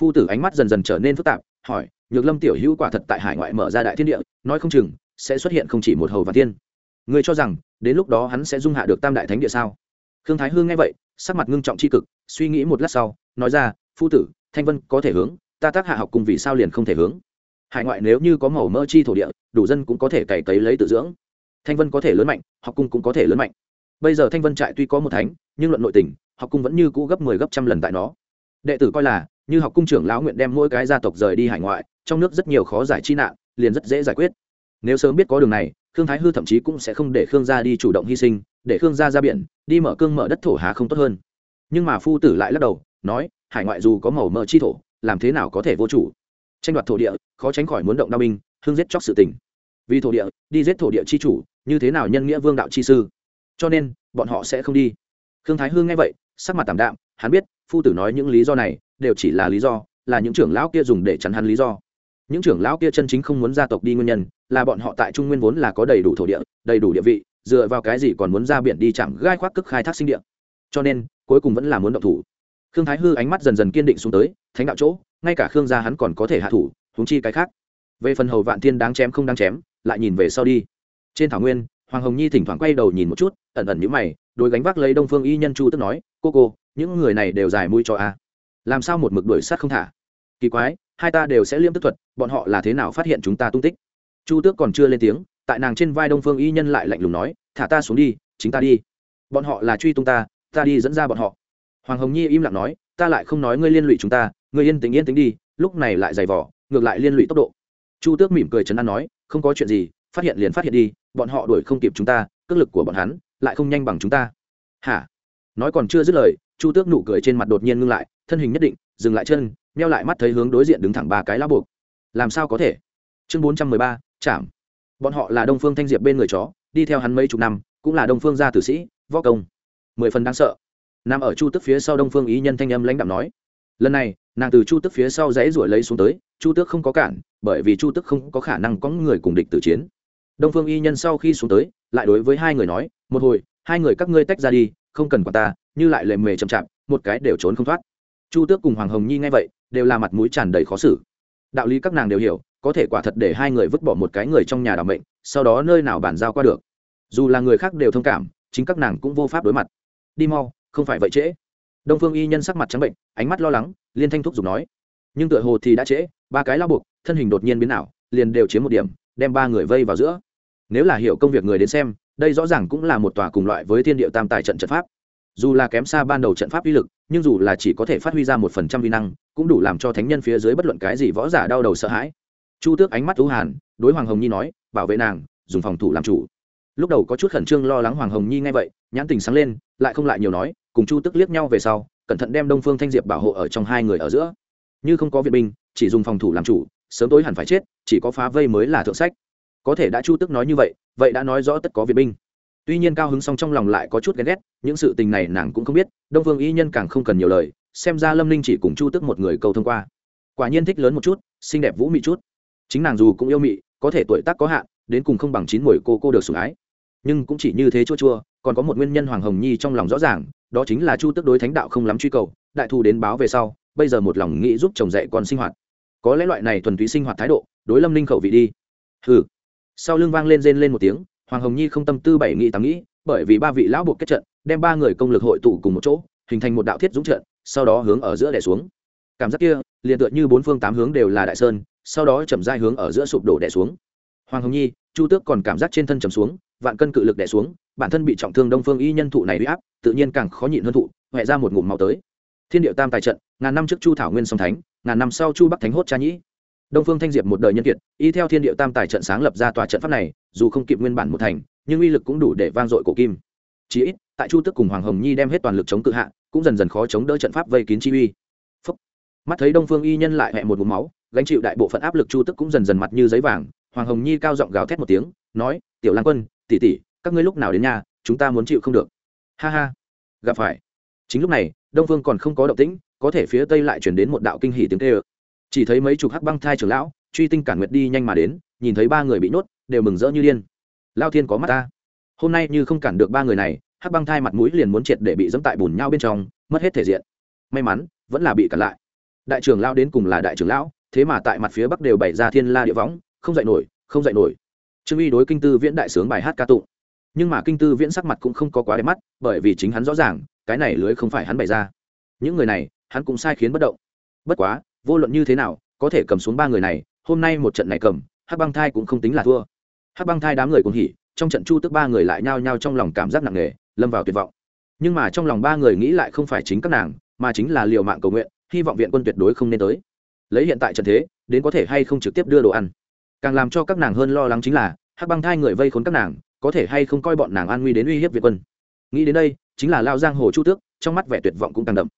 Phu tử ánh mắt dần dần trở nên phức tạp, hỏi, nhược lâm tiểu hữu quả thật tại hải ngoại mở ra đại thiên địa, nói không chừng, sẽ xuất hiện không chỉ một hầu và tiên ngươi cho rằng, đến lúc đó hắn sẽ dung hạ được tam đại thánh địa sao? Khương thái Hư nghe vậy, sắc mặt ngưng trọng tri cực, suy nghĩ một lát sau, nói ra, phu tử, thanh vân có thể hướng, ta tác hạ học cùng vì sao liền không thể hướng? Hải ngoại nếu như có màu mỡ chi thổ địa, đủ dân cũng có thể cày cấy lấy tự dưỡng. Thanh vân có thể lớn mạnh, học cung cũng có thể lớn mạnh. Bây giờ thanh vân trại tuy có một thánh, nhưng luận nội tình, học cung vẫn như cũ gấp mười 10 gấp trăm lần tại nó. Đệ tử coi là, như học cung trưởng lão nguyện đem mỗi cái gia tộc rời đi hải ngoại, trong nước rất nhiều khó giải chi nạn, liền rất dễ giải quyết. Nếu sớm biết có đường này, khương thái hư thậm chí cũng sẽ không để khương gia đi chủ động hy sinh, để khương gia ra biển, đi mở cương mở đất thổ há không tốt hơn. Nhưng mà phu tử lại lắc đầu, nói, hải ngoại dù có màu mỡ chi thổ, làm thế nào có thể vô chủ? Tranh đoạt thổ địa, khó tránh khỏi muốn động đao binh hương giết chóc sự tình. Vì thổ địa, đi giết thổ địa chi chủ, như thế nào nhân nghĩa vương đạo chi sư? Cho nên, bọn họ sẽ không đi. Khương thái hương nghe vậy, sắc mặt tảm đạm, hắn biết, phu tử nói những lý do này, đều chỉ là lý do, là những trưởng lão kia dùng để chắn hắn lý do. Những trưởng lão kia chân chính không muốn gia tộc đi nguyên nhân, là bọn họ tại trung nguyên vốn là có đầy đủ thổ địa, đầy đủ địa vị, dựa vào cái gì còn muốn ra biển đi chạm gai khoác cức khai thác sinh địa. Cho nên, cuối cùng vẫn là muốn động thủ. Khương thái hư ánh mắt dần dần kiên định xuống tới, thánh đạo chỗ ngay cả khương gia hắn còn có thể hạ thủ húng chi cái khác. Về phần hầu vạn thiên đáng chém không đáng chém, lại nhìn về sau đi. Trên thảo nguyên, hoàng hồng nhi thỉnh thoảng quay đầu nhìn một chút, ẩn ẩn nhữ mày đôi gánh vác lấy đông phương y nhân chu tức nói, cô cô, những người này đều dài mũi cho a. Làm sao một mực đuổi sát không thả? Kỳ quái, hai ta đều sẽ liêm tức thuật, bọn họ là thế nào phát hiện chúng ta tung tích? Chu tước còn chưa lên tiếng, tại nàng trên vai đông phương y nhân lại lạnh lùng nói, thả ta xuống đi, chính ta đi. Bọn họ là truy tung ta ta đi dẫn ra bọn họ. Hoàng hồng nhi im lặng nói, ta lại không nói ngươi liên lụy chúng ta ngươi yên tĩnh yên tĩnh đi, lúc này lại giày vỏ ngược lại liên lụy tốc độ. Chu tước mỉm cười chấn an nói, không có chuyện gì, phát hiện liền phát hiện đi, bọn họ đuổi không kịp chúng ta, cước lực của bọn hắn lại không nhanh bằng chúng ta. Hả? Nói còn chưa dứt lời, chu tước nụ cười trên mặt đột nhiên ngưng lại, thân hình nhất định, dừng lại chân neo lại mắt thấy hướng đối diện đứng thẳng ba cái lá buộc. Làm sao có thể? Chương bốn trăm mười ba chạm bọn họ là đông phương thanh diệp bên người chó, đi theo hắn mấy chục năm, cũng là đông phương gia tử sĩ, võ công mười phần đáng sợ. Nằm ở chu tức phía sau đông phương ý nhân thanh âm lãnh đạm nói, lần này nàng từ chu tức phía sau dãy ruổi lấy xuống tới, chu tước không có cản, bởi vì chu tức không có khả năng có người cùng địch tử chiến. Đông phương y nhân sau khi xuống tới, lại đối với hai người nói, một hồi, hai người các ngươi tách ra đi, không cần quản ta, như lại lề mề chậm chạp, một cái đều trốn không thoát. Chu tước cùng hoàng hồng nhi nghe vậy, đều là mặt mũi tràn đầy khó xử. Đạo lý các nàng đều hiểu, có thể quả thật để hai người vứt bỏ một cái người trong nhà đảm mệnh, sau đó nơi nào bàn giao qua được. Dù là người khác đều thông cảm, chính các nàng cũng vô pháp đối mặt. Đi mau, không phải vậy trễ đông phương y nhân sắc mặt trắng bệnh, ánh mắt lo lắng, liên thanh thúc giục nói, nhưng tựa hồ thì đã trễ, ba cái lao buộc, thân hình đột nhiên biến ảo, liền đều chiếm một điểm, đem ba người vây vào giữa. Nếu là hiểu công việc người đến xem, đây rõ ràng cũng là một tòa cùng loại với thiên địa tam tài trận trận pháp. Dù là kém xa ban đầu trận pháp uy lực, nhưng dù là chỉ có thể phát huy ra một phần trăm vi năng, cũng đủ làm cho thánh nhân phía dưới bất luận cái gì võ giả đau đầu sợ hãi. Chu tước ánh mắt thú hàn, đối hoàng hồng nhi nói, bảo vệ nàng, dùng phòng thủ làm chủ. Lúc đầu có chút khẩn trương lo lắng hoàng hồng nhi nghe vậy, nhãn tình sáng lên, lại không lại nhiều nói cùng chu tước liếc nhau về sau, cẩn thận đem đông phương thanh diệp bảo hộ ở trong hai người ở giữa. Như không có viện binh, chỉ dùng phòng thủ làm chủ, sớm tối hẳn phải chết, chỉ có phá vây mới là thượng sách. Có thể đã chu tức nói như vậy vậy đã nói rõ tất có viện binh. Tuy nhiên cao hứng song trong lòng lại có chút ghen ghét, những sự tình này nàng cũng không biết, đông phương y nhân càng không cần nhiều lời, xem ra lâm ninh chỉ cùng chu tức một người câu thông qua. Quả nhiên thích lớn một chút, xinh đẹp vũ mị chút. Chính nàng dù cũng yêu mị, có thể tuổi tác có hạn, đến cùng không bằng chín mồi cô cô được sủng ái. Nhưng cũng chỉ như thế chua chua, còn có một nguyên nhân hoàng hồng nhi trong lòng rõ ràng đó chính là chu tức đối thánh đạo không lắm truy cầu, đại thu đến báo về sau, bây giờ một lòng nghĩ giúp chồng dạy con sinh hoạt. Có lẽ loại này thuần túy sinh hoạt thái độ, đối lâm ninh khẩu vị đi. Ừ sau lưng vang lên rên lên một tiếng, hoàng hồng nhi không tâm tư bảy nghĩ tám nghĩ, bởi vì ba vị lão buộc kết trận, đem ba người công lực hội tụ cùng một chỗ, hình thành một đạo thiết dũng trận, sau đó hướng ở giữa đẻ xuống. Cảm giác kia, liền tựa như bốn phương tám hướng đều là đại sơn, sau đó chậm dai hướng ở giữa sụp đổ đẻ xuống. Hoàng hồng nhi chu tước còn cảm giác trên thân trầm xuống, vạn cân cự lực đẻ xuống, bản thân bị trọng thương đông phương y nhân thụ này bị áp, tự nhiên càng khó nhịn hơn thụ huệ ra một ngụm máu tới. Thiên điệu tam tài trận, ngàn năm trước chu thảo nguyên song thánh, ngàn năm sau chu bắc thánh hốt cha nhĩ. Đông phương thanh diệp một đời nhân kiệt, y theo thiên điệu tam tài trận sáng lập ra tòa trận pháp này, dù không kịp nguyên bản một thành, nhưng uy lực cũng đủ để vang dội cổ kim. Chí ít, tại chu Tước cùng hoàng hồng nhi đem hết toàn lực chống cự hạ, cũng dần dần khó chống đỡ trận pháp vây kín chi uy. Phúc. mắt thấy đông phương y nhân lại hẹ một ngụm máu, gánh chịu đại bộ phận áp lực chu tức cũng dần dần mặt như giấy vàng hoàng hồng nhi cao giọng gào thét một tiếng, nói, tiểu lan quân, tỷ tỷ, các ngươi lúc nào đến nhà, chúng ta muốn chịu không được. Ha ha, gặp phải. Chính lúc này, đông phương còn không có động tĩnh, có thể phía tây lại chuyển đến một đạo kinh hỉ tiếng kêu. Chỉ thấy mấy chục hắc băng thai trưởng lão, truy tinh cản nguyệt đi nhanh mà đến, nhìn thấy ba người bị nhốt, đều mừng rỡ như điên. Lao thiên có mắt ta. Hôm nay như không cản được ba người này, hắc băng thai mặt mũi liền muốn triệt để bị dẫm tại bùn nhau bên trong, mất hết thể diện. May mắn, vẫn là bị cản lại. Đại trưởng lao đến cùng là đại trưởng lão, thế mà tại mặt phía bắc đều bày ra thiên la địa võng không dạy nổi, không dạy nổi. Trương uy đối kinh tư viễn đại sướng bài hát ca tụng. Nhưng mà kinh tư viễn sắc mặt cũng không có quá đẹp mắt, bởi vì chính hắn rõ ràng, cái này lưới không phải hắn bày ra. Những người này, hắn cũng sai khiến bất động. Bất quá, vô luận như thế nào, có thể cầm xuống ba người này, hôm nay một trận này cầm, hắc băng thai cũng không tính là thua. Hắc băng thai đám người cũng hỉ, trong trận chu tức ba người lại nhao nhao trong lòng cảm giác nặng nề, lâm vào tuyệt vọng. Nhưng mà trong lòng ba người nghĩ lại không phải chính các nàng, mà chính là liều mạng cầu nguyện, hy vọng viện quân tuyệt đối không nên tới. Lấy hiện tại trận thế, đến có thể hay không trực tiếp đưa đồ ăn càng làm cho các nàng hơn lo lắng chính là, hắc băng thai người vây khốn các nàng, có thể hay không coi bọn nàng an nguy đến uy hiếp việt quân. Nghĩ đến đây, chính là lao giang hồ chu tước, trong mắt vẻ tuyệt vọng cũng càng đậm.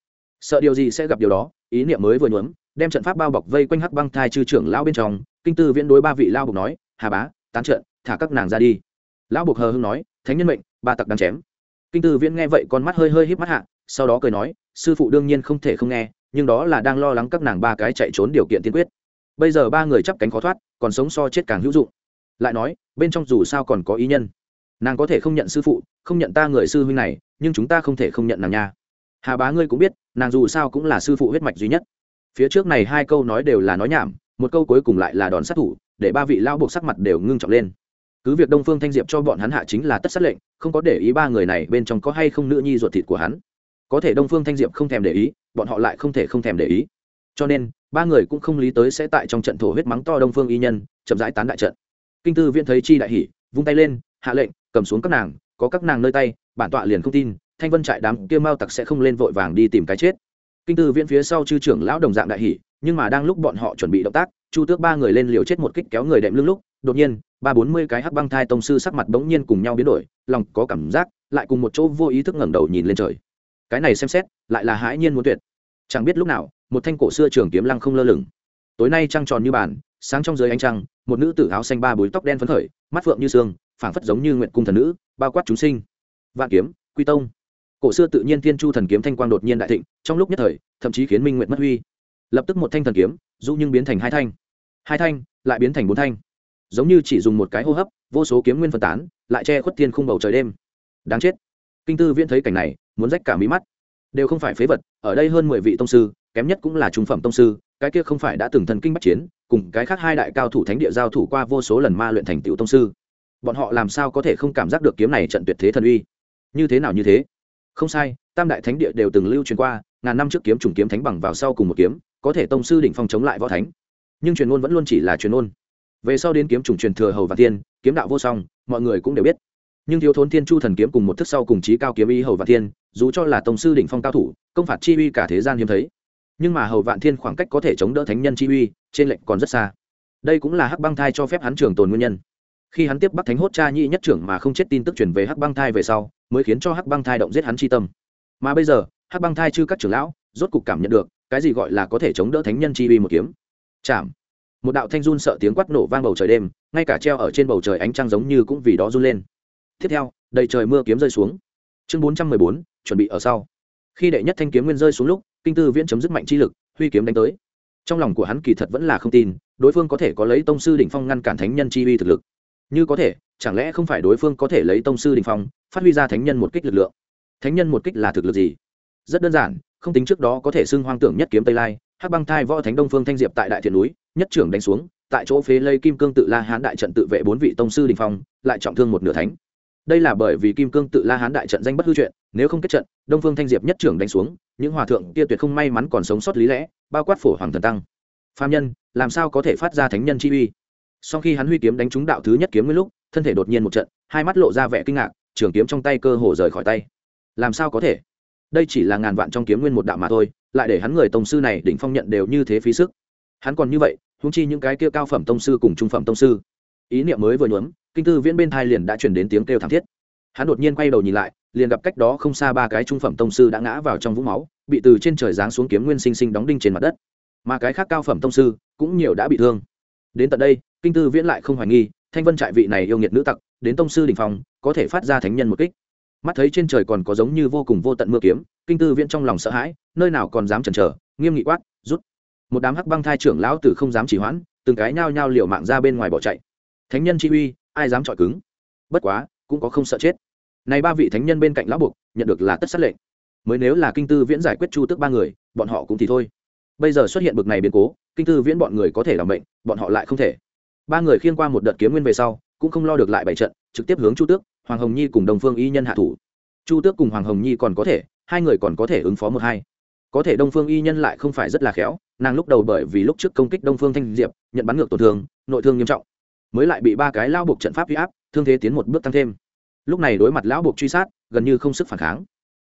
Sợ điều gì sẽ gặp điều đó, ý niệm mới vừa nhuốm, đem trận pháp bao bọc vây quanh hắc băng thai chư trưởng lao bên trong, kinh tư viễn đối ba vị lao bục nói, hà bá, tán trận, thả các nàng ra đi. Lão bục hờ hưng nói, thánh nhân mệnh, ba tặc đang chém. Kinh tư viễn nghe vậy con mắt hơi hơi híp mắt hạ, sau đó cười nói, sư phụ đương nhiên không thể không nghe, nhưng đó là đang lo lắng các nàng ba cái chạy trốn điều kiện tiên quyết. Bây giờ ba người chắp cánh khó thoát còn sống so chết càng hữu dụng. Lại nói, bên trong dù sao còn có ý nhân. Nàng có thể không nhận sư phụ, không nhận ta người sư huynh này, nhưng chúng ta không thể không nhận nàng nha. Hà bá ngươi cũng biết, nàng dù sao cũng là sư phụ huyết mạch duy nhất. Phía trước này hai câu nói đều là nói nhảm, một câu cuối cùng lại là đòn sát thủ, để ba vị lao buộc sắc mặt đều ngưng trọng lên. Cứ việc đông phương thanh diệp cho bọn hắn hạ chính là tất sát lệnh, không có để ý ba người này bên trong có hay không nữ nhi ruột thịt của hắn. Có thể đông phương thanh diệp không thèm để ý, bọn họ lại không thể không thèm để ý. Cho nên ba người cũng không lý tới sẽ tại trong trận thổ huyết mắng to đông phương y nhân, chậm rãi tán đại trận. Kinh tư viễn thấy chi đại hỉ, vung tay lên, hạ lệnh, cầm xuống các nàng, có các nàng nơi tay, bản tọa liền không tin, thanh vân trại đám kia mao tặc sẽ không lên vội vàng đi tìm cái chết. Kinh tư viễn phía sau chư trưởng lão đồng dạng đại hỉ, nhưng mà đang lúc bọn họ chuẩn bị động tác, chu tước ba người lên liều chết một kích kéo người đệm lưng lúc, đột nhiên, ba bốn mươi cái hắc băng thai tông sư sắc mặt bỗng nhiên cùng nhau biến đổi, lòng có cảm giác, lại cùng một chỗ vô ý thức ngẩng đầu nhìn lên trời. Cái này xem xét, lại là hãi nhiên muốn tuyệt. Chẳng biết lúc nào một thanh cổ xưa trường kiếm lăng không lơ lửng. Tối nay trăng tròn như bàn, sáng trong dưới ánh trăng, một nữ tử áo xanh ba búi tóc đen phấn khởi, mắt phượng như sương, phảng phất giống như nguyện cung thần nữ, bao quát chúng sinh. Vạn kiếm, quy tông. Cổ xưa tự nhiên thiên chu thần kiếm thanh quang đột nhiên đại thịnh, trong lúc nhất thời, thậm chí khiến minh nguyện mất huy. Lập tức một thanh thần kiếm dù nhưng biến thành hai thanh. Hai thanh, lại biến thành bốn thanh. Giống như chỉ dùng một cái hô hấp, vô số kiếm nguyên phân tán, lại che khuất thiên khung bầu trời đêm. Đáng chết. Kinh tư viễn thấy cảnh này, muốn rách cả mí mắt. Đều không phải phế vật, ở đây hơn mười vị tông sư kém nhất cũng là trung phẩm tông sư, cái kia không phải đã từng thần kinh bắt chiến, cùng cái khác hai đại cao thủ thánh địa giao thủ qua vô số lần ma luyện thành tựu tông sư. Bọn họ làm sao có thể không cảm giác được kiếm này trận tuyệt thế thần uy? Như thế nào như thế? Không sai, tam đại thánh địa đều từng lưu truyền qua, ngàn năm trước kiếm trùng kiếm thánh bằng vào sau cùng một kiếm, có thể tông sư đỉnh phong chống lại võ thánh. Nhưng truyền ngôn vẫn luôn chỉ là truyền ngôn. Về sau đến kiếm trùng truyền thừa hầu và tiên kiếm đạo vô song, mọi người cũng đều biết. Nhưng thiếu thốn thiên chu thần kiếm cùng một thức sau cùng trí cao kiếm ý hầu và thiên, dù cho là tông sư đỉnh phong cao thủ, công phạt chi uy cả thế gian hiếm thấy nhưng mà hầu vạn thiên khoảng cách có thể chống đỡ thánh nhân chi uy, trên lệnh còn rất xa. Đây cũng là hắc băng thai cho phép hắn trường tồn nguyên nhân. Khi hắn tiếp bắc thánh hốt cha nhị nhất trưởng mà không chết tin tức truyền về hắc băng thai về sau, mới khiến cho hắc băng thai động giết hắn chi tâm. Mà bây giờ, hắc băng thai chư các trưởng lão, rốt cục cảm nhận được, cái gì gọi là có thể chống đỡ thánh nhân chi uy một kiếm. Chạm. Một đạo thanh run sợ tiếng quát nổ vang bầu trời đêm, ngay cả treo ở trên bầu trời ánh trăng giống như cũng vì đó run lên. Tiếp theo, đầy trời mưa kiếm rơi xuống. Chương bốn trăm mười bốn, chuẩn bị ở sau. Khi đệ nhất thanh kiếm nguyên rơi xuống lúc kinh tư viễn chấm dứt mạnh chi lực, huy kiếm đánh tới. Trong lòng của hắn kỳ thật vẫn là không tin, đối phương có thể có lấy tông sư đỉnh phong ngăn cản thánh nhân chi uy thực lực. Như có thể, chẳng lẽ không phải đối phương có thể lấy tông sư đỉnh phong, phát huy ra thánh nhân một kích lực lượng? Thánh nhân một kích là thực lực gì? Rất đơn giản, không tính trước đó có thể xưng hoang tưởng nhất kiếm tây lai, hắc băng thai võ thánh đông phương thanh diệp tại đại thiện núi, nhất trưởng đánh xuống, tại chỗ phế lây kim cương tự la hán đại trận tự vệ bốn vị tông sư đình phong, lại trọng thương một nửa thánh đây là bởi vì kim cương tự la hán đại trận danh bất hư chuyện, nếu không kết trận, đông phương thanh diệp nhất trưởng đánh xuống, những hòa thượng kia tuyệt không may mắn còn sống sót lý lẽ, bao quát phổ hoàng thần tăng. Phạm nhân, làm sao có thể phát ra thánh nhân chi uy? Sau khi hắn huy kiếm đánh trúng đạo thứ nhất kiếm nguyên lúc, thân thể đột nhiên một trận, hai mắt lộ ra vẻ kinh ngạc, trường kiếm trong tay cơ hồ rời khỏi tay. Làm sao có thể? Đây chỉ là ngàn vạn trong kiếm nguyên một đạo mà thôi, lại để hắn người tông sư này đỉnh phong nhận đều như thế phí sức. Hắn còn như vậy húng chi những cái kia cao phẩm tông sư cùng trung phẩm tông sư. Ý niệm mới vừa nhuốm kinh tư viễn bên thai liền đã chuyển đến tiếng kêu thảm thiết. Hắn đột nhiên quay đầu nhìn lại, liền gặp cách đó không xa ba cái trung phẩm tông sư đã ngã vào trong vũng máu, bị từ trên trời giáng xuống kiếm nguyên sinh sinh đóng đinh trên mặt đất. Mà cái khác cao phẩm tông sư cũng nhiều đã bị thương. Đến tận đây, kinh tư viễn lại không hoài nghi, thanh vân trại vị này yêu nghiệt nữ tặc, đến tông sư đình phòng có thể phát ra thánh nhân một kích. Mắt thấy trên trời còn có giống như vô cùng vô tận mưa kiếm, kinh tư viễn trong lòng sợ hãi, nơi nào còn dám chần chờ, nghiêm nghị quát, rút. Một đám hắc băng thai trưởng lão tử không dám chỉ hoãn, từng cái nhao nhao liều mạng ra bên ngoài bỏ chạy. Thánh nhân chi uy ai dám chọi cứng? Bất quá, cũng có không sợ chết. Này ba vị thánh nhân bên cạnh lão buộc, nhận được là tất sát lệnh. Mới nếu là kinh tư viễn giải quyết chu tước ba người, bọn họ cũng thì thôi. Bây giờ xuất hiện bực này biến cố, kinh tư viễn bọn người có thể làm bệnh bọn họ lại không thể. Ba người khiên qua một đợt kiếm nguyên về sau, cũng không lo được lại bảy trận, trực tiếp hướng chu tước, hoàng hồng nhi cùng đồng phương y nhân hạ thủ. Chu tước cùng hoàng hồng nhi còn có thể, hai người còn có thể ứng phó một hai. Có thể đông phương y nhân lại không phải rất là khéo, nàng lúc đầu bởi vì lúc trước công kích đông phương thanh diệp, nhận bắn ngược tổn thương, nội thương nghiêm trọng mới lại bị ba cái lao buộc trận pháp huy áp, thương thế tiến một bước tăng thêm. Lúc này đối mặt lão buộc truy sát, gần như không sức phản kháng.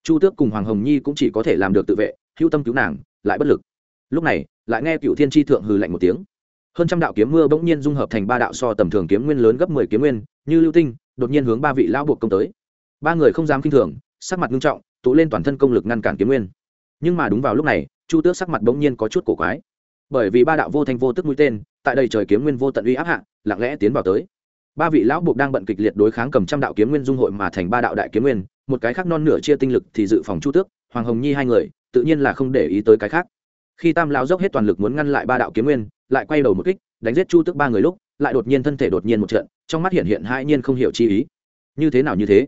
Chu tước cùng hoàng hồng nhi cũng chỉ có thể làm được tự vệ hữu tâm cứu nàng, lại bất lực. Lúc này, lại nghe cựu thiên tri thượng hừ lạnh một tiếng. Hơn trăm đạo kiếm mưa bỗng nhiên dung hợp thành ba đạo so tầm thường kiếm nguyên lớn gấp mười kiếm nguyên, như lưu tinh, đột nhiên hướng ba vị lão buộc công tới. Ba người không dám kinh thường, sắc mặt nghiêm trọng, tụ lên toàn thân công lực ngăn cản kiếm nguyên. Nhưng mà đúng vào lúc này, chu tước sắc mặt bỗng nhiên có chút cổ quái bởi vì ba đạo vô thanh vô tức mũi tên, tại đây trời kiếm nguyên vô tận uy áp hạ, lặng lẽ tiến vào tới. Ba vị lão buộc đang bận kịch liệt đối kháng cầm trăm đạo kiếm nguyên dung hội mà thành ba đạo đại kiếm nguyên, một cái khác non nửa chia tinh lực thì dự phòng chu tước, hoàng hồng nhi hai người, tự nhiên là không để ý tới cái khác. Khi tam lão dốc hết toàn lực muốn ngăn lại ba đạo kiếm nguyên, lại quay đầu một kích, đánh giết chu tước ba người lúc, lại đột nhiên thân thể đột nhiên một trận, trong mắt hiện hiện hai nhiên không hiểu chi ý. Như thế nào như thế?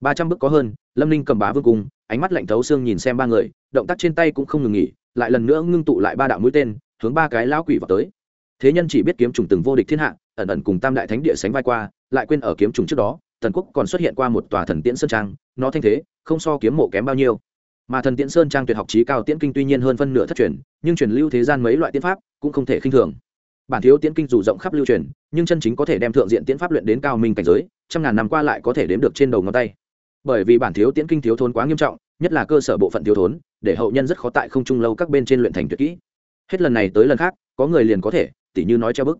Ba trăm bước có hơn, lâm ninh cầm bá vương cung, ánh mắt lạnh thấu xương nhìn xem ba người, động tác trên tay cũng không ngừng nghỉ, lại lần nữa ngưng tụ lại ba đạo mũi tên hướng ba cái lão quỷ vào tới. Thế nhân chỉ biết kiếm trùng từng vô địch thiên hạ, ẩn ẩn cùng tam đại thánh địa sánh vai qua, lại quên ở kiếm trùng trước đó tần quốc còn xuất hiện qua một tòa thần tiễn sơn trang, nó thanh thế, không so kiếm mộ kém bao nhiêu. Mà thần tiễn sơn trang tuyệt học trí cao tiễn kinh tuy nhiên hơn phân nửa thất truyền, nhưng truyền lưu thế gian mấy loại tiễn pháp cũng không thể khinh thường. Bản thiếu tiễn kinh dù rộng khắp lưu truyền, nhưng chân chính có thể đem thượng diện tiễn pháp luyện đến cao minh cảnh giới, trăm ngàn năm qua lại có thể đếm được trên đầu ngón tay. Bởi vì bản thiếu tiễn kinh thiếu thốn quá nghiêm trọng, nhất là cơ sở bộ phận thiếu thốn, để hậu nhân rất khó tại không trung lâu các bên trên luyện thành tuyệt kỹ hết lần này tới lần khác, có người liền có thể, tỉ như nói treo bức.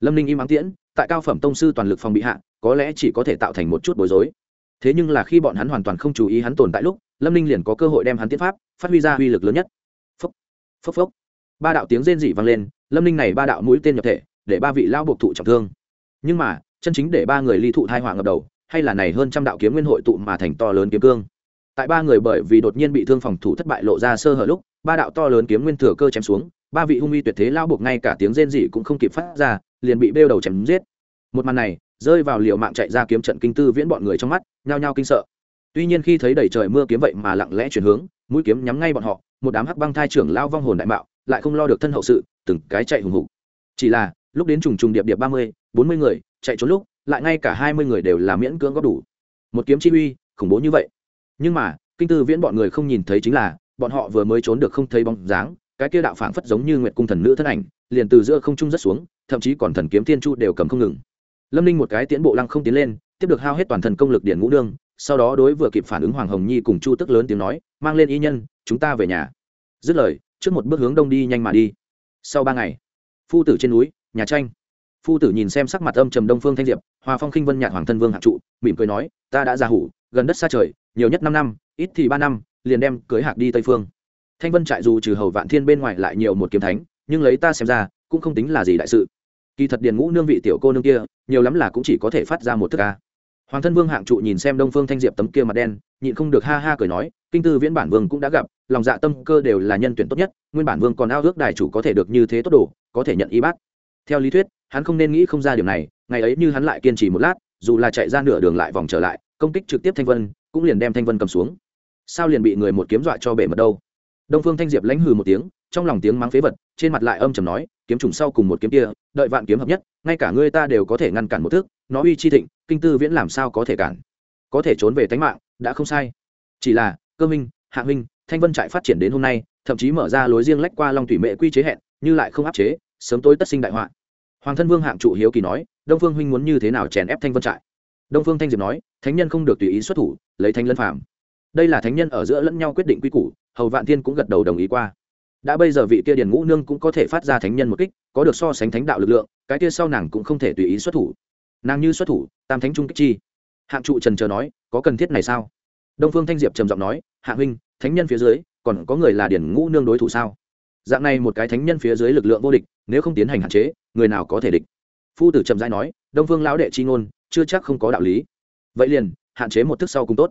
Lâm ninh im ắng tiễn, tại cao phẩm tông sư toàn lực phòng bị hạ, có lẽ chỉ có thể tạo thành một chút bối rối. Thế nhưng là khi bọn hắn hoàn toàn không chú ý hắn tồn tại lúc, lâm ninh liền có cơ hội đem hắn tiết pháp, phát huy ra uy lực lớn nhất. Phốc phốc phốc. Ba đạo tiếng rên dị vang lên, lâm ninh này ba đạo mũi tên nhập thể, để ba vị lao buộc thụ trọng thương. Nhưng mà, chân chính để ba người ly thụ thai họa ngập đầu, hay là này hơn trăm đạo kiếm nguyên hội tụ mà thành to lớn kiếm cương. Tại ba người bởi vì đột nhiên bị thương phòng thủ thất bại lộ ra sơ hở lúc, ba đạo to lớn kiếm nguyên thừa cơ chém xuống ba vị hung uy tuyệt thế lao buộc ngay cả tiếng rên dị cũng không kịp phát ra, liền bị bêu đầu chém giết. Một màn này, rơi vào liều mạng chạy ra kiếm trận kinh tư viễn bọn người trong mắt, nhao nhao kinh sợ. Tuy nhiên khi thấy đầy trời mưa kiếm vậy mà lặng lẽ chuyển hướng, mũi kiếm nhắm ngay bọn họ, một đám hắc băng thai trưởng lao vong hồn đại mạo, lại không lo được thân hậu sự, từng cái chạy hùng hục. Chỉ là, lúc đến trùng trùng điệp điệp ba mươi, bốn mươi người, chạy trốn lúc, lại ngay cả hai mươi người đều là miễn cưỡng góp đủ. Một kiếm chi uy, khủng bố như vậy. Nhưng mà, kinh tư viễn bọn người không nhìn thấy chính là, bọn họ vừa mới trốn được không thấy bóng dáng cái kia đạo phảng phất giống như nguyệt cung thần nữ thân ảnh, liền từ giữa không trung rất xuống, thậm chí còn thần kiếm thiên chu đều cầm không ngừng. Lâm ninh một cái tiến bộ lăng không tiến lên, tiếp được hao hết toàn thần công lực điện ngũ đương sau đó đối vừa kịp phản ứng hoàng hồng nhi cùng chu tức lớn tiếng nói, mang lên y nhân, chúng ta về nhà. Dứt lời, trước một bước hướng đông đi nhanh mà đi. Sau ba ngày, phu tử trên núi, nhà tranh. Phu tử nhìn xem sắc mặt âm trầm đông phương thanh diệp hòa phong khinh vân nhạt hoàng thân vương hạ trụ, mỉm cười nói, ta đã già hủ, gần đất xa trời, nhiều nhất năm năm, ít thì ba năm, liền đem cưới hạc đi tây phương thanh vân trại dù trừ hầu vạn thiên bên ngoài lại nhiều một kiếm thánh, nhưng lấy ta xem ra, cũng không tính là gì đại sự. Kỳ thật điền ngũ nương vị tiểu cô nương kia, nhiều lắm là cũng chỉ có thể phát ra một thức ca. Hoàng thân vương hạng trụ nhìn xem đông phương thanh diệp tấm kia mặt đen, nhịn không được ha ha cười nói, kinh tư viễn bản vương cũng đã gặp, lòng dạ tâm cơ đều là nhân tuyển tốt nhất, nguyên bản vương còn ao ước đài chủ có thể được như thế tốt đồ, có thể nhận y bát. Theo lý thuyết, hắn không nên nghĩ không ra điều này, ngày ấy như hắn lại kiên trì một lát, dù là chạy ra nửa đường lại vòng trở lại, công kích trực tiếp thanh vân, cũng liền đem thanh vân cầm xuống. Sao liền bị người một kiếm dọa cho bể mật đâu? Đông phương thanh diệp lãnh hừ một tiếng trong lòng tiếng mắng phế vật trên mặt lại âm trầm nói kiếm trùng sau cùng một kiếm kia đợi vạn kiếm hợp nhất ngay cả ngươi ta đều có thể ngăn cản một thước nó uy chi thịnh kinh tư viễn làm sao có thể cản? Có thể trốn về tánh mạng đã không sai. Chỉ là cơ minh hạ Minh, thanh vân trại phát triển đến hôm nay thậm chí mở ra lối riêng lách qua long thủy mệ quy chế hẹn như lại không áp chế sớm tối tất sinh đại họa. Hoàng thân vương hạng trụ hiếu kỳ nói đông phương huynh muốn như thế nào chèn ép thanh vân trại? Đông phương thanh diệp nói thánh nhân không được tùy ý xuất thủ lấy thanh lân phàm đây là thánh nhân ở giữa lẫn nhau quyết định quy củ, hầu vạn thiên cũng gật đầu đồng ý qua. Đã bây giờ vị kia điền ngũ nương cũng có thể phát ra thánh nhân một kích, có được so sánh thánh đạo lực lượng, cái kia sau nàng cũng không thể tùy ý xuất thủ. Nàng như xuất thủ, tam thánh trung kích chi. Hạng trụ trần chờ nói, có cần thiết này sao? Đông phương thanh diệp trầm giọng nói, hạ huynh, thánh nhân phía dưới, còn có người là điển ngũ nương đối thủ sao? Dạng này một cái thánh nhân phía dưới lực lượng vô địch, nếu không tiến hành hạn chế, người nào có thể địch? Phu tử trầm giai nói, đông phương lão đệ chi ngôn, chưa chắc không có đạo lý. Vậy liền, hạn chế một thức sau cũng tốt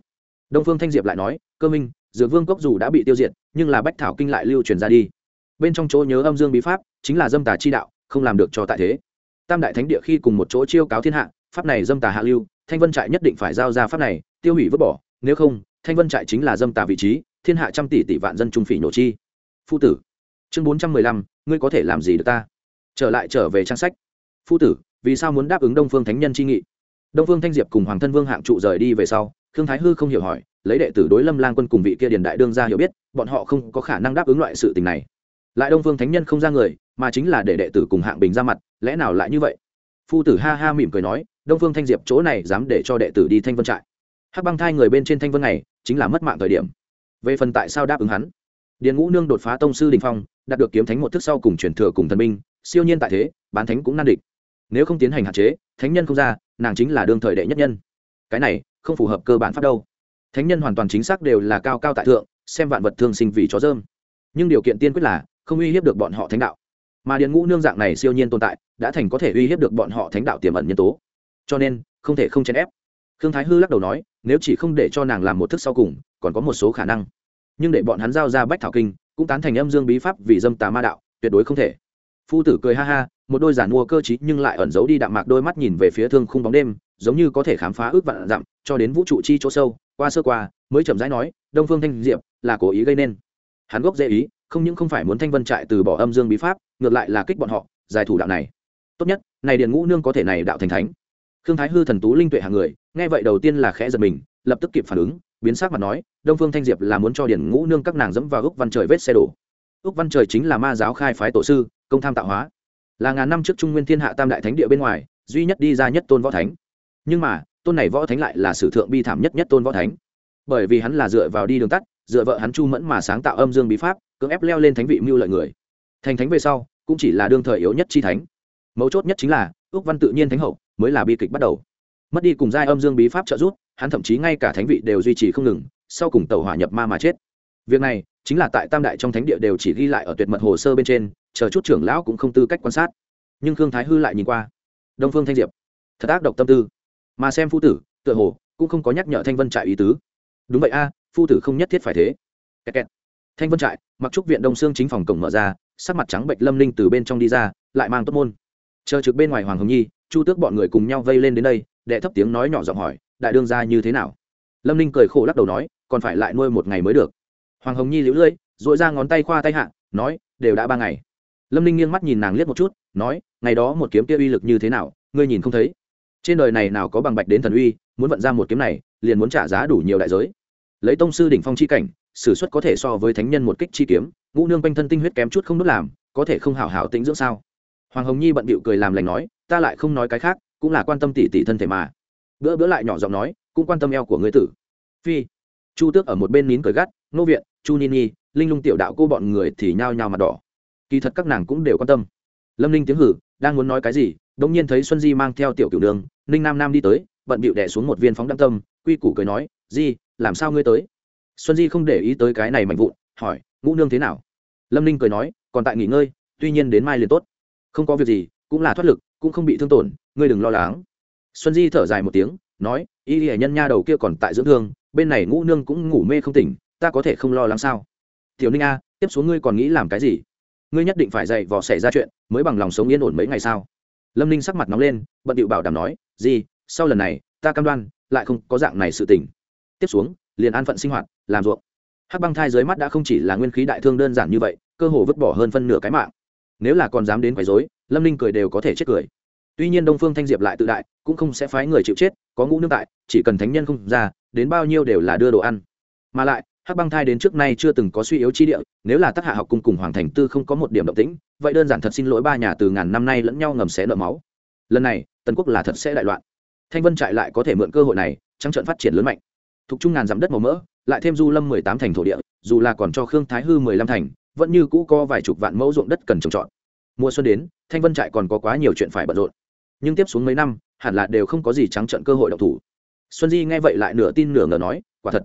đông phương thanh diệp lại nói, cơ minh, dược vương cốc dù đã bị tiêu diệt, nhưng là bách thảo kinh lại lưu truyền ra đi. Bên trong chỗ nhớ âm dương bí pháp, chính là dâm tà chi đạo, không làm được cho tại thế. Tam đại thánh địa khi cùng một chỗ chiêu cáo thiên hạ, pháp này dâm tà hạ lưu, thanh vân trại nhất định phải giao ra pháp này, tiêu hủy vứt bỏ, nếu không, thanh vân trại chính là dâm tà vị trí, thiên hạ trăm tỷ tỷ vạn dân trung phỉ nổ chi. Phu tử, chương bốn trăm mười lăm, ngươi có thể làm gì được ta? Trở lại trở về trang sách. Phu tử, vì sao muốn đáp ứng đông phương thánh nhân chi nghị? Đông phương thanh diệp cùng hoàng thân vương hạng trụ rời đi về sau khương thái hư không hiểu hỏi, lấy đệ tử đối lâm lang quân cùng vị kia điền đại đương ra hiểu biết, bọn họ không có khả năng đáp ứng loại sự tình này. Lại đông phương thánh nhân không ra người, mà chính là để đệ tử cùng hạng bình ra mặt, lẽ nào lại như vậy? Phu tử ha ha mỉm cười nói, đông phương thanh diệp chỗ này dám để cho đệ tử đi thanh vân trại. Hắc băng thai người bên trên thanh vân này, chính là mất mạng thời điểm. Về phần tại sao đáp ứng hắn? Điền ngũ nương đột phá tông sư đình phong, đạt được kiếm thánh một thức sau cùng truyền thừa cùng thần minh siêu nhiên tại thế, bán thánh cũng nan địch. Nếu không tiến hành hạn chế, thánh nhân không ra, nàng chính là đương thời đệ nhất nhân cái này không phù hợp cơ bản pháp đâu. Thánh nhân hoàn toàn chính xác đều là cao cao tại thượng, xem vạn vật thương sinh vì chó dơm. Nhưng điều kiện tiên quyết là không uy hiếp được bọn họ thánh đạo. Mà điện ngũ nương dạng này siêu nhiên tồn tại, đã thành có thể uy hiếp được bọn họ thánh đạo tiềm ẩn nhân tố. Cho nên, không thể không chèn ép. Khương thái hư lắc đầu nói, nếu chỉ không để cho nàng làm một thức sau cùng, còn có một số khả năng. Nhưng để bọn hắn giao ra bách thảo kinh, cũng tán thành âm dương bí pháp vì dâm tà ma đạo, tuyệt đối không thể. Phu tử cười ha ha, một đôi giản mua cơ t nhưng lại ẩn giấu đi đạm mạc đôi mắt nhìn về phía thương khung bóng đêm giống như có thể khám phá ước vạn dặm, cho đến vũ trụ chi chỗ sâu, qua sơ qua, mới chậm rãi nói, đông phương thanh diệp là cố ý gây nên. Hắn gốc dễ ý, không những không phải muốn thanh vân trại từ bỏ âm dương bí pháp, ngược lại là kích bọn họ, giải thủ đạo này. Tốt nhất, này điện ngũ nương có thể này đạo thành thánh. Khương thái hư thần tú linh tuệ hàng người, nghe vậy đầu tiên là khẽ giật mình, lập tức kịp phản ứng, biến sắc mặt nói, đông phương thanh diệp là muốn cho điện ngũ nương các nàng dẫm vào ước văn trời vết xe đổ. Ước văn trời chính là ma giáo khai phái tổ sư, công tham tạo hóa. Là ngàn năm trước trung nguyên thiên hạ tam đại thánh địa bên ngoài, duy nhất đi ra nhất tôn võ thánh nhưng mà, tôn này võ thánh lại là sử thượng bi thảm nhất nhất tôn võ thánh. Bởi vì hắn là dựa vào đi đường tắt, dựa vợ hắn chu mẫn mà sáng tạo âm dương bí pháp, cưỡng ép leo lên thánh vị mưu lợi người. Thành thánh về sau, cũng chỉ là đương thời yếu nhất chi thánh. Mấu chốt nhất chính là ước văn tự nhiên thánh hậu, mới là bi kịch bắt đầu. Mất đi cùng giai âm dương bí pháp trợ giúp, hắn thậm chí ngay cả thánh vị đều duy trì không ngừng, sau cùng tàu hỏa nhập ma mà chết. Việc này, chính là tại tam đại trong thánh địa đều chỉ ghi lại ở tuyệt mật hồ sơ bên trên, chờ chút trưởng lão cũng không tư cách quan sát. Nhưng khương thái hư lại nhìn qua. Đông phương thanh diệp. Thật ác độc tâm tư mà xem phu tử, tựa hồ cũng không có nhắc nhở thanh vân trại ý tứ. Đúng vậy a, phu tử không nhất thiết phải thế. Kẹt kẹt. thanh vân trại, mặc trúc viện đông xương chính phòng cổng mở ra, sắc mặt trắng bệnh lâm linh từ bên trong đi ra, lại mang tốt môn. Chờ trực bên ngoài hoàng hồng nhi, chu tước bọn người cùng nhau vây lên đến đây, đệ thấp tiếng nói nhỏ giọng hỏi, đại đương ra như thế nào? Lâm ninh cười khổ lắc đầu nói, còn phải lại nuôi một ngày mới được. Hoàng hồng nhi liễu lưỡi dội ra ngón tay khoa tay hạ, nói, đều đã ba ngày. Lâm ninh nghiêng mắt nhìn nàng liếc một chút, nói, ngày đó một kiếm kia uy lực như thế nào, ngươi nhìn không thấy? Trên đời này nào có bằng bạch đến thần uy, muốn vận ra một kiếm này, liền muốn trả giá đủ nhiều đại giới. Lấy tông sư đỉnh phong chi cảnh s ử suất có thể so với thánh nhân một kích chi kiếm, ngũ nương quanh thân tinh huyết kém chút không đốt làm, có thể không hảo hảo tĩnh dưỡng sao? Hoàng hồng nhi bận bịu cười làm lành nói, ta lại không nói cái khác, cũng là quan tâm tỷ tỷ thân thể mà. Bữa bữa lại nhỏ giọng nói, cũng quan tâm eo của ngươi tử. Phi, chu tước ở một bên nín cười gắt, nô viện, chu nini linh lung tiểu đạo cô bọn người thì nhao nhao mặt đỏ. Kỳ thật các nàng cũng đều quan tâm. Lâm ninh tiếng hử, đang muốn nói cái gì đ ỗ n g nhiên thấy xuân di mang theo tiểu cửu đường ninh nam nam đi tới, bận bịu đẻ xuống một viên phóng đăng tâm, quy củ cười nói, di, làm sao ngươi tới? Xuân di không để ý tới cái này mạnh vụn, hỏi, ngũ nương thế nào? Lâm ninh cười nói, còn tại nghỉ ngơi, tuy nhiên đến mai liền tốt. Không có việc gì, cũng là thoát lực, cũng không bị thương tổn, ngươi đừng lo lắng. Xuân di thở dài một tiếng, nói, y hệ nhân nha đầu kia còn tại dưỡng thương, bên này ngũ nương cũng ngủ mê không tỉnh, ta có thể không lo lắng sao? Tiểu ninh a, tiếp xuống ngươi còn nghĩ làm cái gì? Ngươi nhất định phải dậy vò xảy ra chuyện, mới bằng lòng sống yên ổn mấy ngày sao? Lâm ninh sắc mặt nóng lên, bận điệu bảo đảm nói gì sau lần này, ta cam đoan, lại không có dạng này sự tình. Tiếp xuống, liền an phận sinh hoạt, làm ruộng. Hắc băng thai dưới mắt đã không chỉ là nguyên khí đại thương đơn giản như vậy, cơ hồ vứt bỏ hơn phân nửa cái mạng. Nếu là còn dám đến quấy rối, lâm ninh cười đều có thể chết cười. Tuy nhiên đông phương thanh diệp lại tự đại, cũng không sẽ phái người chịu chết, có ngũ nước tại, chỉ cần thánh nhân không ra, đến bao nhiêu đều là đưa đồ ăn. Mà lại hắc băng thai đến trước nay chưa từng có suy yếu chi địa, nếu là tác hạ học cung cùng hoàng thành tư không có một điểm động tĩnh, vậy đơn giản thật xin lỗi ba nhà từ ngàn năm nay lẫn nhau ngầm xé nợ máu. Lần này, tần quốc là thật sẽ đại loạn. Thanh vân trại lại có thể mượn cơ hội này, trắng trận phát triển lớn mạnh. Thuộc trung ngàn dặm đất màu mỡ, lại thêm du lâm mười tám thành thổ địa, dù là còn cho khương thái hư mười lăm thành, vẫn như cũ có vài chục vạn mẫu ruộng đất cần trồng trọt. Mùa xuân đến, thanh vân trại còn có quá nhiều chuyện phải bận rộn. Nhưng tiếp xuống mấy năm, hẳn là đều không có gì trắng trận cơ hội độc thủ. Xuân di nghe vậy lại nửa tin nửa ngờ nói, quả thật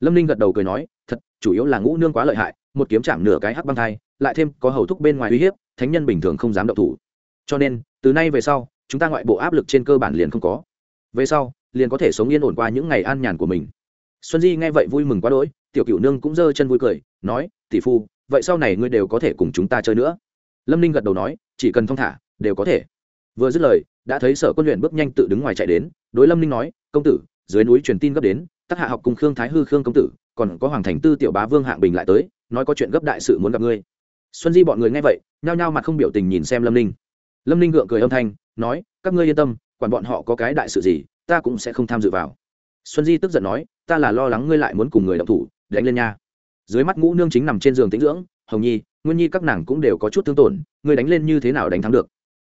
lâm ninh gật đầu cười nói, thật, chủ yếu là ngũ nương quá lợi hại, một kiếm chạm nửa cái hắc băng thai, lại thêm có hầu thúc bên ngoài uy hiếp, thánh nhân bình thường không dám động thủ. Cho nên, từ nay về sau, chúng ta ngoại bộ áp lực trên cơ bản liền không có. Về sau, liền có thể sống yên ổn qua những ngày an nhàn của mình. Xuân di nghe vậy vui mừng quá đỗi, tiểu cửu nương cũng giơ chân vui cười, nói, tỷ phu, vậy sau này ngươi đều có thể cùng chúng ta chơi nữa. Lâm ninh gật đầu nói, chỉ cần thong thả, đều có thể. Vừa dứt lời, đã thấy sở quân luyện bước nhanh tự đứng ngoài chạy đến, đối lâm ninh nói, công tử, dưới núi truyền tin gấp đến tác hạ học cùng khương thái hư, khương công tử, còn có hoàng thành tư tiểu bá vương hạng bình lại tới, nói có chuyện gấp đại sự muốn gặp ngươi. Xuân di bọn người nghe vậy, nhao nhao mặt không biểu tình nhìn xem lâm ninh. Lâm ninh gượng cười âm thanh, nói, các ngươi yên tâm, quản bọn họ có cái đại sự gì, ta cũng sẽ không tham dự vào. Xuân di tức giận nói, ta là lo lắng ngươi lại muốn cùng người động thủ, đánh lên nha. Dưới mắt ngũ nương chính nằm trên giường tĩnh dưỡng, hồng nhi, nguyên nhi các nàng cũng đều có chút thương tổn, ngươi đánh lên như thế nào đánh thắng được?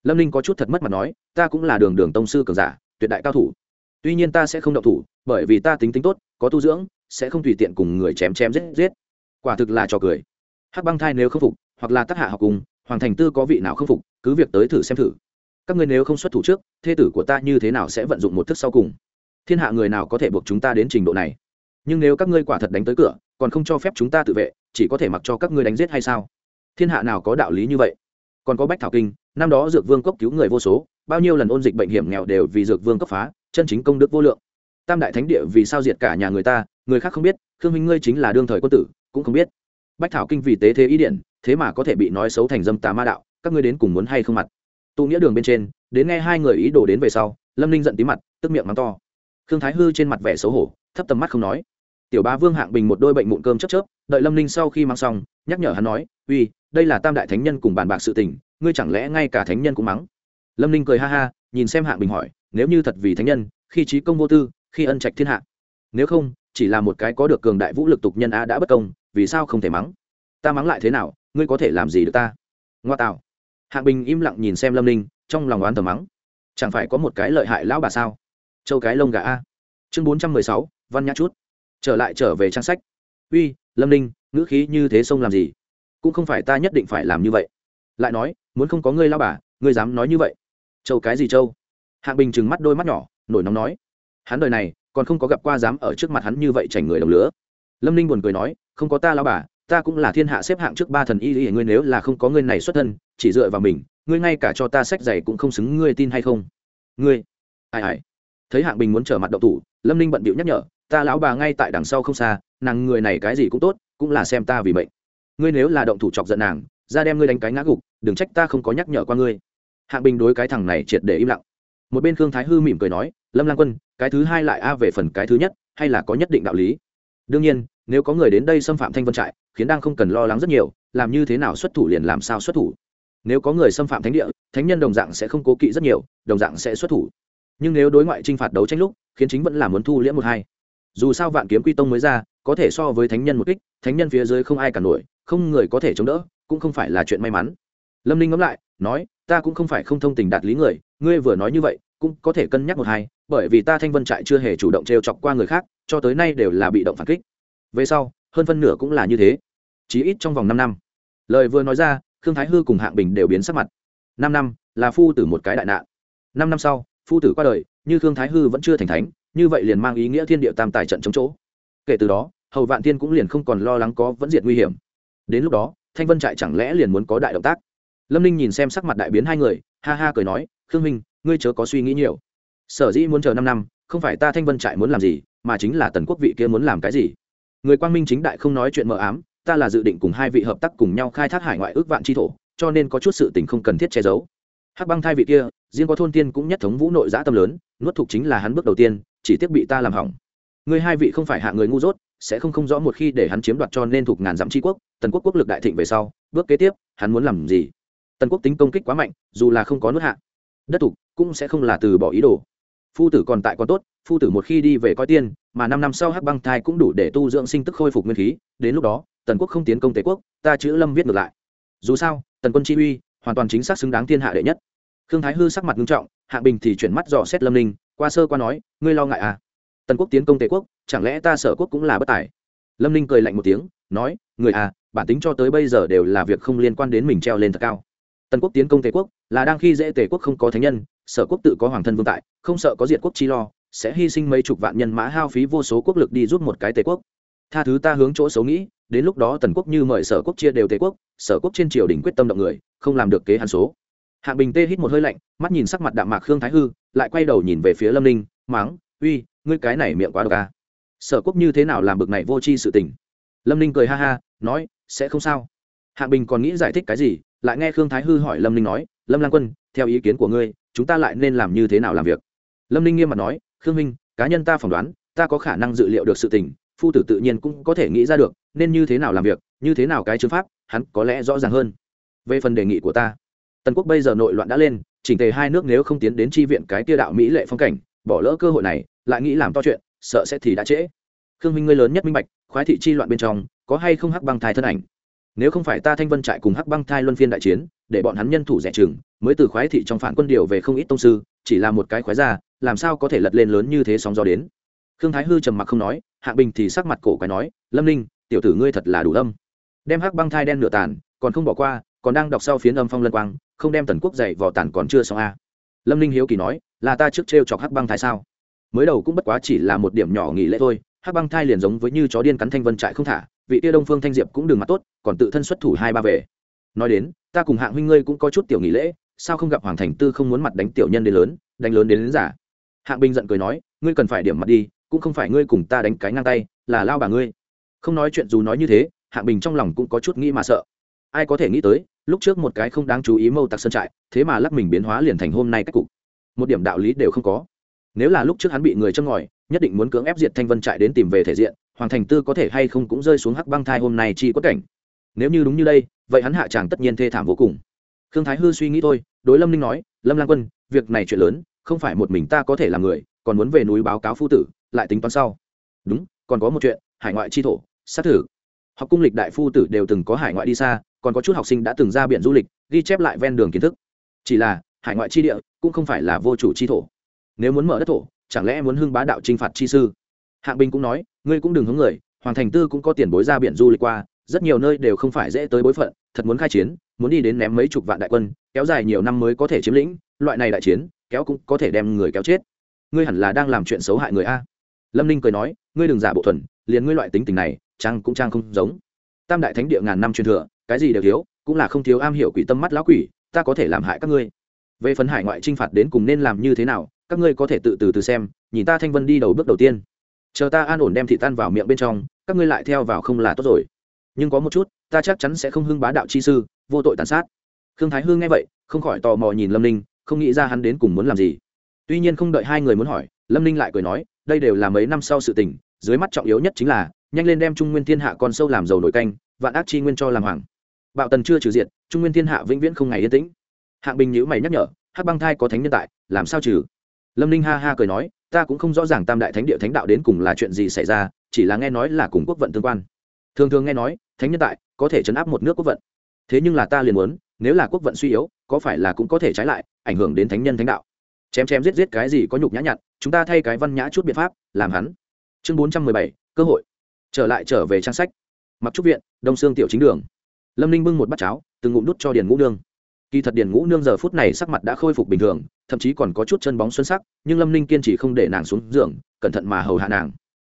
Lâm ninh có chút thật mất mặt nói, ta cũng là đường đường tông sư cường giả, tuyệt đại cao thủ. Tuy nhiên ta sẽ không động thủ bởi vì ta tính tính tốt, có tu dưỡng, sẽ không tùy tiện cùng người chém chém giết giết. Quả thực là trò cười. Hắc băng thai nếu không phục, hoặc là tác hạ học cùng, hoàng thành tư có vị nào không phục, cứ việc tới thử xem thử. Các ngươi nếu không xuất thủ trước, thê tử của ta như thế nào sẽ vận dụng một thức sau cùng? Thiên hạ người nào có thể buộc chúng ta đến trình độ này? Nhưng nếu các ngươi quả thật đánh tới cửa, còn không cho phép chúng ta tự vệ, chỉ có thể mặc cho các ngươi đánh giết hay sao? Thiên hạ nào có đạo lý như vậy? Còn có bách thảo kinh, năm đó dược vương cốc cứu người vô số, bao nhiêu lần ôn dịch bệnh hiểm nghèo đều vì dược vương cấp phá, chân chính công đức vô lượng tam đại thánh địa vì sao diệt cả nhà người ta, người khác không biết, khương minh ngươi chính là đương thời quân tử, cũng không biết. Bách thảo kinh vì tế thế ý điện thế mà có thể bị nói xấu thành dâm tà ma đạo, các ngươi đến cùng muốn hay không mặt? Tụ nghĩa đường bên trên, đến nghe hai người ý đồ đến về sau, lâm ninh giận tí mặt, tức miệng mắng to. Khương thái hư trên mặt vẻ xấu hổ, thấp tầm mắt không nói. Tiểu ba vương hạng bình một đôi bệnh mụn cơm chấp chớp, đợi lâm ninh sau khi mang xong, nhắc nhở hắn nói, uy, đây là tam đại thánh nhân cùng bàn bạc sự tình, ngươi chẳng lẽ ngay cả thánh nhân cũng mắng? Lâm ninh cười ha ha, nhìn xem hạng bình hỏi, nếu như thật vì thánh nhân, khi trí công vô tư khi ân trạch thiên hạ. Nếu không, chỉ là một cái có được cường đại vũ lực tục nhân a đã bất công, vì sao không thể mắng? Ta mắng lại thế nào, ngươi có thể làm gì được ta? Ngoa tạo. Hạng bình im lặng nhìn xem lâm ninh, trong lòng oán thờ mắng. Chẳng phải có một cái lợi hại lão bà sao? Châu cái lông gà a. Chương bốn trăm mười sáu, văn nhã chút. Trở lại trở về trang sách. Uy, lâm ninh, ngữ khí như thế sông làm gì? Cũng không phải ta nhất định phải làm như vậy. Lại nói, muốn không có ngươi lao bà, ngươi dám nói như vậy. Châu cái gì châu? Hạng bình trừng mắt đôi mắt nhỏ, nổi nóng nói hắn đời này còn không có gặp qua dám ở trước mặt hắn như vậy chảnh người đồng lứa lâm ninh buồn cười nói, không có ta lao bà, ta cũng là thiên hạ xếp hạng trước ba thần y y, ngươi nếu là không có ngươi này xuất thân, chỉ dựa vào mình, ngươi ngay cả cho ta sách giày cũng không xứng, ngươi tin hay không? Ngươi? Ai ai. Thấy hạng bình muốn trở mặt đậu thủ, lâm ninh bận bịu nhắc nhở, ta lão bà ngay tại đằng sau không xa, nàng người này cái gì cũng tốt, cũng là xem ta vì mệnh. Ngươi nếu là động thủ chọc giận nàng, ra đem ngươi đánh cái ngã gục, đừng trách ta không có nhắc nhở qua ngươi. Hạng bình đối cái thằng này triệt để im lặng. Một bên khương thái hư mỉm cười nói, lâm lang quân cái thứ hai lại a về phần cái thứ nhất, hay là có nhất định đạo lý? Đương nhiên, nếu có người đến đây xâm phạm thanh vân trại, khiến đang không cần lo lắng rất nhiều, làm như thế nào xuất thủ liền làm sao xuất thủ. Nếu có người xâm phạm thánh địa, thánh nhân đồng dạng sẽ không cố kỵ rất nhiều, đồng dạng sẽ xuất thủ. Nhưng nếu đối ngoại t r i n h phạt đấu tranh lúc, khiến chính vẫn là muốn thu liễm một hai. Dù sao vạn kiếm quy tông mới ra, có thể so với thánh nhân một kích, thánh nhân phía dưới không ai cả nổi, không người có thể chống đỡ, cũng không phải là chuyện may mắn. Lâm ninh ngẫm lại, nói, ta cũng không phải không thông tình đạt lý người, ngươi vừa nói như vậy cũng có thể cân nhắc một hai, bởi vì ta thanh vân trại chưa hề chủ động t chọc qua người khác, cho tới nay đều là bị động phản kích. Về sau, hơn phân nửa cũng là như thế. Chí ít trong vòng năm năm. Lời vừa nói ra, khương thái hư cùng hạng bình đều biến sắc mặt. Năm năm, là phu tử một cái đại nạn. Năm năm sau, phu tử qua đời, như khương thái hư vẫn chưa thành thánh, như vậy liền mang ý nghĩa thiên địa tam tài trận chống chỗ. Kể từ đó, hầu vạn thiên cũng liền không còn lo lắng có vẫn diệt nguy hiểm. Đến lúc đó, thanh vân trại chẳng lẽ liền muốn có đại động tác? Lâm ninh nhìn xem sắc mặt đại biến hai người, ha ha cười nói, khương minh ngươi chớ có suy nghĩ nhiều. Sở dĩ muốn chờ năm năm, không phải ta thanh vân trại muốn làm gì, mà chính là tần quốc vị kia muốn làm cái gì. Người quang minh chính đại không nói chuyện mờ ám, ta là dự định cùng hai vị hợp tác cùng nhau khai thác hải ngoại ước vạn tri thổ, cho nên có chút sự tình không cần thiết che giấu. Hắc băng thai vị kia, riêng có thôn tiên cũng nhất thống vũ nội giã tâm lớn, nuốt thục chính là hắn bước đầu tiên, chỉ tiếc bị ta làm hỏng. Người hai vị không phải hạ người ngu dốt, sẽ không không rõ một khi để hắn chiếm đoạt cho nên thuộc ngàn dặm tri quốc, tần quốc quốc lực đại thịnh về sau, bước kế tiếp, hắn muốn làm gì? Tần quốc tính công kích quá mạnh, dù là không có nuốt hạ đất tục cũng sẽ không là từ bỏ ý đồ. Phu tử còn tại còn tốt, phu tử một khi đi về coi tiên, mà năm năm sau hắc băng thai cũng đủ để tu dưỡng sinh tức khôi phục nguyên khí, đến lúc đó, tần quốc không tiến công tề quốc, ta chữ lâm viết ngược lại. Dù sao, tần quân chi uy hoàn toàn chính xác xứng đáng thiên hạ đệ nhất. Khương thái hư sắc mặt nghiêm trọng, hạng bình thì chuyển mắt dò xét lâm ninh, qua sơ qua nói, ngươi lo ngại à? Tần quốc tiến công tề quốc, chẳng lẽ ta sở quốc cũng là bất tài? Lâm ninh cười lạnh một tiếng, nói người à bản tính cho tới bây giờ đều là việc không liên quan đến mình treo lên thật cao tần quốc tiến công tề quốc, là đang khi dễ tề quốc không có thánh nhân, sở quốc tự có hoàng thân vương tại, không sợ có diệt quốc chi lo, sẽ hy sinh mấy chục vạn nhân mã hao phí vô số quốc lực đi giúp một cái tề quốc. Tha thứ ta hướng chỗ xấu nghĩ, đến lúc đó tần quốc như mời sở quốc chia đều tề quốc, sở quốc trên triều đình quyết tâm động người, không làm được kế hàn số. Hạng bình tê hít một hơi lạnh, mắt nhìn sắc mặt đạm mạc khương thái hư, lại quay đầu nhìn về phía lâm ninh máng uy, ngươi cái này miệng quá độc à. sở quốc như thế nào làm bực này vô tri sự tình? Lâm ninh cười ha ha, nói, sẽ không sao. Hạng bình còn nghĩ giải thích cái gì lại nghe khương thái hư hỏi lâm ninh nói, lâm lang quân, theo ý kiến của ngươi, chúng ta lại nên làm như thế nào làm việc? Lâm ninh nghiêm mặt nói, khương minh, cá nhân ta phỏng đoán, ta có khả năng dự liệu được sự tình, phu tử tự nhiên cũng có thể nghĩ ra được, nên như thế nào làm việc, như thế nào cái chứng pháp, hắn có lẽ rõ ràng hơn. Về phần đề nghị của ta, tần quốc bây giờ nội loạn đã lên, chỉnh tề hai nước nếu không tiến đến tri viện cái tia đạo mỹ lệ phong cảnh, bỏ lỡ cơ hội này, lại nghĩ làm to chuyện, sợ sẽ thì đã trễ. Khương minh ngươi lớn nhất minh bạch, khoái thị chi loạn bên trong, có hay không hắc băng thai thân ảnh? Nếu không phải ta thanh vân trại cùng hắc băng thai luân phiên đại chiến, để bọn hắn nhân thủ rẻ chừng, mới từ khoái thị trong phản quân điều về không ít tông sư, chỉ là một cái khoái ra làm sao có thể lật lên lớn như thế sóng gió đến? Khương thái hư trầm mặc không nói hạ bình thì sắc mặt cổ quái nói, lâm ninh, tiểu tử ngươi thật là đủ lâm đem hắc băng thai đen nửa tàn, còn không bỏ qua, còn đang đọc sau phiến âm phong lân quang, không đem tần quốc dạy vỏ tàn còn chưa xong a. Lâm ninh hiếu kỳ nói, là ta trước t chọc hắc băng thai sao? Mới đầu cũng bất quá chỉ là một điểm nhỏ nghỉ lễ thôi, hắc băng thai liền giống với như chó điên cắn thanh vân trại không thả vị tia đông phương thanh diệp cũng đừng mặt tốt còn tự thân xuất thủ hai ba về. Nói đến ta cùng hạng huynh ngươi cũng có chút tiểu nghỉ lễ sao không gặp hoàng thành tư không muốn mặt đánh tiểu nhân đến lớn đánh lớn đến, đến giả? Hạng bình giận cười nói ngươi cần phải điểm mặt đi cũng không phải ngươi cùng ta đánh cái ngang tay là lao bà ngươi. Không nói chuyện dù nói như thế hạng bình trong lòng cũng có chút nghĩ mà sợ. Ai có thể nghĩ tới lúc trước một cái không đáng chú ý mâu tặc sơn trại thế mà lắc mình biến hóa liền thành hôm nay cách cục. Một điểm đạo lý đều không có. Nếu là lúc trước hắn bị người châm ngòi nhất định muốn cưỡng ép diệt thanh vân trại đến tìm về thể diện hoàng thành tư có thể hay không cũng rơi xuống hắc băng thai hôm nay chi có cảnh. Nếu như đúng như đây, vậy hắn hạ chàng tất nhiên thê thảm vô cùng. Khương thái hư suy nghĩ thôi, đối lâm ninh nói, lâm lang quân, việc này chuyện lớn, không phải một mình ta có thể làm người, còn muốn về núi báo cáo phu tử, lại tính toán sau. Đúng, còn có một chuyện, hải ngoại chi thổ xác thử. Học cung lịch đại phu tử đều từng có hải ngoại đi xa, còn có chút học sinh đã từng ra biển du lịch, ghi chép lại ven đường kiến thức. Chỉ là, hải ngoại chi địa cũng không phải là vô chủ chi thổ. Nếu muốn mở đất thổ, chẳng lẽ muốn hưng bá đạo t r i n h phạt chi sư? Hạng bình cũng nói, ngươi cũng đừng hướng người, hoàng thành tư cũng có tiền bối ra biển du lịch qua, rất nhiều nơi đều không phải dễ tới bối phận, thật muốn khai chiến, muốn đi đến ném mấy chục vạn đại quân, kéo dài nhiều năm mới có thể chiếm lĩnh, loại này đại chiến, kéo cũng có thể đem người kéo chết. Ngươi hẳn là đang làm chuyện xấu hại người a. Lâm ninh cười nói, ngươi đừng giả bộ thuần, liền ngươi loại tính tình này trang cũng trang không giống. Tam đại thánh địa ngàn năm truyền thừa, cái gì đều thiếu, cũng là không thiếu am hiểu quỷ tâm mắt lão quỷ, ta có thể làm hại các ngươi. Về phần hải ngoại t r i n h phạt đến cùng nên làm như thế nào, các ngươi có thể tự từ từ xem, nhìn ta thanh vân đi đầu bước đầu tiên chờ ta an ổn đem thị tan vào miệng bên trong, các ngươi lại theo vào không là tốt rồi. Nhưng có một chút, ta chắc chắn sẽ không hưng bá đạo chi sư, vô tội tàn sát. Khương thái hương nghe vậy, không khỏi tò mò nhìn lâm ninh, không nghĩ ra hắn đến cùng muốn làm gì. Tuy nhiên không đợi hai người muốn hỏi, lâm ninh lại cười nói, đây đều là mấy năm sau sự tình, dưới mắt trọng yếu nhất chính là, nhanh lên đem trung nguyên thiên hạ con sâu làm dầu nổi canh, vạn ác chi nguyên cho làm hoàng. Bạo tần chưa trừ diệt, trung nguyên thiên hạ vĩnh viễn không ngày yên tĩnh. Hạng bình nhữ mày nhắc nhở, hắc băng thai có thánh nhân tại, làm sao trừ? Lâm ninh ha ha cười nói ta cũng không rõ ràng tam đại thánh địa thánh đạo đến cùng là chuyện gì xảy ra, chỉ là nghe nói là cùng quốc vận tương quan. Thường thường nghe nói, thánh nhân tại, có thể chấn áp một nước quốc vận. Thế nhưng là ta liền muốn, nếu là quốc vận suy yếu, có phải là cũng có thể trái lại, ảnh hưởng đến thánh nhân thánh đạo? Chém chém giết giết cái gì có nhục nhã nhặn, chúng ta thay cái văn nhã chút biện pháp, làm hắn. Chương bốn trăm mười bảy, cơ hội. Trở lại trở về trang sách. Mặc trúc viện, đông sương tiểu chính đường. Lâm ninh bưng một bát cháo, từng ngụm đút cho điền ngũ nương kỳ thật điền ngũ nương giờ phút này sắc mặt đã khôi phục bình thường, thậm chí còn có chút chân bóng xuân sắc, nhưng lâm ninh kiên trì không để nàng xuống giường, cẩn thận mà hầu hạ nàng.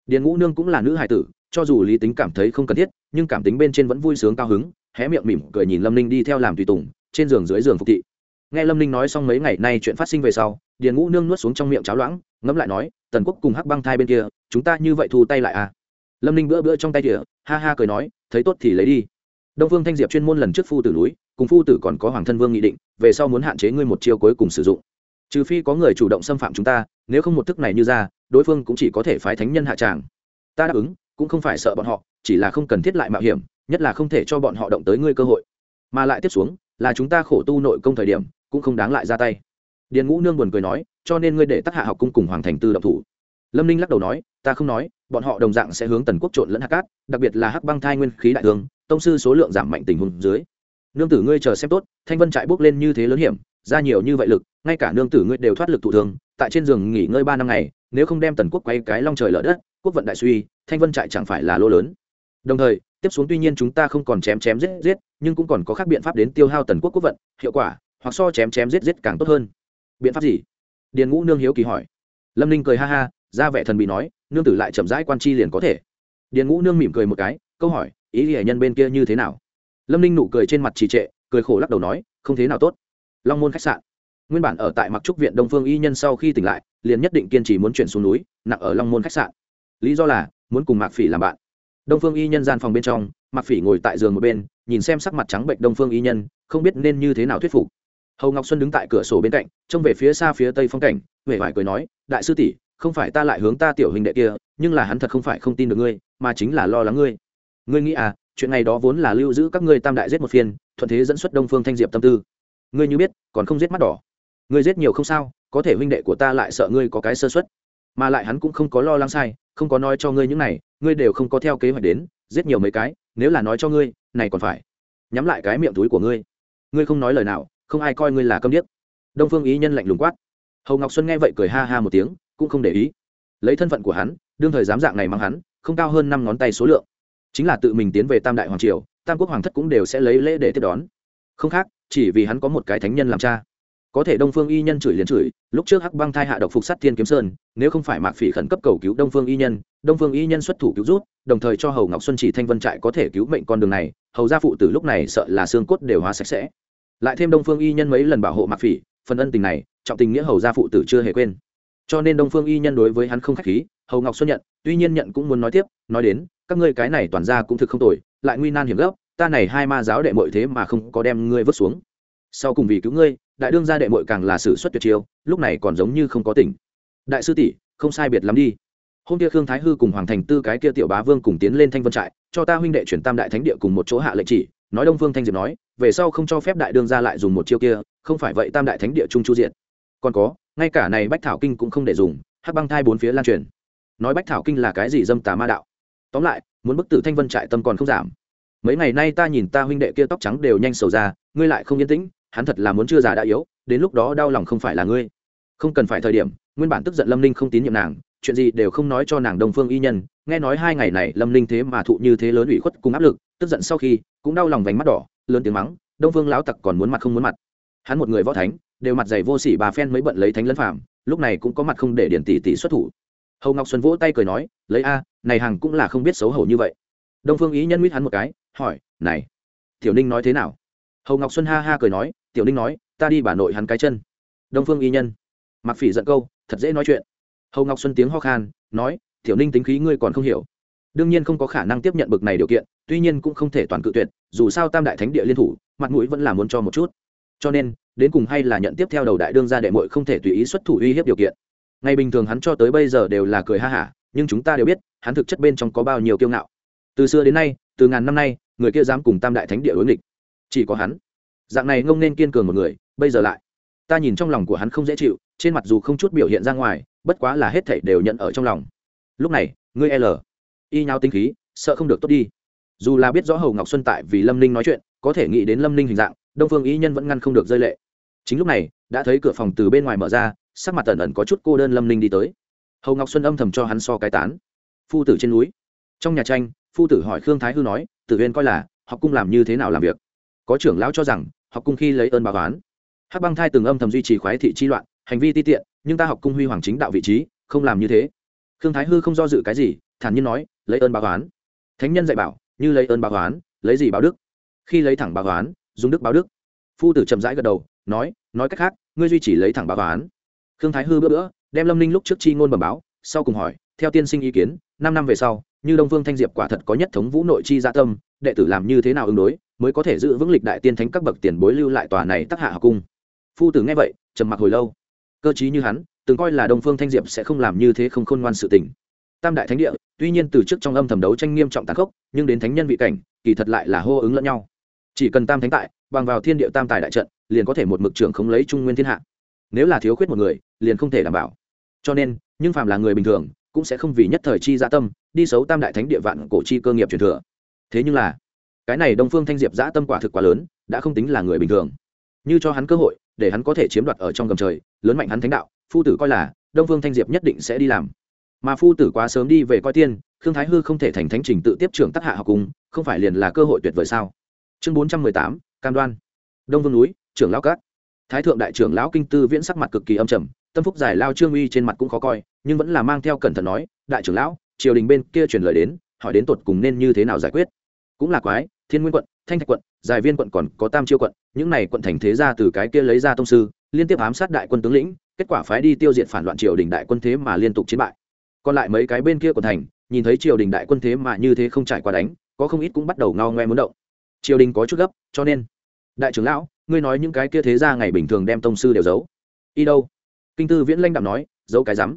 Điền ngũ nương cũng là nữ hài tử, cho dù lý tính cảm thấy không cần thiết, nhưng cảm tính bên trên vẫn vui sướng cao hứng, hé miệng mỉm cười nhìn lâm ninh đi theo làm tùy tùng, trên giường dưới giường phục thị. Nghe lâm ninh nói xong mấy ngày nay chuyện phát sinh về sau, điền ngũ nương nuốt xuống trong miệng cháo loãng, ngẫm lại nói, tần quốc cùng hắc băng thai bên kia, chúng ta như vậy thu tay lại à? Lâm ninh bữa bữa trong tay kìa, ha ha cười nói, thấy tốt thì lấy đi. Đông phương thanh diệp chuyên môn lần trước phu tử núi cùng phu tử còn có hoàng thân vương nghị định, về sau muốn hạn chế ngươi một chiêu cuối cùng sử dụng. Trừ phi có người chủ động xâm phạm chúng ta, nếu không một thức này như ra, đối phương cũng chỉ có thể phái thánh nhân hạ tràng. Ta đáp ứng, cũng không phải sợ bọn họ, chỉ là không cần thiết lại mạo hiểm, nhất là không thể cho bọn họ động tới ngươi cơ hội. Mà lại tiếp xuống, là chúng ta khổ tu nội công thời điểm, cũng không đáng lại ra tay. Điền ngũ nương buồn cười nói, cho nên ngươi để tác hạ học cung cùng hoàng thành tư động thủ. Lâm ninh lắc đầu nói, ta không nói, bọn họ đồng dạng sẽ hướng tần quốc trộn lẫn hắc cát, đặc biệt là hắc băng thai nguyên khí đại thương, tông sư số lượng giảm mạnh tình huống dưới nương tử ngươi chờ xem tốt, thanh vân trại bước lên như thế lớn hiểm, ra nhiều như vậy lực, ngay cả nương tử ngươi đều thoát lực thụ thường tại trên giường nghỉ ngơi ba năm ngày, nếu không đem tần quốc quay cái long trời lở đất, quốc vận đại suy, thanh vân trại chẳng phải là lô lớn. Đồng thời, tiếp xuống tuy nhiên chúng ta không còn chém chém giết giết, nhưng cũng còn có khác biện pháp đến tiêu hao tần quốc quốc vận, hiệu quả, hoặc so chém chém giết giết càng tốt hơn. Biện pháp gì? Điền ngũ nương hiếu kỳ hỏi. Lâm ninh cười ha ha, ra vẻ thần bị nói, nương tử lại chậm rãi quan chi liền có thể. Điền ngũ nương mỉm cười một cái, câu hỏi, ý nghĩa nhân bên kia như thế nào? Lâm ninh nụ cười trên mặt trì trệ, cười khổ lắc đầu nói, không thế nào tốt. Long môn khách sạn. Nguyên bản ở tại mặc trúc viện đông phương y nhân sau khi tỉnh lại, liền nhất định kiên trì muốn chuyển xuống núi, nặng ở long môn khách sạn. Lý do là, muốn cùng mạc phỉ làm bạn. Đông phương y nhân gian phòng bên trong, mạc phỉ ngồi tại giường một bên, nhìn xem sắc mặt trắng bệnh đông phương y nhân, không biết nên như thế nào thuyết phục. Hầu ngọc xuân đứng tại cửa sổ bên cạnh, trông về phía xa phía tây phong cảnh huệ vải cười nói, đại sư tỷ, không phải ta lại hướng ta tiểu hình đệ kia, nhưng là hắn thật không phải không tin được ngươi, mà chính là lo lắng ngươi. Ngươi nghĩ à chuyện này đó vốn là lưu giữ các ngươi tam đại giết một phiên, thuận thế dẫn xuất đông phương thanh diệp tâm tư. Ngươi như biết, còn không giết mắt đỏ. Ngươi giết nhiều không sao, có thể huynh đệ của ta lại sợ ngươi có cái sơ xuất mà lại hắn cũng không có lo lắng sai, không có nói cho ngươi những này, ngươi đều không có theo kế hoạch đến, giết nhiều mấy cái, nếu là nói cho ngươi, này còn phải nhắm lại cái miệng túi của ngươi. Ngươi không nói lời nào, không ai coi ngươi là câm điếc. Đông phương ý nhân lạnh lùng quát. Hầu ngọc xuân nghe vậy cười ha ha một tiếng, cũng không để ý. Lấy thân phận của hắn, đương thời dám dạng này mang hắn, không cao hơn năm ngón tay số lượng chính là tự mình tiến về tam đại hoàng triều, tam quốc hoàng thất cũng đều sẽ lấy lễ để tiếp đón. Không khác, chỉ vì hắn có một cái thánh nhân làm cha. Có thể đông phương y nhân chửi liền chửi, lúc trước hắc băng thai hạ độc phục sát thiên kiếm sơn, nếu không phải mạc phỉ khẩn cấp cầu cứu đông phương y nhân, đông phương y nhân xuất thủ cứu rút, đồng thời cho hầu ngọc xuân chỉ thanh vân trại có thể cứu mệnh con đường này, hầu gia phụ từ lúc này sợ là xương cốt đều hóa sạch sẽ. Lại thêm đông phương y nhân mấy lần bảo hộ mạc phỉ, phần ân tình này, trọng tình nghĩa hầu gia phụ tử chưa hề quên. Cho nên đông phương y nhân đối với hắn không k h á c h khí, hầu ngọc xuân nhận, tuy nhiên nhận cũng muốn nói tiếp, nói đến các ngươi cái này toàn ra cũng thực không tồi, lại nguy nan hiểm gốc ta này hai ma giáo đệ mội thế mà không có đem ngươi vứt xuống. Sau cùng vì cứu ngươi, đại đương gia đệ mội càng là xử suất tuyệt chiêu, lúc này còn giống như không có tỉnh. Đại sư tỷ, không sai biệt lắm đi. Hôm kia khương thái hư cùng hoàng thành tư cái kia tiểu bá vương cùng tiến lên thanh vân trại, cho ta huynh đệ chuyển tam đại thánh địa cùng một chỗ hạ lệnh chỉ, nói đông vương thanh diệp nói, về sau không cho phép đại đương gia lại dùng một chiêu kia, không phải vậy tam đại thánh địa trung chu diện còn có, ngay cả này bách thảo kinh cũng không để dùng, hắc băng thai bốn phía lan truyền. Nói bách thảo kinh là cái gì dâm tà ma đạo? Tóm lại, muốn bức tử thanh vân trại tâm còn không giảm. Mấy ngày nay ta nhìn ta huynh đệ kia tóc trắng đều nhanh sầu ra, ngươi lại không yên tĩnh, hắn thật là muốn chưa già đã yếu, đến lúc đó đau lòng không phải là ngươi. Không cần phải thời điểm, nguyên bản tức giận lâm ninh không tín nhiệm nàng, chuyện gì đều không nói cho nàng đồng phương y nhân, nghe nói hai ngày này lâm ninh thế mà thụ như thế lớn ủy khuất cùng áp lực, tức giận sau khi, cũng đau lòng vành mắt đỏ, lớn tiếng mắng, đông phương lão tặc còn muốn mặt không muốn mặt. Hắn một người võ thánh, đều mặt dày vô sỉ bà phen mới bận lấy thánh lân phạm lúc này cũng có mặt không để điển tỷ tỷ xuất thủ. Hầu ngọc xuân vỗ tay cười nói, lấy a này hàng cũng là không biết xấu hổ như vậy. Đông phương ý nhân mít hắn một cái, hỏi, này, tiểu ninh nói thế nào? Hầu ngọc xuân ha ha cười nói, tiểu ninh nói, ta đi bà nội hắn cái chân. Đông phương y nhân mặc phỉ giận câu, thật dễ nói chuyện. Hầu ngọc xuân tiếng ho khan, nói, tiểu ninh tính khí ngươi còn không hiểu. Đương nhiên không có khả năng tiếp nhận bực này điều kiện, tuy nhiên cũng không thể toàn cự tuyệt, dù sao tam đại thánh địa liên thủ, mặt mũi vẫn là muốn cho một chút. Cho nên, đến cùng hay là nhận tiếp theo đầu đại đương gia đệ mội không thể tùy ý xuất thủ uy hiếp điều kiện. Ngày bình thường hắn cho tới bây giờ đều là cười ha hả nhưng chúng ta đều biết, hắn thực chất bên trong có bao nhiêu kiêu ngạo. Từ xưa đến nay, từ ngàn năm nay, người kia dám cùng tam đại thánh địa đối nghịch. Chỉ có hắn. Dạng này ngông nên kiên cường một người, bây giờ lại. Ta nhìn trong lòng của hắn không dễ chịu, trên mặt dù không chút biểu hiện ra ngoài, bất quá là hết thảy đều nhận ở trong lòng. Lúc này, ngươi l. Y nhau tinh khí, sợ không được tốt đi. Dù là biết rõ hầu ngọc xuân tại vì lâm ninh nói chuyện, có thể nghĩ đến lâm ninh hình dạng, đông phương ý nhân vẫn ngăn không được rơi lệ. Chính lúc này, đã thấy cửa phòng từ bên ngoài mở ra, sắc mặt tần ẩn có chút cô đơn lâm ninh đi tới hầu ngọc xuân âm thầm cho hắn so cái tán phu tử trên núi trong nhà tranh phu tử hỏi khương thái hư nói tử huyên coi là học cung làm như thế nào làm việc có trưởng lão cho rằng học cung khi lấy ơn báo oán hắc băng thai từng âm thầm duy trì khoái thị chi loạn hành vi ti tiện nhưng ta học cung huy hoàng chính đạo vị trí không làm như thế khương thái hư không do dự cái gì thản nhiên nói lấy ơn báo oán thánh nhân dạy bảo như lấy ơn báo oán lấy gì báo đức khi lấy thẳng báo oán dùng đức báo đức phu tử chậm rãi gật đầu nói nói cách khác ngươi duy trì lấy thẳng báo oán khương thái hư bữa bữa đem lâm ninh lúc trước chi ngôn bẩm báo sau cùng hỏi theo tiên sinh ý kiến năm năm về sau như đông vương thanh diệp quả thật có nhất thống vũ nội chi gia tâm đệ tử làm như thế nào ứng đối mới có thể giữ vững lịch đại tiên thánh các bậc tiền bối lưu lại tòa này tắc hạ học cung phu tử nghe vậy trầm mặc hồi lâu cơ chí như hắn từng coi là đông phương thanh diệp sẽ không làm như thế không khôn ngoan sự tình tam đại thánh địa tuy nhiên từ trước trong âm thầm đấu tranh nghiêm trọng tàn khốc nhưng đến thánh nhân vị cảnh kỳ thật lại là hô ứng lẫn nhau chỉ cần tam thánh tại bằng vào thiên địa tam tài đại trận liền có thể một mực trưởng không lấy trung nguyên thiên hạ nếu là thiếu khuyết một người, liền không thể đảm bảo. Cho nên, nhưng phàm là người bình thường, cũng sẽ không vì nhất thời chi gia tâm, đi xấu tam đại thánh địa vạn cổ chi cơ nghiệp truyền thừa. Thế nhưng là, cái này đông phương thanh diệp giã tâm quả thực quá lớn, đã không tính là người bình thường. Như cho hắn cơ hội, để hắn có thể chiếm đoạt ở trong gầm trời, lớn mạnh hắn thánh đạo, phu tử coi là, đông phương thanh diệp nhất định sẽ đi làm. Mà phu tử quá sớm đi về coi tiên, khương thái hư không thể thành thánh trình tự tiếp trưởng tác hạ học cùng, không phải liền là cơ hội tuyệt vời sao? Chương bốn trăm mười tám, cam đoan. Đông vương núi, trưởng lão cát thái thượng đại trưởng lão kinh tư viễn sắc mặt cực kỳ âm trầm, tâm phúc giải lao trương uy trên mặt cũng khó coi, nhưng vẫn là mang theo cẩn thận nói, đại trưởng lão, triều đình bên kia truyền lời đến, hỏi đến tột cùng nên như thế nào giải quyết? Cũng là quái, thiên nguyên quận, thanh thạch quận, giải viên quận còn có tam chiêu quận, những này quận thành thế ra từ cái kia lấy ra tông sư, liên tiếp ám sát đại quân tướng lĩnh, kết quả phái đi tiêu diệt phản loạn triều đình đại quân thế mà liên tục chiến bại. Còn lại mấy cái bên kia của thành, nhìn thấy triều đình đại quân thế mà như thế không trải qua đánh, có không ít cũng bắt đầu ngao ngoe muốn động. Triều đình có chút gấp, cho nên, đại trưởng lão ngươi nói những cái kia thế ra ngày bình thường đem tông sư đều giấu. Y đâu? Kinh tư viễn lãnh đạo nói, giấu cái rắm.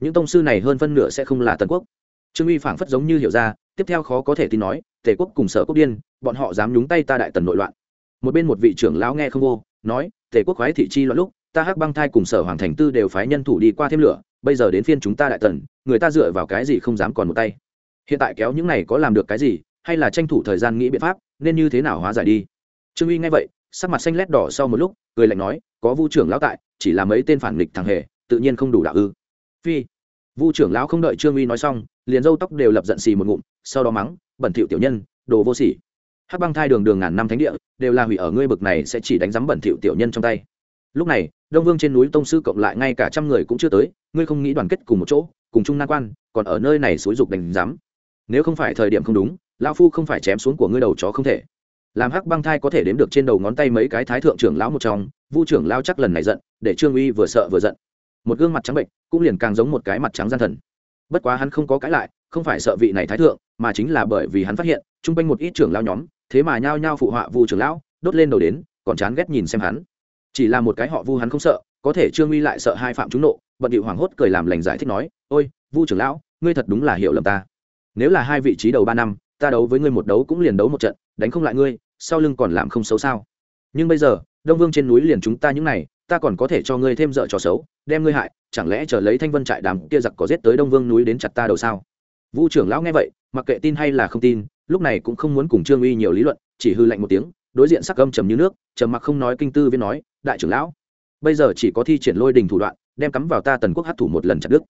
Những tông sư này hơn phân nửa sẽ không là tần quốc. Trương uy phảng phất giống như hiểu ra, tiếp theo khó có thể tin nói, tề quốc cùng sở quốc điên, bọn họ dám nhúng tay ta đại tần nội loạn. Một bên một vị trưởng lão nghe không vô, nói, tề quốc khoái thị chi loạn lúc, ta hắc băng thai cùng sở hoàng thành tư đều phái nhân thủ đi qua thêm lửa, bây giờ đến phiên chúng ta đại tần, người ta dựa vào cái gì không dám còn một tay? Hiện tại kéo những này có làm được cái gì, hay là tranh thủ thời gian nghĩ biện pháp, nên như thế nào hóa giải đi? Trương uy nghe vậy sắc mặt xanh lét đỏ sau một lúc, cười lạnh nói, có vu trưởng lão tại, chỉ là mấy tên phản nghịch thằng hề, tự nhiên không đủ đạo ư. Phi, vu trưởng lão không đợi trương uy nói xong, liền râu tóc đều lập giận xì một ngụm, sau đó mắng, bẩn thỉu tiểu nhân, đồ vô sỉ. Hắc băng thai đường đường ngàn năm thánh địa, đều là hủy ở ngươi bực này sẽ chỉ đánh giám bẩn thỉu tiểu nhân trong tay. Lúc này, đông vương trên núi tông sư cộng lại ngay cả trăm người cũng chưa tới, ngươi không nghĩ đoàn kết cùng một chỗ, cùng chung nan quan, còn ở nơi này xúi dục đánh giám nếu không phải thời điểm không đúng, lão phu không phải chém xuống của ngươi đầu chó không thể làm hắc băng thai có thể đếm được trên đầu ngón tay mấy cái thái thượng trưởng lão một trong, vu trưởng lao chắc lần này giận, để trương uy vừa sợ vừa giận. Một gương mặt trắng bệnh cũng liền càng giống một cái mặt trắng gian thần. Bất quá hắn không có cãi lại, không phải sợ vị này thái thượng, mà chính là bởi vì hắn phát hiện, chung quanh một ít trưởng lao nhóm, thế mà nhao nhao phụ họa vu trưởng lão, đốt lên đầu đến, còn chán ghét nhìn xem hắn. Chỉ là một cái họ vu hắn không sợ, có thể trương uy lại sợ hai phạm chúng nộ, bận điệu hoảng hốt cười làm lành giải thích nói, ôi, vu trưởng lão, ngươi thật đúng là hiểu lầm ta. Nếu là hai vị trí đầu ba năm ta đấu với ngươi một đấu cũng liền đấu một trận, đánh không lại ngươi, sau lưng còn làm không xấu sao? Nhưng bây giờ, đông vương trên núi liền chúng ta những này, ta còn có thể cho ngươi thêm dợ trò xấu, đem ngươi hại, chẳng lẽ chờ lấy thanh vân trại đàm kia giặc có giết tới đông vương núi đến chặt ta đầu sao? Vu trưởng lão nghe vậy, mặc kệ tin hay là không tin, lúc này cũng không muốn cùng trương uy nhiều lý luận, chỉ hư lạnh một tiếng, đối diện sắc âm trầm như nước, trầm mặc không nói kinh tư viên nói, đại trưởng lão, bây giờ chỉ có thi triển lôi đình thủ đoạn, đem cắm vào ta tần quốc hát thủ một lần chặt đức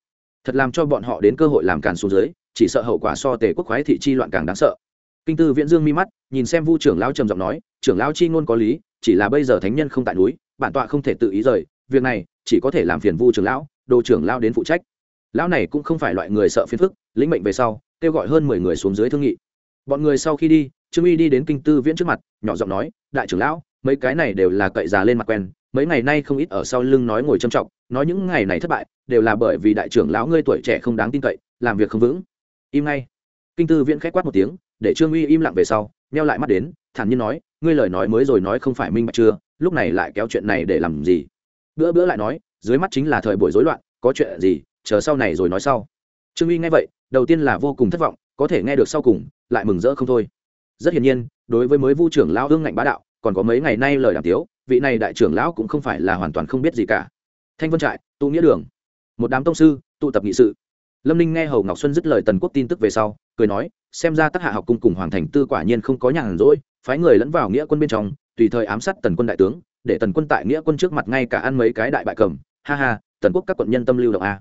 thật làm cho bọn họ đến cơ hội làm càn xuống dưới chỉ sợ hậu quả so tề quốc khoái thị chi loạn càng đáng sợ. Kinh tư viễn dương mi mắt, nhìn xem vu trưởng lão trầm giọng nói, trưởng lão chi ngôn có lý, chỉ là bây giờ thánh nhân không tại núi, bản tọa không thể tự ý rời, việc này chỉ có thể làm phiền vu trưởng lão, đồ trưởng lao đến phụ trách. Lão này cũng không phải loại người sợ phiền phức, lĩnh mệnh về sau, kêu gọi hơn mười người xuống dưới thương nghị. Bọn người sau khi đi, trương uy đi đến kinh tư viễn trước mặt, nhỏ giọng nói, đại trưởng lão, mấy cái này đều là cậy già lên mặt quen, mấy ngày nay không ít ở sau lưng nói ngồi trầm trọng nói những ngày này thất bại, đều là bởi vì đại trưởng lão ngươi tuổi trẻ không đáng tin cậy, làm việc không vững im ngay. Kinh tư viễn khách quát một tiếng, để trương uy im lặng về sau neo lại mắt đến, thản nhiên nói, ngươi lời nói mới rồi nói không phải minh bạch chưa, lúc này lại kéo chuyện này để làm gì? Bữa bữa lại nói, dưới mắt chính là thời buổi rối loạn, có chuyện gì, chờ sau này rồi nói sau. Trương uy nghe vậy, đầu tiên là vô cùng thất vọng, có thể nghe được sau cùng, lại mừng rỡ không thôi. Rất hiển nhiên, đối với mới vu trưởng lão hương ngạnh bá đạo, còn có mấy ngày nay lời đàm tiếu, vị này đại trưởng lão cũng không phải là hoàn toàn không biết gì cả. Thanh vân trại, tụ nghĩa đường. Một đám tông sư, tụ tập nghị sự lâm ninh nghe hầu ngọc xuân dứt lời tần quốc tin tức về sau, cười nói, xem ra tác hạ học cung cùng hoàng thành tư quả nhiên không có nhàn rỗi, phái người lẫn vào nghĩa quân bên trong, tùy thời ám sát tần quân đại tướng, để tần quân tại nghĩa quân trước mặt ngay cả ăn mấy cái đại bại cầm. Ha ha, tần quốc các quận nhân tâm lưu động a.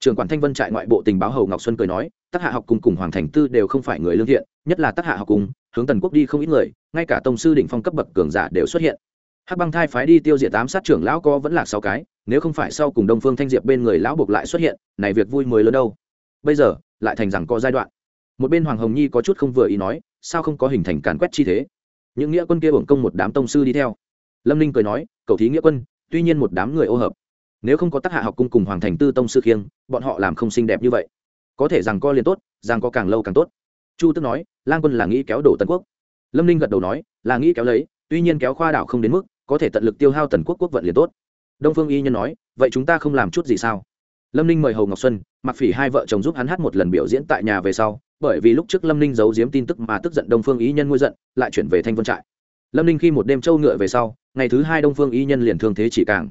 Trường quản thanh vân trại ngoại bộ tình báo hầu ngọc xuân cười nói tác hạ học cung cùng hoàng thành tư đều không phải người lương thiện, nhất là tác hạ học cung, hướng tần quốc đi không ít người, ngay cả tông sư đỉnh phong cấp bậc cường giả đều xuất hiện hắc băng thai phái đi tiêu diệt tám sát trưởng lão có vẫn là sáu cái, nếu không phải sau cùng đông phương thanh diệp bên người lão buộc lại xuất hiện, này việc vui mới lớn đâu. Bây giờ, lại thành rằng có giai đoạn. Một bên hoàng hồng nhi có chút không vừa ý nói, sao không có hình thành càn quét chi thế? Những nghĩa quân kia bổng công một đám tông sư đi theo. Lâm ninh cười nói cầu thí nghĩa quân, tuy nhiên một đám người ô hợp. Nếu không có tác hạ học cung cùng hoàng thành tư tông sư khiêng, bọn họ làm không xinh đẹp như vậy. Có thể rằng co liền tốt, rằng co càng lâu càng tốt. Chu tức nói, lang quân là nghĩ kéo đổ tần quốc. Lâm ninh gật đầu nói, là nghĩ kéo lấy tuy nhiên kéo khoa đảo không đến mức, có thể tận lực tiêu hao tần quốc quốc vận liền tốt. Đông phương y nhân nói, vậy chúng ta không làm chút gì sao? Lâm ninh mời hầu ngọc xuân mặc phỉ hai vợ chồng giúp hắn hát một lần biểu diễn tại nhà về sau, bởi vì lúc trước lâm ninh giấu giếm tin tức mà tức giận đông phương y nhân ngôi giận, lại chuyển về thanh vân trại. Lâm ninh khi một đêm trâu ngựa về sau, ngày thứ hai đông phương y nhân liền thương thế chỉ càng.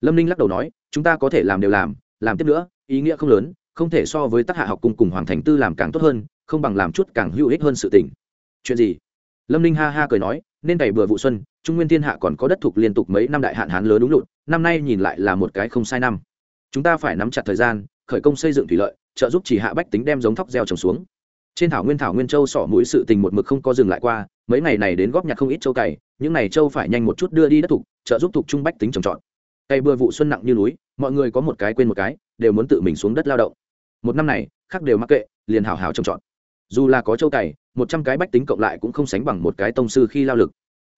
Lâm ninh lắc đầu nói, chúng ta có thể làm đều làm làm tiếp nữa, ý nghĩa không lớn, không thể so với tác hạ học cùng cùng hoàng thành tư làm càng tốt hơn, không bằng làm chút càng hữu ích hơn sự tình. Chuyện gì? Lâm ninh ha ha cười nói nên cày bừa vụ xuân, trung nguyên thiên hạ còn có đất thuộc liên tục mấy năm đại hạn hán lớn đúng lụt, năm nay nhìn lại là một cái không sai năm. Chúng ta phải nắm chặt thời gian, khởi công xây dựng thủy lợi, trợ giúp chỉ hạ bách tính đem giống thóc gieo trồng xuống. Trên thảo nguyên thảo nguyên châu sọ mũi sự tình một mực không có dừng lại qua, mấy ngày này đến góp nhặt không ít châu cày, những này châu phải nhanh một chút đưa đi đất thục trợ giúp thục trung bách tính trồng trọt. Cây bừa vụ xuân nặng như núi, mọi người có một cái quên một cái, đều muốn tự mình xuống đất lao động. Một năm này, khác đều mắc kệ, liền hào hào trồng trọt. Dù là có châu cày một trăm cái bách tính cộng lại cũng không sánh bằng một cái tông sư khi lao lực.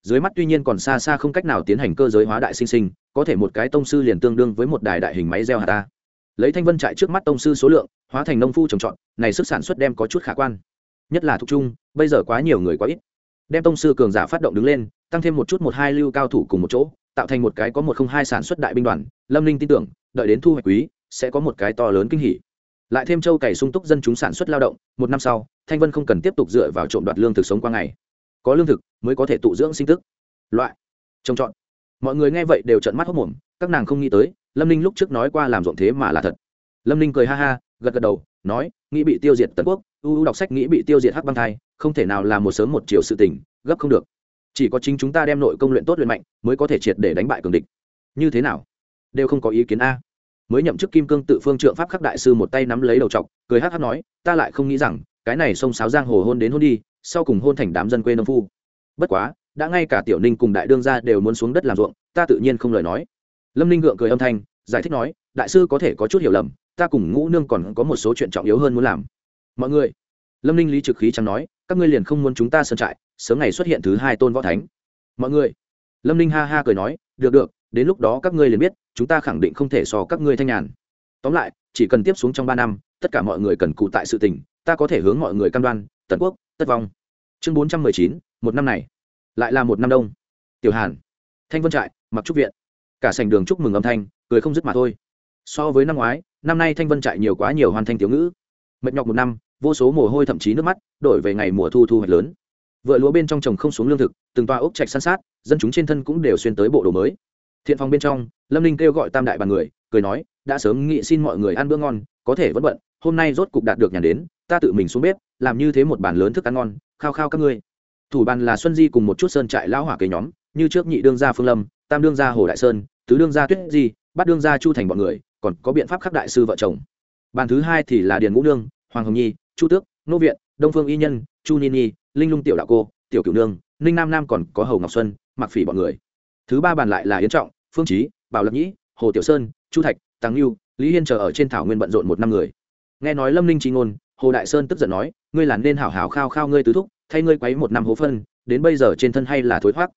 Dưới mắt tuy nhiên còn xa xa không cách nào tiến hành cơ giới hóa đại sinh sinh, có thể một cái tông sư liền tương đương với một đài đại hình máy gieo hạt ta. Lấy thanh vân trại trước mắt tông sư số lượng, hóa thành nông phu trồng trọt, này sức sản xuất đem có chút khả quan. Nhất là thuộc trung, bây giờ quá nhiều người quá ít. Đem tông sư cường giả phát động đứng lên, tăng thêm một chút một hai lưu cao thủ cùng một chỗ, tạo thành một cái có một không hai sản xuất đại binh đoàn, lâm ninh tin tưởng, đợi đến thu hoạch quý, sẽ có một cái to lớn kinh hỉ. Lại thêm châu cày sung túc dân chúng sản xuất lao động, một năm sau thanh vân không cần tiếp tục dựa vào trộm đoạt lương thực sống qua ngày. Có lương thực mới có thể tụ dưỡng sinh tức. Loại. Trồng trọt mọi người nghe vậy đều trận mắt hốc mồm các nàng không nghĩ tới, lâm ninh lúc trước nói qua làm ruộng thế mà là thật. Lâm ninh cười ha ha, gật gật đầu, nói, nghĩ bị tiêu diệt tần quốc ưu u đọc sách nghĩ bị tiêu diệt hắc băng thai, không thể nào là một sớm một chiều sự tình, gấp không được. Chỉ có chính chúng ta đem nội công luyện tốt luyện mạnh, mới có thể triệt để đánh bại cường địch. Như thế nào? Đều không có ý kiến a. Mới nhậm chức kim cương tự phương trượng pháp khắc đại sư một tay nắm lấy đầu t cười hắc hắc nói, ta lại không nghĩ rằng cái này sông sáo giang hồ hôn đến hôn đi, sau cùng hôn thành đám dân quê nông phu. Bất quá, đã ngay cả tiểu ninh cùng đại đương gia đều muốn xuống đất làm ruộng, ta tự nhiên không lời nói. Lâm ninh gượng cười âm thanh, giải thích nói, đại sư có thể có chút hiểu lầm, ta cùng ngũ nương còn có một số chuyện trọng yếu hơn muốn làm. Mọi người, lâm ninh lý trực khí chẳng nói, các ngươi liền không muốn chúng ta sơn trại, sớm ngày xuất hiện thứ hai tôn võ thánh. Mọi người, lâm ninh ha ha cười nói, được được, đến lúc đó các ngươi liền biết, chúng ta khẳng định không thể so các ngươi thanh nhàn. Tóm lại, chỉ cần tiếp xuống trong ba năm, tất cả mọi người cần cụ tại sự tình ta có thể hướng mọi người cam đoan tần quốc, tất vong. Chương bốn trăm mười chín, một năm này. Lại là một năm đông. Tiểu hàn. Thanh vân trại, mặc trúc viện. Cả sành đường chúc mừng âm thanh, cười không dứt mà thôi. So với năm ngoái, năm nay thanh vân trại nhiều quá nhiều hoàn thành tiểu ngữ. Mệt nhọc một năm, vô số mồ hôi thậm chí nước mắt, đổi về ngày mùa thu thu hoạch lớn. Vựa lúa bên trong trồng không xuống lương thực, từng toa ốc trạch san sát, dân chúng trên thân cũng đều xuyên tới bộ đồ mới. Thiện phòng bên trong, lâm ninh kêu gọi tam đại bàn người, cười nói, đã sớm nghị xin mọi người ăn bữa ngon, có thể vẫn bận hôm nay rốt cục đạt được nhà đến, ta tự mình xuống bếp, làm như thế một bàn lớn thức ăn ngon, khao khao các ngươi. Thủ bàn là xuân di cùng một chút sơn trại lão hỏa kế nhóm, như trước nhị đương gia phương lâm, tam đương gia hồ đại sơn, tứ đương gia tuyết di bắt đương gia chu thành bọn người, còn có biện pháp khắc đại sư vợ chồng. Bàn thứ hai thì là điền ngũ nương, hoàng hồng nhi, chu tước, nô viện, đông phương y nhân, chu ni nhi linh lung tiểu đạo cô, tiểu cửu nương, ninh nam nam còn có hầu ngọc xuân mặc phỉ bọn người. Thứ ba bàn lại là yến trọng, phương trí bảo lập nhĩ, hồ tiểu sơn, chu thạch tăng lưu lý hiên chờ ở trên thảo nguyên bận rộn một năm người nghe nói lâm ninh tri ngôn, hồ đại sơn tức giận nói, ngươi là nên hảo hảo khao khao ngươi tứ thúc, thay ngươi quấy một năm hố phân, đến bây giờ trên thân hay là thối thoát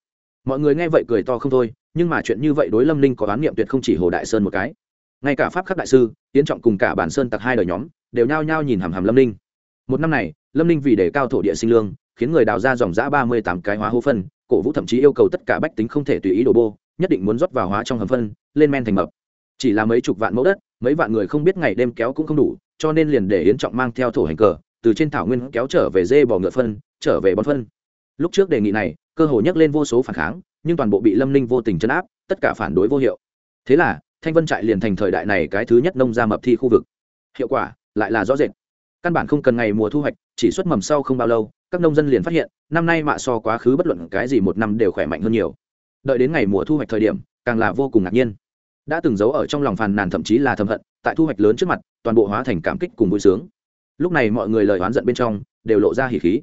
mọi người nghe vậy cười to không thôi, nhưng mà chuyện như vậy đối lâm ninh có oán niệm tuyệt không chỉ hồ đại sơn một cái. Ngay cả pháp khắc đại sư, tiến trọng cùng cả bản sơn tặc hai đời nhóm, đều nhao nhao nhìn hàm hàm lâm ninh. Một năm này, lâm ninh vì đề cao thổ địa sinh lương, khiến người đào ra dòng giã ba mươi tám cái hóa hố phân, cổ vũ thậm chí yêu cầu tất cả bách tính không thể tùy ý đổ bô, nhất định muốn rót vào hóa trong hầm phân, lên men thành mập. Chỉ là mấy chục vạn mẫu đất, mấy vạn người không biết ngày đêm kéo cũng không đủ cho nên liền để yến trọng mang theo thổ hành cờ, từ trên thảo nguyên kéo trở về dê bò ngựa phân, trở về bón phân. Lúc trước đề nghị này, cơ hồ nhắc lên vô số phản kháng, nhưng toàn bộ bị lâm ninh vô tình chấn áp, tất cả phản đối vô hiệu. Thế là, thanh vân trại liền thành thời đại này cái thứ nhất nông ra mập thi khu vực. Hiệu quả, lại là rõ rệt. Căn bản không cần ngày mùa thu hoạch, chỉ xuất mầm sau không bao lâu, các nông dân liền phát hiện, năm nay mạ so quá khứ bất luận cái gì một năm đều khỏe mạnh hơn nhiều. Đợi đến ngày mùa thu hoạch thời điểm, càng là vô cùng ngạc nhiên. Đã từng giấu ở trong lòng phàn nàn thậm chí là thầm hận tại thu hoạch lớn trước mặt, toàn bộ hóa thành cảm kích cùng vui sướng. Lúc này mọi người lời oán giận bên trong đều lộ ra hỉ khí.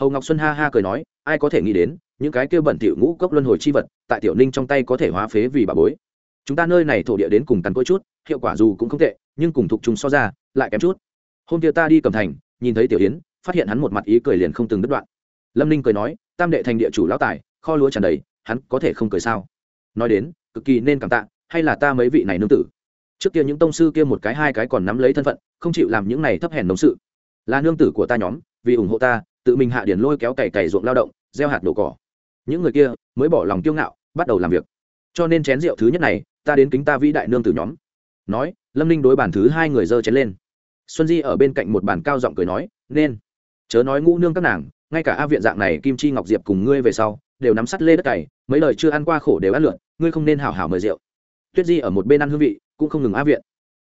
Hầu ngọc xuân ha ha cười nói, ai có thể nghĩ đến, những cái kia bẩn tiểu ngũ cốc luân hồi chi vật, tại tiểu ninh trong tay có thể hóa phế vì bà bối. Chúng ta nơi này thổ địa đến cùng cằn cỗi chút, hiệu quả dù cũng không tệ, nhưng cùng thuộc chúng so ra, lại kém chút. Hôm kia ta đi cầm thành, nhìn thấy tiểu hiến phát hiện hắn một mặt ý cười liền không từng đứt đoạn. Lâm ninh cười nói, tam đệ thành địa chủ lão tài, kho lúa tràn đầy, hắn có thể không cười sao? Nói đến, cực kỳ nên cảm tạ, hay là ta mấy vị này nương tử trước kia những tông sư kia một cái hai cái còn nắm lấy thân phận, không chịu làm những này thấp hèn nông sự. Là nương tử của ta nhóm, vì ủng hộ ta, tự mình hạ điển lôi kéo cày cày ruộng lao động, gieo hạt đổ cỏ. Những người kia mới bỏ lòng kiêu ngạo, bắt đầu làm việc. Cho nên chén rượu thứ nhất này, ta đến kính ta vĩ đại nương tử nhóm. Nói, lâm ninh đối bàn thứ hai người dơ chén lên. Xuân di ở bên cạnh một bàn cao giọng cười nói, nên. Chớ nói ngũ nương các nàng, ngay cả a viện dạng này kim chi ngọc diệp cùng ngươi về sau, đều nắm sắt lê đất cày, mấy lời chưa ăn qua khổ đều ăn lượn, ngươi không nên hào hào mời rượu tuyết di ở một bên ăn hương vị, cũng không ngừng á viện.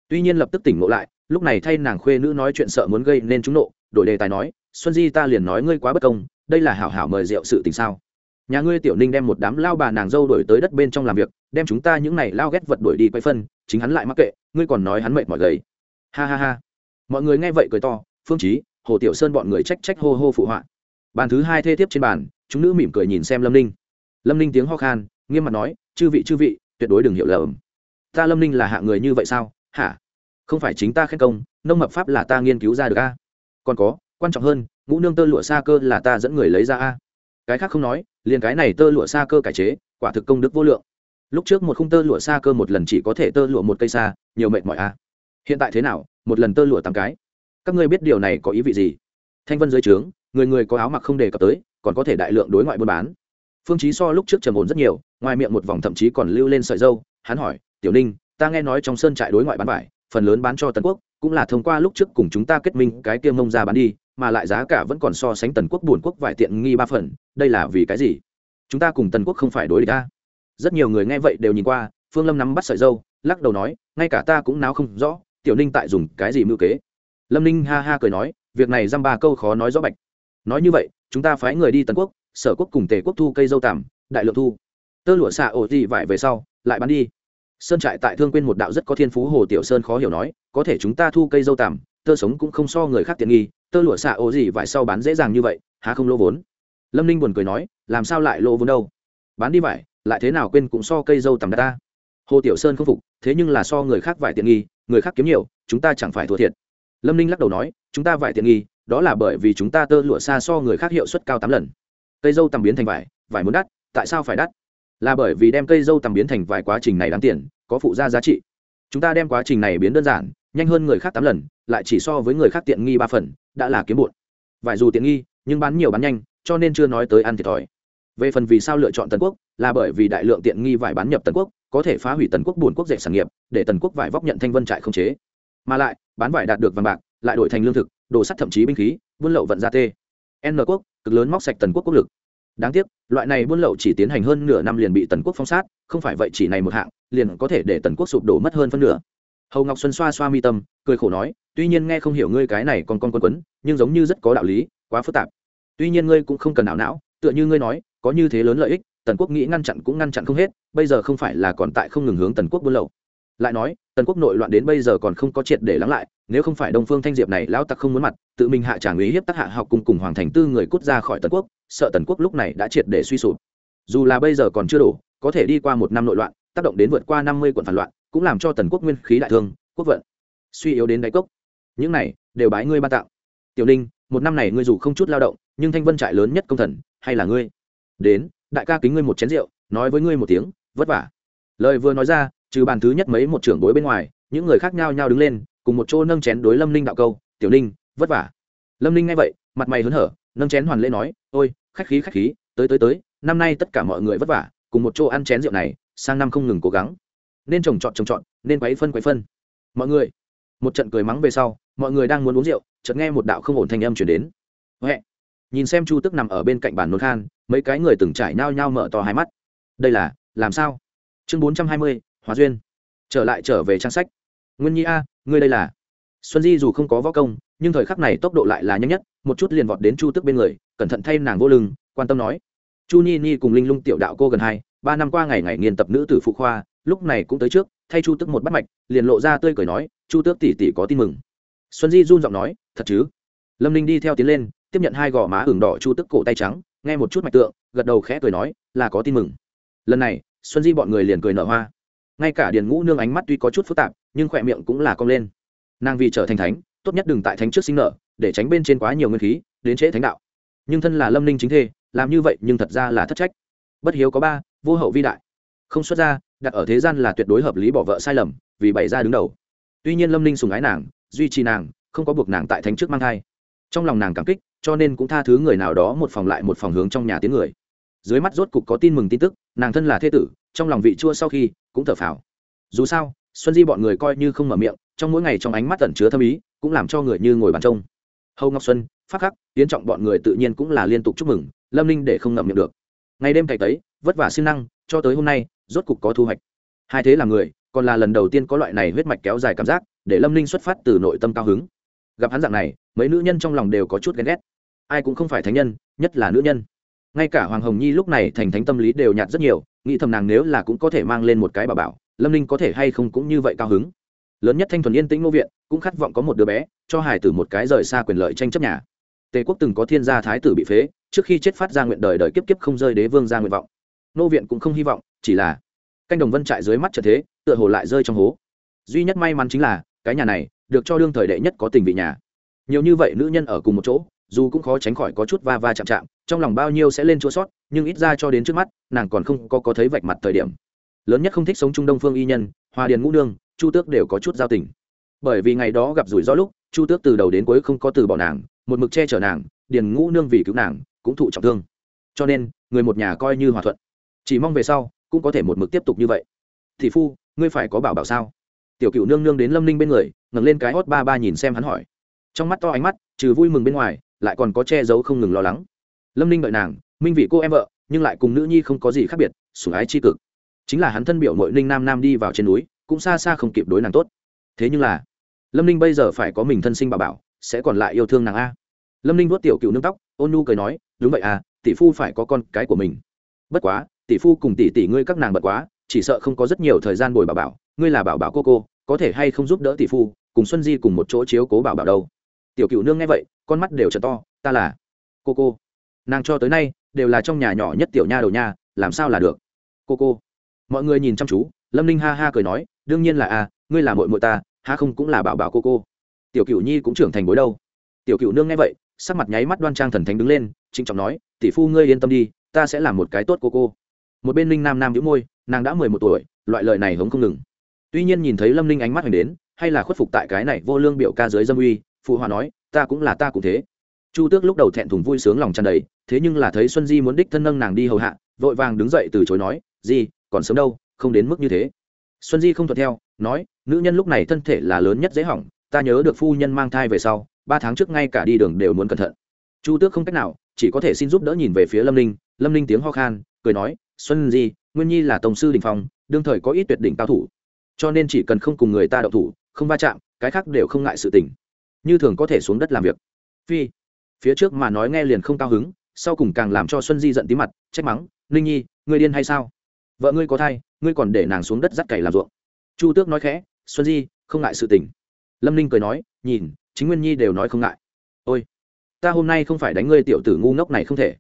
Tuy nhiên lập tức tỉnh ngộ lại, lúc này thay nàng khuê nữ nói chuyện sợ muốn gây nên chúng nộ, đổi đề tài nói, xuân di ta liền nói ngươi quá bất công, đây là hảo hảo mời rượu sự tình sao? Nhà ngươi tiểu ninh đem một đám lao bà nàng dâu đổi tới đất bên trong làm việc, đem chúng ta những này lao ghét vật đuổi đi quay phân, chính hắn lại mắc kệ, ngươi còn nói hắn mệt mỏi gầy. Ha ha ha. Mọi người nghe vậy cười to, phương chí, hồ tiểu sơn bọn người trách trách hô hô phụ họa. Bàn thứ hai thê tiếp trên bàn, chúng nữ mỉm cười nhìn xem lâm ninh. Lâm ninh tiếng ho khan, nghiêm mặt nói, chư vị chư vị, tuyệt đối đừng hiểu lầm ta lâm ninh là hạ người như vậy sao? Hả? Không phải chính ta khen công, nông mập pháp là ta nghiên cứu ra được a? Còn có, quan trọng hơn, ngũ nương tơ lụa xa cơ là ta dẫn người lấy ra a? Cái khác không nói, liền cái này tơ lụa xa cơ cải chế, quả thực công đức vô lượng. Lúc trước một khung tơ lụa xa cơ một lần chỉ có thể tơ lụa một cây xa nhiều mệt mỏi a. Hiện tại thế nào, một lần tơ lụa tám cái? Các ngươi biết điều này có ý vị gì? Thanh vân dưới trướng, người người có áo mặc không đề cập tới, còn có thể đại lượng đối ngoại buôn bán. Phương chí so lúc trước trầm ổn rất nhiều, ngoài miệng một vòng thậm chí còn lưu lên sợi dâu, hắn hỏi tiểu ninh, ta nghe nói trong sơn trại đối ngoại bán vải, phần lớn bán cho tần quốc, cũng là thông qua lúc trước cùng chúng ta kết minh cái kia mông ra bán đi, mà lại giá cả vẫn còn so sánh tần quốc buồn quốc vải tiện nghi ba phần, đây là vì cái gì? Chúng ta cùng tần quốc không phải đối địch ta. Rất nhiều người nghe vậy đều nhìn qua, phương lâm nắm bắt sợi dâu, lắc đầu nói, ngay cả ta cũng náo không rõ, tiểu ninh tại dùng cái gì mưu kế? Lâm ninh ha ha cười nói, việc này dăm ba câu khó nói rõ bạch. Nói như vậy, chúng ta phái người đi tần quốc, sở quốc cùng tề quốc thu cây dâu tằm, đại lượng thu. Tơ lụa xạ ổ thị vải về sau, lại bán đi sơn trại tại thương quên một đạo rất có thiên phú hồ tiểu sơn khó hiểu nói, có thể chúng ta thu cây dâu tằm, tơ sống cũng không so người khác tiện nghi, tơ lụa xạ ô gì vải sau bán dễ dàng như vậy, há không lỗ vốn? Lâm ninh buồn cười nói, làm sao lại lỗ vốn đâu? Bán đi vải, lại thế nào quên cũng so cây dâu tằm ta? Hồ tiểu sơn không phục, thế nhưng là so người khác vải tiện nghi, người khác kiếm nhiều, chúng ta chẳng phải thua thiệt. Lâm ninh lắc đầu nói, chúng ta vải tiện nghi, đó là bởi vì chúng ta tơ lụa xa so người khác hiệu suất cao tám lần. Cây dâu tằm biến thành vải vải muốn đắt, tại sao phải đắt? Là bởi vì đem cây dâu tằm biến thành vài quá trình này đáng tiền, có phụ gia giá trị. Chúng ta đem quá trình này biến đơn giản, nhanh hơn người khác tám lần, lại chỉ so với người khác tiện nghi ba phần, đã là kiếm bụn vải dù tiện nghi, nhưng bán nhiều bán nhanh, cho nên chưa nói tới ăn thiệt thòi. Về phần vì sao lựa chọn tần quốc, là bởi vì đại lượng tiện nghi vải bán nhập tần quốc, có thể phá hủy tần quốc bùn quốc dạy sản nghiệp, để tần quốc vải vóc nhận thanh vân trại không chế. Mà lại, bán vải đạt được vàng bạc, lại đổi thành lương thực, đồ sắt thậm chí binh khí, buôn lậu vận ra tê. N quốc, cực lớn móc sạch tần quốc quốc lực đáng tiếc, loại này buôn lậu chỉ tiến hành hơn nửa năm liền bị tần quốc phong sát, không phải vậy chỉ này một hạng, liền có thể để tần quốc sụp đổ mất hơn phân nửa. Hầu ngọc xuân xoa xoa mi tâm, cười khổ nói, tuy nhiên nghe không hiểu ngươi cái này còn con quân quấn, nhưng giống như rất có đạo lý, quá phức tạp. Tuy nhiên ngươi cũng không cần ảo não, tựa như ngươi nói, có như thế lớn lợi ích, tần quốc nghĩ ngăn chặn cũng ngăn chặn không hết, bây giờ không phải là còn tại không ngừng hướng tần quốc buôn lậu. Lại nói, tần quốc nội loạn đến bây giờ còn không có triệt để lắng lại, nếu không phải đông phương thanh diệp này lão tặc không muốn mặt, tự mình hạ tràng ý hiếp tác hạ học cùng cùng hoàng thành tư người cút ra khỏi tần quốc sợ tần quốc lúc này đã triệt để suy sụp. Dù là bây giờ còn chưa đủ, có thể đi qua một năm nội loạn, tác động đến vượt qua năm mươi quận phản loạn, cũng làm cho tần quốc nguyên khí đại thương, quốc vận suy yếu đến đáy cốc. Những này, đều bái ngươi ban tặng. tiểu ninh, một năm này ngươi dù không chút lao động, nhưng thanh vân trại lớn nhất công thần, hay là ngươi? Đến, đại ca kính ngươi một chén rượu, nói với ngươi một tiếng, vất vả. Lời vừa nói ra, trừ bàn thứ nhất mấy một trưởng bối bên ngoài, những người khác nhau nhau đứng lên, cùng một chỗ nâng chén đối lâm ninh đạo câu, tiểu ninh, vất vả. Lâm ninh nghe vậy, mặt mày hớn hở nâng chén hoàn lễ nói, ôi, khách khí khách khí, tới tới tới, năm nay tất cả mọi người vất vả, cùng một chỗ ăn chén rượu này, sang năm không ngừng cố gắng. Nên trồng trọt trồng trọt, nên quấy phân quấy phân. Mọi người, một trận cười mắng về sau, mọi người đang muốn uống rượu, chợt nghe một đạo không ổn thanh âm chuyển đến. Huệ. Nhìn xem chu tức nằm ở bên cạnh bàn nôn khan, mấy cái người từng trải nhao nhao mở to hai mắt. Đây là, làm sao? Chương bốn trăm hai mươi hóa duyên. Trở lại trở về trang sách. Nguyên nhi a, ngươi đây là? Xuân di dù không có võ công nhưng thời khắc này tốc độ lại là nhanh nhất, một chút liền vọt đến chu tức bên người, cẩn thận thay nàng vô lưng, quan tâm nói. Chu Nhi Nhi cùng linh lung tiểu đạo cô gần hai, ba năm qua ngày ngày nghiên tập nữ tử phụ khoa, lúc này cũng tới trước, thay chu tức một bắt mạch, liền lộ ra tươi cười nói, chu tước tỷ tỷ có tin mừng. Xuân di run giọng nói, thật chứ? Lâm ninh đi theo tiến lên, tiếp nhận hai gò má ửng đỏ chu tức cổ tay trắng, nghe một chút mạch tượng, gật đầu khẽ cười nói, là có tin mừng. Lần này, xuân di bọn người liền cười nở hoa. Ngay cả điền ngũ nương ánh mắt tuy có chút phức tạp, nhưng khỏe miệng cũng là cong lên. Nàng vì trở thành thánh tốt nhất đừng tại thánh trước sinh nợ để tránh bên trên quá nhiều nguyên khí, đến trễ thánh đạo. Nhưng thân là lâm ninh chính thê, làm như vậy nhưng thật ra là thất trách. Bất hiếu có ba, vô hậu vi đại. Không xuất ra đặt ở thế gian là tuyệt đối hợp lý bỏ vợ sai lầm, vì bày ra đứng đầu. Tuy nhiên lâm ninh sùng ái nàng, duy trì nàng, không có buộc nàng tại thánh trước mang thai. Trong lòng nàng cảm kích, cho nên cũng tha thứ người nào đó một phòng lại một phòng hướng trong nhà tiếng người. Dưới mắt rốt cục có tin mừng tin tức, nàng thân là thế tử, trong lòng vị chua sau khi cũng thở phào. Dù sao, xuân di bọn người coi như không mở miệng trong mỗi ngày trong ánh mắt tẩn chứa thâm ý, cũng làm cho người như ngồi bàn trông. Hầu ngọc xuân phát khắc tiến trọng bọn người tự nhiên cũng là liên tục chúc mừng, lâm ninh để không ngậm miệng được. Ngày đêm cày tấy, vất vả siêng năng, cho tới hôm nay, rốt cục có thu hoạch. Hai thế là người, còn là lần đầu tiên có loại này huyết mạch kéo dài cảm giác, để lâm ninh xuất phát từ nội tâm cao hứng. Gặp hắn dạng này, mấy nữ nhân trong lòng đều có chút ghen ghét. Ai cũng không phải thánh nhân, nhất là nữ nhân. Ngay cả hoàng hồng nhi lúc này thành thánh tâm lý đều nhạt rất nhiều, nghĩ thầm nàng nếu là cũng có thể mang lên một cái bà bảo, lâm ninh có thể hay không cũng như vậy cao hứng lớn nhất thanh thuần yên tĩnh ngô viện, cũng khát vọng có một đứa bé, cho hải tử một cái rời xa quyền lợi tranh chấp nhà. Tề quốc từng có thiên gia thái tử bị phế, trước khi chết phát ra nguyện đời đời kiếp kiếp không rơi đế vương ra nguyện vọng. Nô viện cũng không hy vọng, chỉ là canh đồng vân trại dưới mắt trở thế, tựa hồ lại rơi trong hố. Duy nhất may mắn chính là, cái nhà này, được cho đương thời đệ nhất có tình vị nhà. Nhiều như vậy nữ nhân ở cùng một chỗ, dù cũng khó tránh khỏi có chút va va chạm chạm, trong lòng bao nhiêu sẽ lên chỗ sót, nhưng ít ra cho đến trước mắt, nàng còn không có có thấy vạch mặt thời điểm. Lớn nhất không thích sống trung đông phương y nhân hoa điền ngũ nương chu tước đều có chút giao tình. Bởi vì ngày đó gặp rủi ro lúc, chu tước từ đầu đến cuối không có từ bỏ nàng, một mực che chở nàng, điền ngũ nương vì cứu nàng, cũng thụ trọng thương. Cho nên, người một nhà coi như hòa thuận. Chỉ mong về sau, cũng có thể một mực tiếp tục như vậy. Thì phu, ngươi phải có bảo bảo sao? Tiểu cựu nương nương đến lâm ninh bên người, ngẩng lên cái hót ba ba nhìn xem hắn hỏi. Trong mắt to ánh mắt, trừ vui mừng bên ngoài, lại còn có che giấu không ngừng lo lắng. Lâm ninh đợi nàng, minh vị cô em vợ, nhưng lại cùng nữ nhi không có gì khác biệt, sủng ái c h i cực. Chính là hắn thân biểu nội ninh nam nam đi vào trên núi cũng xa xa không kịp đối nàng tốt. Thế nhưng là, lâm ninh bây giờ phải có mình thân sinh bà bảo, sẽ còn lại yêu thương nàng a. Lâm ninh vuốt tiểu cựu nương tóc, ôn nu cười nói, đúng vậy à tỷ phu phải có con cái của mình. Bất quá, tỷ phu cùng tỷ tỷ ngươi các nàng bật quá, chỉ sợ không có rất nhiều thời gian bồi bảo bảo, ngươi là bảo bảo cô cô, có thể hay không giúp đỡ tỷ phu, cùng xuân di cùng một chỗ chiếu cố bảo bảo đâu. Tiểu cựu nương nghe vậy, con mắt đều t to, ta là cô cô. Nàng cho tới nay đều là trong nhà nhỏ nhất tiểu nha đầu nha, làm sao là được? Cô cô. Mọi người nhìn chăm chú, lâm ninh ha ha cười nói đương nhiên là a, ngươi là mội mội ta ha không cũng là bảo bảo cô cô. Tiểu cựu nhi cũng trưởng thành bối đâu. Tiểu cựu nương nghe vậy, sắc mặt nháy mắt đoan trang thần thánh đứng lên, trịnh trọng nói, tỷ phu ngươi yên tâm đi, ta sẽ làm một cái tốt cô cô. Một bên linh nam nam đĩu môi, nàng đã mười một tuổi, loại lời này hống không ngừng. Tuy nhiên nhìn thấy lâm ninh ánh mắt hoành đến, hay là khuất phục tại cái này vô lương biểu ca dưới dâm uy, phụ hòa nói, ta cũng là ta cũng thế. Chu tước lúc đầu thẹn thùng vui sướng lòng tràn đầy, thế nhưng là thấy xuân di muốn đích thân nâng nàng đi hầu hạ, vội vàng đứng dậy từ chối nói, di, còn sớm đâu, không đến mức như thế xuân di không thuận theo, nói, nữ nhân lúc này thân thể là lớn nhất dễ hỏng, ta nhớ được phu nhân mang thai về sau, ba tháng trước ngay cả đi đường đều muốn cẩn thận. Chu tước không cách nào, chỉ có thể xin giúp đỡ nhìn về phía lâm ninh. Lâm ninh tiếng ho khan, cười nói, xuân di, nguyên nhi là tổng sư đình phong, đương thời có ít tuyệt đỉnh cao thủ, cho nên chỉ cần không cùng người ta đậu thủ, không va chạm, cái khác đều không ngại sự tình. Như thường có thể xuống đất làm việc. Phi, phía trước mà nói nghe liền không cao hứng, sau cùng càng làm cho xuân di giận tí mặt, trách mắng, ninh nhi, ngươi điên hay sao? Vợ ngươi có thai ngươi còn để nàng xuống đất dắt cày làm ruộng. Chu tước nói khẽ, xuân di, không ngại sự tình. Lâm ninh cười nói, nhìn, chính nguyên nhi đều nói không ngại. Ôi, ta hôm nay không phải đánh ngươi tiểu tử ngu ngốc này không thể.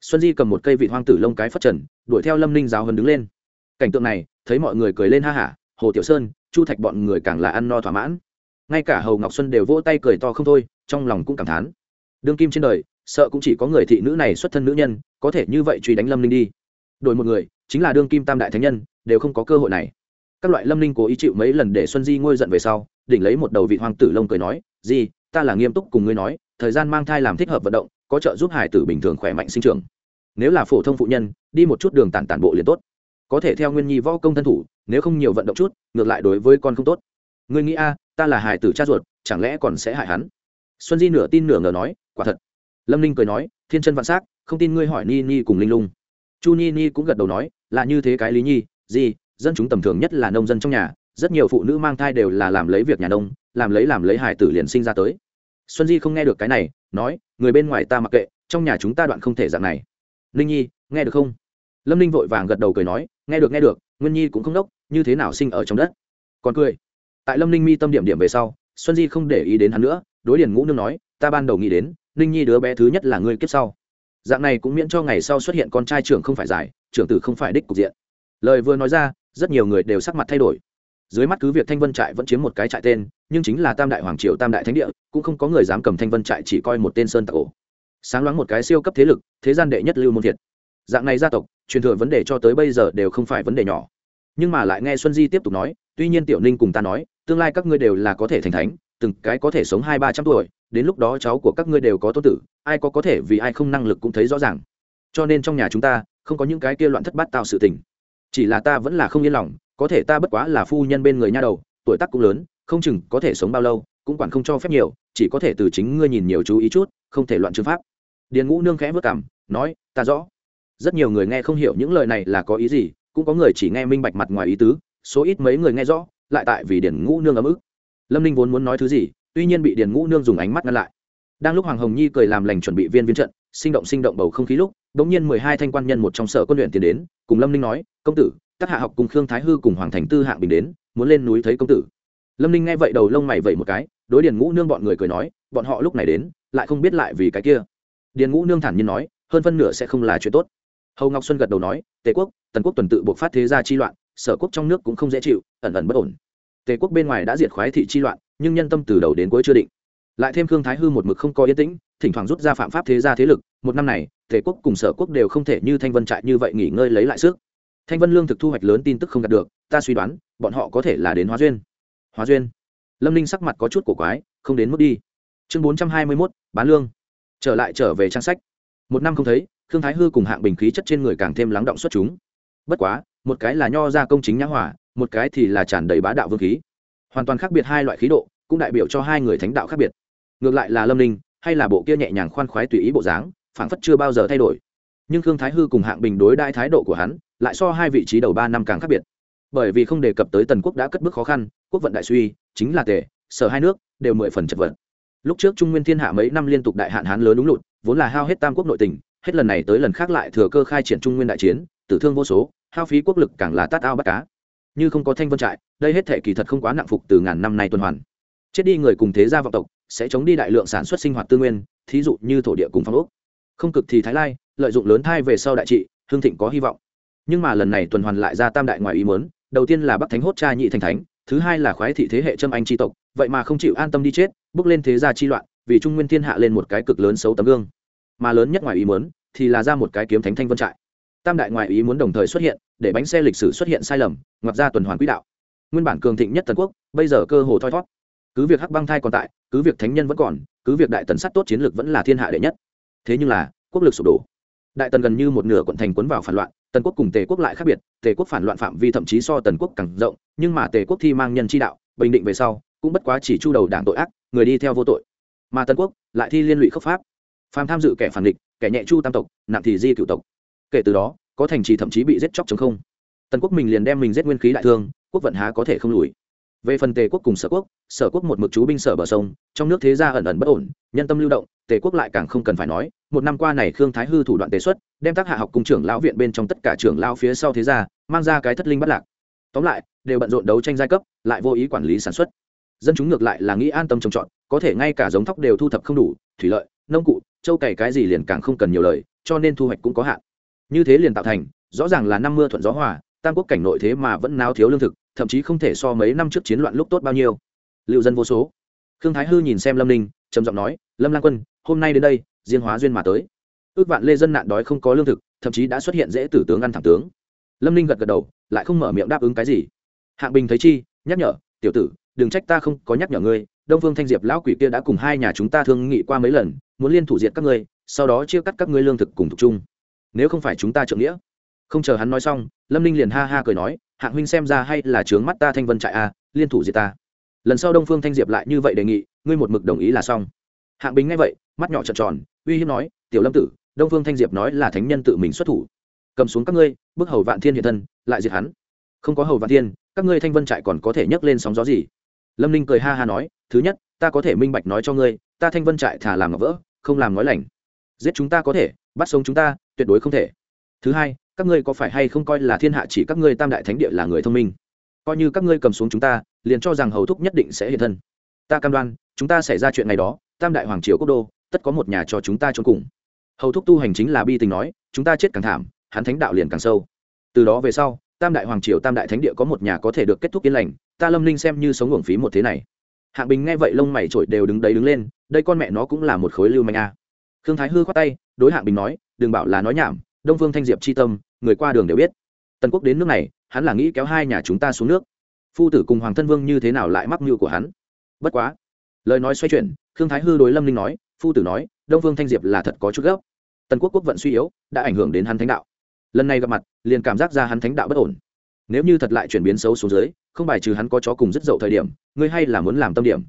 Xuân di cầm một cây vị hoang tử lông cái phất trần, đuổi theo lâm ninh giáo hấn đứng lên. Cảnh tượng này, thấy mọi người cười lên ha hả, hồ tiểu sơn, chu thạch bọn người càng là ăn no thỏa mãn. Ngay cả hầu ngọc xuân đều vỗ tay cười to không thôi, trong lòng cũng cảm thán. Đương kim trên đời, sợ cũng chỉ có người thị nữ này xuất thân nữ nhân, có thể như vậy truy đánh lâm linh đi. Đổi một người, chính là đương kim tam đại thánh nhân đều không có cơ hội này. Các loại lâm linh cố ý chịu mấy lần để xuân di ngôi giận về sau, đỉnh lấy một đầu vị hoàng tử lông cười nói, di, ta là nghiêm túc cùng ngươi nói, thời gian mang thai làm thích hợp vận động, có trợ giúp hải tử bình thường khỏe mạnh sinh trưởng. Nếu là phổ thông phụ nhân, đi một chút đường tản tản bộ liền tốt. Có thể theo nguyên nhi võ công thân thủ, nếu không nhiều vận động chút, ngược lại đối với con không tốt. Ngươi nghĩ a, ta là hải tử cha ruột, chẳng lẽ còn sẽ hại hắn? Xuân di nửa tin nửa ngờ nói, quả thật. Lâm ninh cười nói, thiên chân vạn s á c không tin ngươi hỏi ni ni cùng linh lung. Chu ni ni cũng gật đầu nói, là như thế cái lý nhi gì, dân chúng tầm thường nhất là nông dân trong nhà, rất nhiều phụ nữ mang thai đều là làm lấy việc nhà nông, làm lấy làm lấy hải tử liền sinh ra tới. Xuân di không nghe được cái này, nói, người bên ngoài ta mặc kệ, trong nhà chúng ta đoạn không thể dạng này. Ninh nhi, nghe được không? Lâm ninh vội vàng gật đầu cười nói, nghe được nghe được, nguyên nhi cũng không đốc, như thế nào sinh ở trong đất? Còn cười. Tại lâm ninh mi tâm điểm điểm về sau, xuân di không để ý đến hắn nữa, đối điền ngũ nương nói, ta ban đầu nghĩ đến, ninh nhi đứa bé thứ nhất là ngươi kiếp sau. Dạng này cũng miễn cho ngày sau xuất hiện con trai trưởng không phải giải trưởng tử không phải đích cục diện lời vừa nói ra, rất nhiều người đều sắc mặt thay đổi. Dưới mắt cứ việc thanh vân trại vẫn chiếm một cái trại tên, nhưng chính là tam đại hoàng triều, tam đại thánh địa, cũng không có người dám cầm thanh vân trại chỉ coi một tên sơn tặc ổ. Sáng loáng một cái siêu cấp thế lực, thế gian đệ nhất lưu môn thiệt. Dạng này gia tộc, truyền thừa vấn đề cho tới bây giờ đều không phải vấn đề nhỏ. Nhưng mà lại nghe xuân di tiếp tục nói, tuy nhiên tiểu ninh cùng ta nói, tương lai các ngươi đều là có thể thành thánh, từng cái có thể sống hai ba trăm tuổi, đến lúc đó cháu của các ngươi đều có tốt tử, ai có có thể vì ai không năng lực cũng thấy rõ ràng. Cho nên trong nhà chúng ta, không có những cái kia loạn thất bát tạo sự tình chỉ là ta vẫn là không yên lòng, có thể ta bất quá là phu nhân bên người nha đầu, tuổi tác cũng lớn, không chừng có thể sống bao lâu, cũng quản không cho phép nhiều, chỉ có thể từ chính ngươi nhìn nhiều chú ý chút, không thể loạn chữ pháp. Điền ngũ nương khẽ vất cảm, nói, ta rõ. Rất nhiều người nghe không hiểu những lời này là có ý gì, cũng có người chỉ nghe minh bạch mặt ngoài ý tứ, số ít mấy người nghe rõ, lại tại vì điền ngũ nương ấm ức. Lâm ninh vốn muốn nói thứ gì, tuy nhiên bị điền ngũ nương dùng ánh mắt ngăn lại đang lúc hoàng hồng nhi cười làm lành chuẩn bị viên viên trận, sinh động sinh động bầu không khí lúc đ ỗ n g nhiên mười hai thanh quan nhân một trong sở quân luyện tiến đến, cùng lâm ninh nói, công tử, các hạ học cùng khương thái hư cùng hoàng thành tư hạng bình đến, muốn lên núi thấy công tử. Lâm ninh nghe vậy đầu lông mày vậy một cái, đối điền ngũ nương bọn người cười nói, bọn họ lúc này đến, lại không biết lại vì cái kia. Điền ngũ nương thản nhiên nói, hơn phân nửa sẽ không là chuyện tốt. Hầu ngọc xuân gật đầu nói, tề quốc, tần quốc tuần tự buộc phát thế gia chi loạn, sở quốc trong nước cũng không dễ chịu, ẩn ẩn bất ổn. Tề quốc bên ngoài đã diệt khoái thị chi loạn, nhưng nhân tâm từ đầu đến cuối chưa định lại thêm khương thái hư một mực không có yên tĩnh, thỉnh thoảng rút ra phạm pháp thế gia thế lực, một năm này thể quốc cùng sở quốc đều không thể như thanh vân trại như vậy nghỉ ngơi lấy lại sức. Thanh vân lương thực thu hoạch lớn tin tức không đạt được, ta suy đoán, bọn họ có thể là đến hóa duyên. Hóa duyên. Lâm ninh sắc mặt có chút cổ quái, không đến mức đi. Chương bốn trăm hai mươi mốt, bán lương. Trở lại trở về trang sách. Một năm không thấy, khương thái hư cùng hạng bình khí chất trên người càng thêm lắng động xuất chúng. Bất quá, một cái là nho ra công chính nhã hỏa, một cái thì là tràn đầy bá đạo vương khí. Hoàn toàn khác biệt hai loại khí độ, cũng đại biểu cho hai người thánh đạo khác biệt ngược lại là lâm ninh hay là bộ kia nhẹ nhàng khoan khoái tùy ý bộ dáng phảng phất chưa bao giờ thay đổi nhưng khương thái hư cùng hạng bình đối đại thái độ của hắn lại so hai vị trí đầu ba năm càng khác biệt bởi vì không đề cập tới tần quốc đã cất bước khó khăn quốc vận đại suy chính là tề sở hai nước đều mười phần chật vật lúc trước trung nguyên thiên hạ mấy năm liên tục đại hạn hán lớn đúng lụt vốn là hao hết tam quốc nội tình hết lần này tới lần khác lại thừa cơ khai triển trung nguyên đại chiến tử thương vô số hao phí quốc lực càng là tát ao bắt cá như không có thanh vân trại đây hết thể kỳ thật không quá nặng phục từ ngàn năm nay tuần hoàn chết đi người cùng thế gia vọng tộc sẽ chống đi đại lượng sản xuất sinh hoạt tư nguyên, thí dụ như thổ địa cùng phong ốc. Không cực thì thái lai, lợi dụng lớn thai về sau đại trị, hương thịnh có hy vọng. Nhưng mà lần này tuần hoàn lại ra tam đại ngoài ý mớn đầu tiên là bắc thánh hốt cha nhị thành thánh, thứ hai là khoái thị thế hệ trâm anh tri tộc, vậy mà không chịu an tâm đi chết, bước lên thế gia chi loạn, vì trung nguyên thiên hạ lên một cái cực lớn xấu tấm gương. Mà lớn nhất ngoài ý mớn thì là ra một cái kiếm thánh thanh vân trại. Tam đại ngoại ý muốn đồng thời xuất hiện, để bánh xe lịch sử xuất hiện sai lầm, ngoặt ra tuần hoàn quỹ đạo. Nguyên bản cường thịnh nhất tần quốc, bây giờ cơ hồ thoi thót cứ việc hắc băng thai còn tại, cứ việc thánh nhân vẫn còn, cứ việc đại tần sắt tốt chiến lược vẫn là thiên hạ đệ nhất. Thế nhưng là, quốc lực sụp đổ. Đại tần gần như một nửa quận thành quấn vào phản loạn, tần quốc cùng tề quốc lại khác biệt, tề quốc phản loạn phạm vi thậm chí so tần quốc càng rộng, nhưng mà tề quốc thi mang nhân chi đạo, bình định về sau, cũng bất quá chỉ chu đầu đảng tội ác, người đi theo vô tội. Mà tần quốc lại thi liên lụy khốc pháp. Phàm tham dự kẻ phản địch kẻ nhẹ chu tam tộc, nặng thì di cựu tộc. Kể từ đó, có thành trì thậm chí bị giết chóc chống không. Tần quốc mình liền đem mình giết nguyên khí đại thương, quốc vận há có thể không lùi về phần tề quốc cùng sở quốc sở quốc một mực chú binh sở bờ sông, trong nước thế gia ẩn ẩn bất ổn, nhân tâm lưu động, tề quốc lại càng không cần phải nói, một năm qua này khương thái hư thủ đoạn tế xuất, đem tác hạ học cùng trưởng lão viện bên trong tất cả trưởng lão phía sau thế gia, mang ra cái thất linh bắt lạc. Tóm lại, đều bận rộn đấu tranh giai cấp, lại vô ý quản lý sản xuất. Dân chúng ngược lại là nghĩ an tâm trồng trọt, có thể ngay cả giống thóc đều thu thập không đủ, thủy lợi, nông cụ, châu cày cái gì liền càng không cần nhiều lời, cho nên thu hoạch cũng có hạn. Như thế liền tạo thành, rõ ràng là năm mưa thuận gió hòa tam quốc cảnh nội thế mà vẫn náo thiếu lương thực, thậm chí không thể so mấy năm trước chiến loạn lúc tốt bao nhiêu. Liệu dân vô số. Khương thái hư nhìn xem lâm ninh, trầm giọng nói, lâm lang quân, hôm nay đến đây, diên hóa duyên mà tới. Ước vạn lê dân nạn đói không có lương thực, thậm chí đã xuất hiện dễ tử tướng ăn thẳng tướng. Lâm ninh gật gật đầu, lại không mở miệng đáp ứng cái gì. Hạng bình thấy chi, nhắc nhở, tiểu tử, đừng trách ta không có nhắc nhở ngươi, đông phương thanh diệp lão quỷ kia đã cùng hai nhà chúng ta thương nghị qua mấy lần, muốn liên thủ diệt các ngươi, sau đó chia cắt các ngươi lương thực cùng thuộc chung. Nếu không phải chúng ta trợ nghĩa không chờ hắn nói xong, lâm ninh liền ha ha cười nói, hạng huynh xem ra hay là trướng mắt ta thanh vân trại a, liên thủ diệt ta. Lần sau đông phương thanh diệp lại như vậy đề nghị, ngươi một mực đồng ý là xong. Hạng bính nghe vậy, mắt nhỏ trợn tròn, uy hiếp nói, tiểu lâm tử, đông phương thanh diệp nói là thánh nhân tự mình xuất thủ. Cầm xuống các ngươi bức hầu vạn thiên hiện thân, lại diệt hắn. Không có hầu vạn thiên, các ngươi thanh vân trại còn có thể nhấc lên sóng gió gì? Lâm ninh cười ha ha nói, thứ nhất, ta có thể minh bạch nói cho ngươi, ta thanh vân trại thả làm ngọc vỡ, không làm nói lành. Giết chúng ta có thể, bắt sống chúng ta, tuyệt đối không thể. Thứ hai các ngươi có phải hay không coi là thiên hạ chỉ các ngươi tam đại thánh địa là người thông minh? Coi như các ngươi cầm xuống chúng ta, liền cho rằng hầu thúc nhất định sẽ hiện thân. Ta cam đoan, chúng ta xảy ra chuyện này đó, tam đại hoàng triều quốc đô, tất có một nhà cho chúng ta trốn cùng. Hầu thúc tu hành chính là bi tình nói, chúng ta chết càng thảm, hắn thánh đạo liền càng sâu. Từ đó về sau, tam đại hoàng triều, tam đại thánh địa có một nhà có thể được kết thúc yên lành, ta lâm linh xem như sống uổng phí một thế này. Hạng bình nghe vậy lông mày trội đều đứng đấy đứng lên, đây con mẹ nó cũng là một khối lưu manh a. À. khương thái hư khoát tay, đối hạng bình nói, đừng bảo là nói nhảm, đông phương thanh diệp c h i tâm người qua đường đều biết. Tần quốc đến nước này, hắn là nghĩ kéo hai nhà chúng ta xuống nước. Phu tử cùng hoàng thân vương như thế nào lại mắc mưu của hắn? Bất quá, lời nói xoay chuyển, khương thái hư đối lâm linh nói, phu tử nói, đông Vương thanh diệp là thật có chút gấp. Tần quốc quốc vận suy yếu, đã ảnh hưởng đến hắn thánh đạo. Lần này gặp mặt, liền cảm giác ra hắn thánh đạo bất ổn. Nếu như thật lại chuyển biến xấu xuống dưới, không bài trừ hắn có chó cùng rất dậu thời điểm, ngươi hay là muốn làm tâm điểm.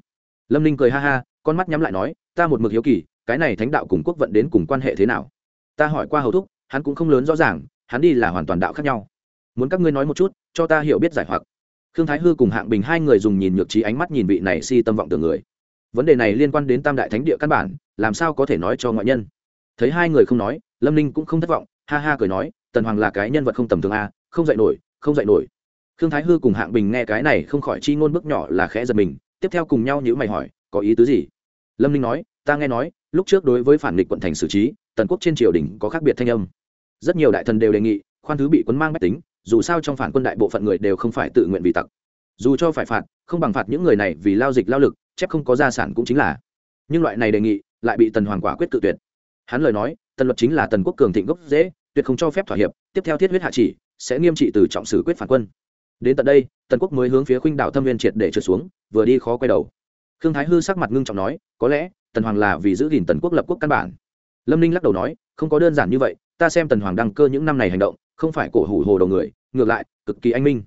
Lâm ninh cười ha ha, con mắt nhắm lại nói, ta một mực hiếu kỳ, cái này thánh đạo cùng quốc vận đến cùng quan hệ thế nào? Ta hỏi qua hầu thúc, hắn cũng không lớn rõ ràng hắn đi là hoàn toàn đạo khác nhau. Muốn các ngươi nói một chút, cho ta hiểu biết giải hoặc. Khương thái hư cùng hạng bình hai người dùng nhìn nhược trí ánh mắt nhìn vị này si tâm vọng tưởng người. Vấn đề này liên quan đến tam đại thánh địa căn bản, làm sao có thể nói cho ngoại nhân? Thấy hai người không nói, lâm ninh cũng không thất vọng, ha ha cười nói, tần hoàng là cái nhân vật không tầm thường a, không dạy nổi, không dạy nổi. Khương thái hư cùng hạng bình nghe cái này không khỏi chi ngôn bước nhỏ là khẽ giật mình, tiếp theo cùng nhau nhữ mày hỏi, có ý tứ gì? Lâm ninh nói, ta nghe nói, lúc trước đối với phản nghịch quận thành xử trí, tần quốc trên triều đình có khác biệt thanh âm rất nhiều đại thần đều đề nghị, khoan thứ bị quấn mang mách tính, dù sao trong phản quân đại bộ phận người đều không phải tự nguyện vì tặc. Dù cho phải phạt, không bằng phạt những người này vì lao dịch lao lực, chép không có gia sản cũng chính là. Nhưng loại này đề nghị lại bị tần hoàng quả quyết tự tuyệt. Hắn lời nói, tần luật chính là tần quốc cường thịnh gốc dễ, tuyệt không cho phép thỏa hiệp, tiếp theo thiết huyết hạ chỉ, sẽ nghiêm trị từ trọng xử quyết phản quân. Đến tận đây, tần quốc mới hướng phía khuynh đảo thâm viên triệt để trượt xuống, vừa đi khó quay đầu. Khương thái hư sắc mặt ngưng trọng nói, có lẽ, tần hoàng là vì giữ gìn tần quốc lập quốc căn bản. Lâm ninh lắc đầu nói, không có đơn giản như vậy ta xem tần hoàng đăng cơ những năm này hành động, không phải cổ hủ hồ đầu người, ngược lại, cực kỳ anh minh.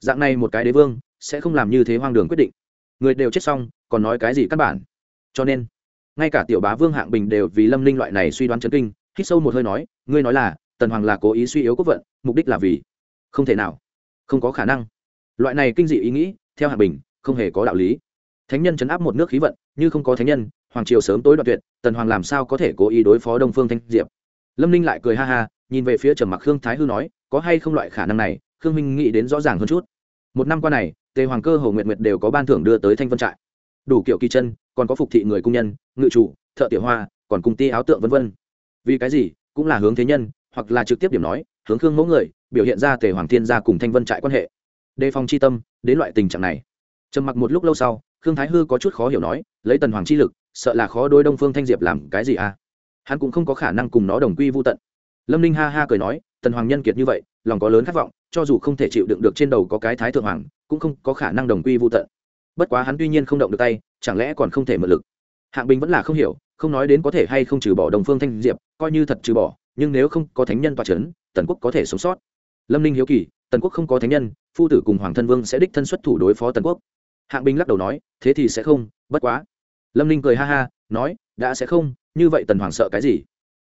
Dạng này một cái đế vương, sẽ không làm như thế hoang đường quyết định. Người đều chết xong, còn nói cái gì căn bản? Cho nên, ngay cả tiểu bá vương hạng bình đều vì lâm ninh loại này suy đoán chấn kinh, hít sâu một hơi nói, ngươi nói là, tần hoàng là cố ý suy yếu quốc vận, mục đích là vì? Không thể nào. Không có khả năng. Loại này kinh dị ý nghĩ, theo hạng bình, không hề có đạo lý. Thánh nhân chấn áp một nước khí vận, như không có thánh nhân, hoàng triều sớm tối đoạn tuyệt, tần hoàng làm sao có thể cố ý đối phó đông phương thanh diệp? Lâm ninh lại cười ha ha, nhìn về phía trầm mặc khương thái hư nói, có hay không loại khả năng này, khương minh nghĩ đến rõ ràng hơn chút. Một năm qua này, tề hoàng cơ, hồ nguyện nguyệt đều có ban thưởng đưa tới thanh vân trại. Đủ kiểu kỳ chân, còn có phục thị người cung nhân, ngự chủ, thợ tiểu hoa, còn cung ti áo tượng vân vân. Vì cái gì? Cũng là hướng thế nhân, hoặc là trực tiếp điểm nói, hướng khương mẫu người, biểu hiện ra tề hoàng thiên gia cùng thanh vân trại quan hệ. Đề phòng chi tâm, đến loại tình trạng này. Trầm mặc một lúc lâu sau, khương thái hư có chút khó hiểu nói, lấy tần hoàng chi lực, sợ là khó đôi đông phương thanh diệp làm cái gì à? Hắn cũng không có khả năng cùng nó đồng quy vô tận. Lâm ninh ha ha cười nói, tần hoàng nhân kiệt như vậy, lòng có lớn khát vọng, cho dù không thể chịu đựng được trên đầu có cái thái thượng hoàng, cũng không có khả năng đồng quy vô tận. Bất quá hắn tuy nhiên không động được tay, chẳng lẽ còn không thể mượn lực? Hạng bình vẫn là không hiểu, không nói đến có thể hay không trừ bỏ đồng phương thanh diệp, coi như thật trừ bỏ, nhưng nếu không có thánh nhân toa c h ấ n tần quốc có thể sống sót. Lâm ninh hiếu kỳ, tần quốc không có thánh nhân, phu tử cùng hoàng thân vương sẽ đích thân xuất thủ đối phó tần quốc. Hạng bình lắc đầu nói, thế thì sẽ không, bất quá. Lâm ninh cười ha ha, nói, đã sẽ không như vậy tần hoàng sợ cái gì?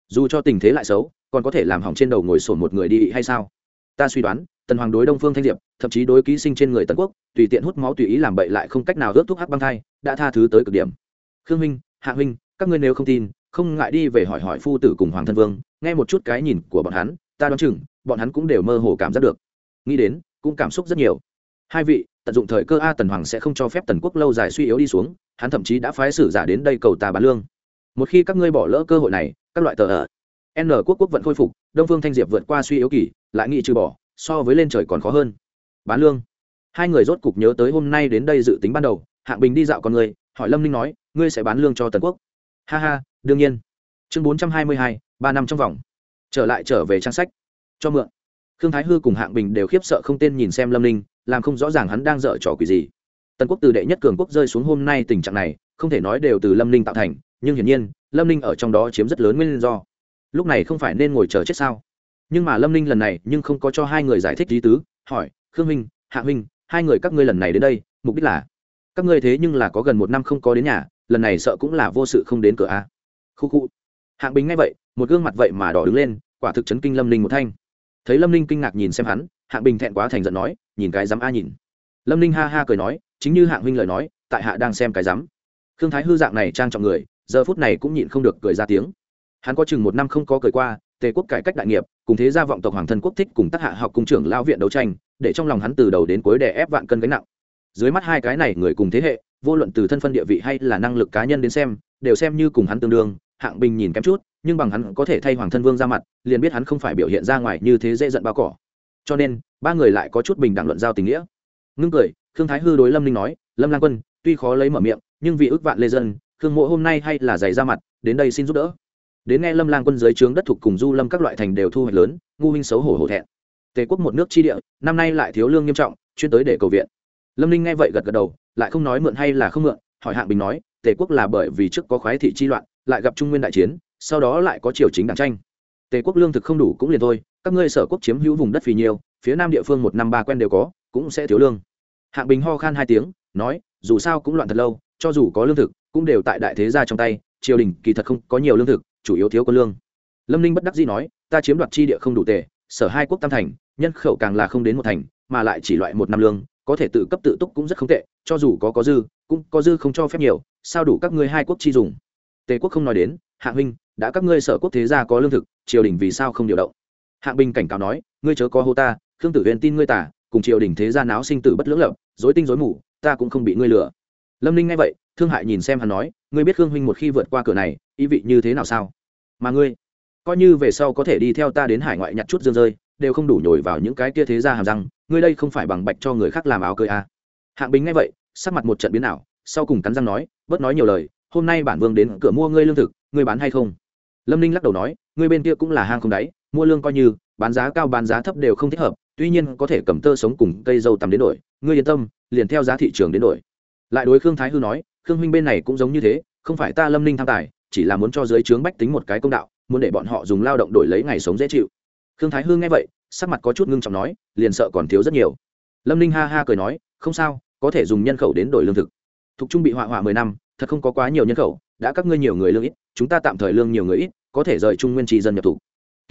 Dù cho tình thế lại xấu, còn có thể làm hỏng trên đầu ngồi sổn một người đi hay sao? Ta suy đoán, tần hoàng đối đông phương thanh diệp, thậm chí đối ký sinh trên người tần quốc, tùy tiện hút máu tùy ý làm bậy lại không cách nào ướt thuốc hắc băng thai, đã tha thứ tới cực điểm. Khương minh, hạ huynh, các ngươi nếu không tin, không ngại đi về hỏi hỏi phu tử cùng hoàng thân vương, nghe một chút cái nhìn của bọn hắn, ta đoán chừng, bọn hắn cũng đều mơ hồ cảm giác được. Nghĩ đến, cũng cảm xúc rất nhiều. Hai vị, tận dụng thời cơ a tần hoàng sẽ không cho phép tần quốc lâu dài suy yếu đi xuống, hắn thậm chí đã phái sử giả đến đây cầu ta bán lương một khi các ngươi bỏ lỡ cơ hội này, các loại tờ ở, n quốc quốc vận khôi phục, đông phương thanh diệp vượt qua suy yếu kỳ, lại nghị trừ bỏ, so với lên trời còn khó hơn. Bán lương. Hai người rốt cục nhớ tới hôm nay đến đây dự tính ban đầu, hạng bình đi dạo con người, hỏi lâm ninh nói, ngươi sẽ bán lương cho tần quốc? Ha ha, đương nhiên. Chương bốn trăm hai mươi hai, ba năm trong vòng. Trở lại trở về trang sách. Cho mượn. Khương thái hư cùng hạng bình đều khiếp sợ không tên nhìn xem lâm ninh, làm không rõ ràng hắn đang dở trò quỷ gì. Tần quốc từ đệ nhất cường quốc rơi xuống hôm nay tình trạng này, không thể nói đều từ lâm ninh tạo thành nhưng hiển nhiên, lâm ninh ở trong đó chiếm rất lớn nguyên do. Lúc này không phải nên ngồi chờ chết sao? Nhưng mà lâm ninh lần này nhưng không có cho hai người giải thích lý tứ, hỏi, khương Minh hạ Minh hai người các ngươi lần này đến đây, mục đích là? Các ngươi thế nhưng là có gần một năm không có đến nhà, lần này sợ cũng là vô sự không đến cửa a. Khu khu. Hạng bình nghe vậy, một gương mặt vậy mà đỏ đứng lên, quả thực chấn kinh lâm ninh một thanh. Thấy lâm ninh kinh ngạc nhìn xem hắn, hạng bình thẹn quá thành giận nói, nhìn cái dám a nhìn. Lâm ninh ha ha cười nói, chính như hạng huynh lời nói, tại hạ đang xem cái dám khương thái hư dạng này trang trọng người giờ phút này cũng nhịn không được cười ra tiếng. Hắn có chừng một năm không có cười qua, tề quốc cải cách đại nghiệp, cùng thế gia vọng tộc hoàng thân quốc thích cùng tác hạ học cung trưởng lao viện đấu tranh, để trong lòng hắn từ đầu đến cuối đè ép vạn cân gánh nặng. Dưới mắt hai cái này người cùng thế hệ, vô luận từ thân phân địa vị hay là năng lực cá nhân đến xem, đều xem như cùng hắn tương đương, hạng bình nhìn kém chút, nhưng bằng hắn có thể thay hoàng thân vương ra mặt, liền biết hắn không phải biểu hiện ra ngoài như thế dễ giận bao cỏ. Cho nên, ba người lại có chút bình đẳng luận giao tình nghĩa. Ngưng cười, khương thái hư đối lâm ninh nói, lâm lang quân, tuy khó lấy mở miệng, nhưng vì ước vạn lê dân khương mộ hôm nay hay là giày ra mặt, đến đây xin giúp đỡ. Đến nghe lâm lang quân dưới trướng đất thục cùng du lâm các loại thành đều thu hoạch lớn, ngu huynh xấu hổ hổ thẹn. Tề quốc một nước chi địa, năm nay lại thiếu lương nghiêm trọng, chuyên tới để cầu viện. Lâm linh nghe vậy gật gật đầu, lại không nói mượn hay là không mượn, hỏi hạng bình nói, tề quốc là bởi vì trước có khoái thị chi loạn, lại gặp trung nguyên đại chiến, sau đó lại có triều chính đảng tranh. Tề quốc lương thực không đủ cũng liền thôi, các ngươi sở quốc chiếm hữu vùng đất phì nhiều, phía nam địa phương một năm ba quen đều có, cũng sẽ thiếu lương. Hạng bình ho khan hai tiếng, nói, dù sao cũng loạn thật lâu cho dù có lương thực, cũng đều tại đại thế gia trong tay, triều đình kỳ thật không có nhiều lương thực, chủ yếu thiếu có lương. Lâm ninh bất đắc dĩ nói, ta chiếm đoạt chi địa không đủ tề, sở hai quốc tam thành, nhân khẩu càng là không đến một thành, mà lại chỉ loại một năm lương, có thể tự cấp tự túc cũng rất không tệ, cho dù có có dư, cũng có dư không cho phép nhiều, sao đủ các ngươi hai quốc chi dùng? Tề quốc không nói đến, hạng huynh, đã các ngươi sở quốc thế gia có lương thực, triều đình vì sao không điều động? Hạng bình cảnh cáo nói, ngươi chớ có hô ta, khương tử huyền tin ngươi tả, cùng triều đình thế gia náo sinh tử bất lưỡng lập dối tinh dối mù, ta cũng không bị ngươi lừa lâm ninh nghe vậy, thương hại nhìn xem hắn nói, ngươi biết khương huynh một khi vượt qua cửa này, ý vị như thế nào sao? Mà ngươi, coi như về sau có thể đi theo ta đến hải ngoại nhặt chút dương rơi, đều không đủ nhồi vào những cái kia thế ra hàm răng, ngươi đây không phải bằng bạch cho người khác làm áo cười à. hạng bình nghe vậy, sắc mặt một trận biến ảo, sau cùng cắn răng nói, bớt nói nhiều lời, hôm nay bản vương đến cửa mua ngươi lương thực, ngươi bán hay không? Lâm ninh lắc đầu nói, ngươi bên kia cũng là hang không đáy, mua lương coi như, bán giá cao bán giá thấp đều không thích hợp, tuy nhiên có thể cầm tơ sống cùng cây dâu tằm đến đổi, ngươi yên tâm, liền theo giá thị trường đến đổi lại đối khương thái hư nói, khương huynh bên này cũng giống như thế, không phải ta lâm ninh tham tài, chỉ là muốn cho dưới trướng bách tính một cái công đạo, muốn để bọn họ dùng lao động đổi lấy ngày sống dễ chịu. Khương thái hư nghe vậy, sắc mặt có chút ngưng trọng nói, liền sợ còn thiếu rất nhiều. Lâm ninh ha ha cười nói, không sao, có thể dùng nhân khẩu đến đổi lương thực. Thục trung bị họa họa mười năm, thật không có quá nhiều nhân khẩu, đã các ngươi nhiều người lương ít, chúng ta tạm thời lương nhiều người ít, có thể rời trung nguyên trì dân nhập thủ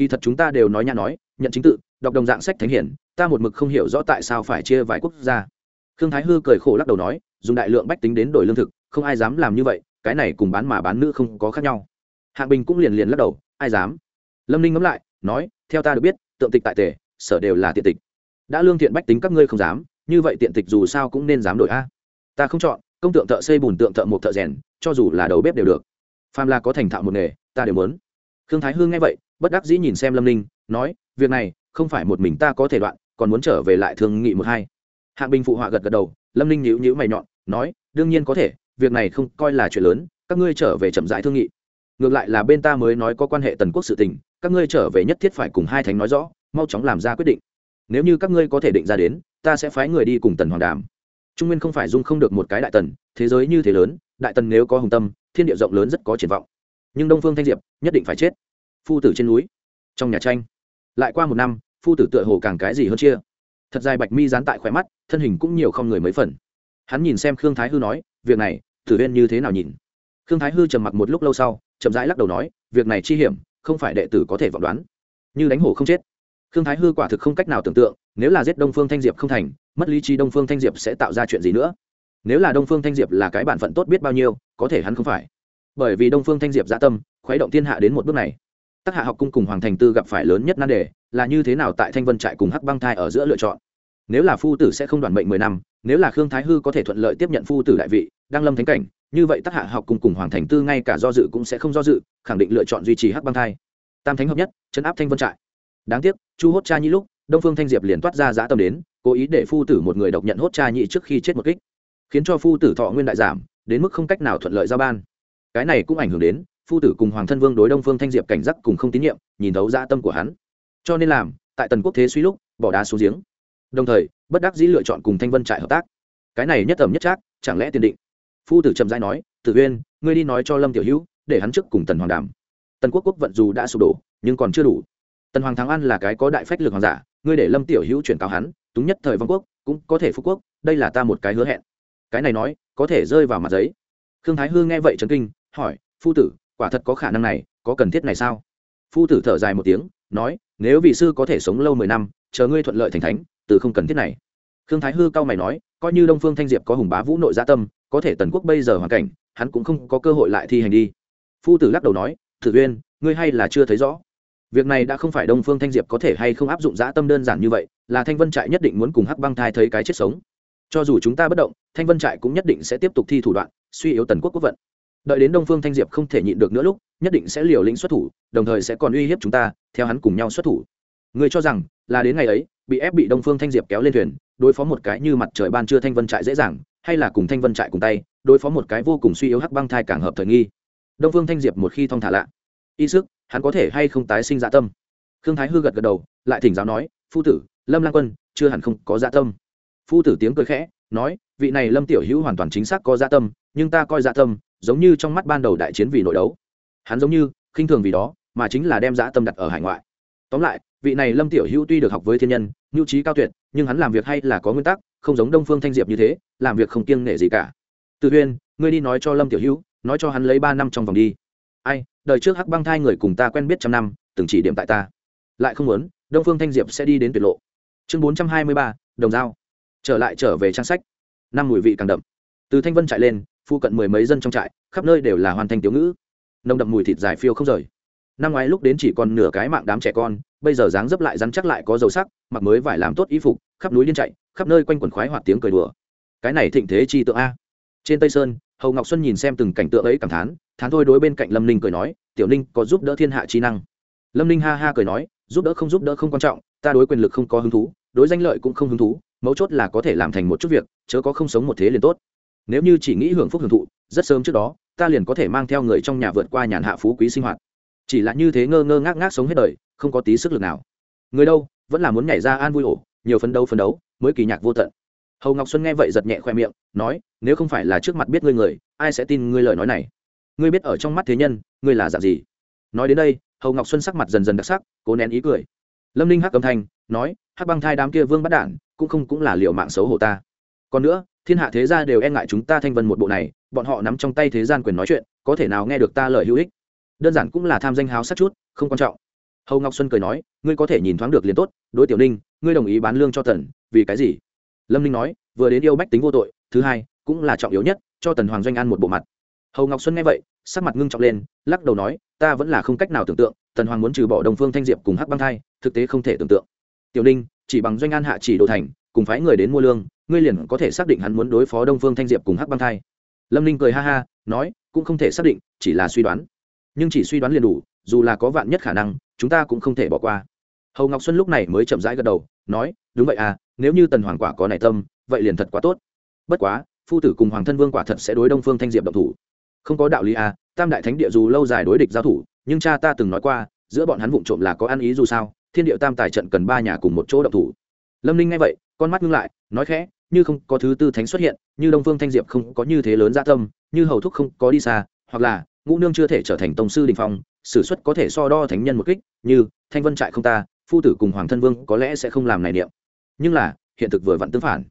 kỳ thật chúng ta đều nói nhã nói, nhận chính tự, đọc đồng dạng sách thánh hiển, ta một mực không hiểu rõ tại sao phải chia vài quốc gia. Khương thái hư cười khổ lắc đầu nói dùng đại lượng bách tính đến đổi lương thực, không ai dám làm như vậy, cái này cùng bán mà bán nữ không có khác nhau. Hạng bình cũng liền liền lắc đầu, ai dám? Lâm ninh ngẫm lại, nói, theo ta được biết, tượng tịch tại tề, sở đều là tiện tịch. Đã lương thiện bách tính các ngươi không dám, như vậy tiện tịch dù sao cũng nên dám đổi a. Ta không chọn, công tượng thợ xây bùn tượng thợ một thợ rèn, cho dù là đầu bếp đều được. Phàm là có thành thạo một nghề, ta đều muốn. Khương thái hương nghe vậy, bất đắc dĩ nhìn xem lâm ninh, nói, việc này, không phải một mình ta có thể đoạn, còn muốn trở về lại thương nghị một hai. Hạng bình phụ họa gật gật đầu lâm ninh nhữ nhữ mày nhọn, nói, đương nhiên có thể, việc này không coi là chuyện lớn, các ngươi trở về chậm rãi thương nghị. Ngược lại là bên ta mới nói có quan hệ tần quốc sự tình, các ngươi trở về nhất thiết phải cùng hai thánh nói rõ, mau chóng làm ra quyết định. Nếu như các ngươi có thể định ra đến, ta sẽ phái người đi cùng tần hoàng đàm. Trung nguyên không phải dung không được một cái đại tần, thế giới như thế lớn, đại tần nếu có hồng tâm, thiên địa rộng lớn rất có triển vọng. Nhưng đông phương thanh diệp nhất định phải chết. Phu tử trên núi, trong nhà tranh. Lại qua một năm, phu tử tựa hồ càng cái gì hơn chia. Thật dài bạch mi dán tại khỏe mắt thân hình cũng nhiều không người mấy phần. Hắn nhìn xem khương thái hư nói, việc này, tử huyên như thế nào nhìn? Khương thái hư trầm mặc một lúc lâu sau, chậm rãi lắc đầu nói, việc này chi hiểm, không phải đệ tử có thể vọng đoán. Như đánh hổ không chết. Khương thái hư quả thực không cách nào tưởng tượng, nếu là giết đông phương thanh diệp không thành, mất lý trí đông phương thanh diệp sẽ tạo ra chuyện gì nữa? Nếu là đông phương thanh diệp là cái bản phận tốt biết bao nhiêu, có thể hắn không phải. Bởi vì đông phương thanh diệp dã tâm, khuấy động thiên hạ đến một bước này. Tác hạ học cung cùng hoàng thành tư gặp phải lớn nhất nan đề, là như thế nào tại thanh vân trại cùng hắc băng thai ở giữa lựa chọn? Nếu là phu tử sẽ không đoàn mệnh mười năm, nếu là khương thái hư có thể thuận lợi tiếp nhận phu tử đại vị đang lâm thánh cảnh, như vậy tác hạ học cùng cùng hoàng thành tư ngay cả do dự cũng sẽ không do dự, khẳng định lựa chọn duy trì hắc băng thai. Tam thánh hợp nhất, chấn áp thanh vân trại. Đáng tiếc, chu hốt cha nhi lúc, đông phương thanh diệp liền toát ra dã tâm đến, cố ý để phu tử một người độc nhận hốt cha nhĩ trước khi chết một kích, khiến cho phu tử thọ nguyên đại giảm, đến mức không cách nào thuận lợi giao ban. Cái này cũng ảnh hưởng đến, phu tử cùng hoàng thân vương đối đông phương thanh diệp cảnh giác cùng không tín nhiệm, nhìn thấu dã tâm của hắn. Cho nên làm, tại tần quốc thế suy lúc, bỏ đá xuống giếng đồng thời, bất đắc dĩ lựa chọn cùng thanh vân trại hợp tác. Cái này nhất tầm nhất trác, chẳng lẽ tiền định? Phu tử trầm giai nói, tử huyên ngươi đi nói cho lâm tiểu hữu, để hắn trước cùng tần hoàng đàm. Tần quốc quốc vận dù đã sụp đổ, nhưng còn chưa đủ. Tần hoàng thắng an là cái có đại phách lực hoàng giả, ngươi để lâm tiểu hữu chuyển cáo hắn, túng nhất thời vong quốc, cũng có thể phú quốc, đây là ta một cái hứa hẹn. Cái này nói, có thể rơi vào mặt giấy. Khương thái hư nghe vậy trấn kinh, hỏi, phu tử, quả thật có khả năng này, có cần thiết này sao? Phu tử thở dài một tiếng, nói, nếu vị sư có thể sống lâu mười năm, chờ ngươi thuận lợi thành thánh từ không cần thiết này. Khương thái hư cao mày nói, coi như đông phương thanh diệp có hùng bá vũ nội gia tâm, có thể tần quốc bây giờ hoàn cảnh, hắn cũng không có cơ hội lại thi hành đi. Phu tử lắc đầu nói thử uyên, ngươi hay là chưa thấy rõ. Việc này đã không phải đông phương thanh diệp có thể hay không áp dụng dã tâm đơn giản như vậy, là thanh vân trại nhất định muốn cùng hắc băng thai thấy cái chết sống. Cho dù chúng ta bất động, thanh vân trại cũng nhất định sẽ tiếp tục thi thủ đoạn, suy yếu tần quốc quốc vận. Đợi đến đông phương thanh diệp không thể nhịn được nữa lúc, nhất định sẽ liều lĩnh xuất thủ, đồng thời sẽ còn uy hiếp chúng ta, theo hắn cùng nhau xuất thủ. Người cho rằng là đến ngày ấy bị ép bị đông phương thanh diệp kéo lên thuyền, đối phó một cái như mặt trời ban trưa thanh vân trại dễ dàng, hay là cùng thanh vân trại cùng tay, đối phó một cái vô cùng suy yếu hắc băng thai càng hợp thời nghi. Đông phương thanh diệp một khi thong thả lạ. Y sức, hắn có thể hay không tái sinh dạ tâm? Khương thái hư gật gật đầu, lại thỉnh giáo nói, phu tử, lâm lang quân, chưa hẳn không có dạ tâm. Phu tử tiếng cười khẽ, nói, vị này lâm tiểu hữu hoàn toàn chính xác có dạ tâm, nhưng ta coi dạ tâm giống như trong mắt ban đầu đại chiến vì nội đấu. Hắn giống như khinh thường vì đó, mà chính là đem dạ tâm đặt ở hải ngoại. Tóm lại vị này lâm tiểu hữu tuy được học với thiên nhân, nhu trí cao tuyệt, nhưng hắn làm việc hay là có nguyên tắc, không giống đông phương thanh diệp như thế, làm việc không kiêng nể gì cả. Tự huyên ngươi đi nói cho lâm tiểu hữu, nói cho hắn lấy ba năm trong vòng đi. Ai, đời trước hắc băng thai người cùng ta quen biết trăm năm, từng chỉ điểm tại ta. Lại không muốn, đông phương thanh diệp sẽ đi đến tuyệt lộ. Chương bốn trăm hai mươi ba, đồng dao trở lại trở về trang sách. Năm mùi vị càng đậm. Từ thanh vân chạy lên phụ cận mười mấy dân trong trại, khắp nơi đều là hoàn thành tiểu ngữ. Nồng đậm mùi thịt dài phiêu không rời. Năm ngoái lúc đến chỉ còn nửa cái mạng đám trẻ con bây giờ dáng dấp lại rắn chắc lại có dầu sắc, mặc mới vải làm tốt y phục, khắp núi điên chạy, khắp nơi quanh quần khoái hoạt tiếng cười đùa. Cái này thịnh thế chi tượng a. Trên tây sơn, hầu ngọc xuân nhìn xem từng cảnh tượng ấy cảm thán thán thôi đối bên cạnh lâm ninh cười nói, tiểu ninh, có giúp đỡ thiên hạ trí năng? Lâm ninh ha ha cười nói, giúp đỡ không giúp đỡ không quan trọng, ta đối quyền lực không có hứng thú, đối danh lợi cũng không hứng thú, mấu chốt là có thể làm thành một chút việc, chớ có không sống một thế liền tốt. Nếu như chỉ nghĩ hưởng phúc hưởng thụ, rất sớm trước đó, ta liền có thể mang theo người trong nhà vượt qua nhàn hạ phú quý sinh hoạt. Chỉ là như thế ngơ ngơ ngác ngác sống hết đời không có tí sức lực nào. Người đâu, vẫn là muốn nhảy ra an vui ổ, nhiều phấn đấu phấn đấu, mới kỳ nhạc vô tận. Hầu ngọc xuân nghe vậy giật nhẹ khoe miệng, nói, nếu không phải là trước mặt biết ngươi người, ai sẽ tin ngươi lời nói này? Ngươi biết ở trong mắt thế nhân, ngươi là dạng gì? Nói đến đây, hầu ngọc xuân sắc mặt dần dần đặc sắc, cố nén ý cười. Lâm ninh hắc âm thanh, nói, hắc băng thai đám kia vương bắt đản, cũng không cũng là liệu mạng xấu hổ ta. Còn nữa, thiên hạ thế gia đều e ngại chúng ta thanh vân một bộ này, bọn họ nắm trong tay thế gian quyền nói chuyện, có thể nào nghe được ta lời hữu ích? Đơn giản cũng là tham danh háo sắc chút, không quan trọng hầu ngọc xuân cười nói, ngươi có thể nhìn thoáng được liền tốt, đối tiểu ninh, ngươi đồng ý bán lương cho tần, vì cái gì? Lâm ninh nói, vừa đến yêu bách tính vô tội, thứ hai, cũng là trọng yếu nhất, cho tần hoàng doanh ăn một bộ mặt. Hầu ngọc xuân nghe vậy, sắc mặt ngưng trọng lên, lắc đầu nói, ta vẫn là không cách nào tưởng tượng, tần hoàng muốn trừ bỏ đồng phương thanh diệp cùng hắc băng thai, thực tế không thể tưởng tượng. Tiểu ninh, chỉ bằng doanh an hạ chỉ đồ thành, cùng phái người đến mua lương, ngươi liền có thể xác định hắn muốn đối phó đông phương thanh diệp cùng hắc băng thai. Lâm ninh cười ha ha, nói, cũng không thể xác định, chỉ là suy đoán. Nhưng chỉ suy đoán liền đủ, dù là có vạn nhất khả năng chúng ta cũng không thể bỏ qua. Hầu ngọc xuân lúc này mới chậm rãi gật đầu, nói, đúng vậy à nếu như tần hoàng quả có nảy tâm, vậy liền thật quá tốt. Bất quá, phu tử cùng hoàng thân vương quả thật sẽ đối đông phương thanh diệp động thủ. Không có đạo lý à tam đại thánh địa dù lâu dài đối địch giao thủ, nhưng cha ta từng nói qua, giữa bọn hắn vụng trộm là có ăn ý dù sao, thiên địa tam tài trận cần ba nhà cùng một chỗ động thủ. Lâm ninh nghe vậy, con mắt ngưng lại, nói khẽ, như không có thứ tư thánh xuất hiện, như đông phương thanh diệp không có như thế lớn gia tâm, như hầu thúc không có đi xa, hoặc là, ngũ nương chưa thể trở thành tông sư đình phong sử xuất có thể so đo thánh nhân một kích, như, thanh vân trại không ta, phu tử cùng hoàng thân vương có lẽ sẽ không làm này niệm. Nhưng là, hiện thực vừa vặn tương phản.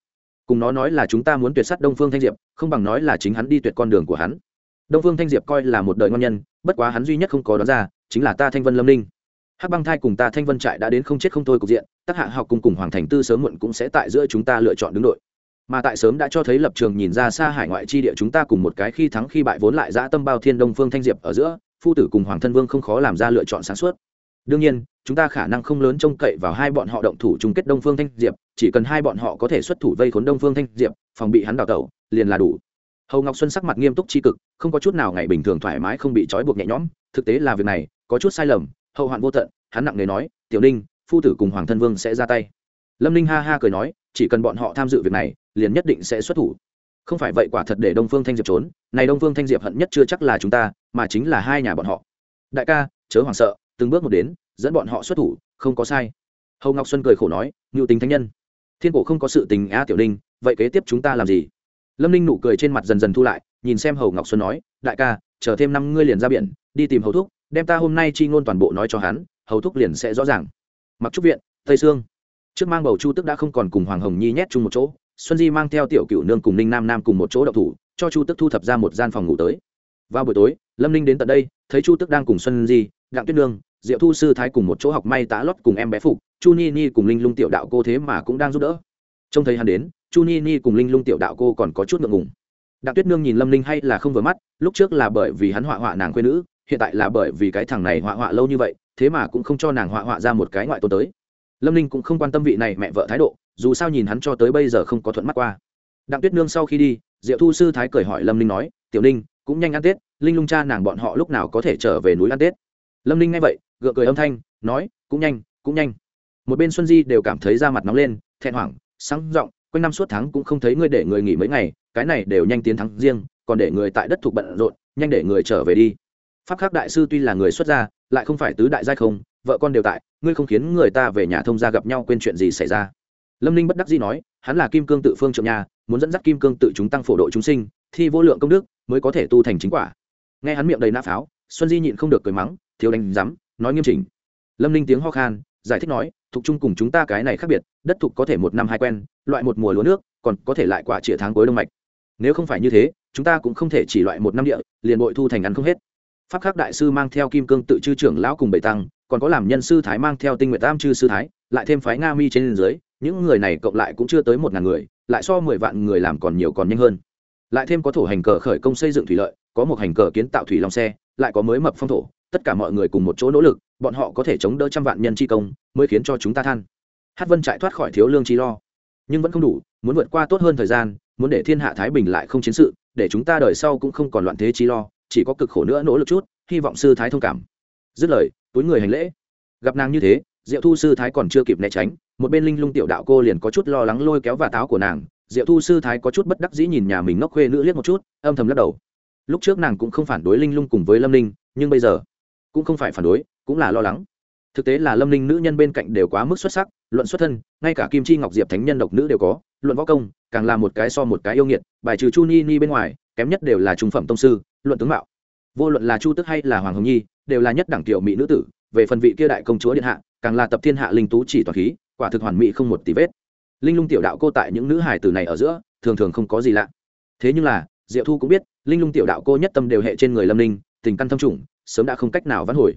Cùng nó nói là chúng ta muốn tuyệt s á t đông phương thanh diệp, không bằng nói là chính hắn đi tuyệt con đường của hắn. Đông phương thanh diệp coi là một đời ngon nhân, bất quá hắn duy nhất không có đó ra, chính là ta thanh vân lâm ninh. Hắc băng thai cùng ta thanh vân trại đã đến không chết không thôi cục diện tác hạ học cùng cùng hoàng thành tư sớm muộn cũng sẽ tại giữa chúng ta lựa chọn đứng đội. Mà tại sớm đã cho thấy lập trường nhìn ra xa hải ngoại chi địa chúng ta cùng một cái khi thắng khi bại vốn lại dã tâm bao thiên đông phương thanh diệp ở giữa phu tử cùng hoàng thân vương không khó làm ra lựa chọn sáng suốt. Đương nhiên, chúng ta khả năng không lớn trông cậy vào hai bọn họ động thủ chung kết đông phương thanh diệp, chỉ cần hai bọn họ có thể xuất thủ vây khốn đông phương thanh diệp, phòng bị hắn đào tẩu, liền là đủ. Hầu ngọc xuân sắc mặt nghiêm túc tri cực, không có chút nào ngày bình thường thoải mái không bị trói buộc nhẹ nhõm, thực tế là việc này, có chút sai lầm, hậu hoạn vô tận, hắn nặng nề nói, tiểu ninh, phu tử cùng hoàng thân vương sẽ ra tay. Lâm ninh ha ha cười nói, chỉ cần bọn họ tham dự việc này, liền nhất định sẽ xuất thủ không phải vậy quả thật để đông phương thanh diệp trốn, này đông phương thanh diệp hận nhất chưa chắc là chúng ta, mà chính là hai nhà bọn họ. Đại ca, chớ hoảng sợ, từng bước một đến, dẫn bọn họ xuất thủ, không có sai. Hầu ngọc xuân cười khổ nói ngưu tính thánh nhân, thiên cổ không có sự tình a tiểu ninh, vậy kế tiếp chúng ta làm gì? Lâm ninh nụ cười trên mặt dần dần thu lại, nhìn xem hầu ngọc xuân nói, đại ca, chờ thêm năm ngươi liền ra biển, đi tìm hầu thúc, đem ta hôm nay chi ngôn toàn bộ nói cho hắn, hầu thúc liền sẽ rõ ràng. Mặc trúc viện, tây sương. Trước mang bầu chu tức đã không còn cùng hoàng hồng nhi nhét chung một chỗ xuân di mang theo tiểu cựu nương cùng ninh nam nam cùng một chỗ đậu thủ, cho chu tức thu thập ra một gian phòng ngủ tới. Vào buổi tối, lâm ninh đến tận đây, thấy chu tức đang cùng xuân di, đặng tuyết nương, diệu thu sư thái cùng một chỗ học may tá lót cùng em bé phục, chu ni ni cùng linh lung tiểu đạo cô thế mà cũng đang giúp đỡ. Trông thấy hắn đến, chu ni ni cùng linh lung tiểu đạo cô còn có chút ngượng ngùng. Đặng tuyết nương nhìn lâm ninh hay là không vừa mắt, lúc trước là bởi vì hắn họa họa nàng quê nữ, hiện tại là bởi vì cái thằng này họa họa lâu như vậy, thế mà cũng không cho nàng họa họa ra một cái ngoại tôn tới lâm ninh cũng không quan tâm vị này mẹ vợ thái độ, dù sao nhìn hắn cho tới bây giờ không có thuận mắt qua. Đặng tuyết nương sau khi đi, diệu thu sư thái cười hỏi lâm ninh nói, tiểu ninh, cũng nhanh ăn tết, linh lung cha nàng bọn họ lúc nào có thể trở về núi ăn tết? Lâm ninh nghe vậy, gượng cười âm thanh, nói, cũng nhanh cũng nhanh. Một bên xuân di đều cảm thấy da mặt nóng lên, thẹn hoảng sáng giọng, quanh năm suốt tháng cũng không thấy ngươi để người nghỉ mấy ngày, cái này đều nhanh tiến thắng riêng, còn để người tại đất thuộc bận rộn, nhanh để người trở về đi. Pháp khắc đại sư tuy là người xuất gia, lại không phải tứ đại giai không vợ con đều tại, ngươi không khiến người ta về nhà thông gia gặp nhau quên chuyện gì xảy ra. Lâm ninh bất đắc dĩ nói, hắn là kim cương tự phương trượng nhà, muốn dẫn dắt kim cương tự chúng tăng phổ độ chúng sinh, thi vô lượng công đức, mới có thể tu thành chính quả. Nghe hắn miệng đầy nã pháo, xuân di nhịn không được cười mắng, thiếu đánh rắm nói nghiêm chỉnh. Lâm ninh tiếng ho khan, giải thích nói, thuộc chung cùng chúng ta cái này khác biệt, đất thục có thể một năm hai quen, loại một mùa lúa nước, còn có thể lại quả trịa tháng cuối đông mạch. Nếu không phải như thế, chúng ta cũng không thể chỉ loại một năm địa, liền bội thu thành ăn không hết. Pháp khắc đại sư mang theo kim cương tự chư trưởng lão cùng bảy tăng còn có làm nhân sư thái mang theo tinh nguyện tam chư sư thái, lại thêm phái nga mi trên dưới, những người này cộng lại cũng chưa tới một ngàn người, lại so mười vạn người làm còn nhiều còn nhanh hơn. Lại thêm có thổ hành cờ khởi công xây dựng thủy lợi, có một hành cờ kiến tạo thủy long xe, lại có mới mập phong thổ, tất cả mọi người cùng một chỗ nỗ lực, bọn họ có thể chống đỡ trăm vạn nhân chi công, mới khiến cho chúng ta than. Hát vân chạy thoát khỏi thiếu lương chi lo. Nhưng vẫn không đủ, muốn vượt qua tốt hơn thời gian, muốn để thiên hạ thái bình lại không chiến sự, để chúng ta đời sau cũng không còn loạn thế chi lo, chỉ có cực khổ nữa nỗ lực chút, hy vọng sư thái thông cảm. Dứt lời túi người hành lễ. Gặp nàng như thế, diệu thu sư thái còn chưa kịp né tránh, một bên linh lung tiểu đạo cô liền có chút lo lắng lôi kéo và táo của nàng. Diệu thu sư thái có chút bất đắc dĩ nhìn nhà mình ngốc khuê nữ liếc một chút, âm thầm lắc đầu. Lúc trước nàng cũng không phản đối linh lung cùng với lâm Ninh, nhưng bây giờ cũng không phải phản đối, cũng là lo lắng. Thực tế là lâm Ninh nữ nhân bên cạnh đều quá mức xuất sắc, luận xuất thân, ngay cả kim chi ngọc diệp thánh nhân độc nữ đều có, luận võ công, càng là một cái so một cái yêu nghiệt, bài trừ chu ni ni bên ngoài, kém nhất đều là trung phẩm tông sư, luận tướng mạo. Vô luận là chu tức hay là hoàng hồng nhi đều là nhất đẳng tiểu mỹ nữ tử, về phần vị kia đại công chúa điện hạ, càng là tập thiên hạ linh tú chỉ toàn khí, quả thực hoàn mỹ không một tí vết. Linh lung tiểu đạo cô tại những nữ hài tử này ở giữa, thường thường không có gì lạ. Thế nhưng là, diệu thu cũng biết, linh lung tiểu đạo cô nhất tâm đều hệ trên người lâm linh tình căn thâm trùng, sớm đã không cách nào vãn hồi.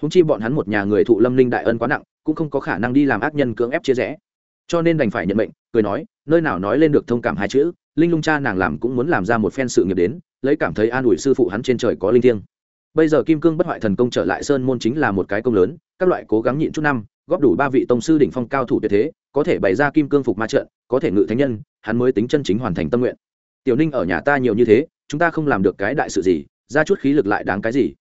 Húng chi bọn hắn một nhà người thụ lâm linh đại ân quá nặng, cũng không có khả năng đi làm ác nhân cưỡng ép chia rẽ. Cho nên đành phải nhận mệnh, cười nói, nơi nào nói lên được thông cảm hai chữ, linh lung cha nàng làm cũng muốn làm ra một phen sự nghiệp đến, lấy cảm thấy an ủi sư phụ hắn trên trời có linh thiêng bây giờ kim cương bất hoại thần công trở lại sơn môn chính là một cái công lớn, các loại cố gắng nhịn chút năm, góp đủ ba vị tông sư đỉnh phong cao thủ tuyệt thế, có thể bày ra kim cương phục ma trận, có thể ngự thánh nhân, hắn mới tính chân chính hoàn thành tâm nguyện. Tiểu ninh ở nhà ta nhiều như thế, chúng ta không làm được cái đại sự gì, ra chút khí lực lại đáng cái gì?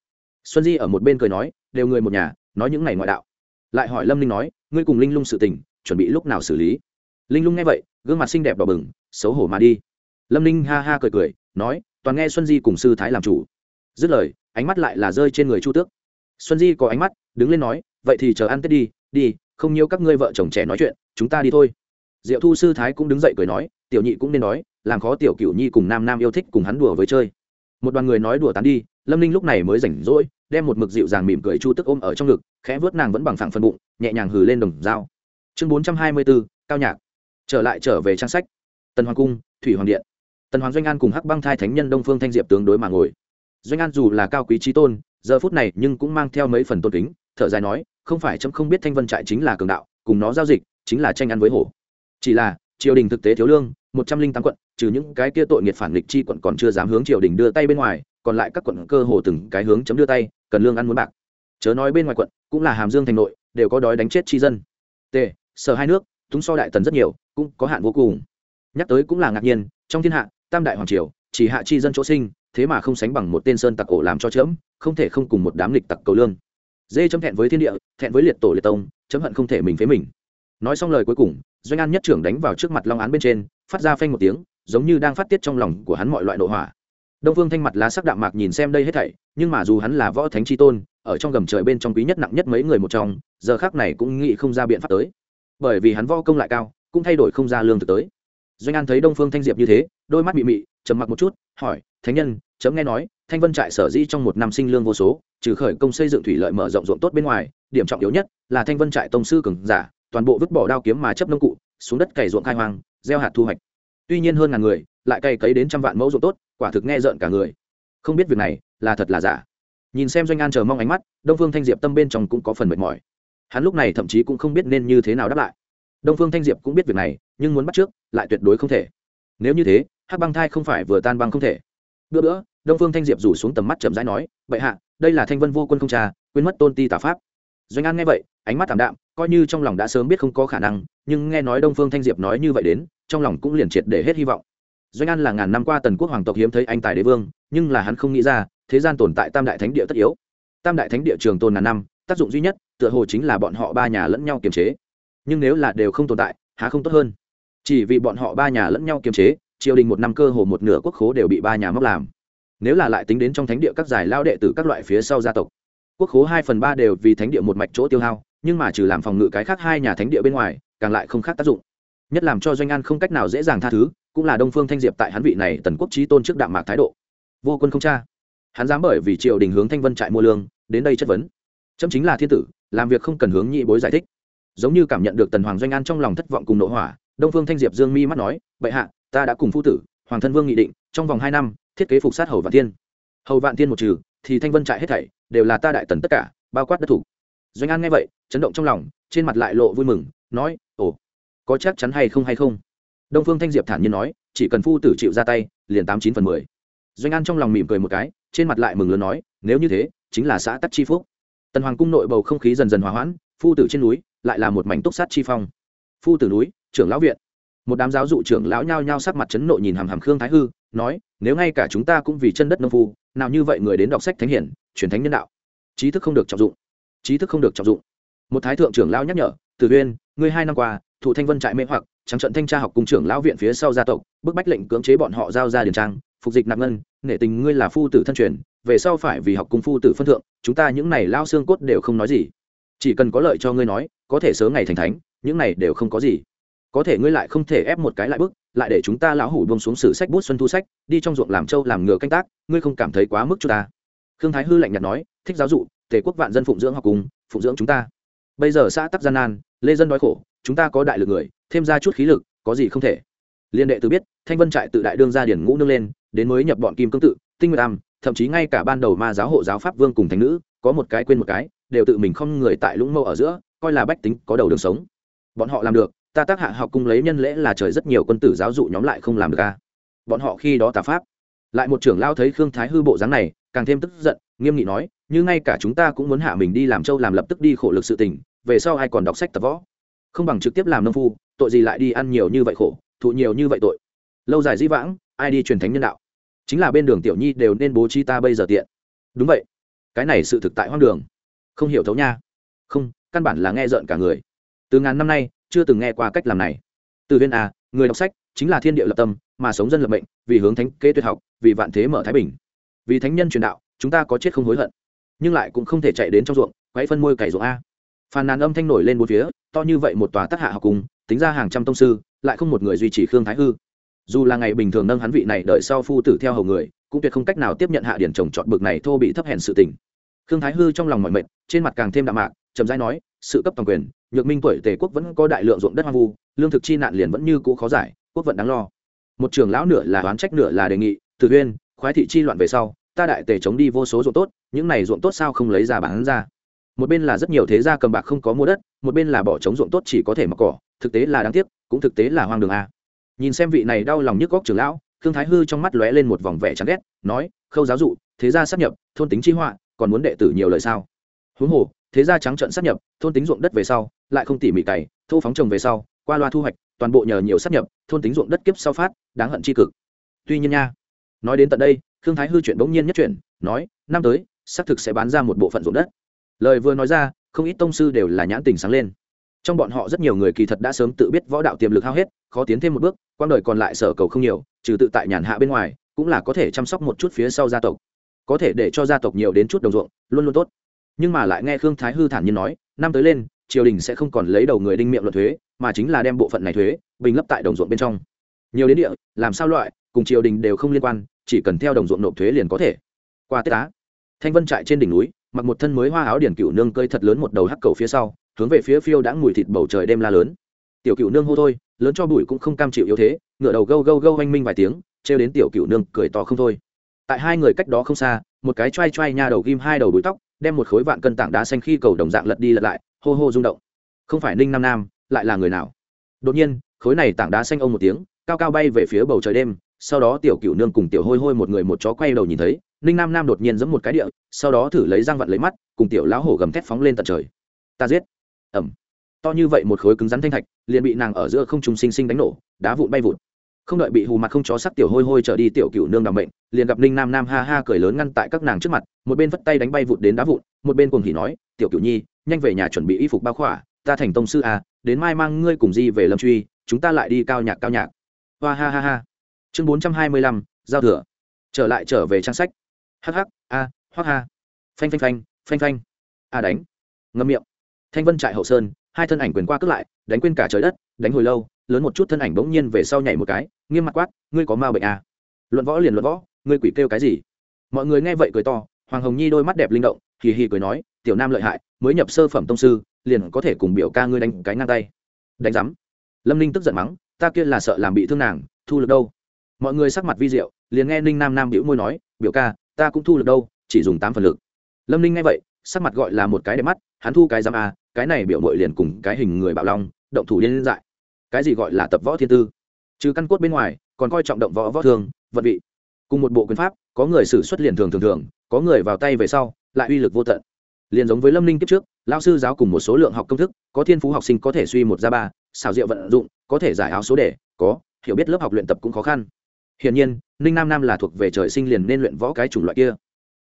Xuân di ở một bên cười nói, đều người một nhà, nói những ngày ngoại đạo. Lại hỏi lâm ninh nói, ngươi cùng linh lung sự tình, chuẩn bị lúc nào xử lý? Linh lung nghe vậy, gương mặt xinh đẹp đỏ bừng, xấu hổ mà đi. Lâm ninh ha ha cười cười, nói, toàn nghe xuân di cùng sư thái làm chủ dứt lời, ánh mắt lại là rơi trên người chu tước. Xuân di có ánh mắt, đứng lên nói, vậy thì chờ ăn tết đi đi, không nhiều các ngươi vợ chồng trẻ nói chuyện, chúng ta đi thôi. Diệu thu sư thái cũng đứng dậy cười nói, tiểu nhị cũng nên nói, làm khó tiểu cửu nhi cùng nam nam yêu thích cùng hắn đùa với chơi. Một đoàn người nói đùa tán đi, lâm ninh lúc này mới rảnh rỗi, đem một mực dịu dàng mỉm cười chu tức ôm ở trong ngực, khẽ vớt nàng vẫn bằng phẳng phần bụng, nhẹ nhàng hừ lên đồng dao. Chương bốn trăm hai mươi bốn cao nhạc. Trở lại trở về trang sách. Tần hoàng cung, thủy hoàng điện. Tần hoàng doanh an cùng hắc băng thai thánh nhân đông phương thanh diệp tướng đối mà ngồi doanh an dù là cao quý trí tôn, giờ phút này nhưng cũng mang theo mấy phần tôn kính, thở dài nói, không phải chấm không biết thanh vân trại chính là cường đạo, cùng nó giao dịch, chính là tranh ăn với hổ. Chỉ là, triều đình thực tế thiếu lương, một trăm linh tám quận, trừ những cái kia tội nghiệt phản nghịch chi quận còn chưa dám hướng triều đình đưa tay bên ngoài, còn lại các quận cơ hồ từng cái hướng chấm đưa tay, cần lương ăn muốn bạc. Chớ nói bên ngoài quận, cũng là hàm dương thành nội, đều có đói đánh chết chi dân. T, sở hai nước, túng so đại tần rất nhiều, cũng có hạn vô cùng. Nhắc tới cũng là ngạc nhiên, trong thiên hạ, tam đại hoàng triều, chỉ hạ chi dân chỗ sinh thế mà không sánh bằng một tên sơn tặc ổ làm cho chớm, không thể không cùng một đám lịch tặc cầu lương. Dê chấm thẹn với thiên địa, thẹn với liệt tổ liệt tông, chấm hận không thể mình phế mình. Nói xong lời cuối cùng, doanh an nhất trưởng đánh vào trước mặt long án bên trên, phát ra phanh một tiếng, giống như đang phát tiết trong lòng của hắn mọi loại nội hỏa. Đông phương thanh mặt lá sắc đạm mạc nhìn xem đây hết thảy, nhưng mà dù hắn là võ thánh chi tôn, ở trong gầm trời bên trong quý nhất nặng nhất mấy người một trong, giờ khác này cũng nghĩ không ra biện pháp tới. Bởi vì hắn võ công lại cao, cũng thay đổi không ra lương thực tới. Doanh an thấy đông phương thanh diệp như thế, đôi mắt bị mị, trầm mặc một chút, hỏi thánh nhân, chấm nghe nói, thanh vân trại sở dĩ trong một năm sinh lương vô số, trừ khởi công xây dựng thủy lợi mở rộng ruộng tốt bên ngoài, điểm trọng yếu nhất là thanh vân trại tông sư cường giả, toàn bộ vứt bỏ đao kiếm mà chấp nông cụ, xuống đất cày ruộng khai hoang, gieo hạt thu hoạch. Tuy nhiên hơn ngàn người, lại cày cấy đến trăm vạn mẫu ruộng tốt, quả thực nghe rợn cả người. Không biết việc này là thật là giả. Nhìn xem doanh an chờ mong ánh mắt, đông phương thanh diệp tâm bên trong cũng có phần mệt mỏi. Hắn lúc này thậm chí cũng không biết nên như thế nào đáp lại. Đông phương thanh diệp cũng biết việc này, nhưng muốn bắt trước, lại tuyệt đối không thể. Nếu như thế, hắc băng thai không phải vừa tan băng không thể bữa bữa, đông phương thanh diệp rủ xuống tầm mắt chậm rãi nói, bệ hạ, đây là thanh vân vô quân không trà, quên mất tôn ti tà pháp. Doanh an nghe vậy, ánh mắt thảm đạm, coi như trong lòng đã sớm biết không có khả năng, nhưng nghe nói đông phương thanh diệp nói như vậy đến, trong lòng cũng liền triệt để hết hy vọng. Doanh an là ngàn năm qua tần quốc hoàng tộc hiếm thấy anh tài đế vương, nhưng là hắn không nghĩ ra, thế gian tồn tại tam đại thánh địa tất yếu. Tam đại thánh địa trường tồn ngàn năm, tác dụng duy nhất, tựa hồ chính là bọn họ ba nhà lẫn nhau kiềm chế. Nhưng nếu là đều không tồn tại, há không tốt hơn. Chỉ vì bọn họ ba nhà lẫn nhau kiềm chế triều đình một năm cơ hồ một nửa quốc khố đều bị ba nhà móc làm. Nếu là lại tính đến trong thánh địa các giải lao đệ từ các loại phía sau gia tộc, quốc khố hai phần ba đều vì thánh địa một mạch chỗ tiêu hao, nhưng mà trừ làm phòng ngự cái khác hai nhà thánh địa bên ngoài, càng lại không khác tác dụng. Nhất làm cho doanh an không cách nào dễ dàng tha thứ, cũng là đông phương thanh diệp tại hắn vị này tần quốc trí tôn trước đạm mạc thái độ. Vô quân không cha hắn dám bởi vì triều đình hướng thanh vân trại mua lương, đến đây chất vấn. Chấm chính là thiên tử, làm việc không cần hướng nhị bối giải thích. Giống như cảm nhận được tần hoàng doanh an trong lòng thất vọng cùng nội hỏa, đông phương thanh diệp dương mi mắt nói, bệ hạ ta đã cùng phu tử, hoàng thân vương nghị định, trong vòng hai năm, thiết kế phục sát hầu vạn thiên. Hầu vạn thiên một trừ, thì thanh vân trại hết thảy, đều là ta đại tần tất cả, bao quát đất thủ. Doanh an nghe vậy, chấn động trong lòng, trên mặt lại lộ vui mừng, nói, ồ, có chắc chắn hay không hay không? Đông phương thanh diệp thản nhiên nói, chỉ cần phu tử chịu ra tay, liền tám chín phần mười. Doanh an trong lòng mỉm cười một cái, trên mặt lại mừng lớn nói, nếu như thế, chính là xã tắc chi phúc. Tần hoàng cung nội bầu không khí dần dần hòa hoãn, phu tử trên núi lại là một mảnh túc sát chi phong. Phu tử núi, trưởng lão viện một đám giáo dụ trưởng lão nhao nhao sắc mặt chấn nộ nhìn hàm hàm khương thái hư, nói, nếu ngay cả chúng ta cũng vì chân đất nông phu, nào như vậy người đến đọc sách thánh hiển, truyền thánh nhân đạo. Trí thức không được trọng dụng. Trí thức không được trọng dụng. Một thái thượng trưởng lão nhắc nhở từ uyên, ngươi hai năm qua, thụ thanh vân trại mê hoặc, trắng trận thanh tra học cùng trưởng lão viện phía sau gia tộc, bức bách lệnh cưỡng chế bọn họ giao ra điền trang, phục dịch nạp ngân, nể tình ngươi là phu tử thân truyền, về sau phải vì học cung phu tử phân thượng, chúng ta những này lao xương cốt đều không nói gì. Chỉ cần có lợi cho ngươi nói, có thể sớm ngày thành thánh, những này đều không có gì có thể ngươi lại không thể ép một cái lại bức lại để chúng ta lão hủ buông xuống sử sách bút xuân thu sách đi trong ruộng làm trâu làm ngựa canh tác ngươi không cảm thấy quá mức cho ta. Khương thái hư lạnh nhạt nói thích giáo dụ tề quốc vạn dân phụng dưỡng học cùng phụng dưỡng chúng ta. Bây giờ xã tắc gian nan lê dân đói khổ chúng ta có đại lực người thêm ra chút khí lực có gì không thể. Liên đệ tự biết thanh vân trại tự đại đương ra điển ngũ nương lên đến mới nhập bọn kim cương tự tinh nguyệt tam, thậm chí ngay cả ban đầu ma giáo hộ giáo pháp vương cùng thành nữ có một cái quên một cái đều tự mình không người tại lũng mâu ở giữa coi là bách tính có đầu đường sống. Bọn họ làm được ta tác hạ học cung lấy nhân lễ là trời rất nhiều quân tử giáo dụ nhóm lại không làm được ca bọn họ khi đó tà pháp. Lại một trưởng lao thấy khương thái hư bộ dáng này, càng thêm tức giận, nghiêm nghị nói, như ngay cả chúng ta cũng muốn hạ mình đi làm châu làm lập tức đi khổ lực sự tình, về sau ai còn đọc sách tập võ? Không bằng trực tiếp làm nông phu, tội gì lại đi ăn nhiều như vậy khổ, thụ nhiều như vậy tội. Lâu dài di vãng, ai đi truyền thánh nhân đạo? Chính là bên đường tiểu nhi đều nên bố trí ta bây giờ tiện. Đúng vậy. Cái này sự thực tại hoang đường. Không hiểu thấu nha. Không, căn bản là nghe rợn cả người. Từ ngàn năm nay chưa từng nghe qua cách làm này. Từ viên a, người đọc sách, chính là thiên địa lập tâm, mà sống dân lập mệnh, vì hướng thánh kế tuyệt học, vì vạn thế mở thái bình. Vì thánh nhân truyền đạo, chúng ta có chết không hối hận, nhưng lại cũng không thể chạy đến trong ruộng, quấy phân môi cày ruộng a. Phàn nàn âm thanh nổi lên bốn phía, to như vậy một tòa tác hạ học cùng tính ra hàng trăm tông sư, lại không một người duy trì khương thái hư. Dù là ngày bình thường nâng hắn vị này đợi sau phu tử theo hầu người, cũng tuyệt không cách nào tiếp nhận hạ điển trồng trọt bực này thô bị thấp hèn sự tình. Khương thái hư trong lòng mọi mệt, trên mặt càng thêm đạm mạc, chậm rãi nói, sự cấp toàn quyền nhược minh tuổi tề quốc vẫn có đại lượng ruộng đất hoang vu, lương thực chi nạn liền vẫn như cũ khó giải, quốc vận đáng lo. Một trường lão nửa là oán trách nửa là đề nghị từ huyên khoái thị chi loạn về sau, ta đại tề chống đi vô số ruộng tốt, những này ruộng tốt sao không lấy ra bán ra? Một bên là rất nhiều thế gia cầm bạc không có mua đất, một bên là bỏ trống ruộng tốt chỉ có thể mặc cỏ, thực tế là đáng tiếc, cũng thực tế là hoang đường a. Nhìn xem vị này đau lòng nhức góc trưởng lão thương thái hư trong mắt lóe lên một vòng vẻ chán ghét, nói, khâu giáo dụ, thế gia sắp nhập, thôn tính chi họa, còn muốn đệ tử nhiều lời sao? Huống hồ thế gia trắng trận sát nhập, thôn tính ruộng đất về sau, lại không tỉ mỉ cày thu phóng trồng về sau, qua loa thu hoạch, toàn bộ nhờ nhiều sát nhập, thôn tính ruộng đất kiếp sau phát, đáng hận chi cực. Tuy nhiên nha, nói đến tận đây thương thái hư chuyện bỗng nhiên nhất chuyển, nói, năm tới xác thực sẽ bán ra một bộ phận ruộng đất. Lời vừa nói ra, không ít tông sư đều là nhãn tình sáng lên. Trong bọn họ rất nhiều người kỳ thật đã sớm tự biết võ đạo tiềm lực hao hết, khó tiến thêm một bước quang đời còn lại sở cầu không nhiều, trừ tự tại nhàn hạ bên ngoài, cũng là có thể chăm sóc một chút phía sau gia tộc. Có thể để cho gia tộc nhiều đến chút đồng ruộng, luôn luôn tốt nhưng mà lại nghe khương thái hư thản nhiên nói, năm tới lên, triều đình sẽ không còn lấy đầu người đinh miệng luật thuế, mà chính là đem bộ phận này thuế, bình lấp tại đồng ruộng bên trong. Nhiều đến địa, làm sao loại, cùng triều đình đều không liên quan, chỉ cần theo đồng ruộng nộp thuế liền có thể. Qua tết á, thanh vân trại trên đỉnh núi, mặc một thân mới hoa áo điển cựu nương cơi thật lớn một đầu hắc cầu phía sau, hướng về phía phiêu đã mùi thịt bầu trời đêm la lớn. Tiểu cựu nương hô thôi, lớn cho bụi cũng không cam chịu yếu thế, ngựa đầu gâu gâu gâu oanh minh vài tiếng, trêu đến tiểu cựu nương cười to không thôi. Tại hai người cách đó không xa, một cái choai choai nha đầu ghim hai đầu bụi tóc đem một khối vạn cân tảng đá xanh khi cầu đồng dạng lật đi lật lại, hô hô rung động. Không phải ninh nam nam, lại là người nào? Đột nhiên, khối này tảng đá xanh ông một tiếng, cao cao bay về phía bầu trời đêm, sau đó tiểu cựu nương cùng tiểu hôi hôi một người một chó quay đầu nhìn thấy, ninh nam nam đột nhiên giẫm một cái địa, sau đó thử lấy răng vặn lấy mắt, cùng tiểu lão hổ gầm thét phóng lên tận trời. Ta giết. Ẩm to như vậy một khối cứng rắn thanh thạch, liền bị nàng ở giữa không trùng sinh sinh đánh nổ, đá vụn bay vụn không đợi bị hù mặt không chó sắc tiểu hôi hôi trở đi, tiểu cựu nương đ bệnh, liền gặp ninh nam nam ha ha cười lớn ngăn tại các nàng trước mặt, một bên vất tay đánh bay vụt đến đá vụn, một bên cùng hỉ nói, tiểu cựu nhi, nhanh về nhà chuẩn bị y phục bao khỏa, ta thành tông sư à đến mai mang ngươi cùng di về lâm truy, chúng ta lại đi cao nhạc cao nhạc. Hoa ha ha ha. Chương bốn trăm hai mươi lăm, giao thừa. Trở lại trở về trang sách. Hh a hoa ha. Phanh phanh phanh phanh phanh. A đánh. Ngâm miệng. Thanh vân trại hậu sơn hai thân ảnh quyền qua cướp lại, đánh quên cả trời đất, đánh hồi lâu, lớn một chút thân ảnh bỗng nhiên về sau nhảy một cái, nghiêm mặt quát, ngươi có ma bệnh à? luận võ liền luận võ, ngươi quỷ kêu cái gì? Mọi người nghe vậy cười to, hoàng hồng nhi đôi mắt đẹp linh động, hì hì cười nói, tiểu nam lợi hại, mới nhập sơ phẩm tông sư, liền có thể cùng biểu ca ngươi đánh cái ngang tay. Đánh rắm lâm ninh tức giận mắng, ta kia là sợ làm bị thương nàng, thu lực đâu? Mọi người sắc mặt vi diệu, liền nghe ninh nam nam biểu môi nói, biểu ca, ta cũng thu lực đâu, chỉ dùng tám phần lực. Lâm ninh nghe vậy sắc mặt gọi là một cái đẹp mắt, hắn thu cái giam a, cái này biểu mội liền cùng cái hình người bạo long, động thủ liên dại. Cái gì gọi là tập võ thiên tư? Trừ căn cốt bên ngoài, còn coi trọng động võ võ thường, vật vị. Cùng một bộ quyền pháp, có người xử xuất liền thường thường thường, có người vào tay về sau, lại uy lực vô tận. Liền giống với lâm ninh kiếp trước lao sư giáo cùng một số lượng học công thức, có thiên phú học sinh có thể suy một ra ba xào rượu vận dụng, có thể giải áo số đề, có, hiểu biết lớp học luyện tập cũng khó khăn. Hiển nhiên, ninh nam nam là thuộc về trời sinh liền nên luyện võ cái chủng loại kia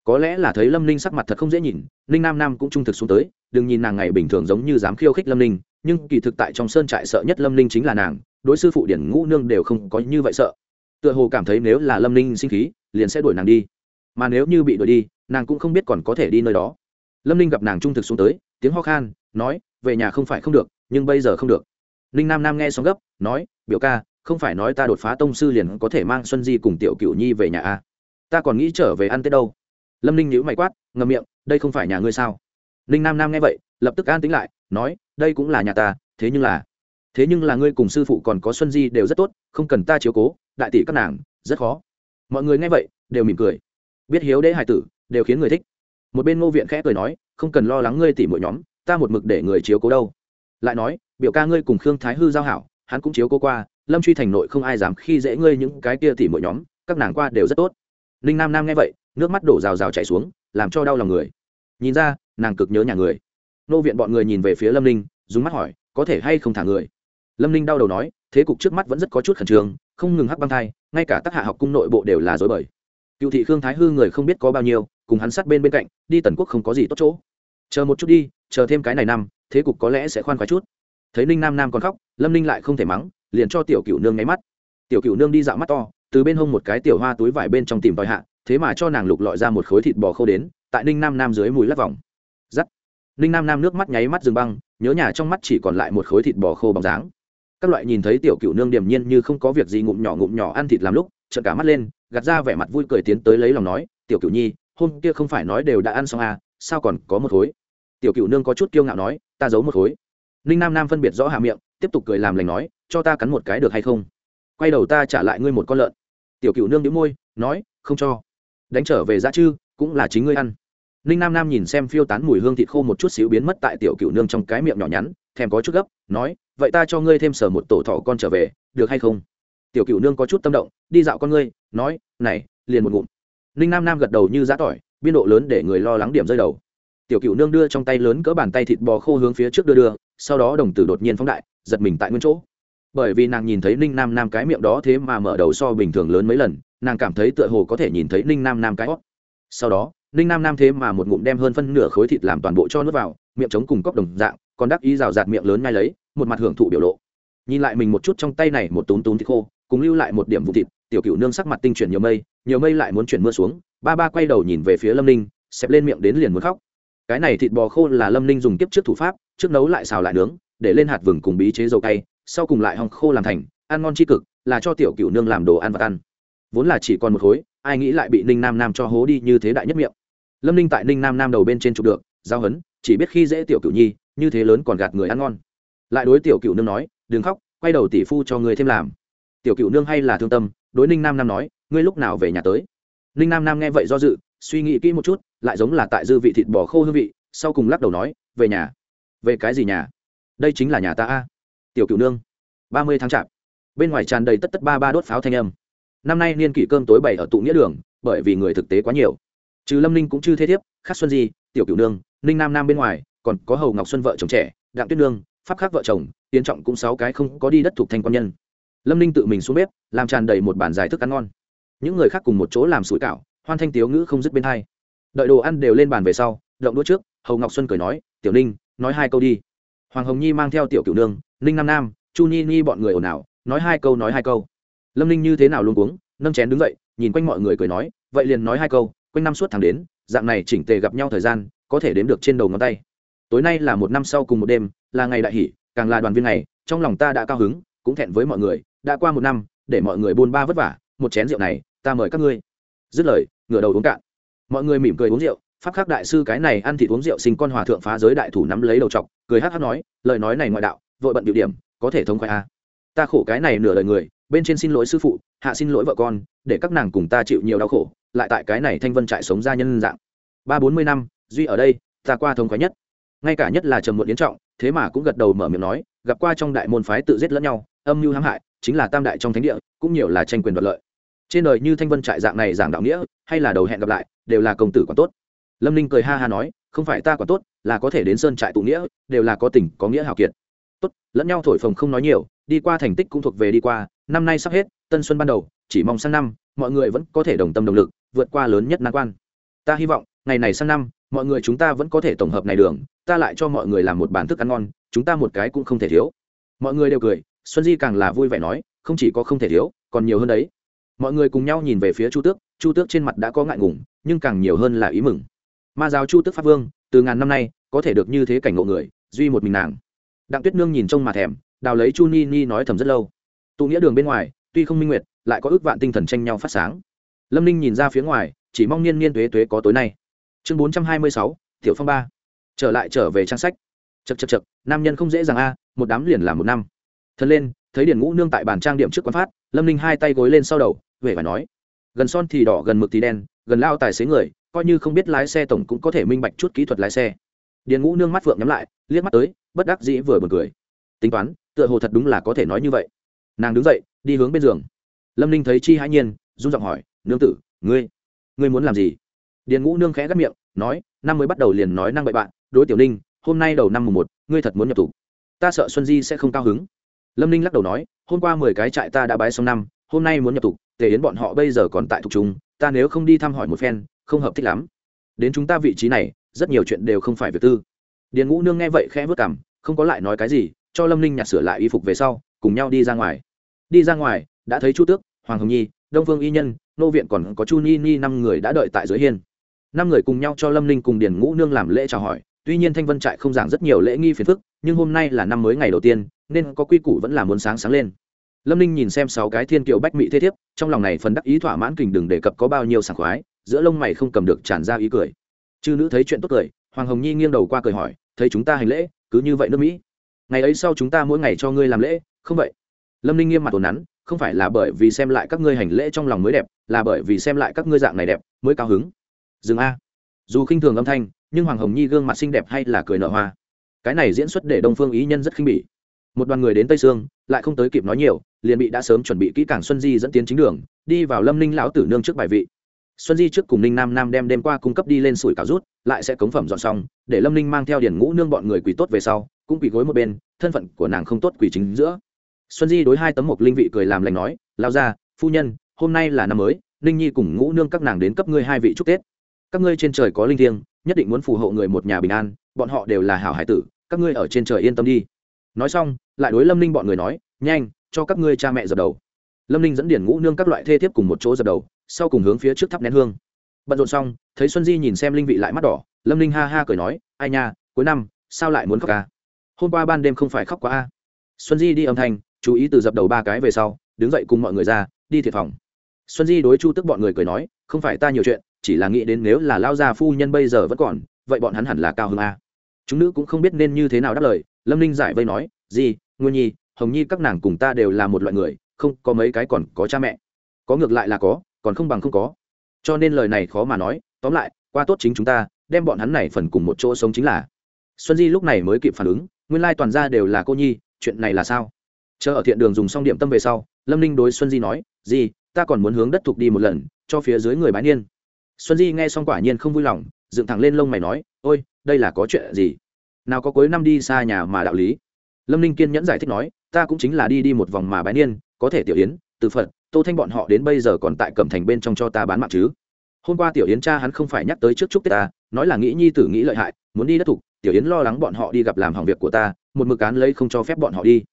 có lẽ là thấy lâm ninh sắc mặt thật không dễ nhìn, ninh nam nam cũng trung thực xuống tới, đừng nhìn nàng ngày bình thường giống như dám khiêu khích lâm ninh, nhưng kỳ thực tại trong sơn trại sợ nhất lâm ninh chính là nàng, đối sư phụ điển ngũ nương đều không có như vậy sợ. Tựa hồ cảm thấy nếu là lâm ninh sinh khí, liền sẽ đuổi nàng đi. Mà nếu như bị đuổi đi, nàng cũng không biết còn có thể đi nơi đó. Lâm ninh gặp nàng trung thực xuống tới, tiếng ho khan, nói, về nhà không phải không được, nhưng bây giờ không được. Ninh nam nam nghe xong gấp, nói, biểu ca, không phải nói ta đột phá tông sư liền có thể mang xuân di cùng tiểu cựu nhi về nhà à? ta còn nghĩ trở về ăn tết đâu lâm ninh nhữ mày quát ngầm miệng, đây không phải nhà ngươi sao? Ninh nam nam nghe vậy, lập tức an tính lại, nói, đây cũng là nhà ta, thế nhưng là, thế nhưng là ngươi cùng sư phụ còn có xuân di đều rất tốt, không cần ta chiếu cố, đại tỷ các nàng, rất khó. Mọi người nghe vậy, đều mỉm cười. Biết hiếu đế hải tử, đều khiến người thích. Một bên ngô viện khẽ cười nói, không cần lo lắng ngươi tỉ mỗi nhóm, ta một mực để người chiếu cố đâu. Lại nói, biểu ca ngươi cùng khương thái hư giao hảo, hắn cũng chiếu cố qua, lâm truy thành nội không ai dám khi dễ ngươi những cái kia tỉ mỗi nhóm, các nàng qua đều rất tốt. Ninh nam nam nghe vậy nước mắt đổ rào rào chảy xuống, làm cho đau lòng người. Nhìn ra, nàng cực nhớ nhà người. Nô viện bọn người nhìn về phía lâm ninh, dùng mắt hỏi, có thể hay không thả người? Lâm ninh đau đầu nói, thế cục trước mắt vẫn rất có chút khẩn trương, không ngừng hắc băng thai, ngay cả tác hạ học cung nội bộ đều là dối bời. Cựu thị khương thái hư người không biết có bao nhiêu, cùng hắn sát bên bên cạnh, đi tần quốc không có gì tốt chỗ. Chờ một chút đi, chờ thêm cái này năm, thế cục có lẽ sẽ khoan khoái chút. Thấy ninh nam nam còn khóc, lâm ninh lại không thể mắng, liền cho tiểu cựu nương nháy mắt. Tiểu cựu nương đi dạo mắt to, từ bên hông một cái tiểu hoa túi vải bên trong tìm tòi hạ thế mà cho nàng lục lọi ra một khối thịt bò khô đến, tại ninh nam nam dưới mùi lắc vòng. Giắt ninh nam nam nước mắt nháy mắt rừng băng, nhớ nhà trong mắt chỉ còn lại một khối thịt bò khô bóng dáng. Các loại nhìn thấy tiểu cựu nương điềm nhiên như không có việc gì ngụm nhỏ ngụm nhỏ ăn thịt làm lúc, trợn cả mắt lên, gạt ra vẻ mặt vui cười tiến tới lấy lòng nói, tiểu cựu nhi, hôm kia không phải nói đều đã ăn xong à sao còn có một khối? Tiểu cựu nương có chút kiêu ngạo nói, ta giấu một khối. Ninh nam nam phân biệt rõ hạ miệng, tiếp tục cười làm lành nói, cho ta cắn một cái được hay không? Quay đầu ta trả lại ngươi một con lợn. Tiểu cựu nương đĩu môi, nói, không cho đánh trở về ra chư, cũng là chính ngươi ăn. Ninh nam nam nhìn xem phiêu tán mùi hương thịt khô một chút xíu biến mất tại tiểu cựu nương trong cái miệng nhỏ nhắn, thèm có chút gấp, nói, vậy ta cho ngươi thêm sở một tổ thọ con trở về, được hay không? Tiểu cựu nương có chút tâm động, đi dạo con ngươi, nói, này, liền một ngụm. Ninh nam nam gật đầu như giã tỏi, biên độ lớn để người lo lắng điểm rơi đầu. Tiểu cựu nương đưa trong tay lớn cỡ bàn tay thịt bò khô hướng phía trước đưa đưa, sau đó đồng tử đột nhiên phóng đại, giật mình tại nguyên chỗ bởi vì nàng nhìn thấy ninh nam nam cái miệng đó thế mà mở đầu so bình thường lớn mấy lần, nàng cảm thấy tựa hồ có thể nhìn thấy ninh nam nam cái hót. Sau đó, ninh nam nam thế mà một ngụm đem hơn phân nửa khối thịt làm toàn bộ cho nước vào, miệng trống cùng cốc đồng dạng, còn đắc ý rào rạt miệng lớn ngay lấy, một mặt hưởng thụ biểu lộ. Nhìn lại mình một chút trong tay này một túm túm thịt khô, cùng lưu lại một điểm vụ thịt, tiểu cựu nương sắc mặt tinh chuyển nhiều mây nhiều mây lại muốn chuyển mưa xuống, ba ba quay đầu nhìn về phía lâm ninh, xẹp lên miệng đến liền muốn khóc. Cái này thịt bò khô là lâm ninh dùng tiếp trước thủ pháp, trước nấu lại xào lại nướng, để lên hạt vừng cùng bí chế dầu cay sau cùng lại hong khô làm thành, ăn ngon c h i cực, là cho tiểu cựu nương làm đồ ăn và ăn. Vốn là chỉ còn một khối, ai nghĩ lại bị ninh nam nam cho hố đi như thế đại nhất miệng. Lâm ninh tại ninh nam nam đầu bên trên chụp được, giao hấn, chỉ biết khi dễ tiểu cựu nhi, như thế lớn còn gạt người ăn ngon. Lại đối tiểu cựu nương nói, đừng khóc, quay đầu tỷ phu cho người thêm làm. Tiểu cựu nương hay là thương tâm, đối ninh nam nam nói, ngươi lúc nào về nhà tới? Ninh nam nam nghe vậy do dự, suy nghĩ kỹ một chút, lại giống là tại dư vị thịt bò khô hương vị, sau cùng lắc đầu nói, về nhà. Về cái gì nhà? Đây chính là nhà ta a tiểu cựu nương. Ba mươi tháng chạp, bên ngoài tràn đầy tất tất ba ba đốt pháo thanh âm. Năm nay niên kỷ cơm tối bày ở tụ nghĩa đường, bởi vì người thực tế quá nhiều. Trừ lâm ninh cũng chưa thế thiếp, khắc xuân di, tiểu cựu nương, ninh nam nam bên ngoài, còn có hầu ngọc xuân vợ chồng trẻ, đặng tuyết nương, pháp khắc vợ chồng tiến trọng cũng sáu cái không có đi đất thuộc thành quan nhân. Lâm ninh tự mình xuống bếp, làm tràn đầy một bàn giải thức ăn ngon. Những người khác cùng một chỗ làm sủi cảo, hoan thanh tiếu ngữ không dứt bên hai. Đợi đồ ăn đều lên bàn về sau, động đũa trước, hầu ngọc xuân cười nói, tiểu ninh, nói hai câu đi. Hoàng hồng nhi mang theo tiểu cựu nương ninh nam nam, chu nhi nhi bọn người ồn ào, nói hai câu nói hai câu. Lâm ninh như thế nào luôn cuống, nâng chén đứng dậy, nhìn quanh mọi người cười nói, vậy liền nói hai câu, quanh năm suốt tháng đến, dạng này chỉnh tề gặp nhau thời gian, có thể đếm được trên đầu ngón tay. Tối nay là một năm sau cùng một đêm, là ngày đại hỷ, càng là đoàn viên này trong lòng ta đã cao hứng, cũng thẹn với mọi người, đã qua một năm, để mọi người buôn ba vất vả, một chén rượu này, ta mời các ngươi. Dứt lời, ngửa đầu uống cạn. Mọi người mỉm cười uống rượu, pháp khắc đại sư cái này ăn thịt uống rượu sinh con hòa thượng phá giới đại thủ nắm lấy đầu chọc, cười hát hát nói, lời nói này ngoại đạo vội bận biểu điểm, có thể thông khoái a à. ta khổ cái này nửa đời người, bên trên xin lỗi sư phụ, hạ xin lỗi vợ con, để các nàng cùng ta chịu nhiều đau khổ, lại tại cái này thanh vân trại sống ra nhân dạng. Ba bốn mươi năm, duy ở đây, ta qua thông khoái nhất. Ngay cả nhất là trầm muộn yến trọng, thế mà cũng gật đầu mở miệng nói, gặp qua trong đại môn phái tự giết lẫn nhau, âm mưu hãm hại, chính là tam đại trong thánh địa, cũng nhiều là tranh quyền đoạt lợi. Trên đời như thanh vân trại dạng này giảng đạo nghĩa, hay là đầu hẹn gặp lại, đều là công tử còn tốt. Lâm ninh cười ha ha nói, không phải ta còn tốt, là có thể đến sơn trại tụ nghĩa, đều là có tình, có nghĩa hào kiệt tốt, lẫn nhau thổi phồng không nói nhiều, đi qua thành tích cũng thuộc về đi qua, năm nay sắp hết, tân xuân ban đầu, chỉ mong sang năm, mọi người vẫn có thể đồng tâm đồng lực, vượt qua lớn nhất nan quan. Ta hy vọng, ngày này sang năm, mọi người chúng ta vẫn có thể tổng hợp này đường, ta lại cho mọi người làm một bản thức ăn ngon, chúng ta một cái cũng không thể thiếu. Mọi người đều cười, xuân di càng là vui vẻ nói, không chỉ có không thể thiếu, còn nhiều hơn đấy. Mọi người cùng nhau nhìn về phía chu tước chu tước trên mặt đã có ngại ngùng, nhưng càng nhiều hơn là ý mừng. Ma giáo chu tước pháp vương, từ ngàn năm nay, có thể được như thế cảnh ngộ người, duy một mình nàng đặng tuyết nương nhìn trông mà thèm, đào lấy chu ni ni nói thầm rất lâu. Tụ nghĩa đường bên ngoài, tuy không minh nguyệt, lại có ước vạn tinh thần tranh nhau phát sáng. Lâm ninh nhìn ra phía ngoài, chỉ mong niên niên tuế tuế có tối nay. Chương bốn trăm hai mươi sáu, tiểu phong ba. Trở lại trở về trang sách. Chật chật chật nam nhân không dễ dàng a, một đám liền làm một năm. Thân lên, thấy điển ngũ nương tại bàn trang điểm trước quán phát, lâm ninh hai tay gối lên sau đầu về và nói. Gần son thì đỏ, gần mực thì đen, gần lao tài xế người, coi như không biết lái xe tổng cũng có thể minh bạch chút kỹ thuật lái xe điền ngũ nương mắt phượng nhắm lại, liếc mắt tới, bất đắc dĩ vừa buồn cười. Tính toán, tựa hồ thật đúng là có thể nói như vậy. Nàng đứng dậy, đi hướng bên giường. Lâm ninh thấy chi hãi nhiên, run giọng hỏi, nương tử, ngươi ngươi muốn làm gì? Điền ngũ nương khẽ gắt miệng, nói, năm mới bắt đầu liền nói năng bậy bạn, đối tiểu ninh, hôm nay đầu năm mùng một, ngươi thật muốn nhập tù. Ta sợ xuân di sẽ không cao hứng. Lâm ninh lắc đầu nói, hôm qua mười cái trại ta đã bái xong năm, hôm nay muốn nhập tù, tề yến bọn họ bây giờ còn tại thuộc chúng, ta nếu không đi thăm hỏi một phen, không hợp thích lắm. Đến chúng ta vị trí này rất nhiều chuyện đều không phải việc tư. Điền ngũ nương nghe vậy khẽ vất cảm không có lại nói cái gì, cho lâm ninh nhặt sửa lại y phục về sau, cùng nhau đi ra ngoài. Đi ra ngoài, đã thấy chu tước, hoàng hồng nhi, đông phương y nhân, nô viện còn có chu ni ni năm người đã đợi tại dưới hiên. Năm người cùng nhau cho lâm ninh cùng điền ngũ nương làm lễ chào hỏi, tuy nhiên thanh vân trại không giảng rất nhiều lễ nghi phiền phức, nhưng hôm nay là năm mới ngày đầu tiên, nên có quy củ vẫn là muốn sáng sáng lên. Lâm ninh nhìn xem sáu cái thiên kiều bách mỹ thế thiếp, trong lòng này phần đắc ý thỏa mãn kình đừng đề cập có bao nhiêu sảng khoái, giữa lông mày không cầm được tràn ra ý cười chư nữ thấy chuyện tốt cười, hoàng hồng nhi nghiêng đầu qua cười hỏi, thấy chúng ta hành lễ, cứ như vậy nước mỹ? Ngày ấy sau chúng ta mỗi ngày cho ngươi làm lễ, không vậy? Lâm ninh nghiêm mặt tồn nắn, không phải là bởi vì xem lại các ngươi hành lễ trong lòng mới đẹp, là bởi vì xem lại các ngươi dạng này đẹp, mới cao hứng. Dừng a. Dù khinh thường âm thanh, nhưng hoàng hồng nhi gương mặt xinh đẹp hay là cười nở hoa. Cái này diễn xuất để đông phương ý nhân rất khinh bỉ. Một đoàn người đến tây sương, lại không tới kịp nói nhiều, liền bị đã sớm chuẩn bị kỹ càng xuân di dẫn tiến chính đường, đi vào lâm ninh lão tử nương trước bài vị xuân di trước cùng ninh nam nam đem đêm qua cung cấp đi lên sủi cảo rút, lại sẽ cống phẩm dọn xong, để lâm ninh mang theo điển ngũ nương bọn người quỳ tốt về sau, cũng quỳ gối một bên, thân phận của nàng không tốt quỳ chính giữa. Xuân di đối hai tấm mộc linh vị cười làm lành nói lao ra phu nhân, hôm nay là năm mới, ninh nhi cùng ngũ nương các nàng đến cấp ngươi hai vị chúc tết. Các ngươi trên trời có linh thiêng, nhất định muốn phù hộ người một nhà bình an, bọn họ đều là hảo hải tử, các ngươi ở trên trời yên tâm đi. Nói xong, lại đối lâm ninh bọn người nói, nhanh, cho các ngươi cha mẹ dập đầu lâm ninh dẫn điển ngũ nương các loại thê thiếp cùng một chỗ dập đầu, sau cùng hướng phía trước thắp nén hương. Bận rộn xong, thấy xuân di nhìn xem linh vị lại mắt đỏ, lâm ninh ha ha cười nói, ai nha, cuối năm, sao lại muốn khóc ca hôm qua ban đêm không phải khóc quá a xuân di đi âm thanh, chú ý từ dập đầu ba cái về sau, đứng dậy cùng mọi người ra, đi thiệt phòng. Xuân di đối chu tức bọn người cười nói, không phải ta nhiều chuyện, chỉ là nghĩ đến nếu là lao gia phu nhân bây giờ vẫn còn, vậy bọn hắn hẳn là cao hơn a à? chúng nữ cũng không biết nên như thế nào đáp lời, lâm ninh giải vây nói gì nguyên nhi, hồng nhi các nàng cùng ta đều là một loại người không, có mấy cái còn có cha mẹ. Có ngược lại là có, còn không bằng không có. Cho nên lời này khó mà nói, tóm lại, qua tốt chính chúng ta, đem bọn hắn này phần cùng một chỗ sống chính là. Xuân di lúc này mới kịp phản ứng, nguyên lai toàn ra đều là cô nhi, chuyện này là sao? Chờ ở thiện đường dùng xong điểm tâm về sau, lâm ninh đối xuân di nói, di, ta còn muốn hướng đất thục đi một lần, cho phía dưới người bái niên. Xuân di nghe xong quả nhiên không vui lòng, dựng thẳng lên lông mày nói, ôi, đây là có chuyện gì? Nào có cuối năm đi xa nhà mà đạo lý. Lâm ninh kiên nhẫn giải thích nói, ta cũng chính là đi đi một vòng mà bái niên có thể tiểu yến, từ phật, tô thanh bọn họ đến bây giờ còn tại cẩm thành bên trong cho ta bán mạng chứ? Hôm qua tiểu yến cha hắn không phải nhắc tới trước chúc tết ta, nói là nghĩ nhi tử nghĩ lợi hại, muốn đi đất thục, tiểu yến lo lắng bọn họ đi gặp làm hỏng việc của ta, một mực án lấy không cho phép bọn họ đi.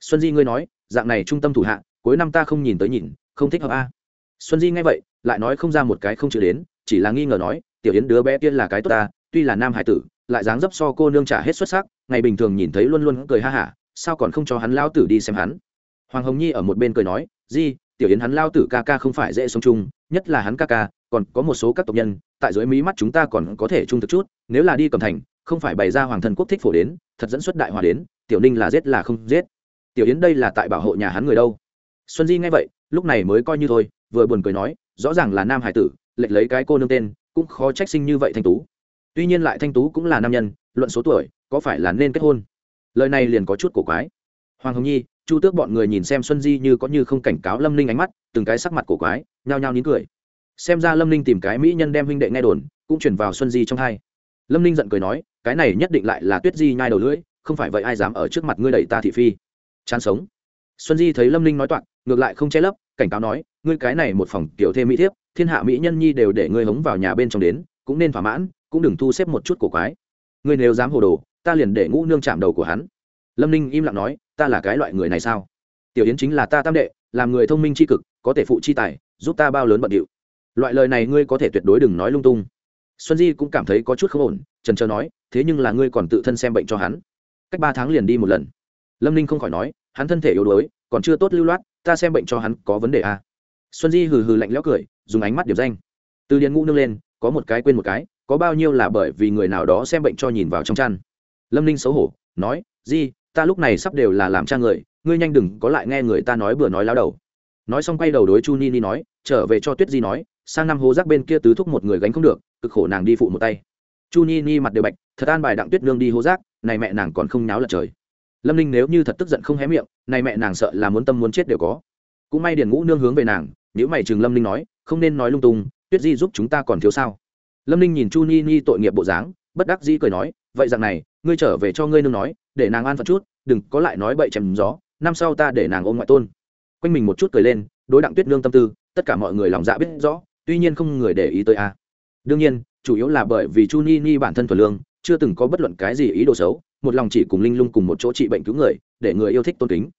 Xuân di ngươi nói, dạng này trung tâm thủ hạ, cuối năm ta không nhìn tới nhìn, không thích hợp a. Xuân di nghe vậy, lại nói không ra một cái không chịu đến, chỉ là nghi ngờ nói, tiểu yến đứa bé tiên là cái tốt ta, tuy là nam hải tử, lại dáng dấp so cô nương trả hết xuất sắc, ngày bình thường nhìn thấy luôn luôn cười ha hả, sao còn không cho hắn lão tử đi xem hắn? Hoàng hồng nhi ở một bên cười nói, di, tiểu yến hắn lao tử ca ca không phải dễ sống chung, nhất là hắn ca ca, còn có một số các tộc nhân, tại dưới mí mắt chúng ta còn có thể trung thực chút, nếu là đi cầm thành, không phải bày ra hoàng thần quốc thích phổ đến, thật dẫn xuất đại hòa đến, tiểu ninh là giết là không giết. Tiểu yến đây là tại bảo hộ nhà hắn người đâu? Xuân di nghe vậy, lúc này mới coi như thôi, vừa buồn cười nói, rõ ràng là nam hải tử, lệch lấy cái cô nương tên, cũng khó trách sinh như vậy thanh tú. Tuy nhiên lại thanh tú cũng là nam nhân, luận số tuổi, có phải là nên kết hôn? Lời này liền có chút cổ quái hoàng hồng nhi, chu tước bọn người nhìn xem xuân di như có như không cảnh cáo lâm ninh ánh mắt, từng cái sắc mặt cổ quái, nhao nhao nín cười. Xem ra lâm ninh tìm cái mỹ nhân đem huynh đệ nghe đồn, cũng chuyển vào xuân di trong hai. Lâm ninh giận cười nói, cái này nhất định lại là tuyết di nhai đầu lưỡi, không phải vậy ai dám ở trước mặt ngươi đẩy ta thị phi. Chán sống. Xuân di thấy lâm ninh nói toạc, ngược lại không che lấp, cảnh cáo nói, ngươi cái này một phòng kiểu thêm mỹ thiếp, thiên hạ mỹ nhân nhi đều để ngươi hống vào nhà bên trong đến, cũng nên thỏa mãn, cũng đừng thu xếp một chút cổ quái. Ngươi nếu dám hồ đồ, ta liền để ngũ nương chạm đầu của hắn. Lâm ninh im lặng nói ta là cái loại người này sao? Tiểu yến chính là ta tam đệ, làm người thông minh c h i cực, có thể phụ chi tài, giúp ta bao lớn bận điệu. Loại lời này ngươi có thể tuyệt đối đừng nói lung tung. Xuân di cũng cảm thấy có chút không ổn, trần trờ nói, thế nhưng là ngươi còn tự thân xem bệnh cho hắn. Cách ba tháng liền đi một lần. Lâm ninh không khỏi nói, hắn thân thể yếu đuối, còn chưa tốt lưu loát, ta xem bệnh cho hắn có vấn đề à. xuân di hừ hừ lạnh lẽo cười, dùng ánh mắt điểm danh. Từ điện ngũ nương lên, có một cái quên một cái, có bao nhiêu là bởi vì người nào đó xem bệnh cho nhìn vào trong chăn. Lâm ninh xấu hổ, nói, di ta lúc này sắp đều là làm cha người, ngươi nhanh đừng có lại nghe người ta nói bừa nói láo đầu. Nói xong quay đầu đối chu ni ni nói, trở về cho tuyết di nói, sang năm hố rác bên kia tứ thúc một người gánh không được, cực khổ nàng đi phụ một tay. Chu ni ni mặt đều bạch, thật an bài đặng tuyết nương đi hố rác, này mẹ nàng còn không nháo lật trời. Lâm ninh nếu như thật tức giận không hé miệng, này mẹ nàng sợ là muốn tâm muốn chết đều có. Cũng may điền ngũ nương hướng về nàng nếu mày chừng lâm ninh nói, không nên nói lung tung, tuyết di giúp chúng ta còn thiếu sao? Lâm ninh nhìn chu ni ni tội nghiệp bộ dáng, bất đắc dĩ cười nói, vậy rằng này ngươi trở về cho ngươi nương nói, để nàng an phận chút, đừng có lại nói bậy chèm gió, năm sau ta để nàng ôm ngoại tôn. Quanh mình một chút cười lên, đối đặng tuyết nương tâm tư, tất cả mọi người lòng dạ biết rõ, tuy nhiên không người để ý tới a. Đương nhiên, chủ yếu là bởi vì chu ni ni bản thân thuần lương, chưa từng có bất luận cái gì ý đồ xấu, một lòng chỉ cùng linh lung cùng một chỗ trị bệnh cứu người, để người yêu thích tôn kính.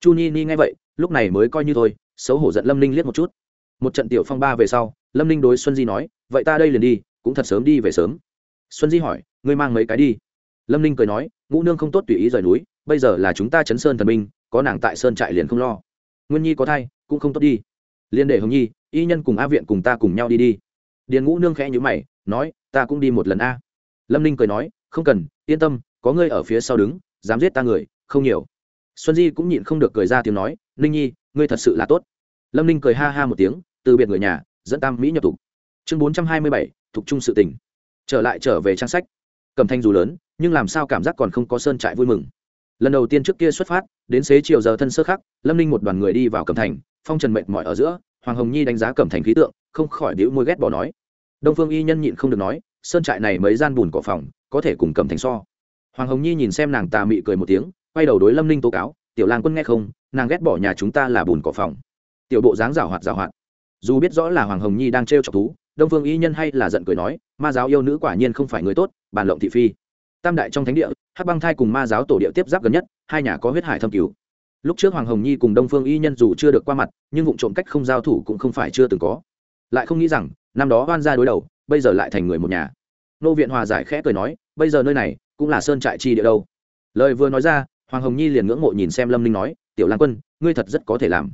Chu ni ni nghe vậy, lúc này mới coi như thôi, xấu hổ giận lâm ninh liếc một chút. Một trận tiểu phong ba về sau, lâm ninh đối xuân di nói, vậy ta đây liền đi, cũng thật sớm đi về sớm. Xuân di hỏi, ngươi mang mấy cái đi? Lâm ninh cười nói, ngũ nương không tốt tùy ý rời núi, bây giờ là chúng ta chấn sơn thần minh có nàng tại sơn trại liền không lo. Nguyên nhi có thai, cũng không tốt đi. Liên để hồng nhi, y nhân cùng a viện cùng ta cùng nhau đi đi. Điền ngũ nương khẽ nhữ mày, nói, ta cũng đi một lần a. Lâm ninh cười nói, không cần, yên tâm, có ngươi ở phía sau đứng, dám giết ta người, không nhiều. Xuân di cũng nhịn không được cười ra tiếng nói, ninh nhi, ngươi thật sự là tốt. Lâm ninh cười ha ha một tiếng, từ biệt người nhà, dẫn tam mỹ nhập tục chương bốn trăm hai mươi bảy thục trung sự tỉnh trở lại trở về trang sách. Cầm thanh dù lớn nhưng làm sao cảm giác còn không có sơn trại vui mừng. Lần đầu tiên trước kia xuất phát, đến xế chiều giờ thân sơ khắc, lâm ninh một đoàn người đi vào cẩm thành, phong trần mệt mỏi ở giữa, hoàng hồng nhi đánh giá cẩm thành khí tượng, không khỏi đĩu môi ghét bỏ nói. Đông phương y nhân nhịn không được nói, sơn trại này mấy gian bùn cỏ phòng, có thể cùng cẩm thành so. Hoàng hồng nhi nhìn xem nàng tà mị cười một tiếng, quay đầu đối lâm ninh tố cáo, tiểu lang quân nghe không, nàng ghét bỏ nhà chúng ta là bùn cỏ phòng. Tiểu bộ dáng rào hoạt rào hoạt. Dù biết rõ là hoàng hồng nhi đang t r e o trọc thú, đông phương y nhân hay là giận cười nói, ma giáo yêu nữ quả nhiên không phải người tốt, bàn lộng thị phi tam đại trong thánh địa, hắc băng thai cùng ma giáo tổ địa tiếp giáp gần nhất, hai nhà có huyết hải thâm cứu lúc trước hoàng hồng nhi cùng đông phương y nhân dù chưa được qua mặt, nhưng vụ trộm cách không giao thủ cũng không phải chưa từng có. Lại không nghĩ rằng, năm đó oan ra đối đầu, bây giờ lại thành người một nhà. Nô viện hòa giải khẽ cười nói, bây giờ nơi này cũng là sơn trại chi địa đâu. Lời vừa nói ra, hoàng hồng nhi liền ngưỡng mộ nhìn xem lâm ninh nói, tiểu lan quân, ngươi thật rất có thể làm.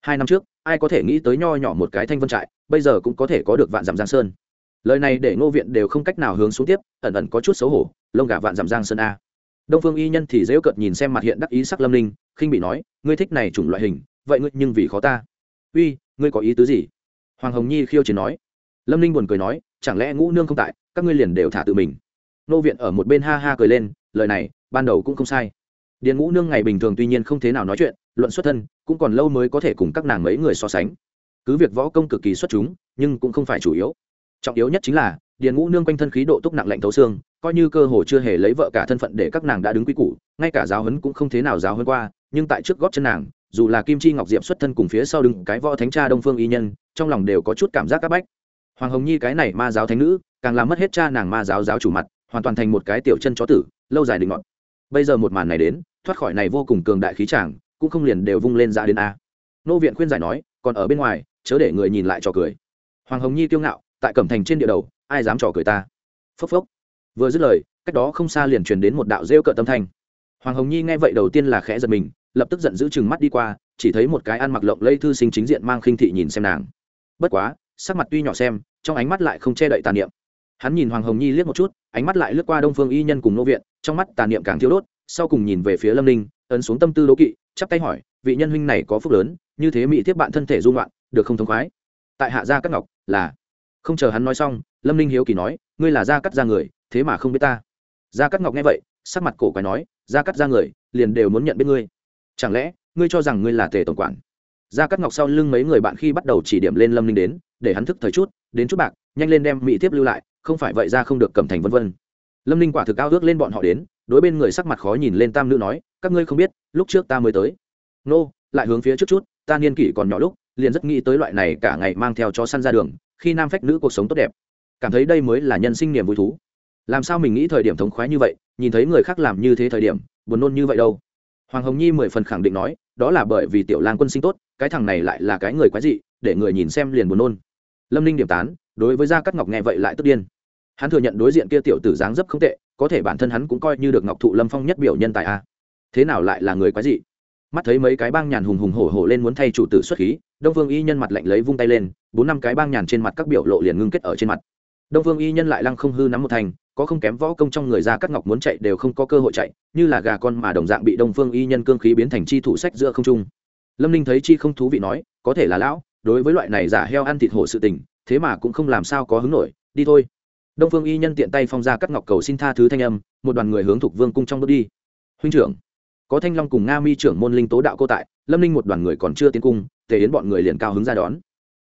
Hai năm trước, ai có thể nghĩ tới nho nhỏ một cái thanh vân trại, bây giờ cũng có thể có được vạn dặm giang sơn lời này để ngô viện đều không cách nào hướng xuống tiếp, ẩn ẩn có chút xấu hổ, lông gà vạn dặm giang sơn a. Đông phương y nhân thì dễ cợt nhìn xem mặt hiện đắc ý sắc lâm ninh, khinh bị nói, ngươi thích này chủng loại hình, vậy ngươi nhưng vì khó ta. Uy, ngươi có ý tứ gì? Hoàng hồng nhi khiêu chiến nói. Lâm ninh buồn cười nói, chẳng lẽ ngũ nương không tại, các ngươi liền đều thả tự mình? Nô viện ở một bên ha ha cười lên, lời này, ban đầu cũng không sai. Điền ngũ nương ngày bình thường tuy nhiên không thế nào nói chuyện, luận xuất thân, cũng còn lâu mới có thể cùng các nàng mấy người so sánh. Cứ việc võ công cực kỳ xuất chúng, nhưng cũng không phải chủ yếu trọng yếu nhất chính là, điền ngũ nương quanh thân khí độ túc nặng lạnh thấu xương, coi như cơ hồ chưa hề lấy vợ cả thân phận để các nàng đã đứng quy củ, ngay cả giáo huấn cũng không thế nào giáo huấn qua, nhưng tại trước góp chân nàng, dù là kim chi ngọc diệm xuất thân cùng phía sau đứng cái võ thánh cha đông phương y nhân, trong lòng đều có chút cảm giác áp bách. Hoàng hồng nhi cái này ma giáo thánh nữ, càng làm mất hết cha nàng ma giáo giáo chủ mặt, hoàn toàn thành một cái tiểu chân chó tử, lâu dài định ngọt bây giờ một màn này đến, thoát khỏi này vô cùng cường đại khí tràng cũng không liền đều vung lên ra đến a. Nô viện khuyên giải nói, còn ở bên ngoài, chớ để người nhìn lại trò cười. Hoàng hồng nhi kiêu ngạo tại cẩm thành trên địa đầu, ai dám trò cười ta? Phốc phốc. Vừa dứt lời, cách đó không xa liền truyền đến một đạo rêu cợt tâm thanh. Hoàng hồng nhi nghe vậy đầu tiên là khẽ giật mình, lập tức giận giữ chừng mắt đi qua, chỉ thấy một cái ăn mặc lộng lây thư sinh chính diện mang khinh thị nhìn xem nàng. Bất quá, sắc mặt tuy nhỏ xem, trong ánh mắt lại không che đậy tàn niệm. Hắn nhìn hoàng hồng nhi liếc một chút, ánh mắt lại lướt qua đông phương y nhân cùng nô viện, trong mắt tàn niệm càng thiếu đốt, sau cùng nhìn về phía lâm ninh, ấn xuống tâm tư đố kỵ, chắp tay hỏi, vị nhân huynh này có phúc lớn, như thế mỹ tiếp bạn thân thể dung loạn được không thống khoái? Tại hạ gia các ngọc, là không chờ hắn nói xong, lâm ninh hiếu kỳ nói, ngươi là gia cắt gia người, thế mà không biết ta. Gia cắt ngọc nghe vậy, sắc mặt cổ quái nói, gia cắt gia người, liền đều muốn nhận biết ngươi. Chẳng lẽ, ngươi cho rằng ngươi là tề tổng quản? Gia cắt ngọc sau lưng mấy người bạn khi bắt đầu chỉ điểm lên lâm ninh đến, để hắn thức thời chút, đến chút bạc, nhanh lên đem mỹ tiếp lưu lại, không phải vậy ra không được cầm thành vân vân. Lâm ninh quả thực cao ước lên bọn họ đến, đối bên người sắc mặt khó nhìn lên tam nữ nói, các ngươi không biết, lúc trước ta mới tới. Nô, lại hướng phía trước chút, ta niên kỷ còn nhỏ lúc, liền rất nghĩ tới loại này cả ngày mang theo chó săn ra đường khi nam phách nữ cuộc sống tốt đẹp. Cảm thấy đây mới là nhân sinh niềm vui thú. Làm sao mình nghĩ thời điểm thống khoái như vậy, nhìn thấy người khác làm như thế thời điểm, buồn nôn như vậy đâu? Hoàng hồng nhi mười phần khẳng định nói, đó là bởi vì tiểu lang quân sinh tốt, cái thằng này lại là cái người quái dị, để người nhìn xem liền buồn nôn. Lâm ninh điểm tán, đối với gia cắt ngọc nghe vậy lại tức điên. Hắn thừa nhận đối diện kia tiểu tử dáng dấp không tệ, có thể bản thân hắn cũng coi như được ngọc thụ lâm phong nhất biểu nhân tài a. Thế nào lại là người quái dị? Mắt thấy mấy cái bang nhàn hùng hùng hổ hổ lên muốn thay chủ tử xuất khí, đông phương y nhân mặt lạnh lấy vung tay lên, bốn năm cái bang nhàn trên mặt các biểu lộ liền ngưng kết ở trên mặt. Đông phương y nhân lại lăng không hư nắm một thành, có không kém võ công trong người ra cắt ngọc muốn chạy đều không có cơ hội chạy, như là gà con mà đồng dạng bị đông phương y nhân cương khí biến thành chi thủ sách giữa không trung. Lâm ninh thấy chi không thú vị nói, có thể là lão, đối với loại này giả heo ăn thịt hổ sự tình, thế mà cũng không làm sao có hứng nổi, đi thôi. Đông phương y nhân tiện tay phong ra cắt ngọc cầu xin tha thứ thanh âm, một đoàn người hướng thục vương cung trong bước đi. Huynh trưởng có thanh long cùng nga mi trưởng môn linh tố đạo cô tại, lâm ninh một đoàn người còn chưa tiến cung, tề yến bọn người liền cao hứng ra đón.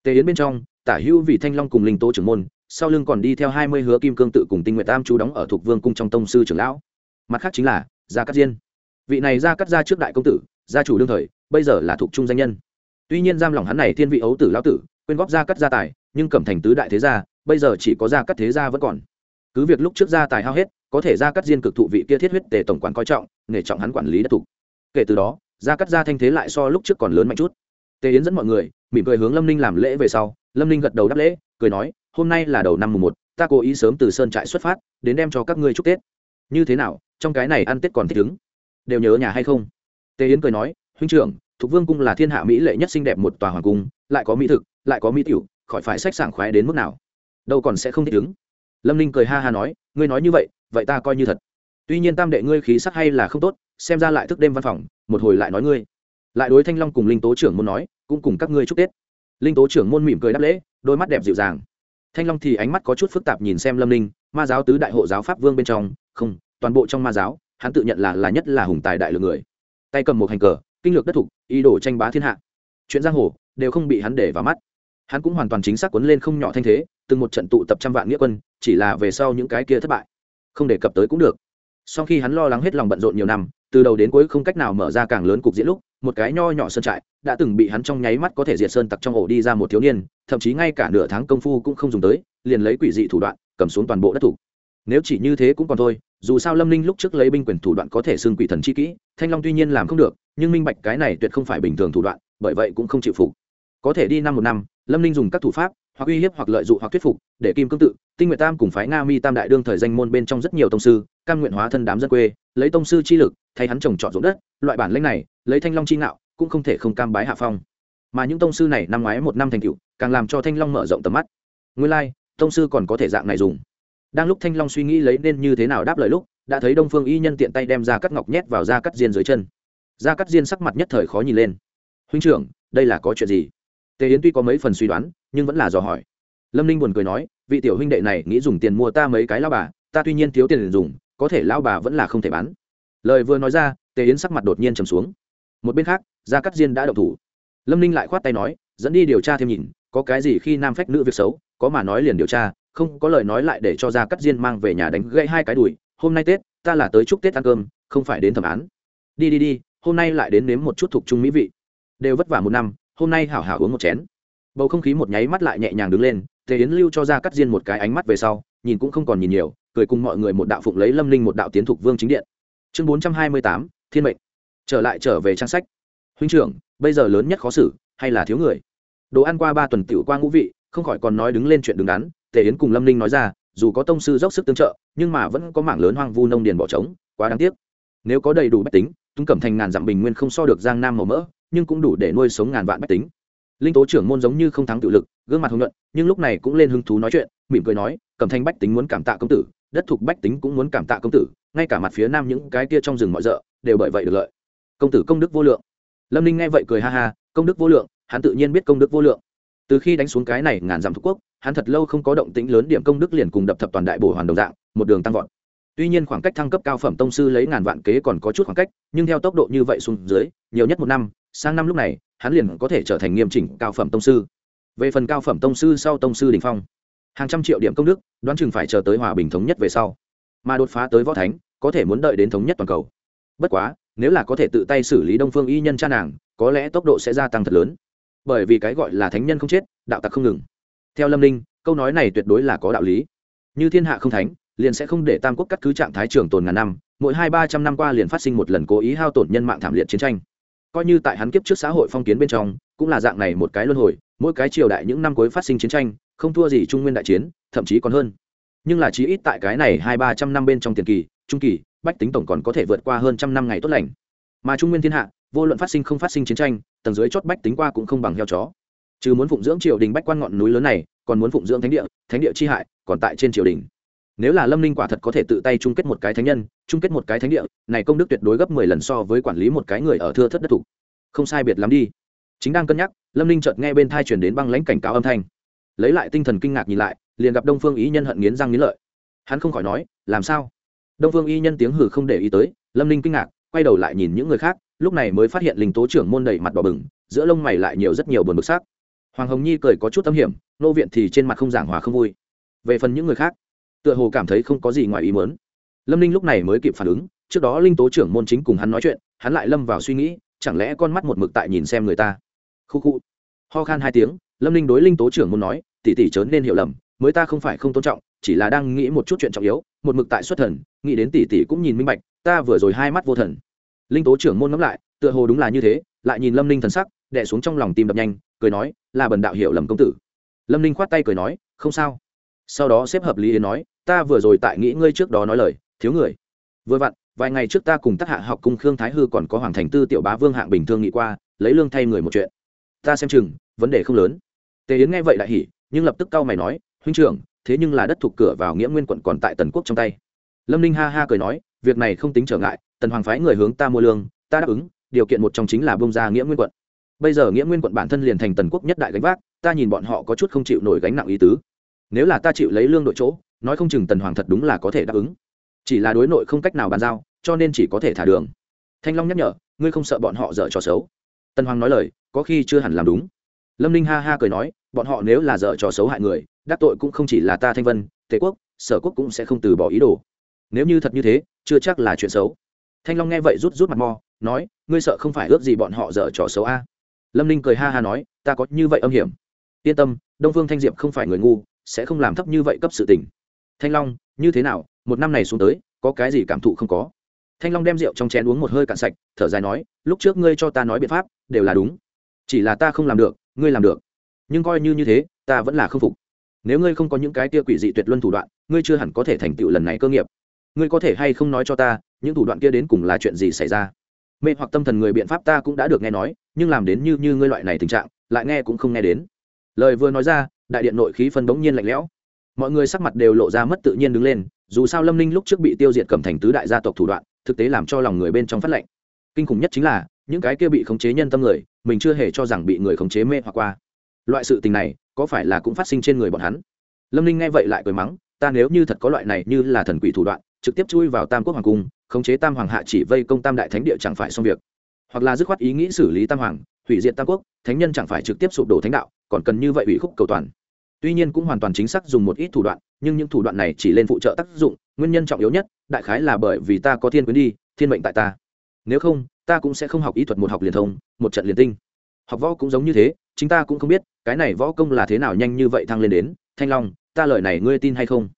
tề yến bên trong, tả hữu vì thanh long cùng linh tố trưởng môn, sau lưng còn đi theo hai mươi hứa kim cương tự cùng tinh nguyện tam chú đóng ở thuộc vương cung trong tông sư trưởng lão. mặt khác chính là, gia cát diên. vị này gia cát gia trước đại công tử, gia chủ đương thời, bây giờ là thuộc trung danh nhân. tuy nhiên giam lòng hắn này thiên vị ấu tử lão tử, quyên góp gia cát gia tài, nhưng cẩm thành tứ đại thế gia, bây giờ chỉ có gia cát thế gia vẫn còn. cứ việc lúc trước gia tài hao hết có thể gia cát diên cực thụ vị kia thiết huyết tề tổng quản coi trọng, nghề trọng hắn quản lý đất thục. Kể từ đó gia cát gia thanh thế lại so lúc trước còn lớn mạnh chút. Tề yến dẫn mọi người, mỉm cười hướng lâm ninh làm lễ về sau, lâm ninh gật đầu đáp lễ, cười nói, hôm nay là đầu năm mùng một, ta cố ý sớm từ sơn trại xuất phát, đến đem cho các ngươi chúc tết. Như thế nào, trong cái này ăn tết còn thích ứng? Đều nhớ nhà hay không? Tề yến cười nói, huynh trưởng, thục vương cung là thiên hạ mỹ lệ nhất xinh đẹp một tòa hoàng cung, lại có mỹ thực, lại có mỹ tiểu, khỏi phải sách sảng khoái đến mức nào? Đâu còn sẽ không thích ứng? Lâm ninh cười ha ha nói, ngươi nói như vậy vậy ta coi như thật. Tuy nhiên tam đệ ngươi khí sắc hay là không tốt, xem ra lại thức đêm văn phòng, một hồi lại nói ngươi. Lại đối thanh long cùng linh tố trưởng môn nói, cũng cùng các ngươi chúc tết. Linh tố trưởng môn mỉm cười đáp lễ, đôi mắt đẹp dịu dàng. Thanh long thì ánh mắt có chút phức tạp nhìn xem lâm ninh, ma giáo tứ đại hộ giáo pháp vương bên trong, không, toàn bộ trong ma giáo, hắn tự nhận là là nhất là hùng tài đại lượng người. Tay cầm một hành cờ, kinh lược đất thục, ý đồ tranh bá thiên hạ. Chuyện giang hồ, đều không bị hắn để vào mắt. Hắn cũng hoàn toàn chính xác quấn lên không nhỏ thanh thế, từng một trận tụ tập trăm vạn nghĩa quân, chỉ là về sau những cái kia thất bại không đề cập tới cũng được. Sau khi hắn lo lắng hết lòng bận rộn nhiều năm, từ đầu đến cuối không cách nào mở ra càng lớn cục diễn lúc, một cái nho nhỏ sơn trại đã từng bị hắn trong nháy mắt có thể diệt sơn tặc trong ổ đi ra một thiếu niên, thậm chí ngay cả nửa tháng công phu cũng không dùng tới, liền lấy quỷ dị thủ đoạn, cầm xuống toàn bộ đất thủ. Nếu chỉ như thế cũng còn thôi, dù sao lâm ninh lúc trước lấy binh quyền thủ đoạn có thể xưng quỷ thần chi kỹ, thanh long tuy nhiên làm không được, nhưng minh bạch cái này tuyệt không phải bình thường thủ đoạn, bởi vậy cũng không chịu phục. Có thể đi năm một năm, lâm ninh dùng các thủ pháp hoặc uy hiếp hoặc lợi dụng hoặc thuyết phục để kim cương tự tinh nguyện tam cùng phái nga mi tam đại đương thời danh môn bên trong rất nhiều tông sư cam nguyện hóa thân đám dân quê lấy tông sư chi lực thay hắn trồng trọt ruộng đất loại bản lãnh này lấy thanh long chi ngạo cũng không thể không cam bái hạ phong. Mà những tông sư này năm ngoái một năm thành cựu càng làm cho thanh long mở rộng tầm mắt. Nguyên lai、like, tông sư còn có thể dạng này dùng. Đang lúc thanh long suy nghĩ lấy nên như thế nào đáp lời lúc đã thấy đông phương y nhân tiện tay đem ra cắt ngọc nhét vào da cắt diên dưới chân. Da cắt diên sắc mặt nhất thời khó nhìn lên. Huynh trưởng đây là có chuyện gì? Tề yến tuy có mấy phần suy đoán nhưng vẫn là dò hỏi. Lâm ninh buồn cười nói, vị tiểu huynh đệ này nghĩ dùng tiền mua ta mấy cái lao bà, ta tuy nhiên thiếu tiền dùng, có thể lao bà vẫn là không thể bán. Lời vừa nói ra, tề yến sắc mặt đột nhiên trầm xuống. Một bên khác, gia cắt diên đã đậu thủ. Lâm ninh lại khoát tay nói, dẫn đi điều tra thêm nhìn, có cái gì khi nam phách nữ việc xấu, có mà nói liền điều tra, không có lời nói lại để cho gia cắt diên mang về nhà đánh gãy hai cái đùi, hôm nay tết, ta là tới chúc tết ăn cơm, không phải đến thẩm án. Đi đi đi, hôm nay lại đến nếm một chút thuộc trung mỹ vị. Đều vất vả một năm, hôm nay hảo hảo uống một chén bầu không khí một nháy mắt lại nhẹ nhàng đứng lên, tề yến lưu cho ra cắt diên một cái ánh mắt về sau, nhìn cũng không còn nhìn nhiều, cười cùng mọi người một đạo phụng lấy lâm linh một đạo tiến thục vương chính điện. Chương bốn trăm hai mươi tám, thiên mệnh. Trở lại trở về trang sách. Huynh trưởng, bây giờ lớn nhất khó xử, hay là thiếu người? Đồ ăn qua ba tuần tiểu qua ngũ vị, không khỏi còn nói đứng lên chuyện đứng đắn, tề yến cùng lâm linh nói ra, dù có tông sư dốc sức tương trợ, nhưng mà vẫn có mảng lớn hoang vu nông điền bỏ trống, quá đáng tiếc. Nếu có đầy đủ bách tính tung cẩm thành ngàn dặm bình nguyên không so được giang nam màu mỡ, nhưng cũng đủ để nuôi sống ngàn vạn bách tính linh tố trưởng môn giống như không thắng tự lực, gương mặt hồng nhuận, nhưng lúc này cũng lên hứng thú nói chuyện, mỉm cười nói, cẩm thanh bách tính muốn cảm tạ công tử, đất thuộc bách tính cũng muốn cảm tạ công tử, ngay cả mặt phía nam những cái kia trong rừng mọi rợ đều bởi vậy được lợi. Công tử công đức vô lượng. Lâm ninh nghe vậy cười ha ha, công đức vô lượng, hắn tự nhiên biết công đức vô lượng. Từ khi đánh xuống cái này ngàn dặm thuộc quốc, hắn thật lâu không có động tĩnh lớn điểm công đức liền cùng đập thập toàn đại bổ hoàn đồng dạng, một đường tăng vọt. Tuy nhiên khoảng cách thăng cấp cao phẩm tông sư lấy ngàn vạn kế còn có chút khoảng cách, nhưng theo tốc độ như vậy xuống dưới, nhiều nhất một năm, sang năm lúc này hắn liền có thể trở thành nghiêm chỉnh cao phẩm tông sư. Về phần cao phẩm tông sư sau tông sư đình phong, hàng trăm triệu điểm công đức, đoán chừng phải chờ tới hòa bình thống nhất về sau, mà đột phá tới võ thánh, có thể muốn đợi đến thống nhất toàn cầu. Bất quá, nếu là có thể tự tay xử lý đông phương y nhân cha nàng, có lẽ tốc độ sẽ gia tăng thật lớn. Bởi vì cái gọi là thánh nhân không chết, đạo tặc không ngừng. Theo lâm ninh, câu nói này tuyệt đối là có đạo lý. Như thiên hạ không thánh, liền sẽ không để tam quốc cắt cứ trạng thái trường tồn ngàn năm, mỗi hai ba trăm năm qua liền phát sinh một lần cố ý hao tổn nhân mạng thảm liệt chiến tranh coi như tại hắn kiếp trước xã hội phong kiến bên trong, cũng là dạng này một cái luân hồi, mỗi cái triều đại những năm cuối phát sinh chiến tranh, không thua gì trung nguyên đại chiến, thậm chí còn hơn. Nhưng là chí ít tại cái này hai ba trăm năm bên trong tiền kỳ, trung kỳ, bách tính tổng còn có thể vượt qua hơn trăm năm ngày tốt lành. Mà trung nguyên thiên hạ, vô luận phát sinh không phát sinh chiến tranh, tầng dưới chót bách tính qua cũng không bằng heo chó. Chứ muốn phụng dưỡng triều đình bách quan ngọn núi lớn này, còn muốn phụng dưỡng thánh địa thánh địa chi hại, còn tại trên triều đình nếu là lâm ninh quả thật có thể tự tay chung kết một cái thánh nhân, chung kết một cái thánh địa, này công đức tuyệt đối gấp mười lần so với quản lý một cái người ở thưa thất đất thủ. Không sai biệt lắm đi. Chính đang cân nhắc, lâm ninh chợt nghe bên thai chuyển đến băng lãnh cảnh cáo âm thanh. Lấy lại tinh thần kinh ngạc nhìn lại, liền gặp đông phương ý nhân hận nghiến răng nghiến lợi. Hắn không khỏi nói, làm sao? Đông phương y nhân tiếng hử không để ý tới, lâm ninh kinh ngạc, quay đầu lại nhìn những người khác, lúc này mới phát hiện linh tố trưởng môn đầy mặt đỏ bừng, giữa lông mày lại nhiều rất nhiều buồn bực sắc. Hoàng hồng nhi cười có chút tâm hiểm, nô viện thì trên mặt không giảng hòa không vui. Về phần những người khác tựa hồ cảm thấy không có gì ngoài ý muốn, lâm ninh lúc này mới kịp phản ứng trước đó linh tố trưởng môn chính cùng hắn nói chuyện hắn lại lâm vào suy nghĩ chẳng lẽ con mắt một mực tại nhìn xem người ta? Khu khu ho khan hai tiếng lâm ninh đối linh tố trưởng môn nói tỉ tỉ chớ nên hiểu lầm mới ta không phải không tôn trọng chỉ là đang nghĩ một chút chuyện trọng yếu một mực tại xuất thần nghĩ đến tỷ tỷ cũng nhìn minh bạch ta vừa rồi hai mắt vô thần. Linh tố trưởng môn ngẫm lại tựa hồ đúng là như thế lại nhìn lâm ninh thần sắc đẻ xuống trong lòng tim đập nhanh cười nói là bần đạo hiểu lầm công tử. Lâm ninh khoát tay cười nói không sao. Sau đó xếp hợp lý đến nói ta vừa rồi tại nghĩ ngươi trước đó nói lời, thiếu người. Vừa vặn, vài ngày trước ta cùng tác hạ học cung khương thái hư còn có hoàng thành tư tiểu bá vương hạng bình thương nghị qua, lấy lương thay người một chuyện. Ta xem chừng, vấn đề không lớn. Tề yến nghe vậy đại hỉ, nhưng lập tức cau mày nói, huynh trưởng, thế nhưng là đất thuộc cửa vào nghĩa nguyên quận còn tại tần quốc trong tay. Lâm ninh ha ha cười nói, việc này không tính trở ngại, tần hoàng phái người hướng ta mua lương, ta đáp ứng, điều kiện một trong chính là bông ra nghĩa nguyên quận. Bây giờ nghĩa nguyên quận bản thân liền thành tần quốc nhất đại gánh vác, ta nhìn bọn họ có chút không chịu nổi gánh nặng ý tứ. Nếu là ta chịu lấy lương đội chỗ nói không chừng tần hoàng thật đúng là có thể đáp ứng. Chỉ là đối nội không cách nào bàn giao, cho nên chỉ có thể thả đường. Thanh long nhắc nhở, ngươi không sợ bọn họ dở trò xấu. Tần hoàng nói lời, có khi chưa hẳn làm đúng. Lâm ninh ha ha cười nói, bọn họ nếu là dở trò xấu hại người, đắc tội cũng không chỉ là ta thanh vân, tề quốc, sở quốc cũng sẽ không từ bỏ ý đồ. Nếu như thật như thế, chưa chắc là chuyện xấu. Thanh long nghe vậy rút rút mặt mò nói, ngươi sợ không phải ước gì bọn họ dở trò xấu a? Lâm ninh cười ha ha nói, ta có như vậy âm hiểm. Yên tâm, đông phương thanh diệp không phải người ngu, sẽ không làm thấp như vậy cấp sự tình thanh long, như thế nào? Một năm này xuống tới, có cái gì cảm thụ không có? Thanh long đem rượu trong chén uống một hơi cạn sạch, thở dài nói, lúc trước ngươi cho ta nói biện pháp, đều là đúng. Chỉ là ta không làm được, ngươi làm được. Nhưng coi như như thế, ta vẫn là không phục. Nếu ngươi không có những cái tia quỷ dị tuyệt luân thủ đoạn, ngươi chưa hẳn có thể thành tựu lần này cơ nghiệp. Ngươi có thể hay không nói cho ta, những thủ đoạn kia đến cùng là chuyện gì xảy ra? Mê hoặc tâm thần người biện pháp ta cũng đã được nghe nói, nhưng làm đến như như ngươi loại này tình trạng, lại nghe cũng không nghe đến. Lời vừa nói ra, đại điện nội khí phân bỗng nhiên lạnh lẽo mọi người sắc mặt đều lộ ra mất tự nhiên đứng lên, dù sao lâm ninh lúc trước bị tiêu diệt cầm thành tứ đại gia tộc thủ đoạn, thực tế làm cho lòng người bên trong phát lệnh. Kinh khủng nhất chính là, những cái kia bị khống chế nhân tâm người, mình chưa hề cho rằng bị người khống chế mê hoặc qua. Loại sự tình này, có phải là cũng phát sinh trên người bọn hắn? Lâm ninh nghe vậy lại cười mắng, ta nếu như thật có loại này như là thần quỷ thủ đoạn, trực tiếp chui vào tam quốc hoàng cung, khống chế tam hoàng hạ chỉ vây công tam đại thánh địa chẳng phải xong việc. Hoặc là dứt khoát ý nghĩ xử lý tam hoàng, hủy diệt tam quốc, thánh nhân chẳng phải trực tiếp sụp đổ thánh đạo, còn cần như vậy ủy khúc cầu toàn tuy nhiên cũng hoàn toàn chính xác dùng một ít thủ đoạn, nhưng những thủ đoạn này chỉ lên phụ trợ tác dụng, nguyên nhân trọng yếu nhất, đại khái là bởi vì ta có thiên quyến đi, thiên mệnh tại ta. Nếu không, ta cũng sẽ không học ý thuật một học liền thông, một trận liền tinh. Học võ cũng giống như thế, chính ta cũng không biết, cái này võ công là thế nào nhanh như vậy thăng lên đến. Thanh long, ta lời này ngươi tin hay không?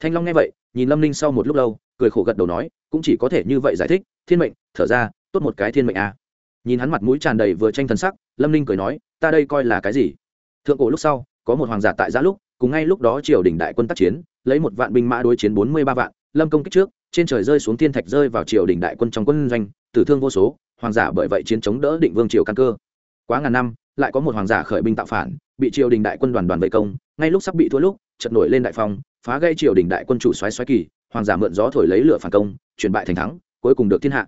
Thanh long nghe vậy, nhìn lâm ninh sau một lúc lâu, cười khổ gật đầu nói, cũng chỉ có thể như vậy giải thích, thiên mệnh, thở ra, tốt một cái thiên mệnh à. nhìn hắn mặt mũi tràn đầy vừa tranh thần sắc, lâm ninh cười nói, ta đây coi là cái gì? Thượng cổ lúc sau có một hoàng giả tại giã lúc, cùng ngay lúc đó triều đình đại quân tác chiến, lấy một vạn binh mã đối chiến bốn mươi ba vạn, lâm công kích trước, trên trời rơi xuống thiên thạch rơi vào triều đình đại quân trong quân doanh, tử thương vô số, hoàng giả bởi vậy chiến chống đỡ định vương triều căn cơ. Quá ngàn năm, lại có một hoàng giả khởi binh tạo phản, bị triều đình đại quân đoàn đoàn vây công, ngay lúc sắp bị thua lúc chật nổi lên đại phong, phá gây triều đình đại quân chủ xoáy xoáy kỳ, hoàng giả mượn gió thổi lấy lửa phản công, chuyển bại thành thắng, cuối cùng được thiên hạ.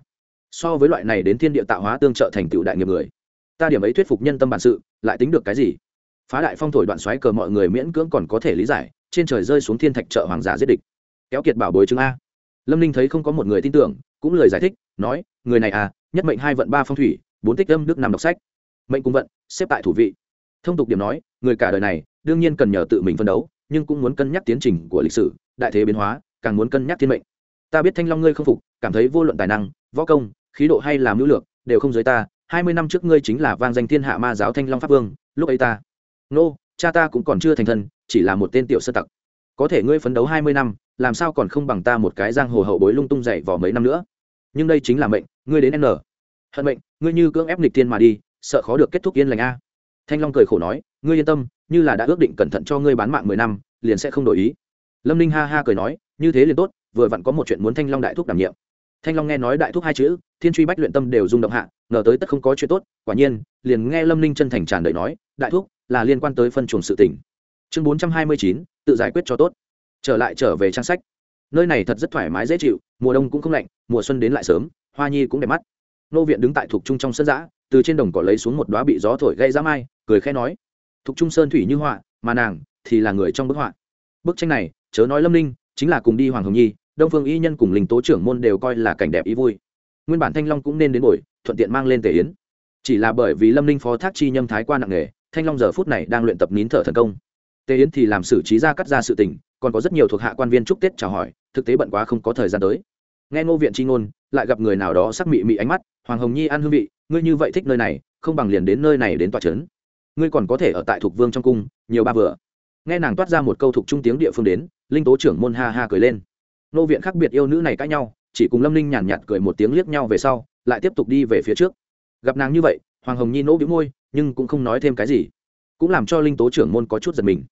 So với loại này đến thiên địa tạo hóa tương trợ thành tựu đại nghiệp người, ta điểm ấy thuyết phục nhân tâm bản sự, lại tính được cái gì? Phá đại phong thổi đoạn xoáy cờ mọi người miễn cưỡng còn có thể lý giải, trên trời rơi xuống thiên thạch trợ hoàng giả giết địch. Kéo kiệt bảo bối chứng a. Lâm ninh thấy không có một người tin tưởng, cũng lời giải thích, nói, người này à nhất mệnh hai vận ba phong thủy, bốn tích âm đức nằm đọc sách. Mệnh cung vận, xếp tại thủ vị. Thông tục điểm nói, người cả đời này, đương nhiên cần nhờ tự mình phân đấu, nhưng cũng muốn cân nhắc tiến trình của lịch sử, đại thế biến hóa, càng muốn cân nhắc thiên mệnh. Ta biết thanh long ngươi không phục, cảm thấy vô luận tài năng, võ công, khí độ hay làm hữu lược, đều không giới ta, hai mươi năm trước ngươi chính là vang danh thiên hạ ma giáo thanh long pháp vương, lúc ấy ta nô, cha ta cũng còn chưa thành thân, chỉ là một tên tiểu sơ tặc. Có thể ngươi phấn đấu hai mươi năm, làm sao còn không bằng ta một cái giang hồ hậu bối lung tung dậy vào mấy năm nữa? Nhưng đây chính là mệnh, ngươi đến n. Hận mệnh, ngươi như cưỡng ép nịch thiên mà đi, sợ khó được kết thúc yên lành a. Thanh long cười khổ nói, ngươi yên tâm, như là đã ước định cẩn thận cho ngươi bán mạng mười năm, liền sẽ không đổi ý. Lâm ninh ha ha cười nói, như thế liền tốt, vừa vặn có một chuyện muốn thanh long đại thúc đảm nhiệm. Thanh long nghe nói đại thúc hai chữ, thiên truy bách luyện tâm đều rung động hạ, ngờ tới tất không có chuyện tốt, quả nhiên, liền nghe lâm ninh chân thành tràn đầy nói, đại thúc là liên quan tới phân chuồng sự tỉnh chương bốn trăm hai mươi chín, tự giải quyết cho tốt. Trở lại trở về trang sách. Nơi này thật rất thoải mái, dễ chịu, mùa đông cũng không lạnh, mùa xuân đến lại sớm, hoa nhi cũng đẹp mắt. Nô viện đứng tại thuộc trung trong sân giã, từ trên đồng cỏ lấy xuống một đoá bị gió thổi gây ra mai, cười khẽ nói thuộc trung sơn thủy như họa, mà nàng thì là người trong bức họa. Bức tranh này, chớ nói lâm ninh, chính là cùng đi hoàng hồng nhi, đông phương y nhân cùng linh tố trưởng môn đều coi là cảnh đẹp ý vui. Nguyên bản thanh long cũng nên đến buổi, thuận tiện mang lên tề yến. Chỉ là bởi vì lâm ninh phó thác chi nhâm thái qua nặng nghề thanh long giờ phút này đang luyện tập nín thở thần công. Tề yến thì làm xử trí ra cắt ra sự tình, còn có rất nhiều thuộc hạ quan viên chúc tết chào hỏi, thực tế bận quá không có thời gian tới. Nghe ngô viện c h i ngôn, lại gặp người nào đó sắc mị mị ánh mắt, hoàng hồng nhi ăn hương vị, ngươi như vậy thích nơi này, không bằng liền đến nơi này đến tòa trấn. Ngươi còn có thể ở tại thục vương trong cung, nhiều ba vừa. Nghe nàng toát ra một câu thục trung tiếng địa phương đến, linh tố trưởng môn ha ha cười lên. Nô viện khác biệt yêu nữ này cãi nhau, chỉ cùng lâm Ninh nhàn nhạt cười một tiếng liếc nhau về sau, lại tiếp tục đi về phía trước. Gặp nàng như vậy, hoàng hồng nhi nỗ bĩu môi nhưng cũng không nói thêm cái gì. Cũng làm cho linh tố trưởng môn có chút giật mình.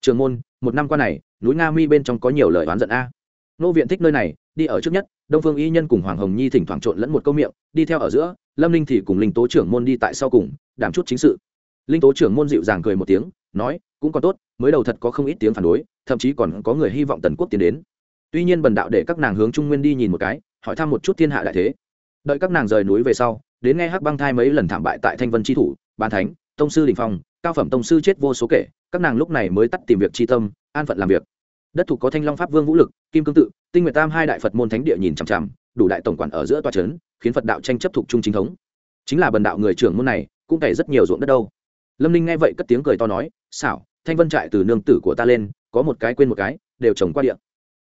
Trưởng môn, một năm qua này, núi nga mi bên trong có nhiều lời oán giận a. Nô viện thích nơi này, đi ở trước nhất, đông phương y nhân cùng hoàng hồng nhi thỉnh thoảng trộn lẫn một câu miệng, đi theo ở giữa, lâm linh thì cùng linh tố trưởng môn đi tại sau cùng, đảm chút chính sự. Linh tố trưởng môn dịu dàng cười một tiếng, nói, cũng còn tốt, mới đầu thật có không ít tiếng phản đối, thậm chí còn có người hy vọng tần quốc tiến đến. Tuy nhiên bần đạo để các nàng hướng trung nguyên đi nhìn một cái, hỏi thăm một chút thiên hạ đại thế. Đợi các nàng rời núi về sau, đến nghe hắc băng thai mấy lần thảm bại tại thanh vân tri thủ ban thánh, tông sư đình phong, cao phẩm tông sư chết vô số kể, các nàng lúc này mới tắt tìm việc tri tâm, an phận làm việc. Đất thủ có thanh long pháp vương vũ lực, kim cương tự, tinh nguyệt tam hai đại phật môn thánh địa nhìn chằm chằm, đủ đại tổng quản ở giữa tòa trấn, khiến phật đạo tranh chấp thuộc trung chính thống. Chính là bần đạo người trưởng môn này, cũng cày rất nhiều ruộng đất đâu. Lâm ninh nghe vậy cất tiếng cười to nói, xảo, thanh vân trại từ nương tử của ta lên, có một cái quên một cái, đều trồng qua địa.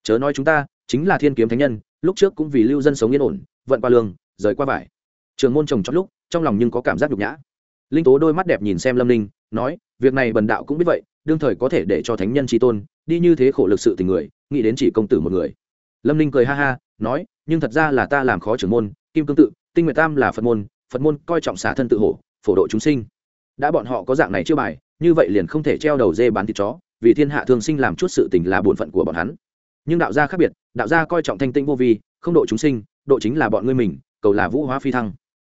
Chớ nói chúng ta, chính là thiên kiếm thánh nhân, lúc trước cũng vì lưu dân sống yên ổn, vận qua lương, rời qua vải. Trường môn trồng chót lúc, trong lòng nhưng có cảm giác nhục nhã linh tố đôi mắt đẹp nhìn xem lâm ninh, nói, việc này bần đạo cũng biết vậy, đương thời có thể để cho thánh nhân tri tôn đi như thế khổ lực sự tình người, nghĩ đến chỉ công tử một người. Lâm ninh cười ha ha, nói, nhưng thật ra là ta làm khó trưởng môn, kim cương tự, tinh nguyệt tam là phật môn phật môn coi trọng xả thân tự hổ, phổ độ chúng sinh. Đã bọn họ có dạng này chưa bài, như vậy liền không thể treo đầu dê bán thịt chó, vì thiên hạ thường sinh làm chút sự tình là bổn phận của bọn hắn. Nhưng đạo gia khác biệt, đạo gia coi trọng thanh tĩnh vô vi, không độ chúng sinh, độ chính là bọn ngươi mình, cầu là vũ hóa phi thăng.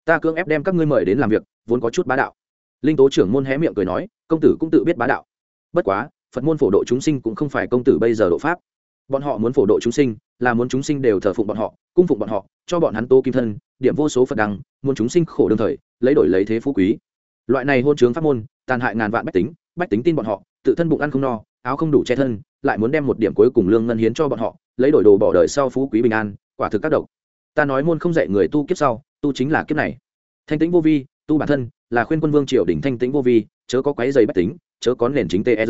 Ta cưỡng ép đem các ngươi mời đến làm việc vốn có chút bá đạo. Linh tố trưởng môn hé miệng cười nói, công tử cũng tự biết bá đạo. Bất quá, phật môn phổ độ chúng sinh cũng không phải công tử bây giờ độ pháp. Bọn họ muốn phổ độ chúng sinh, là muốn chúng sinh đều thờ phụng bọn họ, cung phụng bọn họ, cho bọn hắn tô kim thân, điểm vô số phật đăng, muốn chúng sinh khổ đương thời, lấy đổi lấy thế phú quý. Loại này hôn chướng pháp môn, tàn hại ngàn vạn bách tính bách tính tin bọn họ, tự thân bụng ăn không no, áo không đủ che thân, lại muốn đem một điểm cuối cùng lương ngân hiến cho bọn họ, lấy đổi đồ bỏ đời sau phú quý bình an, quả thực các độc ta nói môn không dạy người tu kiếp sau, tu chính là kiếp này. Thanh tĩnh vô vi tu bản thân là khuyên quân vương triều đỉnh thanh tĩnh vô vi, chớ có quái dày bách tính, chớ có nền chính tr e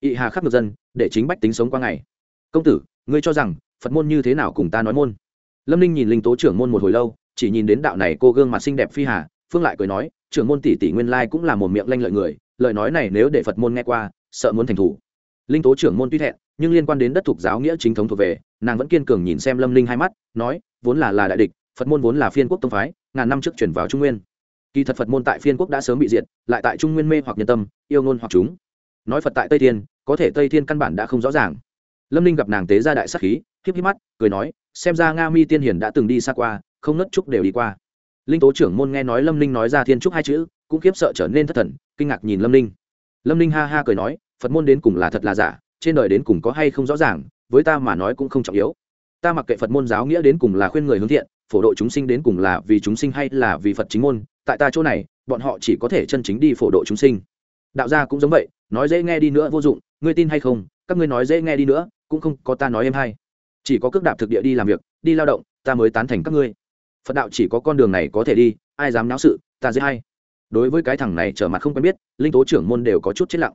ị hà khắc ngược dân, để chính bách tính sống qua ngày. Công tử, ngươi cho rằng, phật môn như thế nào cùng ta nói môn? Lâm ninh nhìn linh tố trưởng môn một hồi lâu, chỉ nhìn đến đạo này cô gương mặt xinh đẹp phi hà, phương lại cười nói, trưởng môn tỷ tỷ nguyên lai cũng là một miệng lanh lợi người, lời nói này nếu để phật môn nghe qua, sợ muốn thành thủ. Linh tố trưởng môn tuy thẹn, nhưng liên quan đến đất thuộc giáo nghĩa chính thống thuộc về, nàng vẫn kiên cường nhìn xem lâm linh hai mắt, nói, vốn là là đại địch, phật môn vốn là phiên quốc tông phái, ngàn năm trước chuyển vào trung nguyên kỳ thật phật môn tại phiên quốc đã sớm bị diệt, lại tại trung nguyên mê hoặc nhân tâm, yêu ngôn hoặc chúng. Nói phật tại tây thiên, có thể tây thiên căn bản đã không rõ ràng. Lâm ninh gặp nàng tế ra đại sắc khí, híp híp mắt, cười nói, xem ra nga mi tiên hiền đã từng đi xa qua, không nất trúc đều đi qua. Linh tố trưởng môn nghe nói lâm ninh nói ra thiên trúc hai chữ, cũng khiếp sợ trở nên thất thần, kinh ngạc nhìn lâm ninh. Lâm ninh ha ha cười nói, phật môn đến cùng là thật là giả, trên đời đến cùng có hay không rõ ràng, với ta mà nói cũng không trọng yếu. Ta mặc kệ phật môn giáo nghĩa đến cùng là khuyên người hướng thiện phổ độ chúng sinh đến cùng là vì chúng sinh hay là vì phật chính môn, tại ta chỗ này, bọn họ chỉ có thể chân chính đi phổ độ chúng sinh. Đạo gia cũng giống vậy, nói dễ nghe đi nữa vô dụng, ngươi tin hay không, các ngươi nói dễ nghe đi nữa, cũng không có ta nói em hay. Chỉ có cước đạp thực địa đi làm việc, đi lao động, ta mới tán thành các ngươi. Phật đạo chỉ có con đường này có thể đi, ai dám náo sự, ta dễ hay. Đối với cái thằng này trở mặt không quen biết, linh tố trưởng môn đều có chút chết lặng.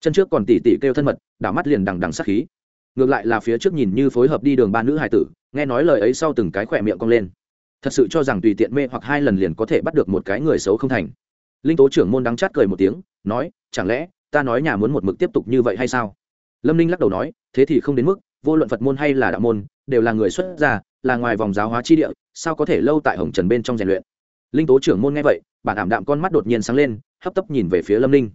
Chân trước còn tỉ tỉ kêu thân mật, đảo mắt liền đằng đằng sắc khí. Ngược lại là phía trước nhìn như phối hợp đi đường ba nữ hải tử, nghe nói lời ấy sau từng cái khỏe miệng cong lên thật sự cho rằng tùy tiện mê hoặc hai lần liền có thể bắt được một cái người xấu không thành. Linh tố trưởng môn đắng chát cười một tiếng, nói, chẳng lẽ ta nói nhà muốn một mực tiếp tục như vậy hay sao? Lâm ninh lắc đầu nói, thế thì không đến mức, vô luận phật môn hay là đạo môn, đều là người xuất gia, là ngoài vòng giáo hóa chi địa, sao có thể lâu tại hồng trần bên trong rèn luyện? Linh tố trưởng môn nghe vậy, bản ảm đạm con mắt đột nhiên sáng lên, hấp tấp nhìn về phía lâm ninh.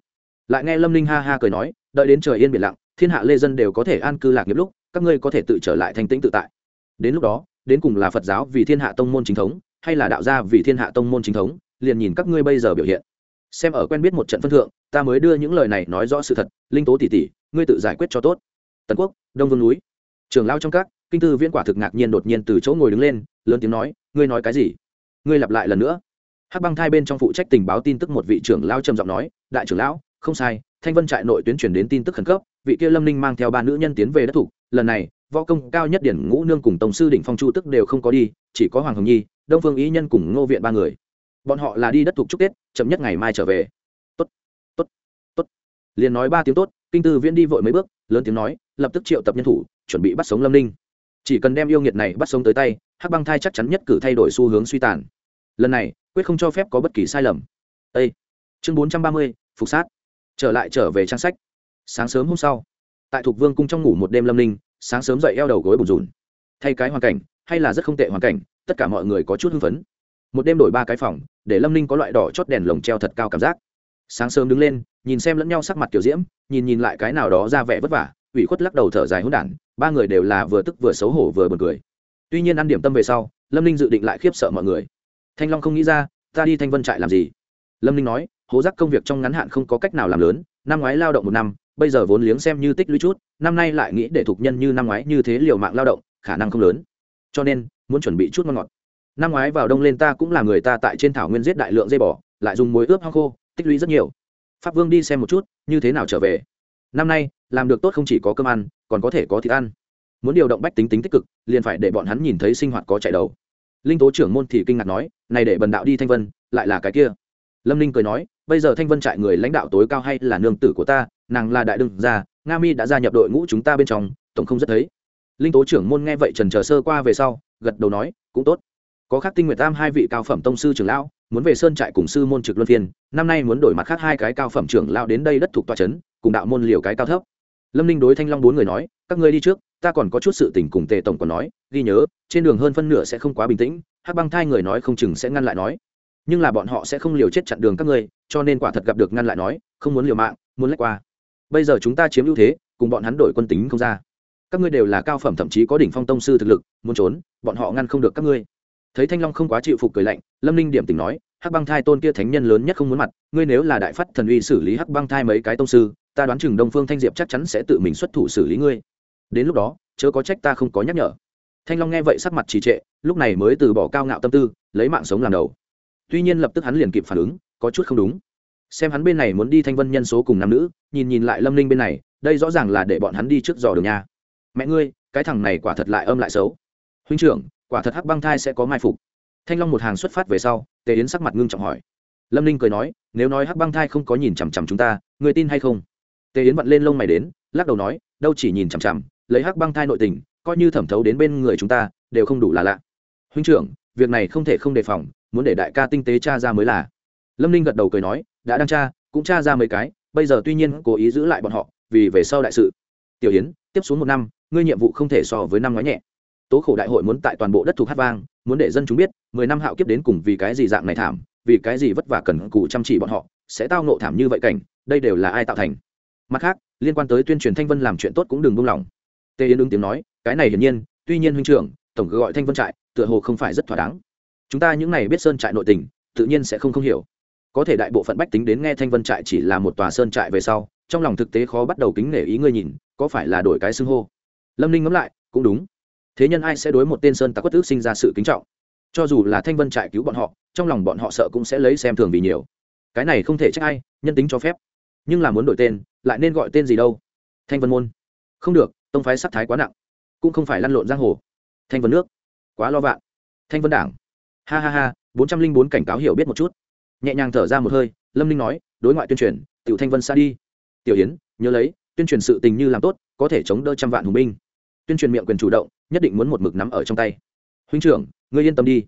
Lại nghe lâm ninh ha ha cười nói, đợi đến trời yên biển lặng, thiên hạ lê dân đều có thể an cư lạc nghiệp lúc, các ngươi có thể tự trở lại thanh tĩnh tự tại. Đến lúc đó đến cùng là phật giáo vì thiên hạ tông môn chính thống, hay là đạo gia vì thiên hạ tông môn chính thống, liền nhìn các ngươi bây giờ biểu hiện. Xem ở quen biết một trận phân thượng, ta mới đưa những lời này nói rõ sự thật, linh tố tỷ tỷ, ngươi tự giải quyết cho tốt. Tần quốc, đông vương núi. Trường lao trong các, kinh tư viễn quả thực ngạc nhiên đột nhiên từ chỗ ngồi đứng lên, lớn tiếng nói, ngươi nói cái gì? Ngươi lặp lại lần nữa. Hắc băng thai bên trong phụ trách tình báo tin tức một vị trưởng lao trầm giọng nói, đại trưởng lão, không sai, thanh vân trại nội tuyến truyền đến tin tức khẩn cấp, vị kia lâm ninh mang theo ba nữ nhân tiến về đất thủ, lần này võ công cao nhất điển ngũ nương cùng tổng sư đỉnh phong chu tức đều không có đi, chỉ có hoàng hồng nhi, đông phương ý nhân cùng ngô viện ba người. Bọn họ là đi đất thuộc chúc tết, chậm nhất ngày mai trở về. Tốt tốt tốt. Liền nói ba tiếng tốt, kinh tư viễn đi vội mấy bước, lớn tiếng nói, lập tức triệu tập nhân thủ, chuẩn bị bắt sống lâm ninh. Chỉ cần đem yêu nghiệt này bắt sống tới tay, hắc băng thai chắc chắn nhất cử thay đổi xu hướng suy tàn. Lần này, quyết không cho phép có bất kỳ sai lầm. Â chương bốn trăm ba mươi, phục sát. Trở lại trở về trang sách. Sáng sớm hôm sau, tại thục vương cung trong ngủ một đêm lâm ninh sáng sớm dậy eo đầu gối bùn rùn. Thay cái hoàn cảnh, hay là rất không tệ hoàn cảnh, tất cả mọi người có chút hưng phấn. Một đêm đổi ba cái phòng, để lâm ninh có loại đỏ chót đèn lồng treo thật cao cảm giác. Sáng sớm đứng lên, nhìn xem lẫn nhau sắc mặt kiểu diễm, nhìn nhìn lại cái nào đó ra vẻ vất vả, ủy khuất lắc đầu thở dài hôn đản, ba người đều là vừa tức vừa xấu hổ vừa buồn cười. Tuy nhiên ăn điểm tâm về sau, lâm ninh dự định lại khiếp sợ mọi người. Thanh long không nghĩ ra, ta đi thanh vân trại làm gì? Lâm ninh nói, hố giác công việc trong ngắn hạn không có cách nào làm lớn, năm ngoái lao động một năm bây giờ vốn liếng xem như tích lũy chút, năm nay lại nghĩ để thục nhân như năm ngoái như thế liều mạng lao động, khả năng không lớn. Cho nên, muốn chuẩn bị chút ngon ngọt. Năm ngoái vào đông lên ta cũng là người ta tại trên thảo nguyên giết đại lượng dây bò, lại dùng muối ướp hang khô, tích lũy rất nhiều. Pháp vương đi xem một chút, như thế nào trở về. Năm nay, làm được tốt không chỉ có cơm ăn, còn có thể có thịt ăn. Muốn điều động bách tính tính tích cực, liền phải để bọn hắn nhìn thấy sinh hoạt có chạy đầu. Linh tố trưởng môn thì kinh ngạc nói, này để bần đạo đi thanh vân, lại là cái kia. Lâm ninh cười nói, bây giờ thanh vân trại người lãnh đạo tối cao hay là nương tử của ta nàng là đại đương gia, nga mi đã gia nhập đội ngũ chúng ta bên trong, tổng không rất thấy. Linh tố trưởng môn nghe vậy trần chờ sơ qua về sau, gật đầu nói, cũng tốt. Có khác tinh nguyệt tam hai vị cao phẩm tông sư trưởng lão, muốn về sơn trại cùng sư môn trực luân phiên, năm nay muốn đổi mặt khác hai cái cao phẩm trưởng lão đến đây đất thuộc tòa trấn, cùng đạo môn liều cái cao thấp. Lâm ninh đối thanh long bốn người nói, các ngươi đi trước, ta còn có chút sự tình cùng tề tổng còn nói, ghi nhớ, trên đường hơn phân nửa sẽ không quá bình tĩnh. Hắc băng thai người nói không chừng sẽ ngăn lại nói, nhưng là bọn họ sẽ không liều chết chặn đường các ngươi, cho nên quả thật gặp được ngăn lại nói, không muốn liều mạng, muốn lách qua bây giờ chúng ta chiếm ưu thế, cùng bọn hắn đổi quân tính không ra. Các ngươi đều là cao phẩm, thậm chí có đỉnh phong tông sư thực lực, muốn trốn, bọn họ ngăn không được các ngươi. Thấy thanh long không quá chịu phục cười lạnh, lâm ninh điểm tình nói, hắc băng thai tôn kia thánh nhân lớn nhất không muốn mặt, ngươi nếu là đại phát thần uy xử lý hắc băng thai mấy cái tông sư, ta đoán chừng đông phương thanh diệp chắc chắn sẽ tự mình xuất thủ xử lý ngươi. Đến lúc đó, chớ có trách ta không có nhắc nhở. Thanh long nghe vậy sắc mặt trì trệ, lúc này mới từ bỏ cao ngạo tâm tư, lấy mạng sống làm đầu. Tuy nhiên lập tức hắn liền kịp phản ứng, có chút không đúng xem hắn bên này muốn đi thanh vân nhân số cùng nam nữ, nhìn nhìn lại lâm ninh bên này, đây rõ ràng là để bọn hắn đi trước dò đường nha. Mẹ ngươi, cái thằng này quả thật lại âm lại xấu. Huynh trưởng, quả thật hắc băng thai sẽ có mai phục. Thanh long một hàng xuất phát về sau, tề yến sắc mặt ngưng trọng hỏi. Lâm ninh cười nói, nếu nói hắc băng thai không có nhìn chằm chằm chúng ta người tin hay không? Tề yến vặn lên lông mày đến, lắc đầu nói, đâu chỉ nhìn chằm chằm, lấy hắc băng thai nội tình, coi như thẩm thấu đến bên người chúng ta, đều không đủ là lạ. Huynh trưởng, việc này không thể không đề phòng, muốn để đại ca tinh tế cha ra mới là lâm ninh gật đầu cười nói đã đang tra, cũng tra ra mấy cái bây giờ tuy nhiên cố ý giữ lại bọn họ vì về sau đại sự. Tiểu yến tiếp xuống một năm ngươi nhiệm vụ không thể so với năm nói nhẹ. Tố khổ đại hội muốn tại toàn bộ đất thuộc hát vang muốn để dân chúng biết mười năm hạo kiếp đến cùng vì cái gì dạng này thảm vì cái gì vất vả cần cù chăm chỉ bọn họ sẽ tao nộ thảm như vậy cảnh đây đều là ai tạo thành? Mặt khác liên quan tới tuyên truyền thanh vân làm chuyện tốt cũng đừng buông lỏng. Tề yến ứng tiếng nói cái này hiển nhiên tuy nhiên huynh trưởng tổng cứ gọi thanh vân trại tựa hồ không phải rất thỏa đáng. Chúng ta những này biết sơn trại nội tình tự nhiên sẽ không không hiểu có thể đại bộ phận bách tính đến nghe thanh vân trại chỉ là một tòa sơn trại về sau, trong lòng thực tế khó bắt đầu kính nể ý ngươi nhìn, có phải là đổi cái xưng hô? Lâm ninh ngẫm lại, cũng đúng. Thế nhân ai sẽ đối một tên sơn tặc quất ước sinh ra sự kính trọng? Cho dù là thanh vân trại cứu bọn họ, trong lòng bọn họ sợ cũng sẽ lấy xem thường vì nhiều. Cái này không thể trách ai, nhân tính cho phép. Nhưng là muốn đổi tên, lại nên gọi tên gì đâu? Thanh vân môn. Không được, tông phái sắc thái quá nặng. Cũng không phải lăn lộn giang hồ. Thanh vân nước. Quá lo vạn thanh vân đảng. Ha ha ha, bốn trăm linh bốn cảnh cáo hiểu biết một chút nhẹ nhàng thở ra một hơi, lâm ninh nói, đối ngoại tuyên truyền, tiểu thanh vân xa đi. Tiểu yến, nhớ lấy, tuyên truyền sự tình như làm tốt, có thể chống đỡ trăm vạn hùng binh. Tuyên truyền miệng quyền chủ động, nhất định muốn một mực nắm ở trong tay. Huynh trưởng, ngươi yên tâm đi.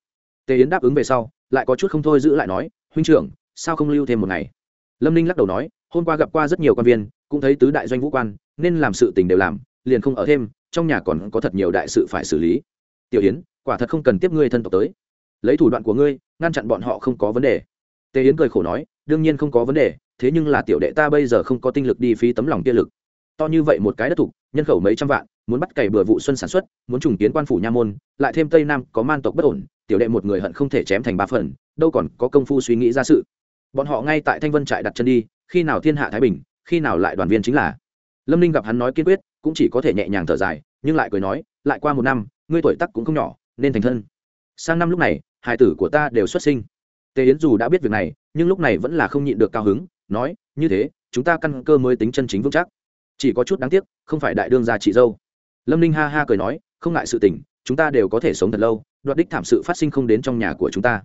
Tề yến đáp ứng về sau, lại có chút không thôi giữ lại nói, huynh trưởng, sao không lưu thêm một ngày? Lâm ninh lắc đầu nói, hôm qua gặp qua rất nhiều quan viên, cũng thấy tứ đại doanh vũ quan, nên làm sự tình đều làm, liền không ở thêm, trong nhà còn có thật nhiều đại sự phải xử lý. Tiểu yến, quả thật không cần tiếp ngươi thân tộc tới. Lấy thủ đoạn của ngươi, ngăn chặn bọn họ không có vấn đề tề yến cười khổ nói, đương nhiên không có vấn đề, thế nhưng là tiểu đệ ta bây giờ không có tinh lực đi phí tấm lòng kia lực. To như vậy một cái đất thục, nhân khẩu mấy trăm vạn, muốn bắt cày bừa vụ xuân sản xuất, muốn trùng kiến quan phủ nha môn, lại thêm tây nam có man tộc bất ổn, tiểu đệ một người hận không thể chém thành ba phần, đâu còn có công phu suy nghĩ ra sự. Bọn họ ngay tại thanh vân trại đặt chân đi, khi nào thiên hạ thái bình, khi nào lại đoàn viên chính là. Lâm ninh gặp hắn nói kiên quyết, cũng chỉ có thể nhẹ nhàng thở dài, nhưng lại cười nói, lại qua một năm, ngươi tuổi tắc cũng không nhỏ, nên thành thân. Sang năm lúc này hải tử của ta đều xuất sinh tề yến dù đã biết việc này, nhưng lúc này vẫn là không nhịn được cao hứng, nói, như thế, chúng ta căn cơ mới tính chân chính vững chắc. Chỉ có chút đáng tiếc, không phải đại đương gia chị dâu. Lâm ninh ha ha cười nói, không ngại sự tình, chúng ta đều có thể sống thật lâu, đoạt đích thảm sự phát sinh không đến trong nhà của chúng ta.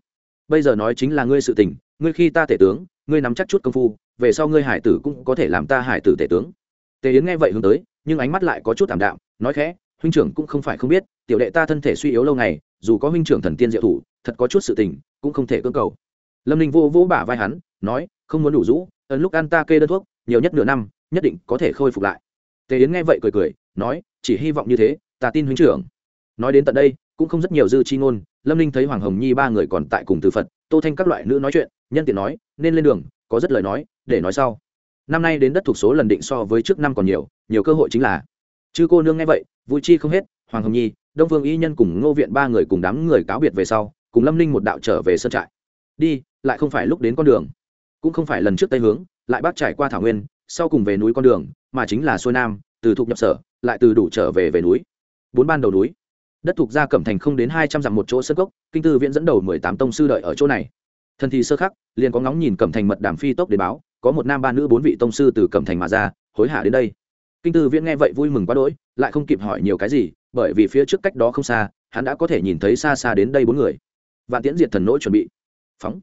Bây giờ nói chính là ngươi sự tình, ngươi khi ta tể tướng, ngươi nắm chắc chút công phu, về sau ngươi hải tử cũng có thể làm ta hải tử tể tướng. Tề yến nghe vậy hướng tới, nhưng ánh mắt lại có chút t ạ m đạm, nói khẽ, huynh trưởng cũng không phải không biết, tiểu đệ ta thân thể suy yếu lâu ngày dù có huynh trưởng thần tiên diệu thủ, thật có chút sự tình, cũng không thể cưỡng cầu. Lâm ninh vô vỗ bả vai hắn, nói, không muốn đủ rũ, ấn lúc ăn ta kê đơn thuốc, nhiều nhất nửa năm, nhất định có thể khôi phục lại. Tề yến nghe vậy cười cười, nói, chỉ hy vọng như thế, ta tin huynh trưởng. Nói đến tận đây, cũng không rất nhiều dư chi ngôn, lâm ninh thấy hoàng hồng nhi ba người còn tại cùng từ phật, tô thanh các loại nữ nói chuyện, nhân tiện nói, nên lên đường, có rất lời nói, để nói sau. Năm nay đến đất thuộc số lần định so với trước năm còn nhiều nhiều cơ hội chính là. Chư cô nương nghe vậy, vui chi không hết, hoàng hồng nhi đông vương y nhân cùng ngô viện ba người cùng đám người cáo biệt về sau, cùng lâm ninh một đạo trở về sân trại. Đi, lại không phải lúc đến con đường. Cũng không phải lần trước tây hướng, lại bắt trải qua thảo nguyên, sau cùng về núi con đường, mà chính là xuôi nam, từ thuộc nhập sở, lại từ đủ trở về về núi. Bốn ban đầu núi. Đất thuộc ra cẩm thành không đến hai trăm dặm một chỗ sơ gốc kinh tư viễn dẫn đầu mười tám tông sư đợi ở chỗ này. Thần thì sơ khắc, liền có ngóng nhìn cẩm thành mật đàm phi tốc để báo, có một nam ba nữ bốn vị tông sư từ cẩm thành mà ra, hối hả đến đây kinh tư viễn nghe vậy vui mừng quá đỗi, lại không kịp hỏi nhiều cái gì, bởi vì phía trước cách đó không xa, hắn đã có thể nhìn thấy xa xa đến đây bốn người. Vạn tiễn diệt thần nỗi chuẩn bị. Phóng.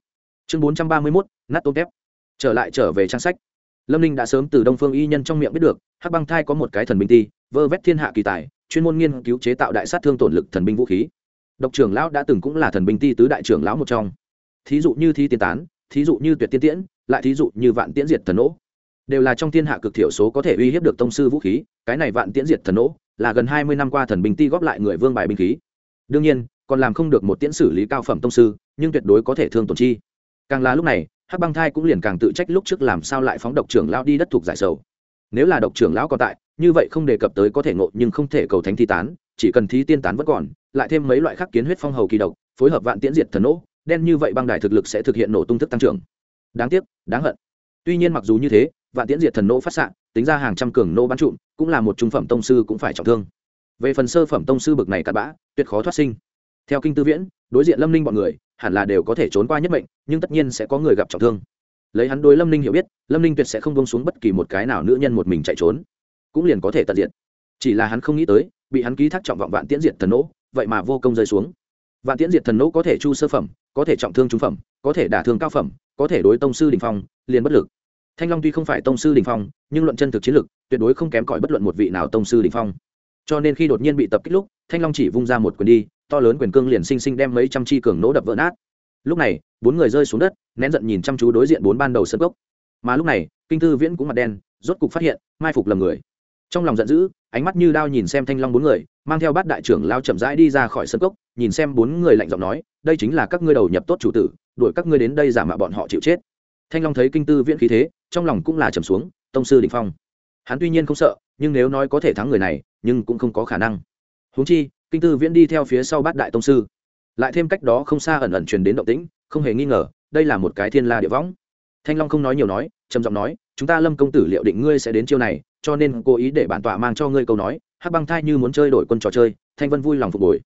Chương bốn trăm ba mươi mốt, nát tôm kép trở lại trở về trang sách. Lâm ninh đã sớm từ đông phương y nhân trong miệng biết được, hắc băng thai có một cái thần binh ti, vơ vét thiên hạ kỳ tài, chuyên môn nghiên cứu chế tạo đại sát thương tổn lực thần binh vũ khí. Độc trưởng lão đã từng cũng là thần binh ti tứ đại trưởng lão một trong. Thí dụ như thi tiên tán, thí dụ như tuyệt tiên tiễn, lại thí dụ như vạn tiễn diệt thần nỗ đều là trong thiên hạ cực thiểu số có thể uy hiếp được tông sư vũ khí, cái này vạn tiễn diệt thần nỗ, là gần hai mươi năm qua thần binh ti góp lại người vương bài binh khí. Đương nhiên, còn làm không được một tiễn xử lý cao phẩm tông sư, nhưng tuyệt đối có thể thương tổn chi. Càng là lúc này, hắc băng thai cũng liền càng tự trách lúc trước làm sao lại phóng độc trưởng lão đi đất thuộc giải sầu. Nếu là độc trưởng lão còn tại, như vậy không đề cập tới có thể ngộ nhưng không thể cầu thánh thi tán, chỉ cần thí tiên tán vẫn còn, lại thêm mấy loại khắc kiến huyết phong hầu kỳ độc, phối hợp vạn tiễn diệt thần nỗ, đen như vậy băng đài thực lực sẽ thực hiện nổ tung thức tăng trưởng. Đáng tiếc, đáng hận. Tuy nhiên mặc dù như thế vạn tiễn diệt thần nô phát xạ, tính ra hàng trăm cường nô bắn trụm, cũng là một trung phẩm tông sư cũng phải trọng thương. Về phần sơ phẩm tông sư bực này cặn bã, tuyệt khó thoát sinh. Theo kinh tư viễn, đối diện lâm ninh bọn người, hẳn là đều có thể trốn qua nhất mệnh, nhưng tất nhiên sẽ có người gặp trọng thương. Lấy hắn đối lâm ninh hiểu biết, lâm ninh tuyệt sẽ không bông xuống bất kỳ một cái nào nữ nhân một mình chạy trốn, cũng liền có thể tận diện chỉ là hắn không nghĩ tới, bị hắn ký thác trọng vọng vạn tiễn diệt thần nỗ vậy mà vô công rơi xuống. Vạn tiễn diệt thần nỗ có thể chu sơ phẩm, có thể trọng thương trung phẩm, có thể đả thương cao phẩm, có thể đối tông sư đình phong, liền bất lực thanh long tuy không phải tông sư đình phong, nhưng luận chân thực chiến lực, tuyệt đối không kém cỏi bất luận một vị nào tông sư đình phong. Cho nên khi đột nhiên bị tập kích lúc, thanh long chỉ vung ra một quyền đi, to lớn quyền cương liền sinh sinh đem mấy trăm chi cường nỗ đập vỡ nát. Lúc này, bốn người rơi xuống đất, nén giận nhìn chăm chú đối diện bốn ban đầu sân gốc. Mà lúc này, kinh thư viễn cũng mặt đen, rốt cục phát hiện, mai phục lầm người. Trong lòng giận dữ, ánh mắt như đao nhìn xem thanh long bốn người, mang theo bát đại trưởng lao chậm rãi đi ra khỏi sân cốc nhìn xem bốn người lạnh giọng nói, đây chính là các ngươi đầu nhập tốt chủ tử, đuổi các ngươi đến đây giả mạo bọn họ chịu chết. Thanh long thấy kinh tư viễn khí thế trong lòng cũng là trầm xuống, tông sư đình phong. Hắn tuy nhiên không sợ, nhưng nếu nói có thể thắng người này, nhưng cũng không có khả năng. Huống chi, kinh tư viễn đi theo phía sau bát đại tông sư. Lại thêm cách đó không xa ẩn ẩn truyền đến động tĩnh, không hề nghi ngờ, đây là một cái thiên la địa võng. Thanh long không nói nhiều nói, trầm giọng nói, chúng ta lâm công tử liệu định ngươi sẽ đến chiêu này, cho nên cố ý để bản tọa mang cho ngươi câu nói, hắc băng thai như muốn chơi đổi quân trò chơi. Thanh vân vui lòng phục hồi.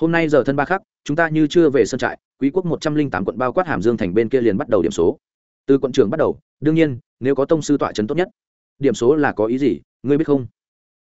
Hôm nay giờ thân ba khắc, chúng ta như chưa về sân trại, quý quốc một trăm linh tám quận bao quát hàm dương thành bên kia liền bắt đầu điểm số. Từ quận trưởng bắt đầu đương nhiên, nếu có tông sư tọa trấn tốt nhất, điểm số là có ý gì, ngươi biết không?